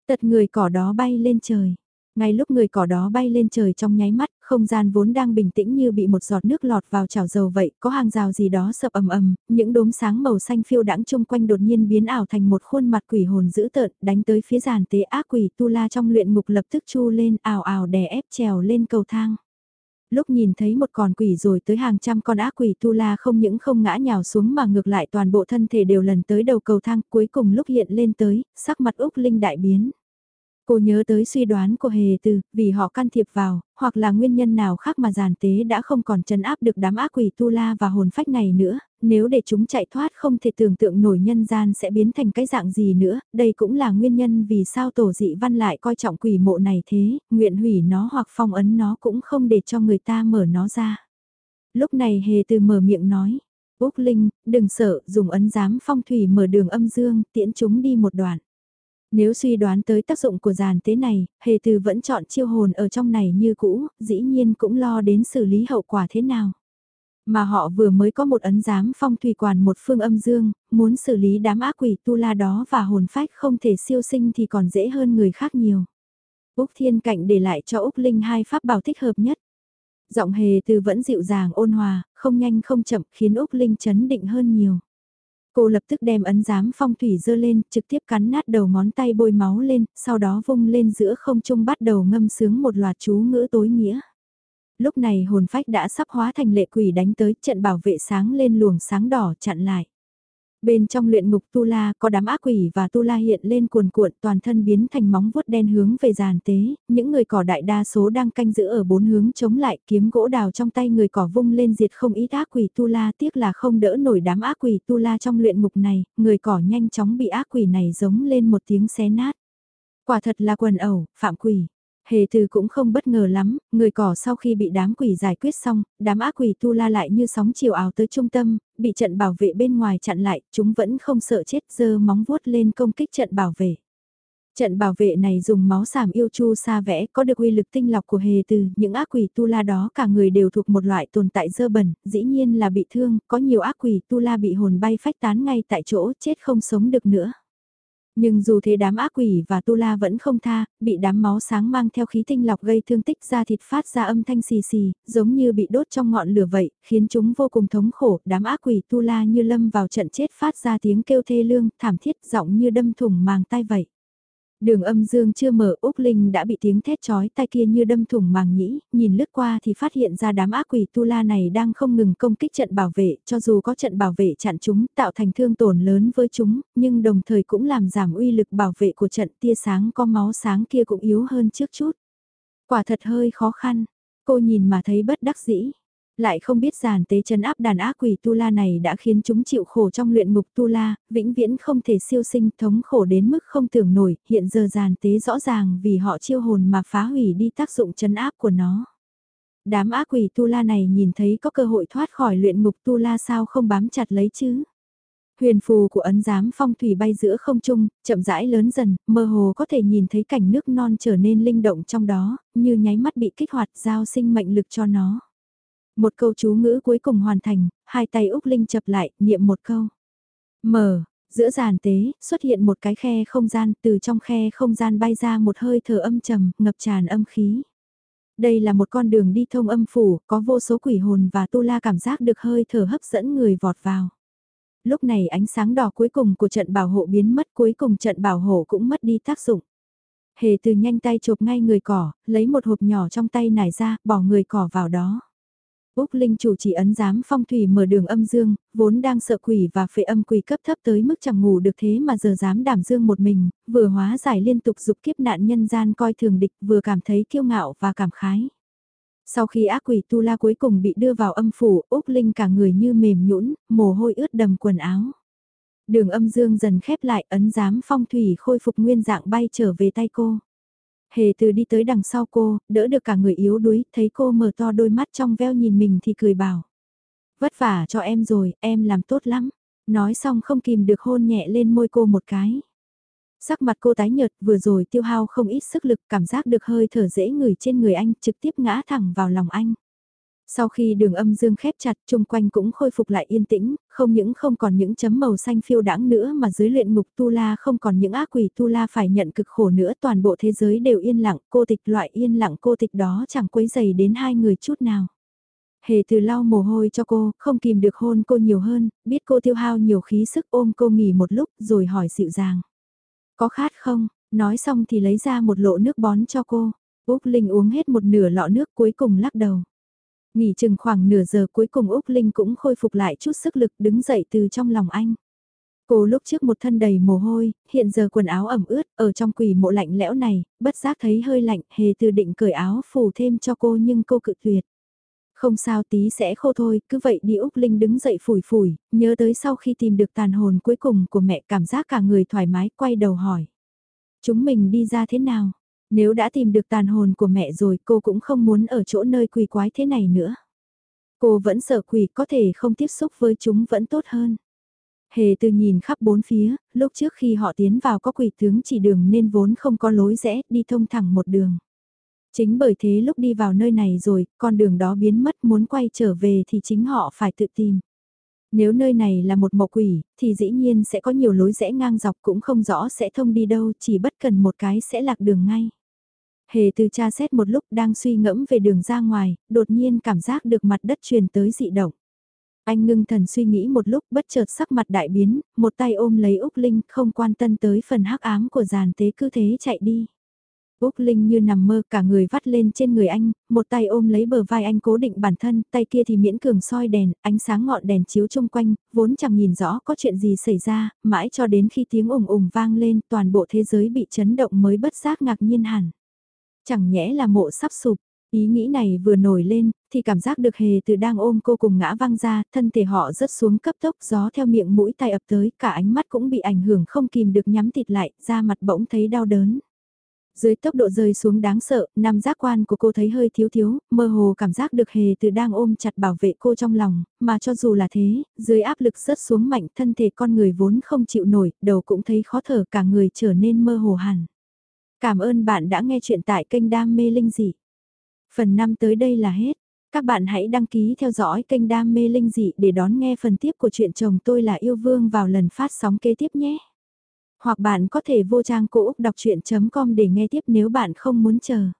Tật người cỏ đó bay lên trời. Ngay lúc người cỏ đó bay lên trời trong nháy mắt, không gian vốn đang bình tĩnh như bị một giọt nước lọt vào chảo dầu vậy, có hàng rào gì đó sập ầm ầm, những đốm sáng màu xanh phiêu đãng chung quanh đột nhiên biến ảo thành một khuôn mặt quỷ hồn dữ tợn, đánh tới phía giàn tế ác quỷ tu la trong luyện ngục lập tức chu lên ảo ảo đè ép trèo lên cầu thang. Lúc nhìn thấy một con quỷ rồi tới hàng trăm con ác quỷ tu la không những không ngã nhào xuống mà ngược lại toàn bộ thân thể đều lần tới đầu cầu thang cuối cùng lúc hiện lên tới, sắc mặt Úc Linh đại biến. Cô nhớ tới suy đoán của Hề Từ, vì họ can thiệp vào, hoặc là nguyên nhân nào khác mà giàn tế đã không còn chấn áp được đám ác quỷ tu la và hồn phách này nữa, nếu để chúng chạy thoát không thể tưởng tượng nổi nhân gian sẽ biến thành cái dạng gì nữa, đây cũng là nguyên nhân vì sao tổ dị văn lại coi trọng quỷ mộ này thế, nguyện hủy nó hoặc phong ấn nó cũng không để cho người ta mở nó ra. Lúc này Hề Từ mở miệng nói, Úc Linh, đừng sợ, dùng ấn giám phong thủy mở đường âm dương, tiễn chúng đi một đoạn. Nếu suy đoán tới tác dụng của giàn tế này, hề từ vẫn chọn chiêu hồn ở trong này như cũ, dĩ nhiên cũng lo đến xử lý hậu quả thế nào. Mà họ vừa mới có một ấn giám phong thủy quản một phương âm dương, muốn xử lý đám ác quỷ tu la đó và hồn phách không thể siêu sinh thì còn dễ hơn người khác nhiều. Úc Thiên Cạnh để lại cho Úc Linh hai pháp bảo thích hợp nhất. Giọng hề từ vẫn dịu dàng ôn hòa, không nhanh không chậm khiến Úc Linh chấn định hơn nhiều. Cô lập tức đem ấn giám phong thủy dơ lên, trực tiếp cắn nát đầu ngón tay bôi máu lên, sau đó vung lên giữa không trung bắt đầu ngâm sướng một loạt chú ngữ tối nghĩa. Lúc này hồn phách đã sắp hóa thành lệ quỷ đánh tới trận bảo vệ sáng lên luồng sáng đỏ chặn lại. Bên trong luyện ngục Tu La có đám ác quỷ và Tu La hiện lên cuồn cuộn toàn thân biến thành móng vuốt đen hướng về giàn tế, những người cỏ đại đa số đang canh giữ ở bốn hướng chống lại kiếm gỗ đào trong tay người cỏ vung lên diệt không ít ác quỷ Tu La tiếc là không đỡ nổi đám ác quỷ Tu La trong luyện ngục này, người cỏ nhanh chóng bị ác quỷ này giống lên một tiếng xé nát. Quả thật là quần ẩu, phạm quỷ. Hề từ cũng không bất ngờ lắm, người cỏ sau khi bị đám quỷ giải quyết xong, đám ác quỷ tu la lại như sóng chiều ảo tới trung tâm, bị trận bảo vệ bên ngoài chặn lại, chúng vẫn không sợ chết dơ móng vuốt lên công kích trận bảo vệ. Trận bảo vệ này dùng máu sảm yêu chu sa vẽ có được uy lực tinh lọc của hề từ, những ác quỷ tu la đó cả người đều thuộc một loại tồn tại dơ bẩn, dĩ nhiên là bị thương, có nhiều ác quỷ tu la bị hồn bay phách tán ngay tại chỗ, chết không sống được nữa. Nhưng dù thế đám ác quỷ và tu la vẫn không tha, bị đám máu sáng mang theo khí tinh lọc gây thương tích ra thịt phát ra âm thanh xì xì, giống như bị đốt trong ngọn lửa vậy, khiến chúng vô cùng thống khổ, đám ác quỷ tu la như lâm vào trận chết phát ra tiếng kêu thê lương, thảm thiết giọng như đâm thủng màng tai vậy. Đường âm dương chưa mở Úc Linh đã bị tiếng thét chói tai kia như đâm thủng màng nhĩ, nhìn lướt qua thì phát hiện ra đám ác quỷ tu la này đang không ngừng công kích trận bảo vệ, cho dù có trận bảo vệ chặn chúng tạo thành thương tổn lớn với chúng, nhưng đồng thời cũng làm giảm uy lực bảo vệ của trận tia sáng có máu sáng kia cũng yếu hơn trước chút. Quả thật hơi khó khăn, cô nhìn mà thấy bất đắc dĩ. Lại không biết giàn tế chân áp đàn ác quỷ tu la này đã khiến chúng chịu khổ trong luyện ngục tu la, vĩnh viễn không thể siêu sinh thống khổ đến mức không tưởng nổi, hiện giờ giàn tế rõ ràng vì họ chiêu hồn mà phá hủy đi tác dụng chân áp của nó. Đám ác quỷ tu la này nhìn thấy có cơ hội thoát khỏi luyện ngục tu la sao không bám chặt lấy chứ. Huyền phù của ấn giám phong thủy bay giữa không trung, chậm rãi lớn dần, mơ hồ có thể nhìn thấy cảnh nước non trở nên linh động trong đó, như nháy mắt bị kích hoạt giao sinh mệnh lực cho nó. Một câu chú ngữ cuối cùng hoàn thành, hai tay Úc Linh chập lại, niệm một câu. Mở, giữa giàn tế, xuất hiện một cái khe không gian, từ trong khe không gian bay ra một hơi thở âm trầm, ngập tràn âm khí. Đây là một con đường đi thông âm phủ, có vô số quỷ hồn và tu la cảm giác được hơi thở hấp dẫn người vọt vào. Lúc này ánh sáng đỏ cuối cùng của trận bảo hộ biến mất cuối cùng trận bảo hộ cũng mất đi tác dụng. Hề từ nhanh tay chộp ngay người cỏ, lấy một hộp nhỏ trong tay nải ra, bỏ người cỏ vào đó. Úc Linh chủ chỉ ấn giám phong thủy mở đường âm dương, vốn đang sợ quỷ và phệ âm quỷ cấp thấp tới mức chẳng ngủ được thế mà giờ dám đảm dương một mình, vừa hóa giải liên tục dục kiếp nạn nhân gian coi thường địch vừa cảm thấy kiêu ngạo và cảm khái. Sau khi ác quỷ tu la cuối cùng bị đưa vào âm phủ, Úc Linh cả người như mềm nhũn, mồ hôi ướt đầm quần áo. Đường âm dương dần khép lại ấn giám phong thủy khôi phục nguyên dạng bay trở về tay cô. Hề từ đi tới đằng sau cô, đỡ được cả người yếu đuối, thấy cô mở to đôi mắt trong veo nhìn mình thì cười bảo. Vất vả cho em rồi, em làm tốt lắm. Nói xong không kìm được hôn nhẹ lên môi cô một cái. Sắc mặt cô tái nhợt vừa rồi tiêu hao không ít sức lực cảm giác được hơi thở dễ người trên người anh trực tiếp ngã thẳng vào lòng anh. Sau khi đường âm dương khép chặt, chung quanh cũng khôi phục lại yên tĩnh, không những không còn những chấm màu xanh phiêu đãng nữa mà dưới luyện ngục tu la không còn những ác quỷ tu la phải nhận cực khổ nữa, toàn bộ thế giới đều yên lặng, cô tịch loại yên lặng cô tịch đó chẳng quấy dày đến hai người chút nào. Hề từ lau mồ hôi cho cô, không kìm được hôn cô nhiều hơn, biết cô tiêu hao nhiều khí sức ôm cô nghỉ một lúc rồi hỏi dịu dàng. Có khát không? Nói xong thì lấy ra một lộ nước bón cho cô. Úc Linh uống hết một nửa lọ nước cuối cùng lắc đầu. Nghỉ chừng khoảng nửa giờ cuối cùng Úc Linh cũng khôi phục lại chút sức lực đứng dậy từ trong lòng anh. Cô lúc trước một thân đầy mồ hôi, hiện giờ quần áo ẩm ướt, ở trong quỷ mộ lạnh lẽo này, bất giác thấy hơi lạnh, hề từ định cởi áo phủ thêm cho cô nhưng cô cự tuyệt. Không sao tí sẽ khô thôi, cứ vậy đi Úc Linh đứng dậy phủi phủi, nhớ tới sau khi tìm được tàn hồn cuối cùng của mẹ cảm giác cả người thoải mái quay đầu hỏi. Chúng mình đi ra thế nào? Nếu đã tìm được tàn hồn của mẹ rồi cô cũng không muốn ở chỗ nơi quỷ quái thế này nữa. Cô vẫn sợ quỷ có thể không tiếp xúc với chúng vẫn tốt hơn. Hề từ nhìn khắp bốn phía, lúc trước khi họ tiến vào có quỷ tướng chỉ đường nên vốn không có lối rẽ, đi thông thẳng một đường. Chính bởi thế lúc đi vào nơi này rồi, con đường đó biến mất muốn quay trở về thì chính họ phải tự tìm. Nếu nơi này là một mộ quỷ, thì dĩ nhiên sẽ có nhiều lối rẽ ngang dọc cũng không rõ sẽ thông đi đâu, chỉ bất cần một cái sẽ lạc đường ngay. Hề từ cha xét một lúc đang suy ngẫm về đường ra ngoài, đột nhiên cảm giác được mặt đất truyền tới dị động. Anh ngưng thần suy nghĩ một lúc bất chợt sắc mặt đại biến, một tay ôm lấy Úc Linh không quan tâm tới phần hắc ám của giàn tế cứ thế chạy đi. Úc Linh như nằm mơ cả người vắt lên trên người anh, một tay ôm lấy bờ vai anh cố định bản thân, tay kia thì miễn cường soi đèn, ánh sáng ngọn đèn chiếu chung quanh, vốn chẳng nhìn rõ có chuyện gì xảy ra, mãi cho đến khi tiếng ủng ủng vang lên toàn bộ thế giới bị chấn động mới bất giác ngạc nhiên hẳn. Chẳng nhẽ là mộ sắp sụp, Ý nghĩ này vừa nổi lên, thì cảm giác được hề từ đang ôm cô cùng ngã văng ra, thân thể họ rớt xuống cấp tốc gió theo miệng mũi tay ập tới, cả ánh mắt cũng bị ảnh hưởng không kìm được nhắm thịt lại, da mặt bỗng thấy đau đớn. Dưới tốc độ rơi xuống đáng sợ, nam giác quan của cô thấy hơi thiếu thiếu, mơ hồ cảm giác được hề từ đang ôm chặt bảo vệ cô trong lòng, mà cho dù là thế, dưới áp lực rớt xuống mạnh thân thể con người vốn không chịu nổi, đầu cũng thấy khó thở cả người trở nên mơ hồ hẳn. Cảm ơn bạn đã nghe chuyện tại kênh Đam Mê Linh Dị. Phần 5 tới đây là hết. Các bạn hãy đăng ký theo dõi kênh Đam Mê Linh Dị để đón nghe phần tiếp của chuyện chồng tôi là yêu vương vào lần phát sóng kế tiếp nhé. Hoặc bạn có thể vô trang cô Úc đọc chuyện.com để nghe tiếp nếu bạn không muốn chờ.